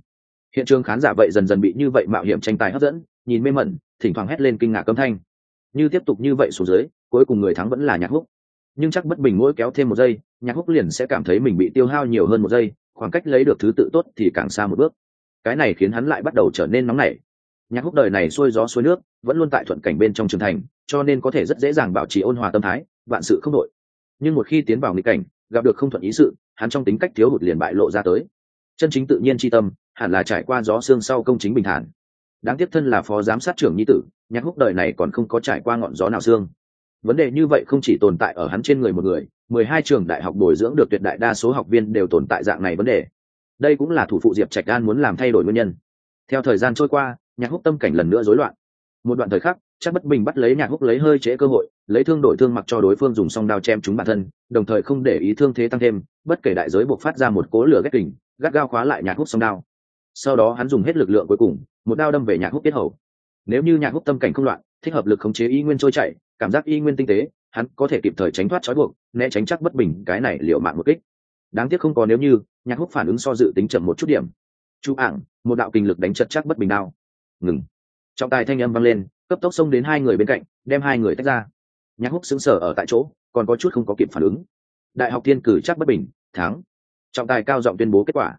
[SPEAKER 1] Hiện trường khán giả vậy dần dần bị như vậy mạo hiểm tranh tài hấp dẫn, nhìn mê mẩn, thỉnh thoảng hét lên kinh ngạc âm thanh như tiếp tục như vậy xuống dưới, cuối cùng người thắng vẫn là nhạc húc. Nhưng chắc bất bình mỗi kéo thêm một giây, nhạc húc liền sẽ cảm thấy mình bị tiêu hao nhiều hơn một giây, khoảng cách lấy được thứ tự tốt thì càng xa một bước. Cái này khiến hắn lại bắt đầu trở nên nóng nảy. Nhạc húc đời này xuôi gió xuôi nước, vẫn luôn tại thuận cảnh bên trong trường thành, cho nên có thể rất dễ dàng bảo trì ôn hòa tâm thái, vạn sự không đội nhưng một khi tiến vào nghịch cảnh, gặp được không thuận ý sự, hắn trong tính cách thiếu hụt liền bại lộ ra tới. Chân chính tự nhiên tri tâm, hẳn là trải qua gió xương sau công chính bình thản. Đáng tiếc thân là phó giám sát trưởng nhi tử nhạc húc đời này còn không có trải qua ngọn gió nào xương vấn đề như vậy không chỉ tồn tại ở hắn trên người một người, mười hai trường đại học bồi dưỡng được tuyệt đại đa số học viên đều tồn tại dạng này vấn đề. Đây cũng là thủ phụ diệp trạch an muốn làm thay đổi nguyên nhân. Theo thời gian trôi qua, nhạc húc tâm cảnh lần nữa rối loạn. Một đoạn thời khắc, chắc bất bình bắt lấy nhạc húc lấy hơi trễ cơ hội, lấy thương đổi thương mặc cho đối phương dùng song đao chém chúng bản thân, đồng thời không để ý thương thế tăng thêm, bất kể đại giới buộc phát ra một cố lửa ghét kình, gắt gao khóa lại nhạc húc song đao. Sau đó hắn dùng hết lực lượng cuối cùng, một đao đâm về nhạc húc tiết hầu nếu như nhạc húc tâm cảnh không loạn thích hợp lực khống chế y nguyên trôi chảy, cảm giác y nguyên tinh tế hắn có thể kịp thời tránh thoát trói buộc né tránh chắc bất bình cái này liệu mạng một kích. Đáng tiếc không có nếu như nhạc húc phản ứng so dự tính chậm một chút điểm. Chú ảng một đạo kinh lực đánh chật chắc bất bình đao. Ngừng. Trọng tài thanh âm vang lên cấp tốc xông đến hai người bên cạnh đem hai người tách ra. Nhạc húc xứng sở ở tại chỗ còn có chút không có kịp phản ứng. Đại học tiên cử chắc bất bình thắng. Trọng tài cao giọng tuyên bố kết quả.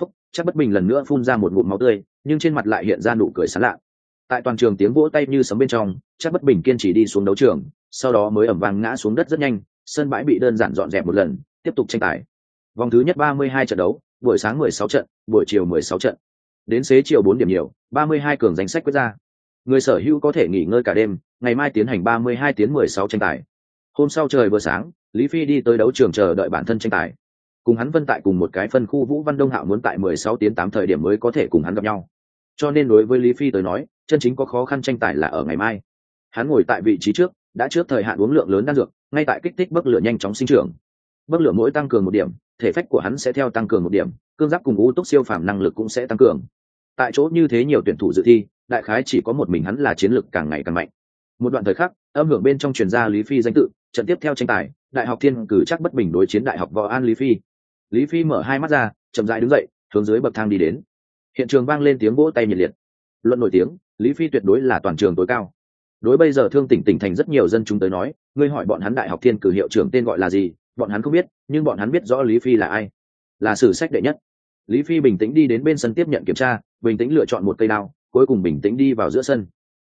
[SPEAKER 1] Phúc chắc bất bình lần nữa phun ra một ngụm máu tươi nhưng trên mặt lại hiện ra nụ cười sán lạ tại toàn trường tiếng vỗ tay như sấm bên trong chắc bất bình kiên trì đi xuống đấu trường, sau đó mới ẩm vàng ngã xuống đất rất nhanh, sân bãi bị đơn giản dọn dẹp một lần, tiếp tục tranh tài. Vòng thứ nhất ba mươi hai trận đấu, buổi sáng mười sáu trận, buổi chiều mười sáu trận. Đến xế chiều bốn điểm nhiều, ba mươi hai cường danh sách quyết ra. Người sở hữu có thể nghỉ ngơi cả đêm, ngày mai tiến hành ba mươi hai tiếng mười sáu tranh tài. Hôm sau trời vừa sáng, lý phi đi tới đấu trường chờ đợi bản thân tranh tài. Cùng hắn vân tại cùng một cái phân khu vũ văn đông hạo muốn tại mười sáu tiếng tám thời điểm mới có thể cùng hắn gặp nhau cho nên đối với lý phi tới nói, chân chính có khó khăn tranh tài là ở ngày mai. Hắn ngồi tại vị trí trước, đã trước thời hạn uống lượng lớn đan dược, ngay tại kích thích bấc lửa nhanh chóng sinh trưởng. Bấc lửa mỗi tăng cường một điểm, thể phách của hắn sẽ theo tăng cường một điểm, cương giáp cùng u túc siêu phàm năng lực cũng sẽ tăng cường. Tại chỗ như thế nhiều tuyển thủ dự thi, đại khái chỉ có một mình hắn là chiến lược càng ngày càng mạnh. Một đoạn thời khắc, âm hưởng bên trong truyền gia lý phi danh tự, trận tiếp theo tranh tài, đại học thiên cử chắc bất bình đối chiến đại học võ an lý phi. Lý phi mở hai mắt ra, chậm dại đứng dậy, hướng dưới bậc thang đi đến hiện trường vang lên tiếng vỗ tay nhiệt liệt. Luận nổi tiếng, lý phi tuyệt đối là toàn trường tối cao. Đối bây giờ thương tỉnh tỉnh thành rất nhiều dân chúng tới nói, ngươi hỏi bọn hắn đại học thiên cử hiệu trưởng tên gọi là gì, bọn hắn không biết, nhưng bọn hắn biết rõ lý phi là ai. Là sử sách đệ nhất. Lý phi bình tĩnh đi đến bên sân tiếp nhận kiểm tra, bình tĩnh lựa chọn một cây đao, cuối cùng bình tĩnh đi vào giữa sân.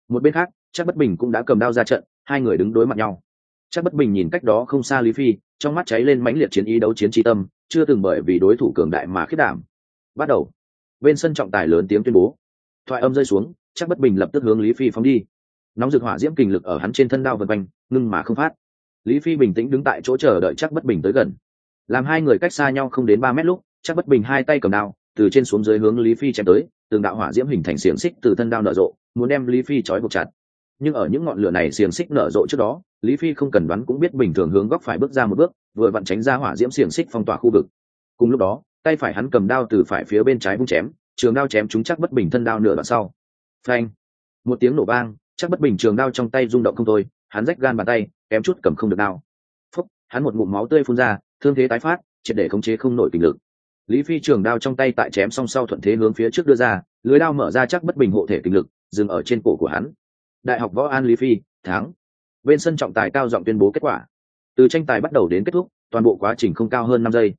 [SPEAKER 1] Một bên khác chắc bất bình cũng đã cầm đao ra trận, hai người đứng đối mặt nhau. Chắc bất bình nhìn cách đó không xa lý phi, trong mắt cháy lên mãnh liệt chiến ý đấu chiến tri tâm, chưa từng bởi vì đối thủ cường đại mà khiết đảm. Bắt đầu bên sân trọng tài lớn tiếng tuyên bố. Thoại âm rơi xuống chắc bất bình lập tức hướng lý phi phóng đi. Nóng rực hỏa diễm kình lực ở hắn trên thân đao vân quanh, ngưng mà không phát. Lý phi bình tĩnh đứng tại chỗ chờ đợi chắc bất bình tới gần. Làm hai người cách xa nhau không đến ba mét lúc chắc bất bình hai tay cầm đao, từ trên xuống dưới hướng lý phi chém tới, từng đạo hỏa diễm hình thành xiềng xích từ thân đao nở rộ, muốn đem lý phi trói buộc chặt. Nhưng ở những ngọn lửa này xiềng xích nở rộ trước đó, lý phi không cần đoán cũng biết bình thường hướng góc phải bước ra một bước, vừa vặn tránh ra hỏa diễm xiềng xích phong tỏa khu vực. Cùng lúc đó tay phải hắn cầm đao từ phải phía bên trái vung chém, trường đao chém chúng chắc bất bình thân đao nửa đoạn sau. Phanh. Một tiếng nổ vang, chắc bất bình trường đao trong tay rung động không thôi, hắn rách gan bàn tay, kém chút cầm không được đao. Phúc, hắn một ngụm máu tươi phun ra, thương thế tái phát, triệt để khống chế không nổi kinh lực. Lý phi trường đao trong tay tại chém song sau thuận thế hướng phía trước đưa ra, lưới đao mở ra chắc bất bình hộ thể kinh lực, dừng ở trên cổ của hắn. Đại học võ an lý phi, thắng. Bên sân trọng tài cao giọng tuyên bố kết quả. Từ tranh tài bắt đầu đến kết thúc, toàn bộ quá trình không cao hơn năm giây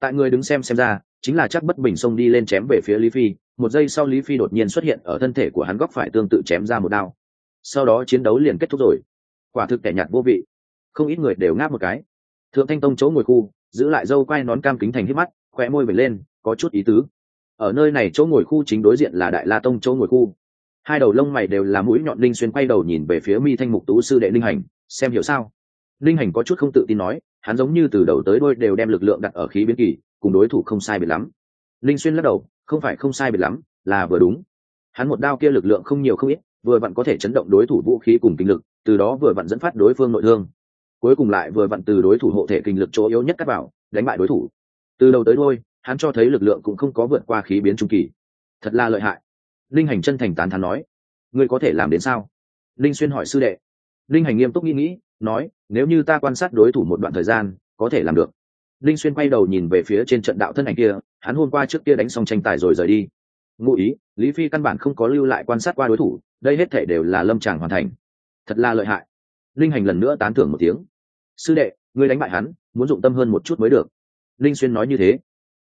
[SPEAKER 1] tại người đứng xem xem ra, chính là chắc bất bình xông đi lên chém về phía lý phi, một giây sau lý phi đột nhiên xuất hiện ở thân thể của hắn góc phải tương tự chém ra một đao. Sau đó chiến đấu liền kết thúc rồi. Quả thực kẻ nhạt vô vị. Không ít người đều ngáp một cái. Thượng thanh tông chỗ ngồi khu, giữ lại dâu quai nón cam kính thành hít mắt khoe môi vẩy lên, có chút ý tứ. Ở nơi này chỗ ngồi khu chính đối diện là đại la tông chỗ ngồi khu. Hai đầu lông mày đều là mũi nhọn linh xuyên quay đầu nhìn về phía mi thanh mục tú sư đệ linh hành, xem hiểu sao? Linh hành có chút không tự tin nói, hắn giống như từ đầu tới đôi đều đem lực lượng đặt ở khí biến kỳ, cùng đối thủ không sai biệt lắm. Linh xuyên lắc đầu, không phải không sai biệt lắm, là vừa đúng. Hắn một đao kia lực lượng không nhiều không ít, vừa vặn có thể chấn động đối thủ vũ khí cùng kinh lực, từ đó vừa vặn dẫn phát đối phương nội thương. Cuối cùng lại vừa vặn từ đối thủ hộ thể kinh lực chỗ yếu nhất cắt vào, đánh bại đối thủ. Từ đầu tới đôi hắn cho thấy lực lượng cũng không có vượt qua khí biến trung kỳ. Thật là lợi hại. Linh hành chân thành tán thán nói, ngươi có thể làm đến sao? Linh xuyên hỏi sư đệ. Linh hành nghiêm túc nghĩ nghĩ nói, nếu như ta quan sát đối thủ một đoạn thời gian, có thể làm được. Linh xuyên quay đầu nhìn về phía trên trận đạo thân ảnh kia, hắn hôm qua trước kia đánh xong tranh tài rồi rời đi. Ngụ ý, lý phi căn bản không có lưu lại quan sát qua đối thủ, đây hết thể đều là lâm tràng hoàn thành. Thật là lợi hại. Linh hành lần nữa tán thưởng một tiếng. Sư đệ, ngươi đánh bại hắn, muốn dụng tâm hơn một chút mới được. Linh xuyên nói như thế.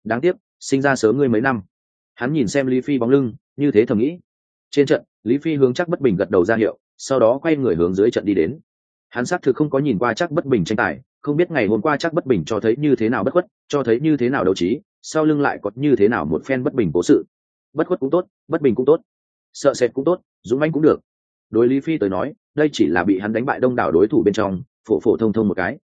[SPEAKER 1] Đáng tiếc, sinh ra sớm ngươi mấy năm. Hắn nhìn xem lý phi bóng lưng, như thế thầm nghĩ. Trên trận, lý phi hướng chắc bất bình gật đầu ra hiệu, sau đó quay người hướng dưới trận đi đến hắn xác thực không có nhìn qua chắc bất bình tranh tài, không biết ngày hôm qua chắc bất bình cho thấy như thế nào bất khuất, cho thấy như thế nào đấu trí, sau lưng lại có như thế nào một phen bất bình cố sự. Bất khuất cũng tốt, bất bình cũng tốt. Sợ sệt cũng tốt, dũng manh cũng được. Đối lý phi tới nói, đây chỉ là bị hắn đánh bại đông đảo đối thủ bên trong, phổ phổ thông thông một cái.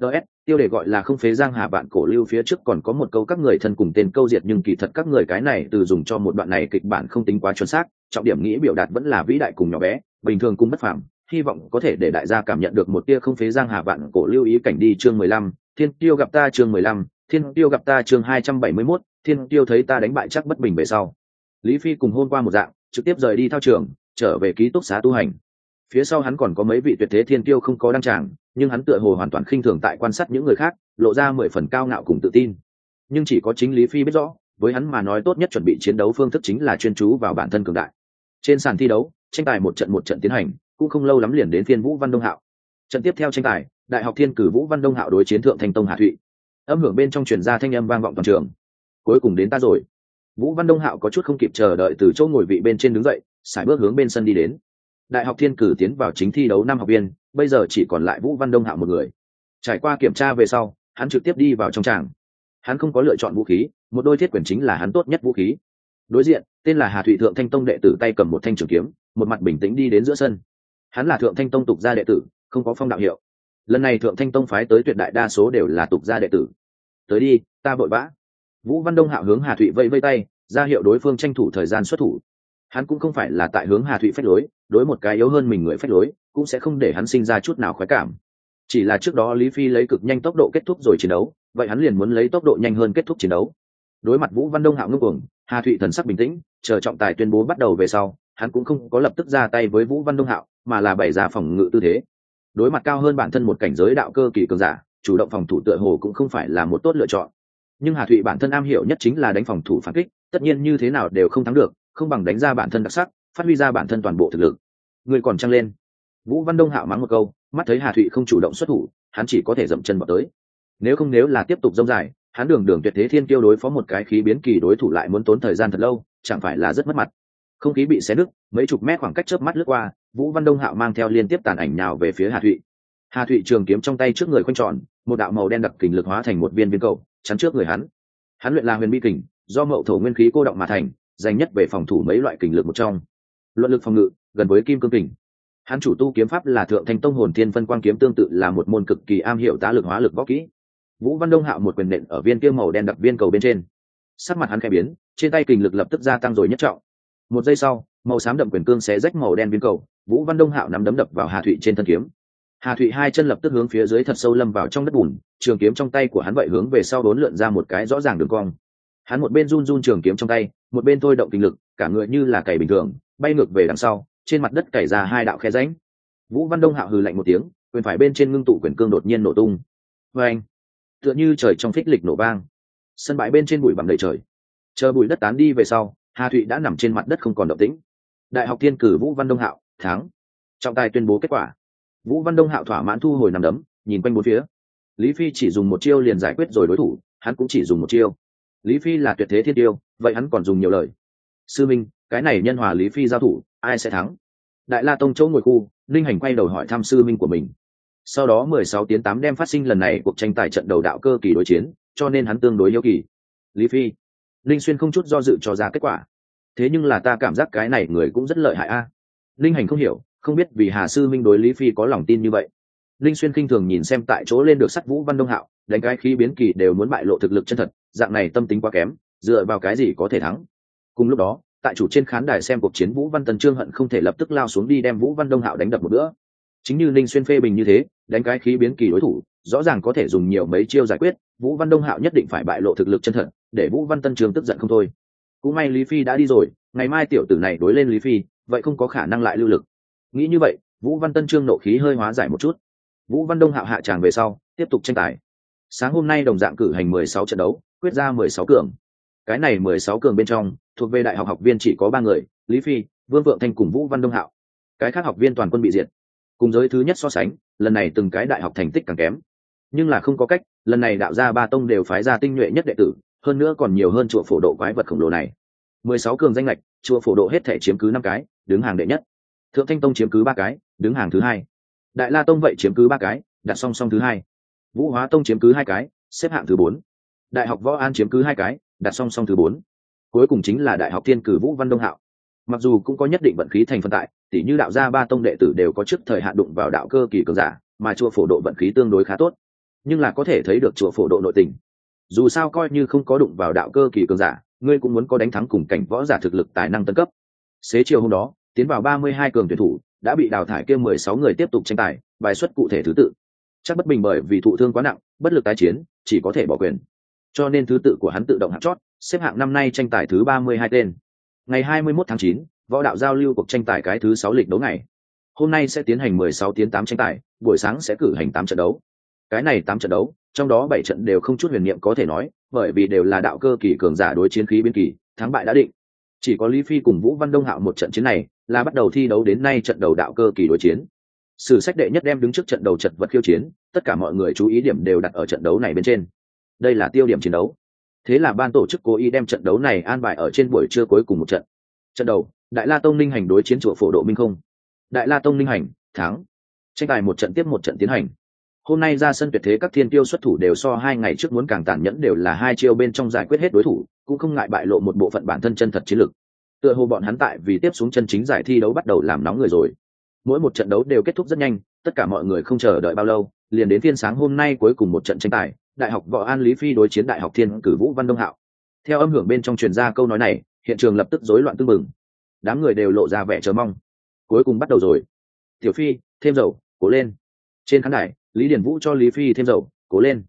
[SPEAKER 1] Ts tiêu đề gọi là không phế giang hà bạn cổ lưu phía trước còn có một câu các người thân cùng tên câu diệt nhưng kỳ thật các người cái này từ dùng cho một đoạn này kịch bản không tính quá chuẩn xác, trọng điểm nghĩ biểu đạt vẫn là vĩ đại cùng nhỏ bé, bình thường cũng bất phàm hy vọng có thể để đại gia cảm nhận được một tia không phế giang hà bạn cổ lưu ý cảnh đi chương mười lăm thiên tiêu gặp ta chương mười lăm thiên tiêu gặp ta chương hai trăm bảy mươi 271, thiên tiêu thấy ta đánh bại chắc bất bình về sau. Lý phi cùng hôn qua một dạng trực tiếp rời đi thao trường trở về ký túc xá tu hành. Phía sau hắn còn có mấy vị tuyệt thế thiên tiêu không có đăng tràng nhưng hắn tựa hồ hoàn toàn khinh thường tại quan sát những người khác lộ ra mười phần cao ngạo cùng tự tin. Nhưng chỉ có chính lý phi biết rõ với hắn mà nói tốt nhất chuẩn bị chiến đấu phương thức chính là chuyên chú vào bản thân cường đại. Trên sàn thi đấu tranh tài một trận một trận tiến hành cũng không lâu lắm liền đến phiên vũ văn đông hạo. Trận tiếp theo tranh tài, đại học thiên cử vũ văn đông hạo đối chiến thượng thành tông hà thụy. Âm hưởng bên trong truyền ra thanh âm vang vọng toàn trường. Cuối cùng đến ta rồi. Vũ văn đông hạo có chút không kịp chờ đợi từ chỗ ngồi vị bên trên đứng dậy, sải bước hướng bên sân đi đến. Đại học thiên cử tiến vào chính thi đấu năm học viên, bây giờ chỉ còn lại vũ văn đông hạo một người. Trải qua kiểm tra về sau, hắn trực tiếp đi vào trong tràng. Hắn không có lựa chọn vũ khí, một đôi thiết quyền chính là hắn tốt nhất vũ khí. Đối diện, tên là hà thụy thượng thanh tông đệ tử tay cầm một thanh trường kiếm, một mặt bình tĩnh đi đến giữa sân hắn là thượng thanh tông tục gia đệ tử, không có phong đạo hiệu. Lần này thượng thanh tông phái tới tuyệt đại đa số đều là tục gia đệ tử. Tới đi, ta vội vã. Vũ văn đông hạo hướng hà thụy vẫy vây tay, ra hiệu đối phương tranh thủ thời gian xuất thủ. Hắn cũng không phải là tại hướng hà thụy phách lối, đối một cái yếu hơn mình người phách lối, cũng sẽ không để hắn sinh ra chút nào khoái cảm. Chỉ là trước đó lý phi lấy cực nhanh tốc độ kết thúc rồi chiến đấu, vậy hắn liền muốn lấy tốc độ nhanh hơn kết thúc chiến đấu. Đối mặt vũ văn đông hạo ngưng cuồng, hà thụy thần sắc bình tĩnh, chờ trọng tài tuyên bố bắt đầu về sau hắn cũng không có lập tức ra tay với vũ văn đông hạo, mà là bày ra phòng ngự tư thế. Đối mặt cao hơn bản thân một cảnh giới đạo cơ kỳ cường giả, chủ động phòng thủ tựa hồ cũng không phải là một tốt lựa chọn. Nhưng hà thụy bản thân am hiểu nhất chính là đánh phòng thủ phản kích, tất nhiên như thế nào đều không thắng được, không bằng đánh ra bản thân đặc sắc, phát huy ra bản thân toàn bộ thực lực. Người còn trăng lên. Vũ văn đông hạo mắng một câu, mắt thấy hà thụy không chủ động xuất thủ, hắn chỉ có thể dậm chân vào tới. Nếu không nếu là tiếp tục dông dài, hắn đường đường tuyệt thế thiên tiêu đối phó một cái khí biến kỳ đối thủ lại muốn tốn thời gian thật lâu, chẳng phải là rất mất mặt không khí bị xé nứt, mấy chục mét khoảng cách chớp mắt lướt qua, vũ văn đông hạo mang theo liên tiếp tàn ảnh nào về phía hà thụy. Hà thụy trường kiếm trong tay trước người khoanh tròn, một đạo màu đen đặc kình lực hóa thành một viên viên cầu, chắn trước người hắn. Hắn luyện là huyền bi kình, do mậu thổ nguyên khí cô động mà thành, dành nhất về phòng thủ mấy loại kình lực một trong. Luận lực phòng ngự, gần với kim cương kình. Hắn chủ tu kiếm pháp là thượng thanh tông hồn thiên phân quang kiếm tương tự là một môn cực kỳ am hiểu tá lực hóa lực võ kỹ. Vũ văn đông hạo một quyền nện ở viên kia màu đen đặc viên cầu bên trên. Sắc mặt hắn khẽ biến, trên tay kình lực lập tức gia tăng rồi nhất trọng một giây sau, màu xám đậm quyền cương xé rách màu đen viên cầu, vũ văn đông hạo nắm đấm đập vào hà thụy trên thân kiếm. Hà thụy hai chân lập tức hướng phía dưới thật sâu lâm vào trong đất bùn, trường kiếm trong tay của hắn vậy hướng về sau đốn lượn ra một cái rõ ràng đường cong. Hắn một bên run run trường kiếm trong tay, một bên thôi động kinh lực, cả người như là cày bình thường, bay ngược về đằng sau, trên mặt đất cày ra hai đạo khe ránh vũ văn đông hạo hừ lạnh một tiếng, quyền phải bên trên ngưng tụ quyền cương đột nhiên nổ tung. Vê anh tựa như trời trong phích lịch nổ vang. Sân bãi bên trên bụi bằng đầy trời. Chờ bụi đất tán đi về sau hà thụy đã nằm trên mặt đất không còn động tĩnh. Đại học thiên cử vũ văn đông hạo thắng trọng tài tuyên bố kết quả. Vũ văn đông hạo thỏa mãn thu hồi nằm đấm, nhìn quanh bốn phía. Lý phi chỉ dùng một chiêu liền giải quyết rồi đối thủ, hắn cũng chỉ dùng một chiêu. Lý phi là tuyệt thế thiên tiêu, vậy hắn còn dùng nhiều lời. Sư minh, cái này nhân hòa lý phi giao thủ, ai sẽ thắng? Đại la tông chỗ ngồi khu, linh hành quay đầu hỏi thăm sư minh của mình. Sau đó mười sáu tiếng tám đem phát sinh lần này cuộc tranh tài trận đầu đạo cơ kỳ đối chiến, cho nên hắn tương đối yêu kỳ. Lý phi linh xuyên không chút do dự cho ra kết quả. Thế nhưng là ta cảm giác cái này người cũng rất lợi hại a. Linh hành không hiểu, không biết vì hà sư minh đối lý phi có lòng tin như vậy. Linh xuyên khinh thường nhìn xem tại chỗ lên được sắt vũ văn đông hạo, đánh cái khí biến kỳ đều muốn bại lộ thực lực chân thật, dạng này tâm tính quá kém, dựa vào cái gì có thể thắng? Cùng lúc đó, tại chủ trên khán đài xem cuộc chiến vũ văn tần trương hận không thể lập tức lao xuống đi đem vũ văn đông hạo đánh đập một bữa. Chính như linh xuyên phê bình như thế, đánh cái khí biến kỳ đối thủ, rõ ràng có thể dùng nhiều mấy chiêu giải quyết, vũ văn đông hạo nhất định phải bại lộ thực lực chân thật để vũ văn tân trường tức giận không thôi. Cũng may lý phi đã đi rồi, ngày mai tiểu tử này đối lên lý phi, vậy không có khả năng lại lưu lực. Nghĩ như vậy, vũ văn tân trương nộ khí hơi hóa giải một chút. Vũ văn đông hạo hạ tràng về sau, tiếp tục tranh tài. Sáng hôm nay đồng dạng cử hành mười sáu trận đấu, quyết ra mười sáu cường. Cái này mười sáu cường bên trong, thuộc về đại học học viên chỉ có ba người, lý phi, vương vượng thanh cùng vũ văn đông hạo. Cái khác học viên toàn quân bị diệt. Cùng giới thứ nhất so sánh, lần này từng cái đại học thành tích càng kém. Nhưng là không có cách, lần này đạo gia ba tông đều phái ra tinh nhuệ nhất đệ tử hơn nữa còn nhiều hơn chùa phổ độ quái vật khổng lồ này. Mười sáu cường danh lệch chùa phổ độ hết thể chiếm cứ năm cái, đứng hàng đệ nhất. Thượng thanh tông chiếm cứ ba cái, đứng hàng thứ hai. Đại la tông vậy chiếm cứ ba cái, đặt song song thứ hai. Vũ hóa tông chiếm cứ hai cái, xếp hạng thứ bốn. Đại học võ an chiếm cứ hai cái, đặt song song thứ bốn. Cuối cùng chính là đại học thiên cử vũ văn đông hạo. Mặc dù cũng có nhất định vận khí thành phần tại tỷ như đạo gia ba tông đệ tử đều có trước thời hạn đụng vào đạo cơ kỳ cường giả, mà chùa phổ độ vận khí tương đối khá tốt. Nhưng là có thể thấy được chùa phổ độ nội tình dù sao coi như không có đụng vào đạo cơ kỳ cường giả, ngươi cũng muốn có đánh thắng cùng cảnh võ giả thực lực tài năng tân cấp. Xế chiều hôm đó, tiến vào ba mươi hai cường tuyển thủ, đã bị đào thải kêu mười sáu người tiếp tục tranh tài, bài xuất cụ thể thứ tự. Chắc bất bình bởi vì thụ thương quá nặng, bất lực tái chiến, chỉ có thể bỏ quyền. Cho nên thứ tự của hắn tự động hạng chót, xếp hạng năm nay tranh tài thứ ba mươi hai tên. Ngày hai mươi 21 tháng chín, võ đạo giao lưu cuộc tranh tài cái thứ sáu lịch đấu ngày. Hôm nay sẽ tiến hành mười sáu tiếng tám tranh tài, buổi sáng sẽ cử hành tám trận đấu. Cái này tám trận đấu trong đó bảy trận đều không chút huyền niệm có thể nói, bởi vì đều là đạo cơ kỳ cường giả đối chiến khí biên kỳ, thắng bại đã định. Chỉ có lý phi cùng vũ văn đông hạo một trận chiến này, là bắt đầu thi đấu đến nay trận đầu đạo cơ kỳ đối chiến. Sử sách đệ nhất đem đứng trước trận đầu trận vật khiêu chiến, tất cả mọi người chú ý điểm đều đặt ở trận đấu này bên trên. Đây là tiêu điểm chiến đấu. Thế là ban tổ chức cố ý đem trận đấu này an bài ở trên buổi trưa cuối cùng một trận. Trận đầu, đại la tông ninh hành đối chiến chùa phổ độ minh không. Đại la tông ninh hành, thắng. Tranh tài một trận tiếp một trận tiến hành hôm nay ra sân tuyệt thế các thiên tiêu xuất thủ đều so hai ngày trước muốn càng tàn nhẫn đều là hai chiêu bên trong giải quyết hết đối thủ, cũng không ngại bại lộ một bộ phận bản thân chân thật chiến lược tựa hồ bọn hắn tại vì tiếp xuống chân chính giải thi đấu bắt đầu làm nóng người rồi. Mỗi một trận đấu đều kết thúc rất nhanh, tất cả mọi người không chờ đợi bao lâu, liền đến thiên sáng hôm nay cuối cùng một trận tranh tài, đại học võ an lý phi đối chiến đại học thiên cử vũ văn đông hạo. Theo âm hưởng bên trong truyền ra câu nói này, hiện trường lập tức rối loạn tưng bừng. Đám người đều lộ ra vẻ chờ mong. Cuối cùng bắt đầu rồi. Tiểu phi, thêm dầu, cố lên. Trên khán đài lý điển vũ cho lý phi thêm dầu, cố lên.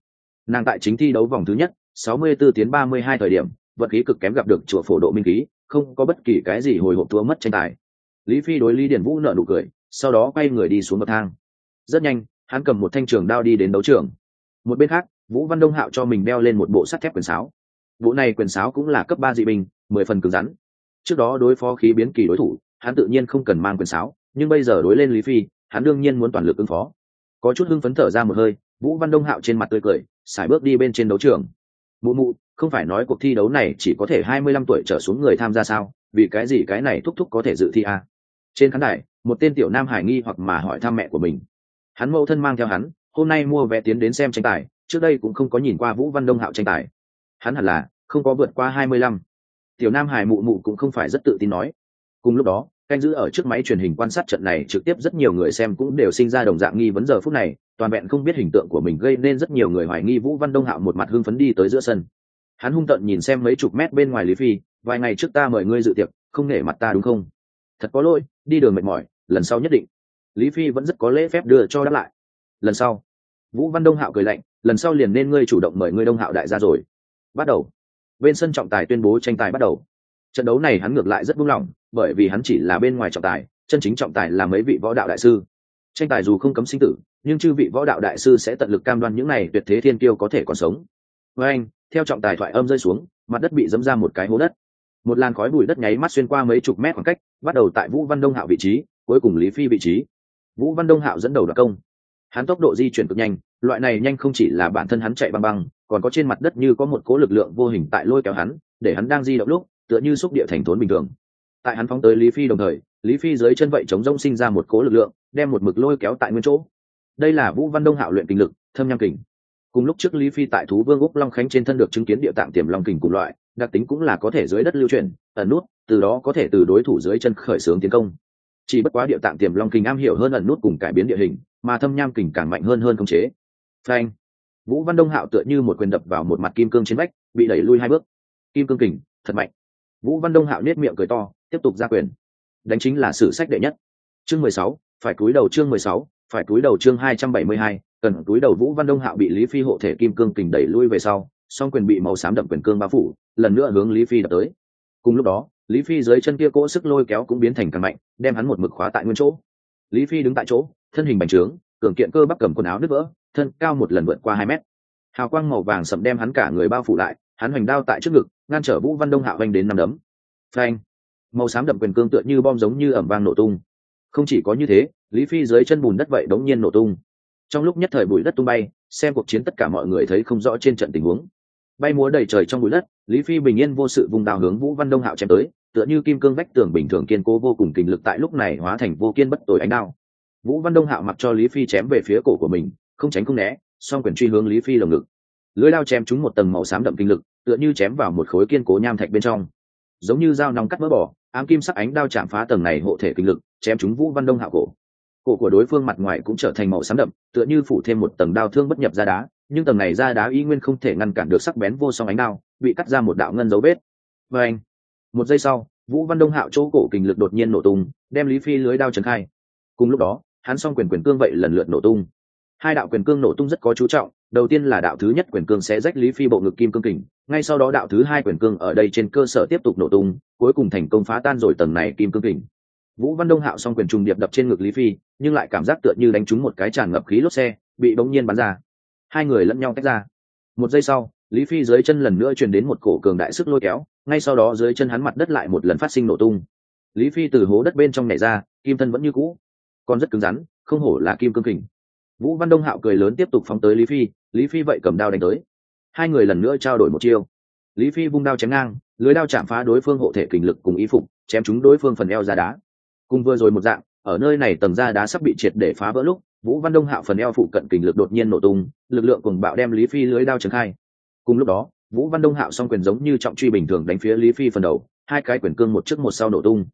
[SPEAKER 1] Nàng tại chính thi đấu vòng thứ nhất, sáu mươi 64 tiến ba mươi hai thời điểm vật khí cực kém gặp được chùa phổ độ minh khí, không có bất kỳ cái gì hồi hộp thua mất tranh tài. Lý phi đối lý điển vũ nợ nụ cười, sau đó quay người đi xuống bậc thang. Rất nhanh, hắn cầm một thanh trường đao đi đến đấu trường. Một bên khác, vũ văn đông hạo cho mình đeo lên một bộ sắt thép quyền sáo. Bộ này quyền sáo cũng là cấp ba dị binh, mười phần cứng rắn. Trước đó đối phó khí biến kỳ đối thủ, hắn tự nhiên không cần mang quyền sáo, nhưng bây giờ đối lên lý phi, hắn đương nhiên muốn toàn lực ứng phó có chút hưng phấn thở ra một hơi, vũ văn đông hạo trên mặt tươi cười sải bước đi bên trên đấu trường. Mụ mụ, không phải nói cuộc thi đấu này chỉ có thể hai mươi lăm tuổi trở xuống người tham gia sao? Vì cái gì cái này thúc thúc có thể dự thi à? trên khán đài, một tên tiểu nam hải nghi hoặc mà hỏi thăm mẹ của mình. Hắn mẫu thân mang theo hắn, hôm nay mua vé tiến đến xem tranh tài, trước đây cũng không có nhìn qua vũ văn đông hạo tranh tài. Hắn hẳn là, không có vượt qua hai mươi lăm. Tiểu nam hải mụ mụ cũng không phải rất tự tin nói. Cùng lúc đó canh giữ ở trước máy truyền hình quan sát trận này trực tiếp rất nhiều người xem cũng đều sinh ra đồng dạng nghi vấn giờ phút này, toàn vẹn không biết hình tượng của mình gây nên rất nhiều người hoài nghi vũ văn đông hạo một mặt hưng phấn đi tới giữa sân. Hắn hung tợn nhìn xem mấy chục mét bên ngoài lý phi, vài ngày trước ta mời ngươi dự tiệc, không nể mặt ta đúng không? Thật có lỗi, đi đường mệt mỏi, lần sau nhất định. Lý phi vẫn rất có lễ phép đưa cho đáp lại. Lần sau. Vũ văn đông hạo cười lạnh, lần sau liền nên ngươi chủ động mời ngươi đông hạo đại gia rồi. Bắt đầu. Bên sân trọng tài tuyên bố tranh tài bắt đầu. Trận đấu này hắn ngược lại rất buông lỏng bởi vì hắn chỉ là bên ngoài trọng tài, chân chính trọng tài là mấy vị võ đạo đại sư. Tranh tài dù không cấm sinh tử, nhưng chư vị võ đạo đại sư sẽ tận lực cam đoan những này tuyệt thế thiên kiêu có thể còn sống. Với anh, theo trọng tài thoại âm rơi xuống, mặt đất bị dẫm ra một cái hố đất. Một làn khói bụi đất nháy mắt xuyên qua mấy chục mét khoảng cách, bắt đầu tại vũ văn đông hạo vị trí, cuối cùng lý phi vị trí. Vũ văn đông hạo dẫn đầu đoạt công. Hắn tốc độ di chuyển cực nhanh, loại này nhanh không chỉ là bản thân hắn chạy băng băng, còn có trên mặt đất như có một cố lực lượng vô hình tại lôi kéo hắn, để hắn đang di động lúc, tựa như xúc địa thành thốn bình thường tại hắn phóng tới lý phi đồng thời, lý phi dưới chân vậy chống rông sinh ra một cố lực lượng, đem một mực lôi kéo tại nguyên chỗ. Đây là vũ văn đông hạo luyện kinh lực, thâm nham kình. Cùng lúc trước lý phi tại thú vương úc long khánh trên thân được chứng kiến địa tạng tiềm long kình cùng loại, đặc tính cũng là có thể dưới đất lưu truyền, ẩn nút, từ đó có thể từ đối thủ dưới chân khởi xướng tiến công. Chỉ bất quá địa tạng tiềm long kình am hiểu hơn ẩn nút cùng cải biến địa hình, mà thâm nham kình càng mạnh hơn hơn khống chế. Frank vũ văn đông hạo tựa như một quyền đập vào một mặt kim cương trên vách, bị đẩy lui hai bước. Kim cương kình, thật mạnh. Vũ văn đông hạo nết miệng cười to tiếp tục ra quyền. Đánh chính là sử sách đệ nhất. Chương mười sáu, phải cúi đầu chương mười sáu, phải cúi đầu chương hai trăm bảy mươi hai, cần cúi đầu vũ văn đông hạo bị lý phi hộ thể kim cương kình đẩy lui về sau, song quyền bị màu xám đậm quyền cương bao phủ, lần nữa hướng lý phi đập tới. Cùng lúc đó, lý phi dưới chân kia cỗ sức lôi kéo cũng biến thành càng mạnh, đem hắn một mực khóa tại nguyên chỗ. Lý phi đứng tại chỗ, thân hình bành trướng, cường kiện cơ bắp cầm quần áo nứt vỡ, thân cao một lần vượt qua hai mét. Hào quang màu vàng sậm đem hắn cả người bao phủ lại, hắn hoành đao tại trước ngực, ngăn trở vũ văn đông hạo anh đến năm đấm. Phanh! Màu xám đậm quyền cương tựa như bom giống như ẩm vang nổ tung. Không chỉ có như thế, lý phi dưới chân bùn đất vậy đống nhiên nổ tung. Trong lúc nhất thời bụi đất tung bay, xem cuộc chiến tất cả mọi người thấy không rõ trên trận tình huống. Bay múa đầy trời trong bụi đất, lý phi bình yên vô sự vùng đào hướng vũ văn đông hạo chém tới, tựa như kim cương vách tường bình thường kiên cố vô cùng kình lực tại lúc này hóa thành vô kiên bất tội ánh đao. Vũ văn đông hạo mặc cho lý phi chém về phía cổ của mình, không tránh không né, song quyền truy hướng lý phi lồng ngực. Lưới lao chém trúng một tầng màu xám đậm kinh lực, tựa như chém vào một khối kiên cố nham thạch bên trong. Giống như dao nóng cắt mỡ bỏ ám kim sắc ánh đao chạm phá tầng này hộ thể kinh lực, chém chúng vũ văn đông hạo cổ. Cổ của đối phương mặt ngoài cũng trở thành màu xám đậm, tựa như phủ thêm một tầng đao thương bất nhập ra đá, nhưng tầng này ra đá y nguyên không thể ngăn cản được sắc bén vô song ánh đao, bị cắt ra một đạo ngân dấu vết. Và anh một giây sau, vũ văn đông hạo chỗ cổ kình lực đột nhiên nổ tung, đem lý phi lưới đao trấn khai. Cùng lúc đó, hắn s o n g quyền quyền cương vậy lần lượt nổ tung hai đạo quyền cương nổ tung rất có chú trọng, đầu tiên là đạo thứ nhất quyền cương sẽ rách lý phi bộ ngực kim cương kình, ngay sau đó đạo thứ hai quyền cương ở đây trên cơ sở tiếp tục nổ tung, cuối cùng thành công phá tan rồi tầng này kim cương kình. Vũ văn đông hạo xong quyền trùng điệp đập trên ngực lý phi, nhưng lại cảm giác tựa như đánh trúng một cái tràn ngập khí lốp xe, bị bỗng nhiên bắn ra. Hai người lẫn nhau tách ra. Một giây sau, lý phi dưới chân lần nữa truyền đến một cổ cường đại sức lôi kéo, ngay sau đó dưới chân hắn mặt đất lại một lần phát sinh nổ tung. Lý phi từ hố đất bên trong nhảy ra, kim thân vẫn như cũ, còn rất cứng rắn, không hổ là kim cương kình vũ văn đông hạo cười lớn tiếp tục phóng tới lý phi lý phi vậy cầm đao đánh tới. Hai người lần nữa trao đổi một chiêu. Lý phi vung đao chém ngang, lưới đao chạm phá đối phương hộ thể kình lực cùng ý phục, chém chúng đối phương phần eo ra đá. Cùng vừa rồi một dạng, ở nơi này tầng da đá sắp bị triệt để phá vỡ lúc, vũ văn đông hạo phần eo phụ cận kình lực đột nhiên nổ tung, lực lượng cùng bạo đem lý phi lưới đao trừng khai. Cùng lúc đó, vũ văn đông hạo s quyền giống như trọng truy bình thường đánh phía lý phi phần đầu, hai cái quyền cương một trước một sau nổ tung.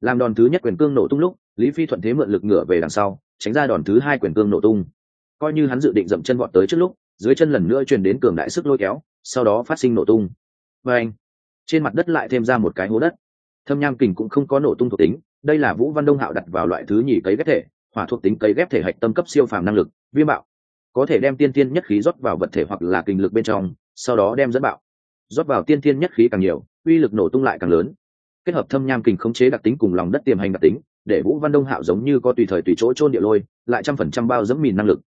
[SPEAKER 1] Làm đòn thứ nhất quyền cương nổ tung lúc, lý phi thuận thế mượn lực ngửa về đằng sau tránh ra đòn thứ hai quyền cương nổ tung. Coi như hắn dự định dậm chân vọt tới trước lúc, dưới chân lần nữa truyền đến cường đại sức lôi kéo, sau đó phát sinh nổ tung. Và anh, trên mặt đất lại thêm ra một cái hố đất. Thâm nham kình cũng không có nổ tung thuộc tính, đây là vũ văn đông hạo đặt vào loại thứ nhì cấy ghép thể, hỏa thuộc tính cấy ghép thể hạch tâm cấp siêu phàm năng lực, viêm bạo. Có thể đem tiên tiên nhất khí rót vào vật thể hoặc là kình lực bên trong, sau đó đem dẫn bạo. Rót vào tiên tiên nhất khí càng nhiều, uy lực nổ tung lại càng lớn. Kết hợp thâm nham kình khống chế đặc tính cùng lòng đất tiềm hành đặc tính để vũ văn đông hạo giống như có tùy thời tùy chỗ trôn địa lôi, lại trăm phần trăm bao dẫm mìn năng lực.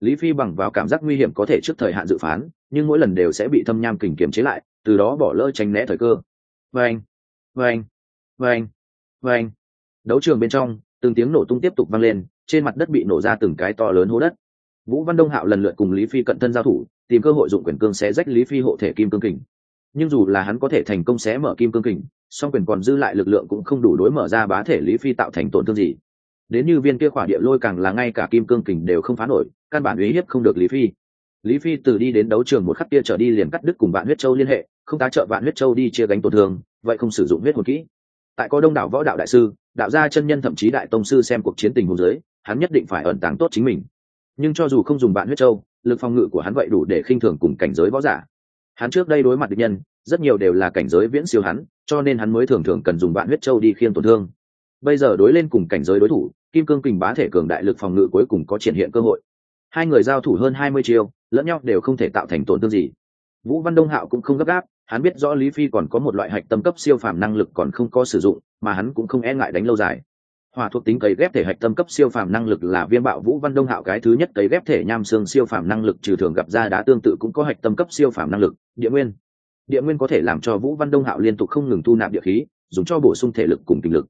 [SPEAKER 1] Lý phi bằng vào cảm giác nguy hiểm có thể trước thời hạn dự phán, nhưng mỗi lần đều sẽ bị thâm nham kình kiềm chế lại, từ đó bỏ lỡ tránh né thời cơ. Vâng vâng vâng vâng. Đấu trường bên trong, từng tiếng nổ tung tiếp tục vang lên, trên mặt đất bị nổ ra từng cái to lớn hố đất. Vũ văn đông hạo lần lượt cùng lý phi cận thân giao thủ, tìm cơ hội dụng quyền cương xé rách lý phi hộ thể kim cương kình nhưng dù là hắn có thể thành công xé mở kim cương kình, song quyền còn dư lại lực lượng cũng không đủ đối mở ra bá thể lý phi tạo thành tổn thương gì. Đến như viên kia khỏa địa lôi càng là ngay cả kim cương kình đều không phá nổi, căn bản uy hiếp không được lý phi. Lý phi từ đi đến đấu trường một khắc kia trở đi liền cắt đứt cùng bạn huyết châu liên hệ, không tá trợ bạn huyết châu đi chia gánh tổn thương, vậy không sử dụng huyết hồn kỹ. Tại có đông đảo võ đạo đại sư, đạo gia chân nhân thậm chí đại tông sư xem cuộc chiến tình hồ dưới, hắn nhất định phải ẩn tàng tốt chính mình. Nhưng cho dù không dùng bạn huyết châu, lực phòng ngự của hắn vậy đủ để khinh thường cùng cảnh giới võ giả hắn trước đây đối mặt địch nhân, rất nhiều đều là cảnh giới viễn siêu hắn, cho nên hắn mới thường thường cần dùng vạn huyết châu đi khiên tổn thương. Bây giờ đối lên cùng cảnh giới đối thủ, kim cương kình bá thể cường đại lực phòng ngự cuối cùng có triển hiện cơ hội. Hai người giao thủ hơn hai mươi chiêu, lẫn nhau đều không thể tạo thành tổn thương gì. Vũ văn đông hạo cũng không gấp gáp, hắn biết rõ lý phi còn có một loại hạch tâm cấp siêu phàm năng lực còn không có sử dụng, mà hắn cũng không e ngại đánh lâu dài hỏa thuộc tính cấy ghép thể hạch tâm cấp siêu phàm năng lực là viêm bạo vũ văn đông hạo cái thứ nhất cấy ghép thể nham xương siêu phàm năng lực, trừ thường gặp ra đá tương tự cũng có hạch tâm cấp siêu phàm năng lực. Địa nguyên. Địa nguyên có thể làm cho vũ văn đông hạo liên tục không ngừng thu nạp địa khí, dùng cho bổ sung thể lực cùng tình lực.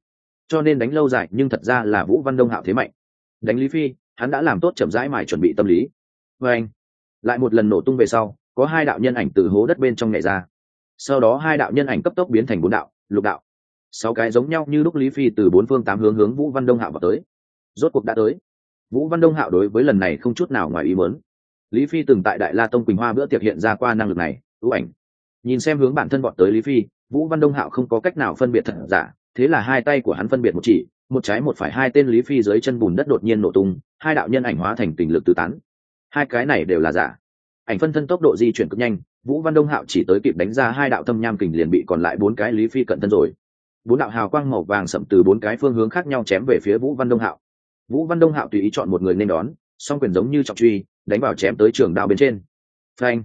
[SPEAKER 1] Cho nên đánh lâu dài, nhưng thật ra là vũ văn đông hạo thế mạnh. Đánh lý phi, hắn đã làm tốt chậm rãi mải chuẩn bị tâm lý. Và anh, lại một lần nổ tung về sau, có hai đạo nhân ảnh từ hố đất bên trong nhảy ra. Sau đó hai đạo nhân ảnh cấp tốc biến thành bốn đạo, lục đạo sáu cái giống nhau như lúc lý phi từ bốn phương tám hướng hướng vũ văn đông hạo vào tới. Rốt cuộc đã tới. Vũ văn đông hạo đối với lần này không chút nào ngoài ý mớn lý phi từng tại đại la tông quỳnh hoa bữa tiệc hiện ra qua năng lực này, ưu ảnh. Nhìn xem hướng bản thân bọn tới lý phi, vũ văn đông hạo không có cách nào phân biệt thật giả, thế là hai tay của hắn phân biệt một chỉ, một trái một phải hai tên lý phi dưới chân bùn đất đột nhiên nổ tung, hai đạo nhân ảnh hóa thành tình lực tứ tán. Hai cái này đều là giả. Ảnh phân thân tốc độ di chuyển cực nhanh, vũ văn đông hạo chỉ tới kịp đánh ra hai đạo thâm nham kình liền bị còn lại bốn cái lý phi cận thân rồi bốn đạo hào quang màu vàng sậm từ bốn cái phương hướng khác nhau chém về phía vũ văn đông hạo. Vũ văn đông hạo tùy ý chọn một người nên đón, song quyền giống như trọng truy, đánh vào chém tới trường đạo bên trên. Phanh.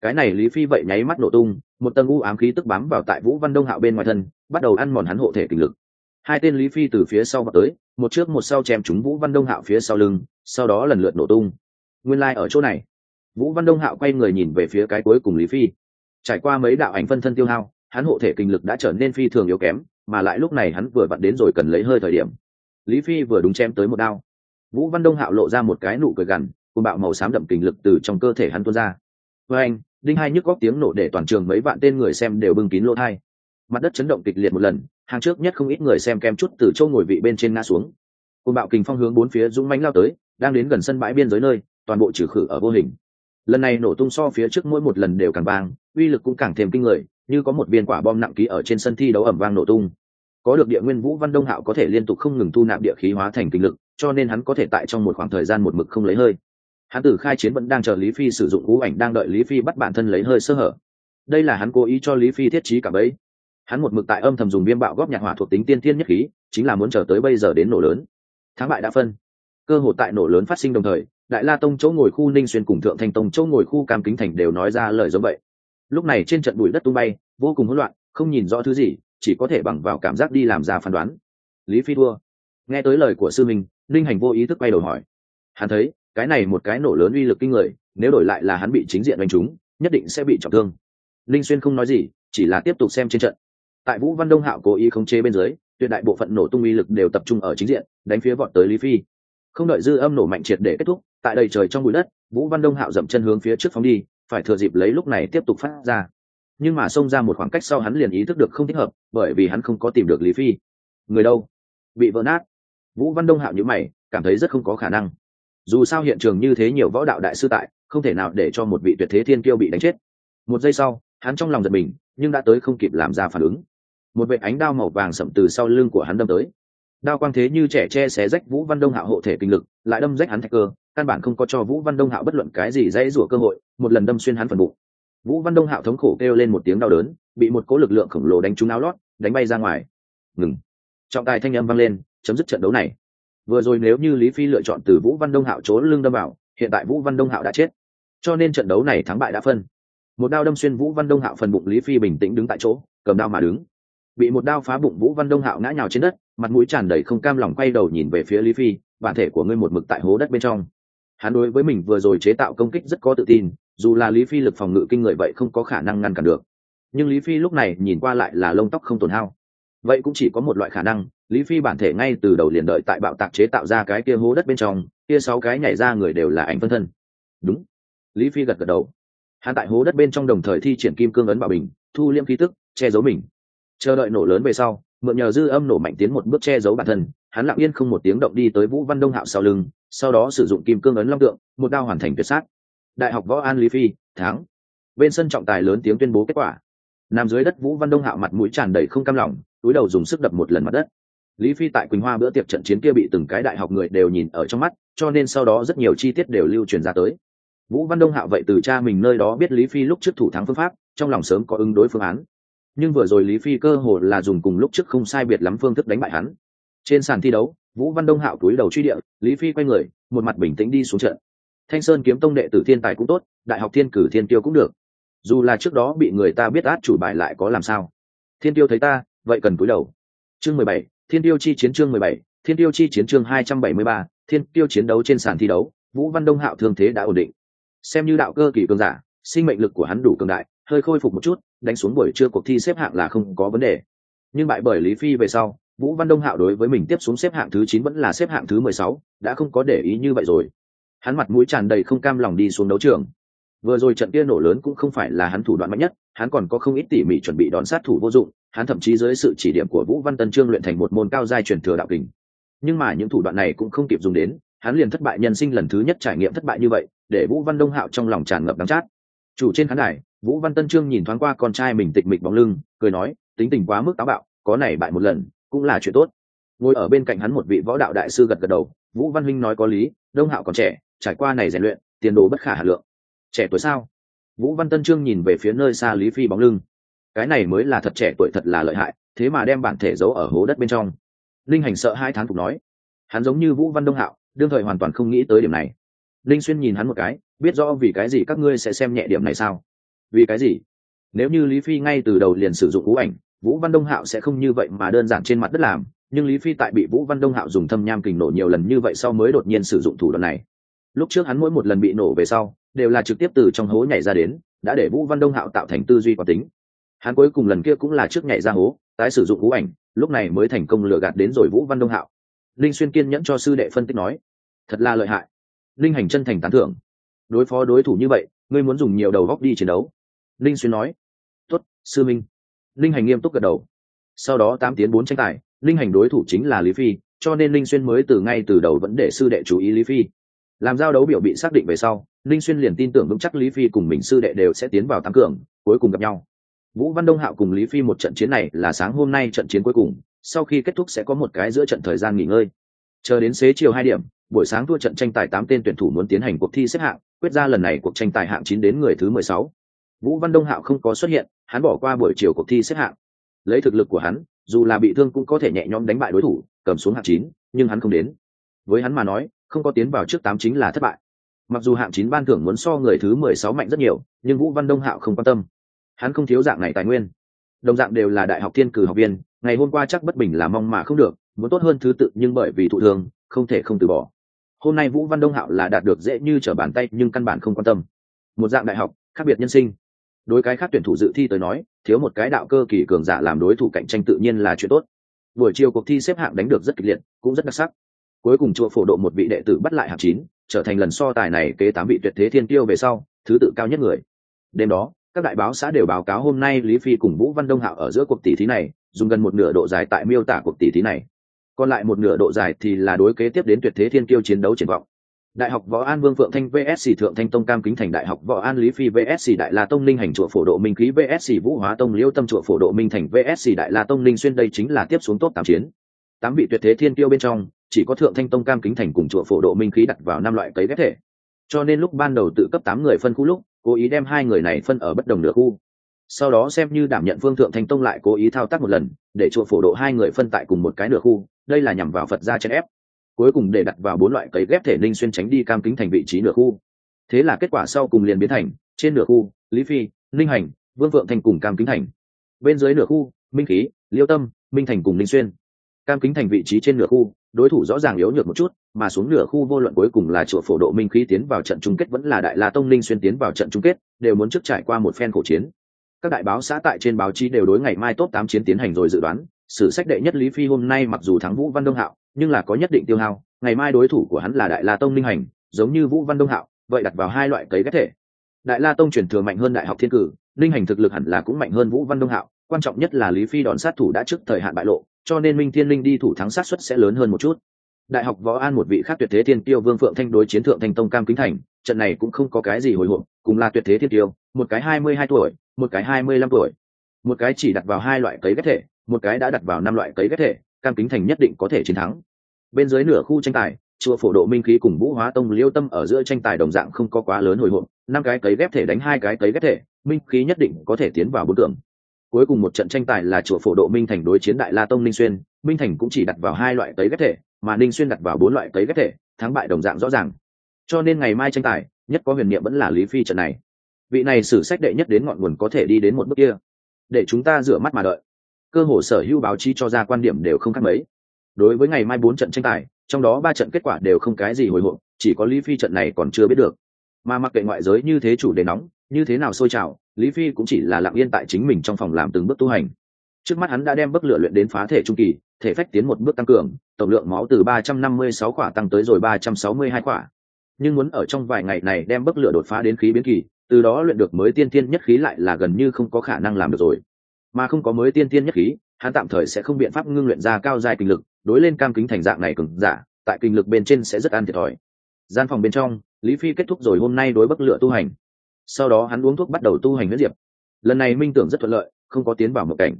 [SPEAKER 1] Cái này lý phi vậy nháy mắt nổ tung, một tầng u ám khí tức bám vào tại vũ văn đông hạo bên ngoài thân, bắt đầu ăn mòn hắn hộ thể kình lực. Hai tên lý phi từ phía sau vào tới, một trước một sau chém chúng vũ văn đông hạo phía sau lưng, sau đó lần lượt nổ tung. Nguyên lai、like、ở chỗ này. Vũ văn đông hạo quay người nhìn về phía cái cuối cùng lý phi. Trải qua mấy đạo ảnh phân thân tiêu hao, hắn hộ thể kinh lực đã trở nên phi thường yếu kém mà lại lúc này hắn vừa vặn đến rồi cần lấy hơi thời điểm. Lý phi vừa đúng chém tới một đao. Vũ văn đông hạo lộ ra một cái nụ cười gằn cùng bạo màu xám đậm kinh lực từ trong cơ thể hắn tuôn ra. Với anh, đinh hai nhức góc tiếng nổ để toàn trường mấy vạn tên người xem đều bưng kín lỗ thai. Mặt đất chấn động kịch liệt một lần, hàng trước nhất không ít người xem kem chút từ châu ngồi vị bên trên ngã xuống. Cùng bạo kình phong hướng bốn phía dũng mánh lao tới, đang đến gần sân bãi biên giới nơi, toàn bộ trừ khử ở vô hình. Lần này nổ tung so phía trước mỗi một lần đều càng vang uy lực cũng càng thêm kinh người, như có một viên quả bom nặng ký ở trên sân thi đấu ẩm vang nổ tung. Có được địa nguyên vũ văn đông hạo có thể liên tục không ngừng thu nạp địa khí hóa thành kinh lực, cho nên hắn có thể tại trong một khoảng thời gian một mực không lấy hơi. Hắn từ khai chiến vẫn đang chờ lý phi sử dụng ngũ ảnh đang đợi lý phi bắt bản thân lấy hơi sơ hở. Đây là hắn cố ý cho lý phi thiết trí cả bấy hắn một mực tại âm thầm dùng viêm bạo góp nhạc hỏa thuộc tính tiên thiên nhất khí, chính là muốn chờ tới bây giờ đến nổ lớn. Thắng bại đã phân. Cơ hội tại nổ lớn phát sinh đồng thời, đại la tông chỗ ngồi khu ninh xuyên cùng thượng thanh tông chỗ ngồi khu cam kính thành đều nói ra lời giống vậy lúc này trên trận bụi đất tung bay, vô cùng hỗn loạn, không nhìn rõ thứ gì, chỉ có thể bằng vào cảm giác đi làm ra phán đoán. Lý phi thua. Nghe tới lời của sư minh, ninh hành vô ý thức quay đầu hỏi. Hắn thấy, cái này một cái nổ lớn uy lực kinh người, nếu đổi lại là hắn bị chính diện đánh trúng, nhất định sẽ bị trọng thương. Ninh xuyên không nói gì, chỉ là tiếp tục xem trên trận. Tại vũ văn đông hạo cố ý khống chế bên dưới, tuyệt đại bộ phận nổ tung uy lực đều tập trung ở chính diện, đánh phía vọt tới lý phi. Không đợi dư âm nổ mạnh triệt để kết thúc, tại đầy trời trong bụi đất, vũ văn đông hạo dậm chân hướng phía trước phóng đi phải thừa dịp lấy lúc này tiếp tục phát ra. Nhưng mà xông ra một khoảng cách sau hắn liền ý thức được không thích hợp, bởi vì hắn không có tìm được lý phi. Người đâu? Bị vỡ nát. Vũ văn đông hạo nhữ mày, cảm thấy rất không có khả năng. Dù sao hiện trường như thế nhiều võ đạo đại sư tại, không thể nào để cho một vị tuyệt thế thiên kiêu bị đánh chết. Một giây sau, hắn trong lòng giật mình, nhưng đã tới không kịp làm ra phản ứng. Một vệ ánh đao màu vàng sậm từ sau lưng của hắn đâm tới đao quang thế như trẻ che xé rách vũ văn đông hạo hộ thể kinh lực, lại đâm rách hắn thạch cơ, căn bản không có cho vũ văn đông hạo bất luận cái gì dãy rủa cơ hội, một lần đâm xuyên hắn phần bụng. Vũ văn đông hạo thống khổ kêu lên một tiếng đau đớn, bị một cỗ lực lượng khổng lồ đánh trúng áo lót, đánh bay ra ngoài. Ngừng. Trọng tài thanh âm vang lên, chấm dứt trận đấu này. Vừa rồi nếu như lý phi lựa chọn từ vũ văn đông hạo trốn lưng đâm vào, hiện tại vũ văn đông hạo đã chết. Cho nên trận đấu này thắng bại đã phân. Một đao đâm xuyên vũ văn đông hạo phần bụng lý phi bình tĩnh đứng tại chỗ, cầm đao mà đứng. Bị một đao phá bụng vũ văn đông hạo ngã nhào trên đất mặt mũi tràn đầy không cam lòng quay đầu nhìn về phía lý phi, bản thể của ngươi một mực tại hố đất bên trong. Hắn đối với mình vừa rồi chế tạo công kích rất có tự tin, dù là lý phi lực phòng ngự kinh người vậy không có khả năng ngăn cản được. Nhưng lý phi lúc này nhìn qua lại là lông tóc không tổn hao. Vậy cũng chỉ có một loại khả năng, lý phi bản thể ngay từ đầu liền đợi tại bạo tạc chế tạo ra cái kia hố đất bên trong, kia sáu cái nhảy ra người đều là ảnh phân thân. Đúng. Lý phi gật gật đầu. Hắn tại hố đất bên trong đồng thời thi triển kim cương ấn bảo bình, thu liêm khí tức, che giấu mình. Chờ đợi nổ lớn về sau mượn nhờ dư âm nổ mạnh tiến một bước che giấu bản thân, hắn lặng yên không một tiếng động đi tới vũ văn đông hạo sau lưng, sau đó sử dụng kim cương ấn long tượng, một đao hoàn thành tuyệt sát. Đại học võ an lý phi, thắng. Bên sân trọng tài lớn tiếng tuyên bố kết quả. Nằm dưới đất vũ văn đông hạo mặt mũi tràn đầy không cam lòng, túi đầu dùng sức đập một lần mặt đất. Lý phi tại quỳnh hoa bữa tiệc trận chiến kia bị từng cái đại học người đều nhìn ở trong mắt, cho nên sau đó rất nhiều chi tiết đều lưu truyền ra tới. Vũ văn đông hạo vậy từ cha mình nơi đó biết lý phi lúc trước thủ thắng phương pháp, trong lòng sớm có ứng đối phương án nhưng vừa rồi lý phi cơ hồ là dùng cùng lúc trước không sai biệt lắm phương thức đánh bại hắn. Trên sàn thi đấu, vũ văn đông hạo túi đầu truy địa lý phi quay người, một mặt bình tĩnh đi xuống trận. Thanh sơn kiếm tông đệ tử thiên tài cũng tốt, đại học thiên cử thiên tiêu cũng được. Dù là trước đó bị người ta biết át chủ bài lại có làm sao? Thiên tiêu thấy ta, vậy cần cúi đầu. Chương mười bảy, thiên tiêu chi chiến chương mười bảy, thiên tiêu chi chiến chương hai trăm bảy mươi ba, thiên tiêu chiến đấu trên sàn thi đấu, vũ văn đông hạo thương thế đã ổn định. Xem như đạo cơ kỳ cường giả, sinh mệnh lực của hắn đủ cường đại hơi khôi phục một chút, đánh xuống buổi trưa cuộc thi xếp hạng là không có vấn đề. Nhưng bại bởi lý phi về sau, vũ văn đông hạo đối với mình tiếp xuống xếp hạng thứ chín vẫn là xếp hạng thứ mười sáu, đã không có để ý như vậy rồi. Hắn mặt mũi tràn đầy không cam lòng đi xuống đấu trường. Vừa rồi trận kia nổ lớn cũng không phải là hắn thủ đoạn mạnh nhất, hắn còn có không ít tỉ mỉ chuẩn bị đón sát thủ vô dụng, hắn thậm chí dưới sự chỉ điểm của vũ văn tân trương luyện thành một môn cao giai truyền thừa đạo kình. Nhưng mà những thủ đoạn này cũng không kịp dùng đến, hắn liền thất bại nhân sinh lần thứ nhất trải nghiệm thất bại như vậy, để vũ văn đông hạo trong lòng tràn ngập đắng chát. Chủ trên khán đài vũ văn tân trương nhìn thoáng qua con trai mình tịch mịch bóng lưng, cười nói, tính tình quá mức táo bạo, có này bại một lần, cũng là chuyện tốt. Ngồi ở bên cạnh hắn một vị võ đạo đại sư gật gật đầu, vũ văn huynh nói có lý, đông hạo còn trẻ, trải qua này rèn luyện, tiền đồ bất khả hà lượng. Trẻ tuổi sao? Vũ văn tân trương nhìn về phía nơi xa lý phi bóng lưng. Cái này mới là thật trẻ tuổi thật là lợi hại, thế mà đem bản thể giấu ở hố đất bên trong. Linh hành sợ hai tháng phục nói. Hắn giống như vũ văn đông hạo, đương thời hoàn toàn không nghĩ tới điểm này. Linh xuyên nhìn hắn một cái, biết rõ vì cái gì các ngươi sẽ xem nhẹ điểm này sao? Vì cái gì? Nếu như lý phi ngay từ đầu liền sử dụng vũ ảnh, vũ văn đông hạo sẽ không như vậy mà đơn giản trên mặt đất làm, nhưng lý phi tại bị vũ văn đông hạo dùng thâm nham kình nổ nhiều lần như vậy sau mới đột nhiên sử dụng thủ đoạn này. Lúc trước hắn mỗi một lần bị nổ về sau, đều là trực tiếp từ trong hố nhảy ra đến, đã để vũ văn đông hạo tạo thành tư duy quả tính. Hắn cuối cùng lần kia cũng là trước nhảy ra hố, tái sử dụng vũ ảnh, lúc này mới thành công lừa gạt đến rồi vũ văn đông hạo. Linh xuyên kiên nhẫn cho sư đệ phân tích nói, thật là lợi hại. Linh hành chân thành tán thưởng. Đối phó đối thủ như vậy, ngươi muốn dùng nhiều đầu góc đi chiến đấu linh xuyên nói tuất sư minh. Linh hành nghiêm túc gật đầu. Sau đó tám tiến bốn tranh tài, linh hành đối thủ chính là lý phi, cho nên linh xuyên mới từ ngay từ đầu vẫn để sư đệ chú ý lý phi. Làm giao đấu biểu bị xác định về sau, linh xuyên liền tin tưởng vững chắc lý phi cùng mình sư đệ đều sẽ tiến vào tăng cường, cuối cùng gặp nhau. Vũ văn đông hạo cùng lý phi một trận chiến này là sáng hôm nay trận chiến cuối cùng, sau khi kết thúc sẽ có một cái giữa trận thời gian nghỉ ngơi. Chờ đến xế chiều hai điểm, buổi sáng thua trận tranh tài tám tên tuyển thủ muốn tiến hành cuộc thi xếp hạng, quyết ra lần này cuộc tranh tài hạng chín đến người thứ mười sáu vũ văn đông hạo không có xuất hiện, hắn bỏ qua buổi chiều cuộc thi xếp hạng. Lấy thực lực của hắn, dù là bị thương cũng có thể nhẹ nhõm đánh bại đối thủ, cầm xuống hạng chín, nhưng hắn không đến. Với hắn mà nói, không có tiến vào trước tám chính là thất bại. Mặc dù hạng chín ban thưởng muốn so người thứ mười sáu mạnh rất nhiều, nhưng vũ văn đông hạo không quan tâm. Hắn không thiếu dạng này tài nguyên. Đồng dạng đều là đại học thiên cử học viên, ngày hôm qua chắc bất bình là mong mà không được, muốn tốt hơn thứ tự nhưng bởi vì thụ thường không thể không từ bỏ. Hôm nay vũ văn đông hạo là đạt được dễ như trở bàn tay nhưng căn bản không quan tâm. Một dạng đại học, khác biệt nhân sinh đối cái khác tuyển thủ dự thi tới nói, thiếu một cái đạo cơ kỳ cường giả làm đối thủ cạnh tranh tự nhiên là chuyện tốt. Buổi chiều cuộc thi xếp hạng đánh được rất kịch liệt, cũng rất đặc sắc. Cuối cùng chùa phổ độ một vị đệ tử bắt lại hạng chín, trở thành lần so tài này kế tám vị tuyệt thế thiên tiêu về sau, thứ tự cao nhất người. Đêm đó, các đại báo xã đều báo cáo hôm nay lý phi cùng vũ văn đông hạo ở giữa cuộc tỷ thí này, dùng gần một nửa độ dài tại miêu tả cuộc tỷ thí này. Còn lại một nửa độ dài thì là đối kế tiếp đến tuyệt thế thiên kiêu chiến đấu triển vọng đại học võ an vương phượng thanh vsc thượng thanh tông cam kính thành đại học võ an lý phi vsc đại la tông linh hành chùa phổ độ minh khí vsc vũ hóa tông liêu tâm chùa phổ độ minh thành vsc đại la tông linh xuyên đây chính là tiếp xuống tốt tám chiến. Tám vị tuyệt thế thiên tiêu bên trong, chỉ có thượng thanh tông cam kính thành cùng chùa phổ độ minh khí đặt vào năm loại cấy ghép thể. Cho nên lúc ban đầu tự cấp tám người phân khu lúc, cố ý đem hai người này phân ở bất đồng nửa khu. Sau đó xem như đảm nhận phương thượng thanh tông lại cố ý thao tác một lần, để chùa phổ độ hai người phân tại cùng một cái nửa khu, đây là nhằm vào phật gia chèn ép cuối cùng để đặt vào bốn loại cấy ghép thể ninh xuyên tránh đi cam kính thành vị trí nửa khu. Thế là kết quả sau cùng liền biến thành, trên nửa khu, lý phi, ninh hành, vương phượng thành cùng cam kính thành. Bên dưới nửa khu, minh khí, liêu tâm, minh thành cùng ninh xuyên. Cam kính thành vị trí trên nửa khu, đối thủ rõ ràng yếu nhược một chút, mà xuống nửa khu vô luận cuối cùng là chùa phổ độ minh khí tiến vào trận chung kết vẫn là đại la tông ninh xuyên tiến vào trận chung kết, đều muốn trước trải qua một phen khổ chiến. Các đại báo xã tại trên báo chí đều đối ngày mai top tám chiến tiến hành rồi dự đoán, sử sách đệ nhất lý phi hôm nay mặc dù thắng vũ văn đông hạo nhưng là có nhất định tiêu hao, ngày mai đối thủ của hắn là đại la tông minh hành, giống như vũ văn đông hạo, vậy đặt vào hai loại cấy ghép thể. Đại la tông truyền thừa mạnh hơn đại học thiên cử linh hành thực lực hẳn là cũng mạnh hơn vũ văn đông hạo, quan trọng nhất là lý phi đòn sát thủ đã trước thời hạn bại lộ, cho nên minh thiên linh đi thủ thắng sát suất sẽ lớn hơn một chút. Đại học võ an một vị khác tuyệt thế thiên tiêu vương phượng thanh đối chiến thượng thành tông cam kính thành, trận này cũng không có cái gì hồi hộp, cùng là tuyệt thế thiên tiêu một cái hai mươi hai tuổi, một cái hai mươi lăm tuổi. Một cái chỉ đặt vào hai loại cấy ghép thể, một cái đã đặt vào năm loại cấy ghép thể cam kính thành nhất định có thể chiến thắng. Bên dưới nửa khu tranh tài, chùa phổ độ minh khí cùng vũ hóa tông liêu tâm ở giữa tranh tài đồng dạng không có quá lớn hồi hộp, năm cái cấy ghép thể đánh hai cái cấy ghép thể, minh khí nhất định có thể tiến vào bốn tường cuối cùng một trận tranh tài là chùa phổ độ minh thành đối chiến đại la tông ninh xuyên, minh thành cũng chỉ đặt vào hai loại cấy ghép thể, mà ninh xuyên đặt vào bốn loại cấy ghép thể, thắng bại đồng dạng rõ ràng. Cho nên ngày mai tranh tài, nhất có huyền niệm vẫn là lý phi trận này. Vị này xử sách đệ nhất đến ngọn nguồn có thể đi đến một bước kia. Để chúng ta rửa mắt mà đợi cơ hồ sở hữu báo chí cho ra quan điểm đều không khác mấy. Đối với ngày mai bốn trận tranh tài, trong đó ba trận kết quả đều không cái gì hồi hộp, chỉ có lý phi trận này còn chưa biết được. Mà mặc kệ ngoại giới như thế chủ đề nóng, như thế nào sôi trào, lý phi cũng chỉ là lặng yên tại chính mình trong phòng làm từng bước tu hành. Trước mắt hắn đã đem bức lửa luyện đến phá thể trung kỳ, thể phách tiến một bước tăng cường, tổng lượng máu từ ba trăm năm mươi sáu quả tăng tới rồi ba trăm sáu mươi hai quả. Nhưng muốn ở trong vài ngày này đem bức lửa đột phá đến khí biến kỳ, từ đó luyện được mới tiên tiên nhất khí lại là gần như không có khả năng làm được rồi mà không có mới tiên tiên nhất khí, hắn tạm thời sẽ không biện pháp ngưng luyện ra cao dài kinh lực, đối lên cam kính thành dạng này cứng giả, tại kinh lực bên trên sẽ rất an thiệt thòi. Gian phòng bên trong, lý phi kết thúc rồi hôm nay đối bức lựa tu hành. Sau đó hắn uống thuốc bắt đầu tu hành huyết diệp. Lần này minh tưởng rất thuận lợi, không có tiến vào mộng cảnh.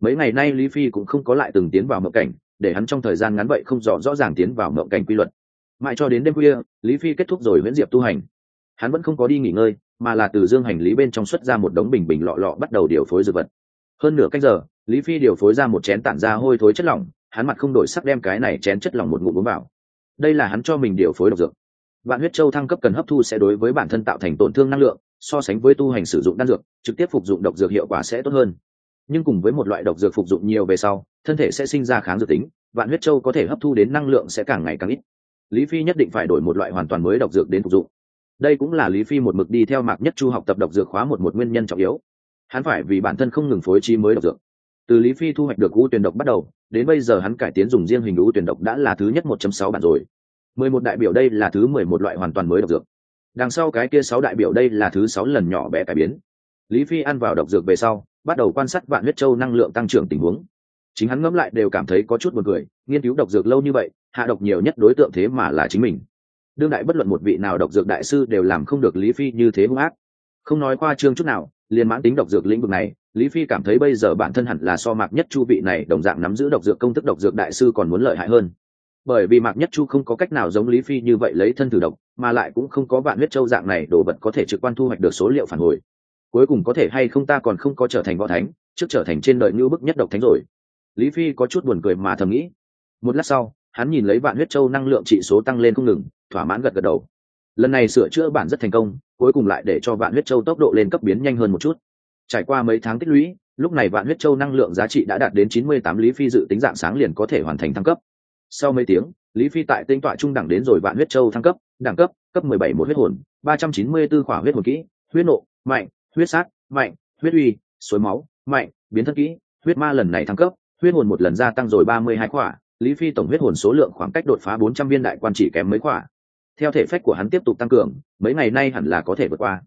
[SPEAKER 1] Mấy ngày nay lý phi cũng không có lại từng tiến vào mộng cảnh, để hắn trong thời gian ngắn vậy không rõ rõ ràng tiến vào mộng cảnh quy luật. Mãi cho đến đêm khuya, lý phi kết thúc rồi huyễn diệp tu hành. Hắn vẫn không có đi nghỉ ngơi, mà là từ dương hành lý bên trong xuất ra một đống bình bình lọ lọ bắt đầu điều phối dược vật hơn nửa cách giờ, lý phi điều phối ra một chén tản ra hôi thối chất lỏng, hắn mặt không đổi sắc đem cái này chén chất lỏng một ngụm uống vào. Đây là hắn cho mình điều phối độc dược. Vạn huyết châu thăng cấp cần hấp thu sẽ đối với bản thân tạo thành tổn thương năng lượng, so sánh với tu hành sử dụng đan dược, trực tiếp phục dụng độc dược hiệu quả sẽ tốt hơn. Nhưng cùng với một loại độc dược phục dụng nhiều về sau, thân thể sẽ sinh ra kháng dược tính, vạn huyết châu có thể hấp thu đến năng lượng sẽ càng ngày càng ít. Lý phi nhất định phải đổi một loại hoàn toàn mới độc dược đến phục dụng. Đây cũng là lý phi một mực đi theo mạc nhất chu học tập độc dược khóa một một nguyên nhân trọng yếu hắn phải vì bản thân không ngừng phối trí mới độc dược. Từ lý phi thu hoạch được u tuyển độc bắt đầu, đến bây giờ hắn cải tiến dùng riêng hình u tuyển độc đã là thứ nhất 1.6 bản rồi. Mười một đại biểu đây là thứ mười một loại hoàn toàn mới độc dược. Đằng sau cái kia sáu đại biểu đây là thứ sáu lần nhỏ bé cải biến. Lý phi ăn vào độc dược về sau, bắt đầu quan sát vạn huyết châu năng lượng tăng trưởng tình huống. Chính hắn ngẫm lại đều cảm thấy có chút buồn cười, nghiên cứu độc dược lâu như vậy, hạ độc nhiều nhất đối tượng thế mà là chính mình. Đương đại bất luận một vị nào độc dược đại sư đều làm không được lý phi như thế hung ác. Không nói qua trương chút nào liên mãn tính độc dược lĩnh vực này, lý phi cảm thấy bây giờ bản thân hẳn là so mạc nhất chu vị này đồng dạng nắm giữ độc dược công thức độc dược đại sư còn muốn lợi hại hơn. Bởi vì mạc nhất chu không có cách nào giống lý phi như vậy lấy thân thử độc, mà lại cũng không có vạn huyết châu dạng này đồ vật có thể trực quan thu hoạch được số liệu phản hồi. Cuối cùng có thể hay không ta còn không có trở thành võ thánh, trước trở thành trên đời ngữ bức nhất độc thánh rồi. Lý phi có chút buồn cười mà thầm nghĩ. Một lát sau, hắn nhìn lấy vạn huyết châu năng lượng trị số tăng lên không ngừng, thỏa mãn gật gật đầu lần này sửa chữa bản rất thành công, cuối cùng lại để cho vạn huyết châu tốc độ lên cấp biến nhanh hơn một chút. Trải qua mấy tháng tích lũy, lúc này vạn huyết châu năng lượng giá trị đã đạt đến chín mươi tám lý phi dự tính dạng sáng liền có thể hoàn thành thăng cấp. Sau mấy tiếng, lý phi tại tinh tọa trung đẳng đến rồi vạn huyết châu thăng cấp, đẳng cấp cấp mười bảy một huyết hồn, ba trăm chín mươi b ố khỏa huyết hồn kỹ, huyết nộ, mạnh, huyết sát, mạnh, huyết uy, suối máu, mạnh, biến thân kỹ, huyết ma lần này thăng cấp, huyết hồn một lần gia tăng rồi ba mươi hai khỏa, lý phi tổng huyết hồn số lượng khoảng cách đột phá bốn trăm viên đại quan chỉ kém mấy khỏa theo thể phách của hắn tiếp tục tăng cường mấy ngày nay hẳn là có thể vượt qua.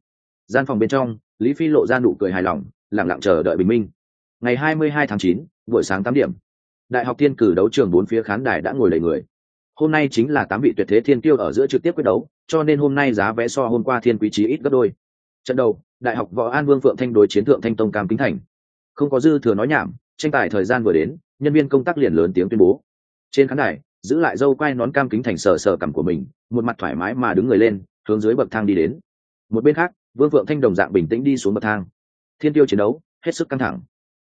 [SPEAKER 1] Gian phòng bên trong lý phi lộ ra nụ cười hài lòng lẳng lặng chờ đợi bình minh. Ngày hai mươi hai tháng 9, buổi sáng tám điểm. Đại học thiên cử đấu trường bốn phía khán đài đã ngồi đầy người. Hôm nay chính là tám vị tuyệt thế thiên tiêu ở giữa trực tiếp quyết đấu cho nên hôm nay giá vé so hôm qua thiên quý trí ít gấp đôi. Trận đầu đại học võ an vương phượng thanh đối chiến thượng thanh tông cam kính thành. Không có dư thừa nói nhảm tranh tài thời gian vừa đến nhân viên công tác liền lớn tiếng tuyên bố. Trên khán đài giữ lại dâu quai nón cam kính thành sờ sờ cằm của mình, một mặt thoải mái mà đứng người lên, hướng dưới bậc thang đi đến. Một bên khác, vương phượng thanh đồng dạng bình tĩnh đi xuống bậc thang. Thiên tiêu chiến đấu, hết sức căng thẳng.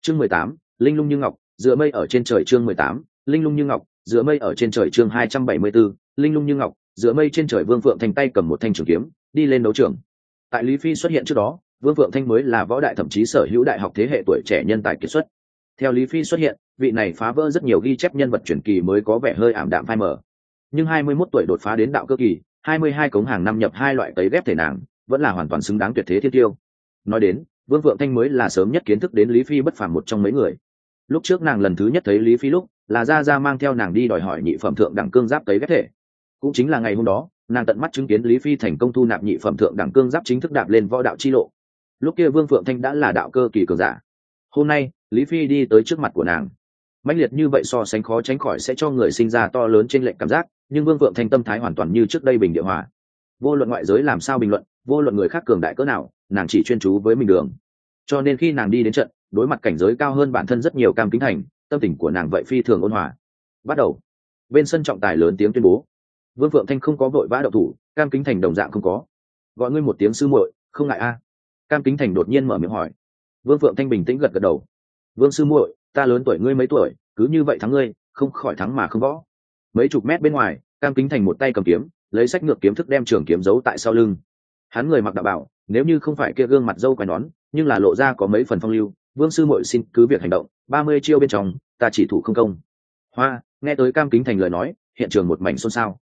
[SPEAKER 1] Chương mười tám, linh lung như ngọc, dựa mây ở trên trời chương mười tám, linh lung như ngọc, dựa mây ở trên trời chương hai trăm bảy mươi b ố linh lung như ngọc, dựa mây trên trời vương phượng thanh tay cầm một thanh trường kiếm, đi lên đấu trường. Tại lý phi xuất hiện trước đó, vương phượng thanh mới là võ đại thậm chí sở hữu đại học thế hệ tuổi trẻ nhân tài kiệt xuất. Theo lý phi xuất hiện vị này phá vỡ rất nhiều ghi chép nhân vật truyền kỳ mới có vẻ hơi ảm đạm phai mờ. Nhưng hai mươi 21 tuổi đột phá đến đạo cơ kỳ, hai mươi hai cống hàng năm nhập hai loại tẩy ghép thể nàng, vẫn là hoàn toàn xứng đáng tuyệt thế thiên tiêu. Nói đến, vương vượng thanh mới là sớm nhất kiến thức đến lý phi bất phàm một trong mấy người. Lúc trước nàng lần thứ nhất thấy lý phi lúc, là ra ra mang theo nàng đi đòi hỏi nhị phẩm thượng đẳng cương giáp tẩy ghép thể. Cũng chính là ngày hôm đó, nàng tận mắt chứng kiến lý phi thành công thu nạp nhị phẩm thượng đẳng cương giáp chính thức đạp lên võ đạo chi lộ. Lúc kia vương phượng thanh đã là đạo cơ kỳ cường giả. Hôm nay, lý phi đi tới trước mặt của nàng mãnh liệt như vậy so sánh khó tránh khỏi sẽ cho người sinh ra to lớn trên lệnh cảm giác, nhưng vương phượng thanh tâm thái hoàn toàn như trước đây bình địa hòa. Vô luận ngoại giới làm sao bình luận, vô luận người khác cường đại cỡ nào, nàng chỉ chuyên chú với mình đường. Cho nên khi nàng đi đến trận, đối mặt cảnh giới cao hơn bản thân rất nhiều cam kính thành, tâm tình của nàng vậy phi thường ôn hòa. Bắt đầu. Bên sân trọng tài lớn tiếng tuyên bố. Vương phượng thanh không có vội vã đậu thủ, cam kính thành đồng dạng không có. Gọi ngươi một tiếng sư muội, không ngại a. Cam kính thành đột nhiên mở miệng hỏi. Vương phượng thanh bình tĩnh gật gật đầu. Vương sư muội ta lớn tuổi ngươi mấy tuổi, cứ như vậy thắng ngươi, không khỏi thắng mà không võ. Mấy chục mét bên ngoài, cam kính thành một tay cầm kiếm, lấy sách ngược kiếm thức đem trường kiếm giấu tại sau lưng. Hắn người mặc đạo bảo, nếu như không phải kia gương mặt dâu quai nón, nhưng là lộ ra có mấy phần phong lưu, vương sư muội xin cứ việc hành động, ba mươi chiêu bên trong, ta chỉ thủ không công. Hoa, nghe tới cam kính thành lời nói, hiện trường một mảnh xôn xao.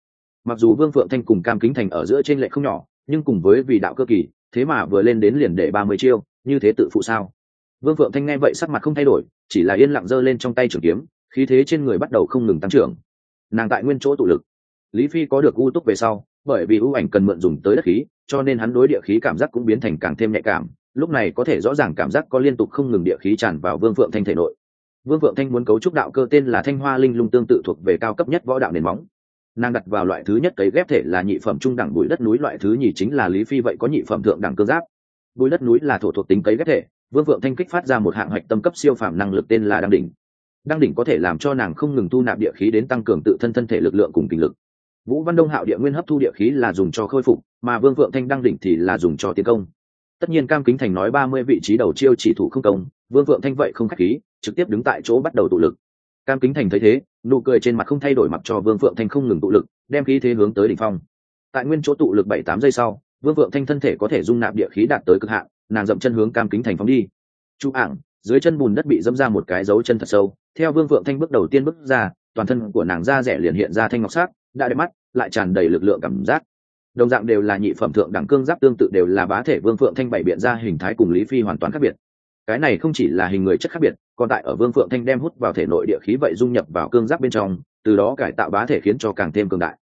[SPEAKER 1] Mặc dù vương phượng thanh cùng cam kính thành ở giữa trên lệ không nhỏ, nhưng cùng với vì đạo cơ kỳ, thế mà vừa lên đến liền để ba mươi chiêu, như thế tự phụ sao? Vương phượng thanh nghe vậy sắc mặt không thay đổi chỉ là yên lặng giơ lên trong tay trường kiếm, khí thế trên người bắt đầu không ngừng tăng trưởng. Nàng tại nguyên chỗ tụ lực. Lý phi có được ưu túc về sau, bởi vì ưu ảnh cần mượn dùng tới đất khí, cho nên hắn đối địa khí cảm giác cũng biến thành càng thêm nhạy cảm, lúc này có thể rõ ràng cảm giác có liên tục không ngừng địa khí tràn vào vương phượng thanh thể nội. Vương phượng thanh muốn cấu trúc đạo cơ tên là thanh hoa linh lung tương tự thuộc về cao cấp nhất võ đạo nền móng. Nàng đặt vào loại thứ nhất cấy ghép thể là nhị phẩm trung đẳng bụi đất núi, loại thứ nhì chính là lý phi vậy có nhị phẩm thượng đẳng cơ giáp. Bụi đất núi là thổ thuộc tính cấy ghép thể vương phượng thanh kích phát ra một hạng hạch tâm cấp siêu phàm năng lực tên là đăng đỉnh. Đăng đỉnh có thể làm cho nàng không ngừng thu nạp địa khí đến tăng cường tự thân thân thể lực lượng cùng kinh lực. Vũ văn đông hạo địa nguyên hấp thu địa khí là dùng cho khôi phục, mà vương phượng thanh đăng đỉnh thì là dùng cho tiến công. Tất nhiên cam kính thành nói ba mươi vị trí đầu chiêu chỉ thủ không công, vương phượng thanh vậy không k h á c h khí, trực tiếp đứng tại chỗ bắt đầu tụ lực. Cam kính thành thấy thế, nụ cười trên mặt không thay đổi mặc cho vương phượng thanh không ngừng tụ lực, đem khí thế hướng tới đ ỉ n h phong. Tại nguyên chỗ tụ lực bảy tám giây sau, vương phượng thanh thân thể có thể dung nạp địa khí đạt tới cực hạn nàng dậm chân hướng cam kính thành phóng đi. Chú ảng, dưới chân bùn đất bị dâm ra một cái dấu chân thật sâu. Theo vương phượng thanh bước đầu tiên bước ra, toàn thân của nàng da rẻ liền hiện ra thanh ngọc sát đã đẹp mắt, lại tràn đầy lực lượng cảm giác. Đồng dạng đều là nhị phẩm thượng đẳng cương giáp tương tự đều là bá thể vương phượng thanh bảy biện ra hình thái cùng lý phi hoàn toàn khác biệt. Cái này không chỉ là hình người chất khác biệt, còn tại ở vương phượng thanh đem hút vào thể nội địa khí vậy dung nhập vào cương giáp bên trong, từ đó cải tạo bá thể khiến cho càng thêm cường đại.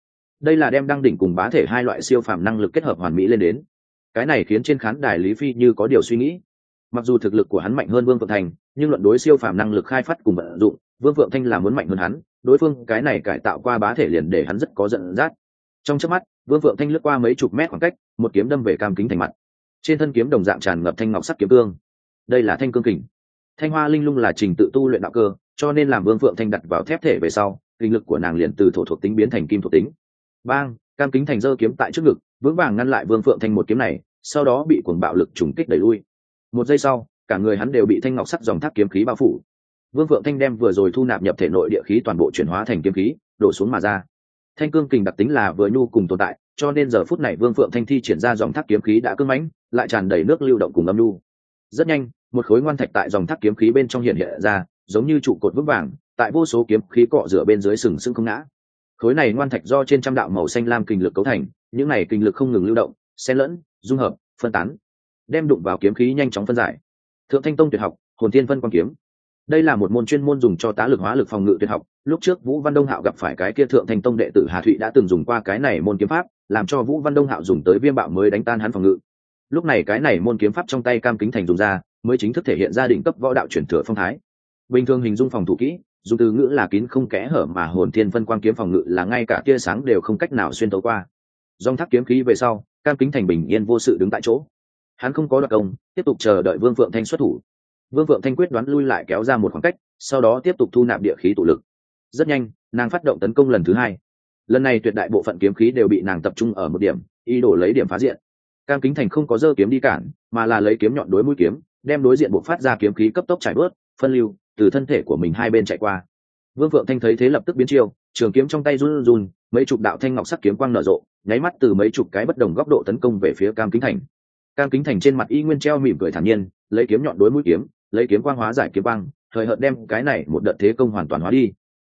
[SPEAKER 1] Đây là đem đăng đỉnh cùng bá thể hai loại siêu phàm năng lực kết hợp hoàn mỹ lên đến cái này khiến trên khán đài lý phi như có điều suy nghĩ. Mặc dù thực lực của hắn mạnh hơn vương phượng thanh nhưng luận đối siêu phàm năng lực khai phát cùng vận dụng, vương phượng thanh là muốn mạnh hơn hắn, đối phương cái này cải tạo qua bá thể liền để hắn rất có giận dắt. Trong chớp mắt, vương phượng thanh lướt qua mấy chục mét khoảng cách, một kiếm đâm về cam kính thành mặt. Trên thân kiếm đồng dạng tràn ngập thanh ngọc sắc kiếm cương. Đây là thanh cương kình. Thanh hoa linh lung là trình tự tu luyện đạo cơ, cho nên làm vương phượng thanh đặt vào thép thể về sau, kinh lực của nàng liền từ thổ thuộc tính biến thành kim thuộc tính. Bang, cam kính thành dơ kiếm tại trước ngực vững vàng ngăn lại vương phượng thanh một kiếm này, sau đó bị cuồng bạo lực trùng kích đẩy lui. Một giây sau, cả người hắn đều bị thanh ngọc sắc dòng thác kiếm khí bao phủ. Vương phượng thanh đem vừa rồi thu nạp nhập thể nội địa khí toàn bộ chuyển hóa thành kiếm khí, đổ xuống mà ra. Thanh cương kình đặc tính là vừa nhu cùng tồn tại, cho nên giờ phút này vương phượng thanh thi triển ra dòng thác kiếm khí đã cưng mãnh, lại tràn đầy nước lưu động cùng âm nhu. Rất nhanh, một khối ngoan thạch tại dòng thác kiếm khí bên trong hiện hiện ra, giống như trụ cột vững vàng, tại vô số kiếm khí cọ rửa bên dưới sừng sững không ngã. Khối này ngoan thạch do trên trăm đạo màu xanh lam kình lực cấu thành những này kinh lực không ngừng lưu động, xen lẫn, dung hợp, phân tán, đem đụng vào kiếm khí nhanh chóng phân giải. Thượng thanh tông tuyệt học, hồn thiên phân Quang kiếm. Đây là một môn chuyên môn dùng cho tá lực hóa lực phòng ngự tuyệt học. Lúc trước vũ văn đông hạo gặp phải cái kia thượng thanh tông đệ tử hà thụy đã từng dùng qua cái này môn kiếm pháp, làm cho vũ văn đông hạo dùng tới viêm bạo mới đánh tan hắn phòng ngự. Lúc này cái này môn kiếm pháp trong tay cam kính thành dùng ra, mới chính thức thể hiện gia đình cấp võ đạo chuyển thừa phong thái. Bình thường hình dung phòng thủ kỹ, dùng từ ngữ là kín không kẽ hở mà hồn thiên phân quang kiếm phòng ngự là ngay cả tia sáng đều không cách nào xuyên tấu qua dòng thác kiếm khí về sau, cam kính thành bình yên vô sự đứng tại chỗ. Hắn không có đặc công, tiếp tục chờ đợi vương phượng thanh xuất thủ. Vương phượng thanh quyết đoán lui lại kéo ra một khoảng cách, sau đó tiếp tục thu nạp địa khí tụ lực. Rất nhanh, nàng phát động tấn công lần thứ hai. Lần này tuyệt đại bộ phận kiếm khí đều bị nàng tập trung ở một điểm, ý đồ lấy điểm phá diện. Cam kính thành không có dơ kiếm đi cản, mà là lấy kiếm nhọn đối mũi kiếm, đem đối diện buộc phát ra kiếm khí cấp tốc trải bớt phân lưu, từ thân thể của mình hai bên chạy qua vương phượng thanh thấy thế lập tức biến chiêu, trường kiếm trong tay run run mấy chục đạo thanh ngọc sắc kiếm quang nở rộ, nháy mắt từ mấy chục cái bất đồng góc độ tấn công về phía cam kính thành. Cam kính thành trên mặt y nguyên treo mỉm cười thản nhiên, lấy kiếm nhọn đối mũi kiếm, lấy kiếm quang hóa giải kiếm quang, thời hợt đem cái này một đợt thế công hoàn toàn hóa đi.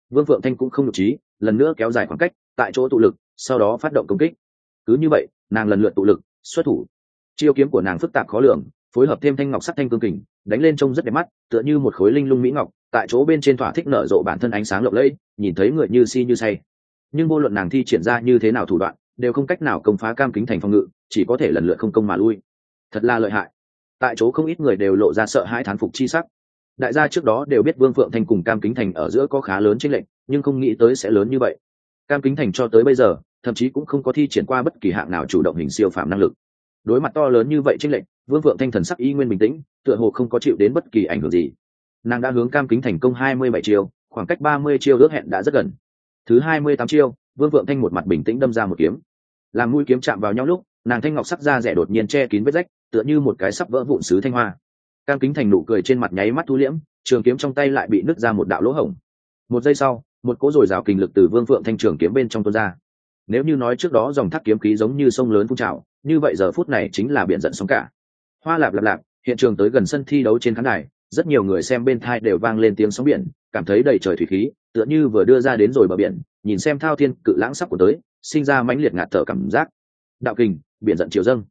[SPEAKER 1] Vương phượng thanh cũng không nhục trí, lần nữa kéo dài khoảng cách, tại chỗ tụ lực, sau đó phát động công kích. Cứ như vậy, nàng lần lượt tụ lực, xuất thủ. Chiêu kiếm của nàng phức tạp khó lường, phối hợp thêm thanh ngọc sắc thanh cương kình đánh lên trông rất đẹp mắt, tựa như một khối linh lung mỹ ngọc, tại chỗ bên trên thỏa thích nở rộ bản thân ánh sáng lộng lẫy, nhìn thấy người như si như say. Nhưng vô luận nàng thi triển ra như thế nào thủ đoạn, đều không cách nào công phá cam kính thành phòng ngự, chỉ có thể lần lượt không công mà lui. Thật là lợi hại. Tại chỗ không ít người đều lộ ra sợ hãi thán phục chi sắc. Đại gia trước đó đều biết vương phượng thanh cùng cam kính thành ở giữa có khá lớn tranh lệch, nhưng không nghĩ tới sẽ lớn như vậy. Cam kính thành cho tới bây giờ, thậm chí cũng không có thi triển qua bất kỳ hạng nào chủ động hình siêu phạm năng lực đối mặt to lớn như vậy trinh lệnh vương phượng thanh thần sắc y nguyên bình tĩnh, tựa hồ không có chịu đến bất kỳ ảnh hưởng gì. Nàng đã hướng cam kính thành công hai mươi bảy chiêu, khoảng cách ba mươi chiêu ước hẹn đã rất gần. Thứ hai mươi tám chiêu, vương phượng thanh một mặt bình tĩnh đâm ra một kiếm. Làm mũi kiếm chạm vào nhau lúc, nàng thanh ngọc sắc ra rẻ đột nhiên che kín vết rách, tựa như một cái sắp vỡ vụn sứ thanh hoa. Cam kính thành nụ cười trên mặt nháy mắt thu liễm, trường kiếm trong tay lại bị nứt ra một đạo lỗ hổng. Một giây sau, một cỗ rìa rào kinh lực từ vương phượng thanh trường kiếm bên trong tuôn ra. Nếu như nói trước đó dòng thác kiếm khí giống như sông lớn phun trào như vậy giờ phút này chính là biển giận sóng cả. Hoa lạp lạp lạp, hiện trường tới gần sân thi đấu trên khán đài, rất nhiều người xem bên thai đều vang lên tiếng sóng biển, cảm thấy đầy trời thủy khí, tựa như vừa đưa ra đến rồi bờ biển, nhìn xem thao thiên cự lãng sắp của tới, sinh ra mãnh liệt ngạt thở cảm giác. Đạo kình, biển giận chiều dâng.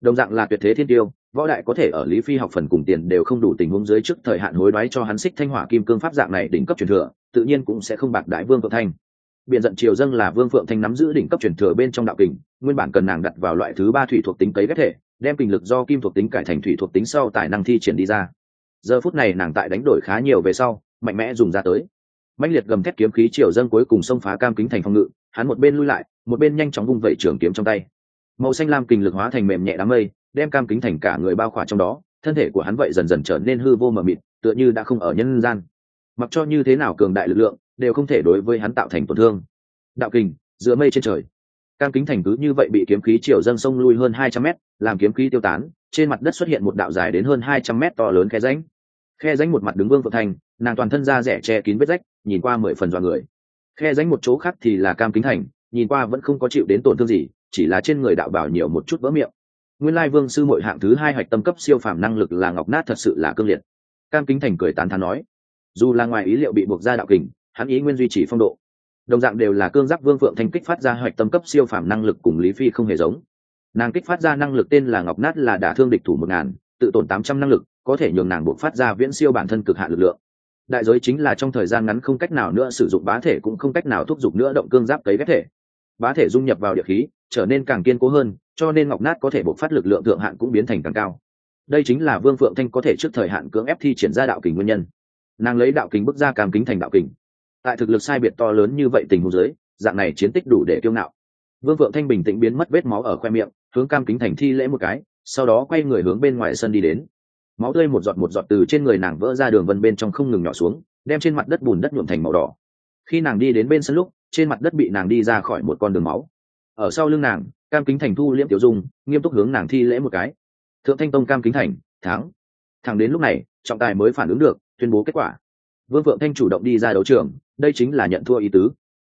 [SPEAKER 1] Đồng dạng là tuyệt thế thiên tiêu, võ đại có thể ở lý phi học phần cùng tiền đều không đủ tình huống dưới trước thời hạn hối đoái cho hắn xích thanh hỏa kim cương pháp dạng này đỉnh cấp truyền thừa, tự nhiên cũng sẽ không bạc đại vương phượng thanh biện giận triều dâng là vương phượng thanh nắm giữ đỉnh cấp truyền thừa bên trong đạo kình, nguyên bản cần nàng đặt vào loại thứ ba thủy thuộc tính cấy ghép thể, đem kình lực do kim thuộc tính cải thành thủy thuộc tính sau tài năng thi triển đi ra. Giờ phút này nàng tại đánh đổi khá nhiều về sau, mạnh mẽ dùng ra tới. Mạnh liệt gầm thép kiếm khí triều dâng cuối cùng xông phá cam kính thành phòng ngự, hắn một bên lui lại, một bên nhanh chóng vung vẩy trường kiếm trong tay. Màu xanh lam kình lực hóa thành mềm nhẹ đám mây, đem cam kính thành cả người bao khỏa trong đó, thân thể của hắn vậy dần dần trở nên hư vô mờ mịt, tựa như đã không ở nhân gian. Mặc cho như thế nào cường đại lực lượng đều không thể đối với hắn tạo thành tổn thương. Đạo kình, giữa mây trên trời. Cam kính thành cứ như vậy bị kiếm khí chiều dâng sông lui hơn hai trăm mét, làm kiếm khí tiêu tán, trên mặt đất xuất hiện một đạo dài đến hơn hai trăm mét to lớn khe ránh khe ránh một mặt đứng vương phượng thành, nàng toàn thân da rẻ che kín vết rách, nhìn qua mười phần dọa người. Khe ránh một chỗ khác thì là cam kính thành, nhìn qua vẫn không có chịu đến tổn thương gì, chỉ là trên người đạo bảo nhiều một chút vỡ miệng. Nguyên lai vương sư mội hạng thứ hai hạch tâm cấp siêu phàm năng lực là ngọc nát thật sự là cương liệt. Cam kính thành cười tán thán nói, dù là ngoài ý liệu bị buộc ra đạo kình hắn ý nguyên duy trì phong độ. Đồng dạng đều là cương giác vương phượng thanh kích phát ra hoạch tâm cấp siêu phàm năng lực cùng lý phi không hề giống. Nàng kích phát ra năng lực tên là ngọc nát là đả thương địch thủ một ngàn, tự tổn tám trăm năng lực, có thể nhường nàng buộc phát ra viễn siêu bản thân cực hạn lực lượng. Đại giới chính là trong thời gian ngắn không cách nào nữa sử dụng bá thể cũng không cách nào thúc giục nữa động cương giáp cấy ghép thể. Bá thể dung nhập vào địa khí, trở nên càng kiên cố hơn, cho nên ngọc nát có thể buộc phát lực lượng thượng hạn cũng biến thành càng cao. Đây chính là vương phượng thanh có thể trước thời hạn cưỡng ép thi triển ra đạo kình nguyên nhân. Nàng lấy đạo kình bước ra cam kính thành đạo kình tại thực lực sai biệt to lớn như vậy tình huống dưới, dạng này chiến tích đủ để kiêu ngạo. Vương phượng thanh bình tĩnh biến mất vết máu ở khoe miệng, hướng cam kính thành thi lễ một cái, sau đó quay người hướng bên ngoài sân đi đến. Máu tươi một giọt một giọt từ trên người nàng vỡ ra đường vân bên trong không ngừng nhỏ xuống, đem trên mặt đất bùn đất nhuộm thành màu đỏ. Khi nàng đi đến bên sân lúc, trên mặt đất bị nàng đi ra khỏi một con đường máu. Ở sau lưng nàng, cam kính thành thu liễm tiểu dung, nghiêm túc hướng nàng thi lễ một cái. Thượng thanh tông cam kính thành, thắng. Thẳng đến lúc này, trọng tài mới phản ứng được, tuyên bố kết quả. Vương vượng thanh chủ động đi ra đấu trường đây chính là nhận thua ý tứ.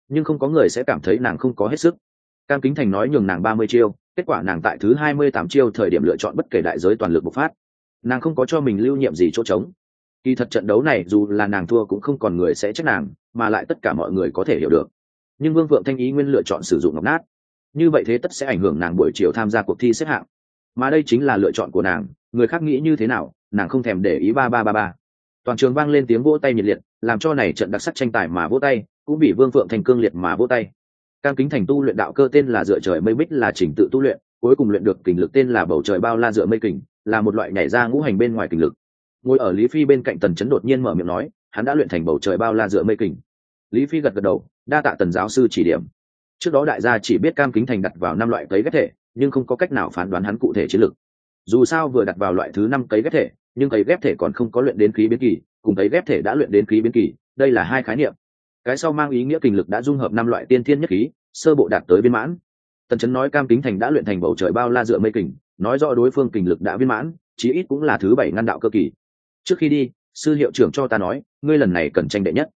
[SPEAKER 1] Nhưng không có người sẽ cảm thấy nàng không có hết sức. Cam kính thành nói nhường nàng ba mươi chiêu, kết quả nàng tại thứ hai mươi tám chiêu thời điểm lựa chọn bất kể đại giới toàn lực bộc phát. Nàng không có cho mình lưu nhiệm gì chỗ trống. Kỳ thật trận đấu này dù là nàng thua cũng không còn người sẽ trách nàng, mà lại tất cả mọi người có thể hiểu được. Nhưng vương vượng thanh ý nguyên lựa chọn sử dụng ngọc nát. Như vậy thế tất sẽ ảnh hưởng nàng buổi chiều tham gia cuộc thi xếp hạng. Mà đây chính là lựa chọn của nàng, người khác nghĩ như thế nào, nàng không thèm để ý ba ba ba ba toàn trường vang lên tiếng vỗ tay nhiệt liệt, làm cho này trận đặc sắc tranh tài mà vỗ tay, cũng bị vương phượng thành cương liệt mà vỗ tay. Cam kính thành tu luyện đạo cơ tên là dựa trời mây bích là trình tự tu luyện, cuối cùng luyện được kình lực tên là bầu trời bao la dựa mây kình, là một loại nhảy ra ngũ hành bên ngoài kình lực. Ngồi ở lý phi bên cạnh tần chấn đột nhiên mở miệng nói, hắn đã luyện thành bầu trời bao la dựa mây kình. Lý phi gật gật đầu, đa tạ tần giáo sư chỉ điểm. Trước đó đại gia chỉ biết cam kính thành đặt vào năm loại cấy ghép thể, nhưng không có cách nào phán đoán hắn cụ thể chiến lược dù sao vừa đặt vào loại thứ năm cấy ghép thể, nhưng cấy ghép thể còn không có luyện đến khí biến kỳ, cùng cấy ghép thể đã luyện đến khí biến kỳ, đây là hai khái niệm. Cái sau mang ý nghĩa kinh lực đã dung hợp năm loại tiên thiên nhất khí, sơ bộ đạt tới viên mãn. Tần chấn nói cam kính thành đã luyện thành bầu trời bao la dựa mây kình, nói rõ đối phương kình lực đã viên mãn, chí ít cũng là thứ bảy ngăn đạo cơ kỳ. Trước khi đi, sư hiệu trưởng cho ta nói, ngươi lần này cần tranh đệ nhất.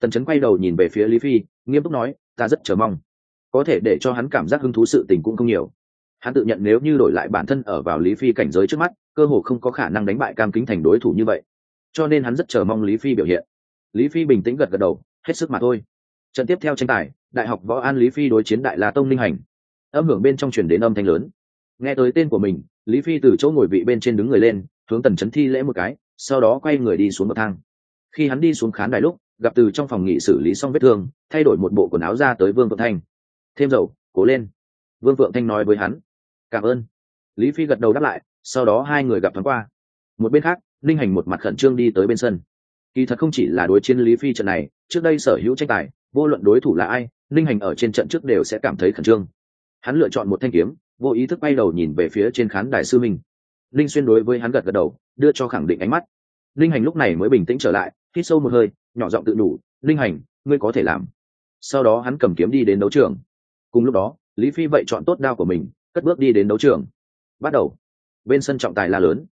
[SPEAKER 1] Tần chấn quay đầu nhìn về phía lý phi, nghiêm túc nói, ta rất chờ mong. Có thể để cho hắn cảm giác hứng thú sự tình cũng không nhiều hắn tự nhận nếu như đổi lại bản thân ở vào lý phi cảnh giới trước mắt, cơ hồ không có khả năng đánh bại cam kính thành đối thủ như vậy. Cho nên hắn rất chờ mong lý phi biểu hiện. Lý phi bình tĩnh gật gật đầu, hết sức mà thôi. Trận tiếp theo tranh tài, đại học võ an lý phi đối chiến đại la tông linh hành. Âm hưởng bên trong chuyển đến âm thanh lớn. Nghe tới tên của mình, lý phi từ chỗ ngồi vị bên trên đứng người lên, hướng tần chấn thi lễ một cái, sau đó quay người đi xuống bậc thang. Khi hắn đi xuống khán đài lúc, gặp từ trong phòng nghị xử lý xong vết thương, thay đổi một bộ quần áo ra tới vương vượng thanh. Thêm dầu, cố lên. Vương vượng thanh nói với hắn cảm ơn. Lý phi gật đầu đáp lại, sau đó hai người gặp thoáng qua. Một bên khác, ninh hành một mặt khẩn trương đi tới bên sân. Kỳ thật không chỉ là đối chiến lý phi trận này, trước đây sở hữu tranh tài, vô luận đối thủ là ai, ninh hành ở trên trận trước đều sẽ cảm thấy khẩn trương. Hắn lựa chọn một thanh kiếm, vô ý thức bay đầu nhìn về phía trên khán đài sư minh. Linh xuyên đối với hắn gật gật đầu, đưa cho khẳng định ánh mắt. Ninh hành lúc này mới bình tĩnh trở lại, hít sâu một hơi, nhỏ giọng tự đủ ninh hành, ngươi có thể làm. Sau đó hắn cầm kiếm đi đến đấu trường. Cùng lúc đó, lý phi vậy chọn tốt đao của mình cất bước đi đến đấu trường. Bắt đầu. Bên sân trọng tài la lớn.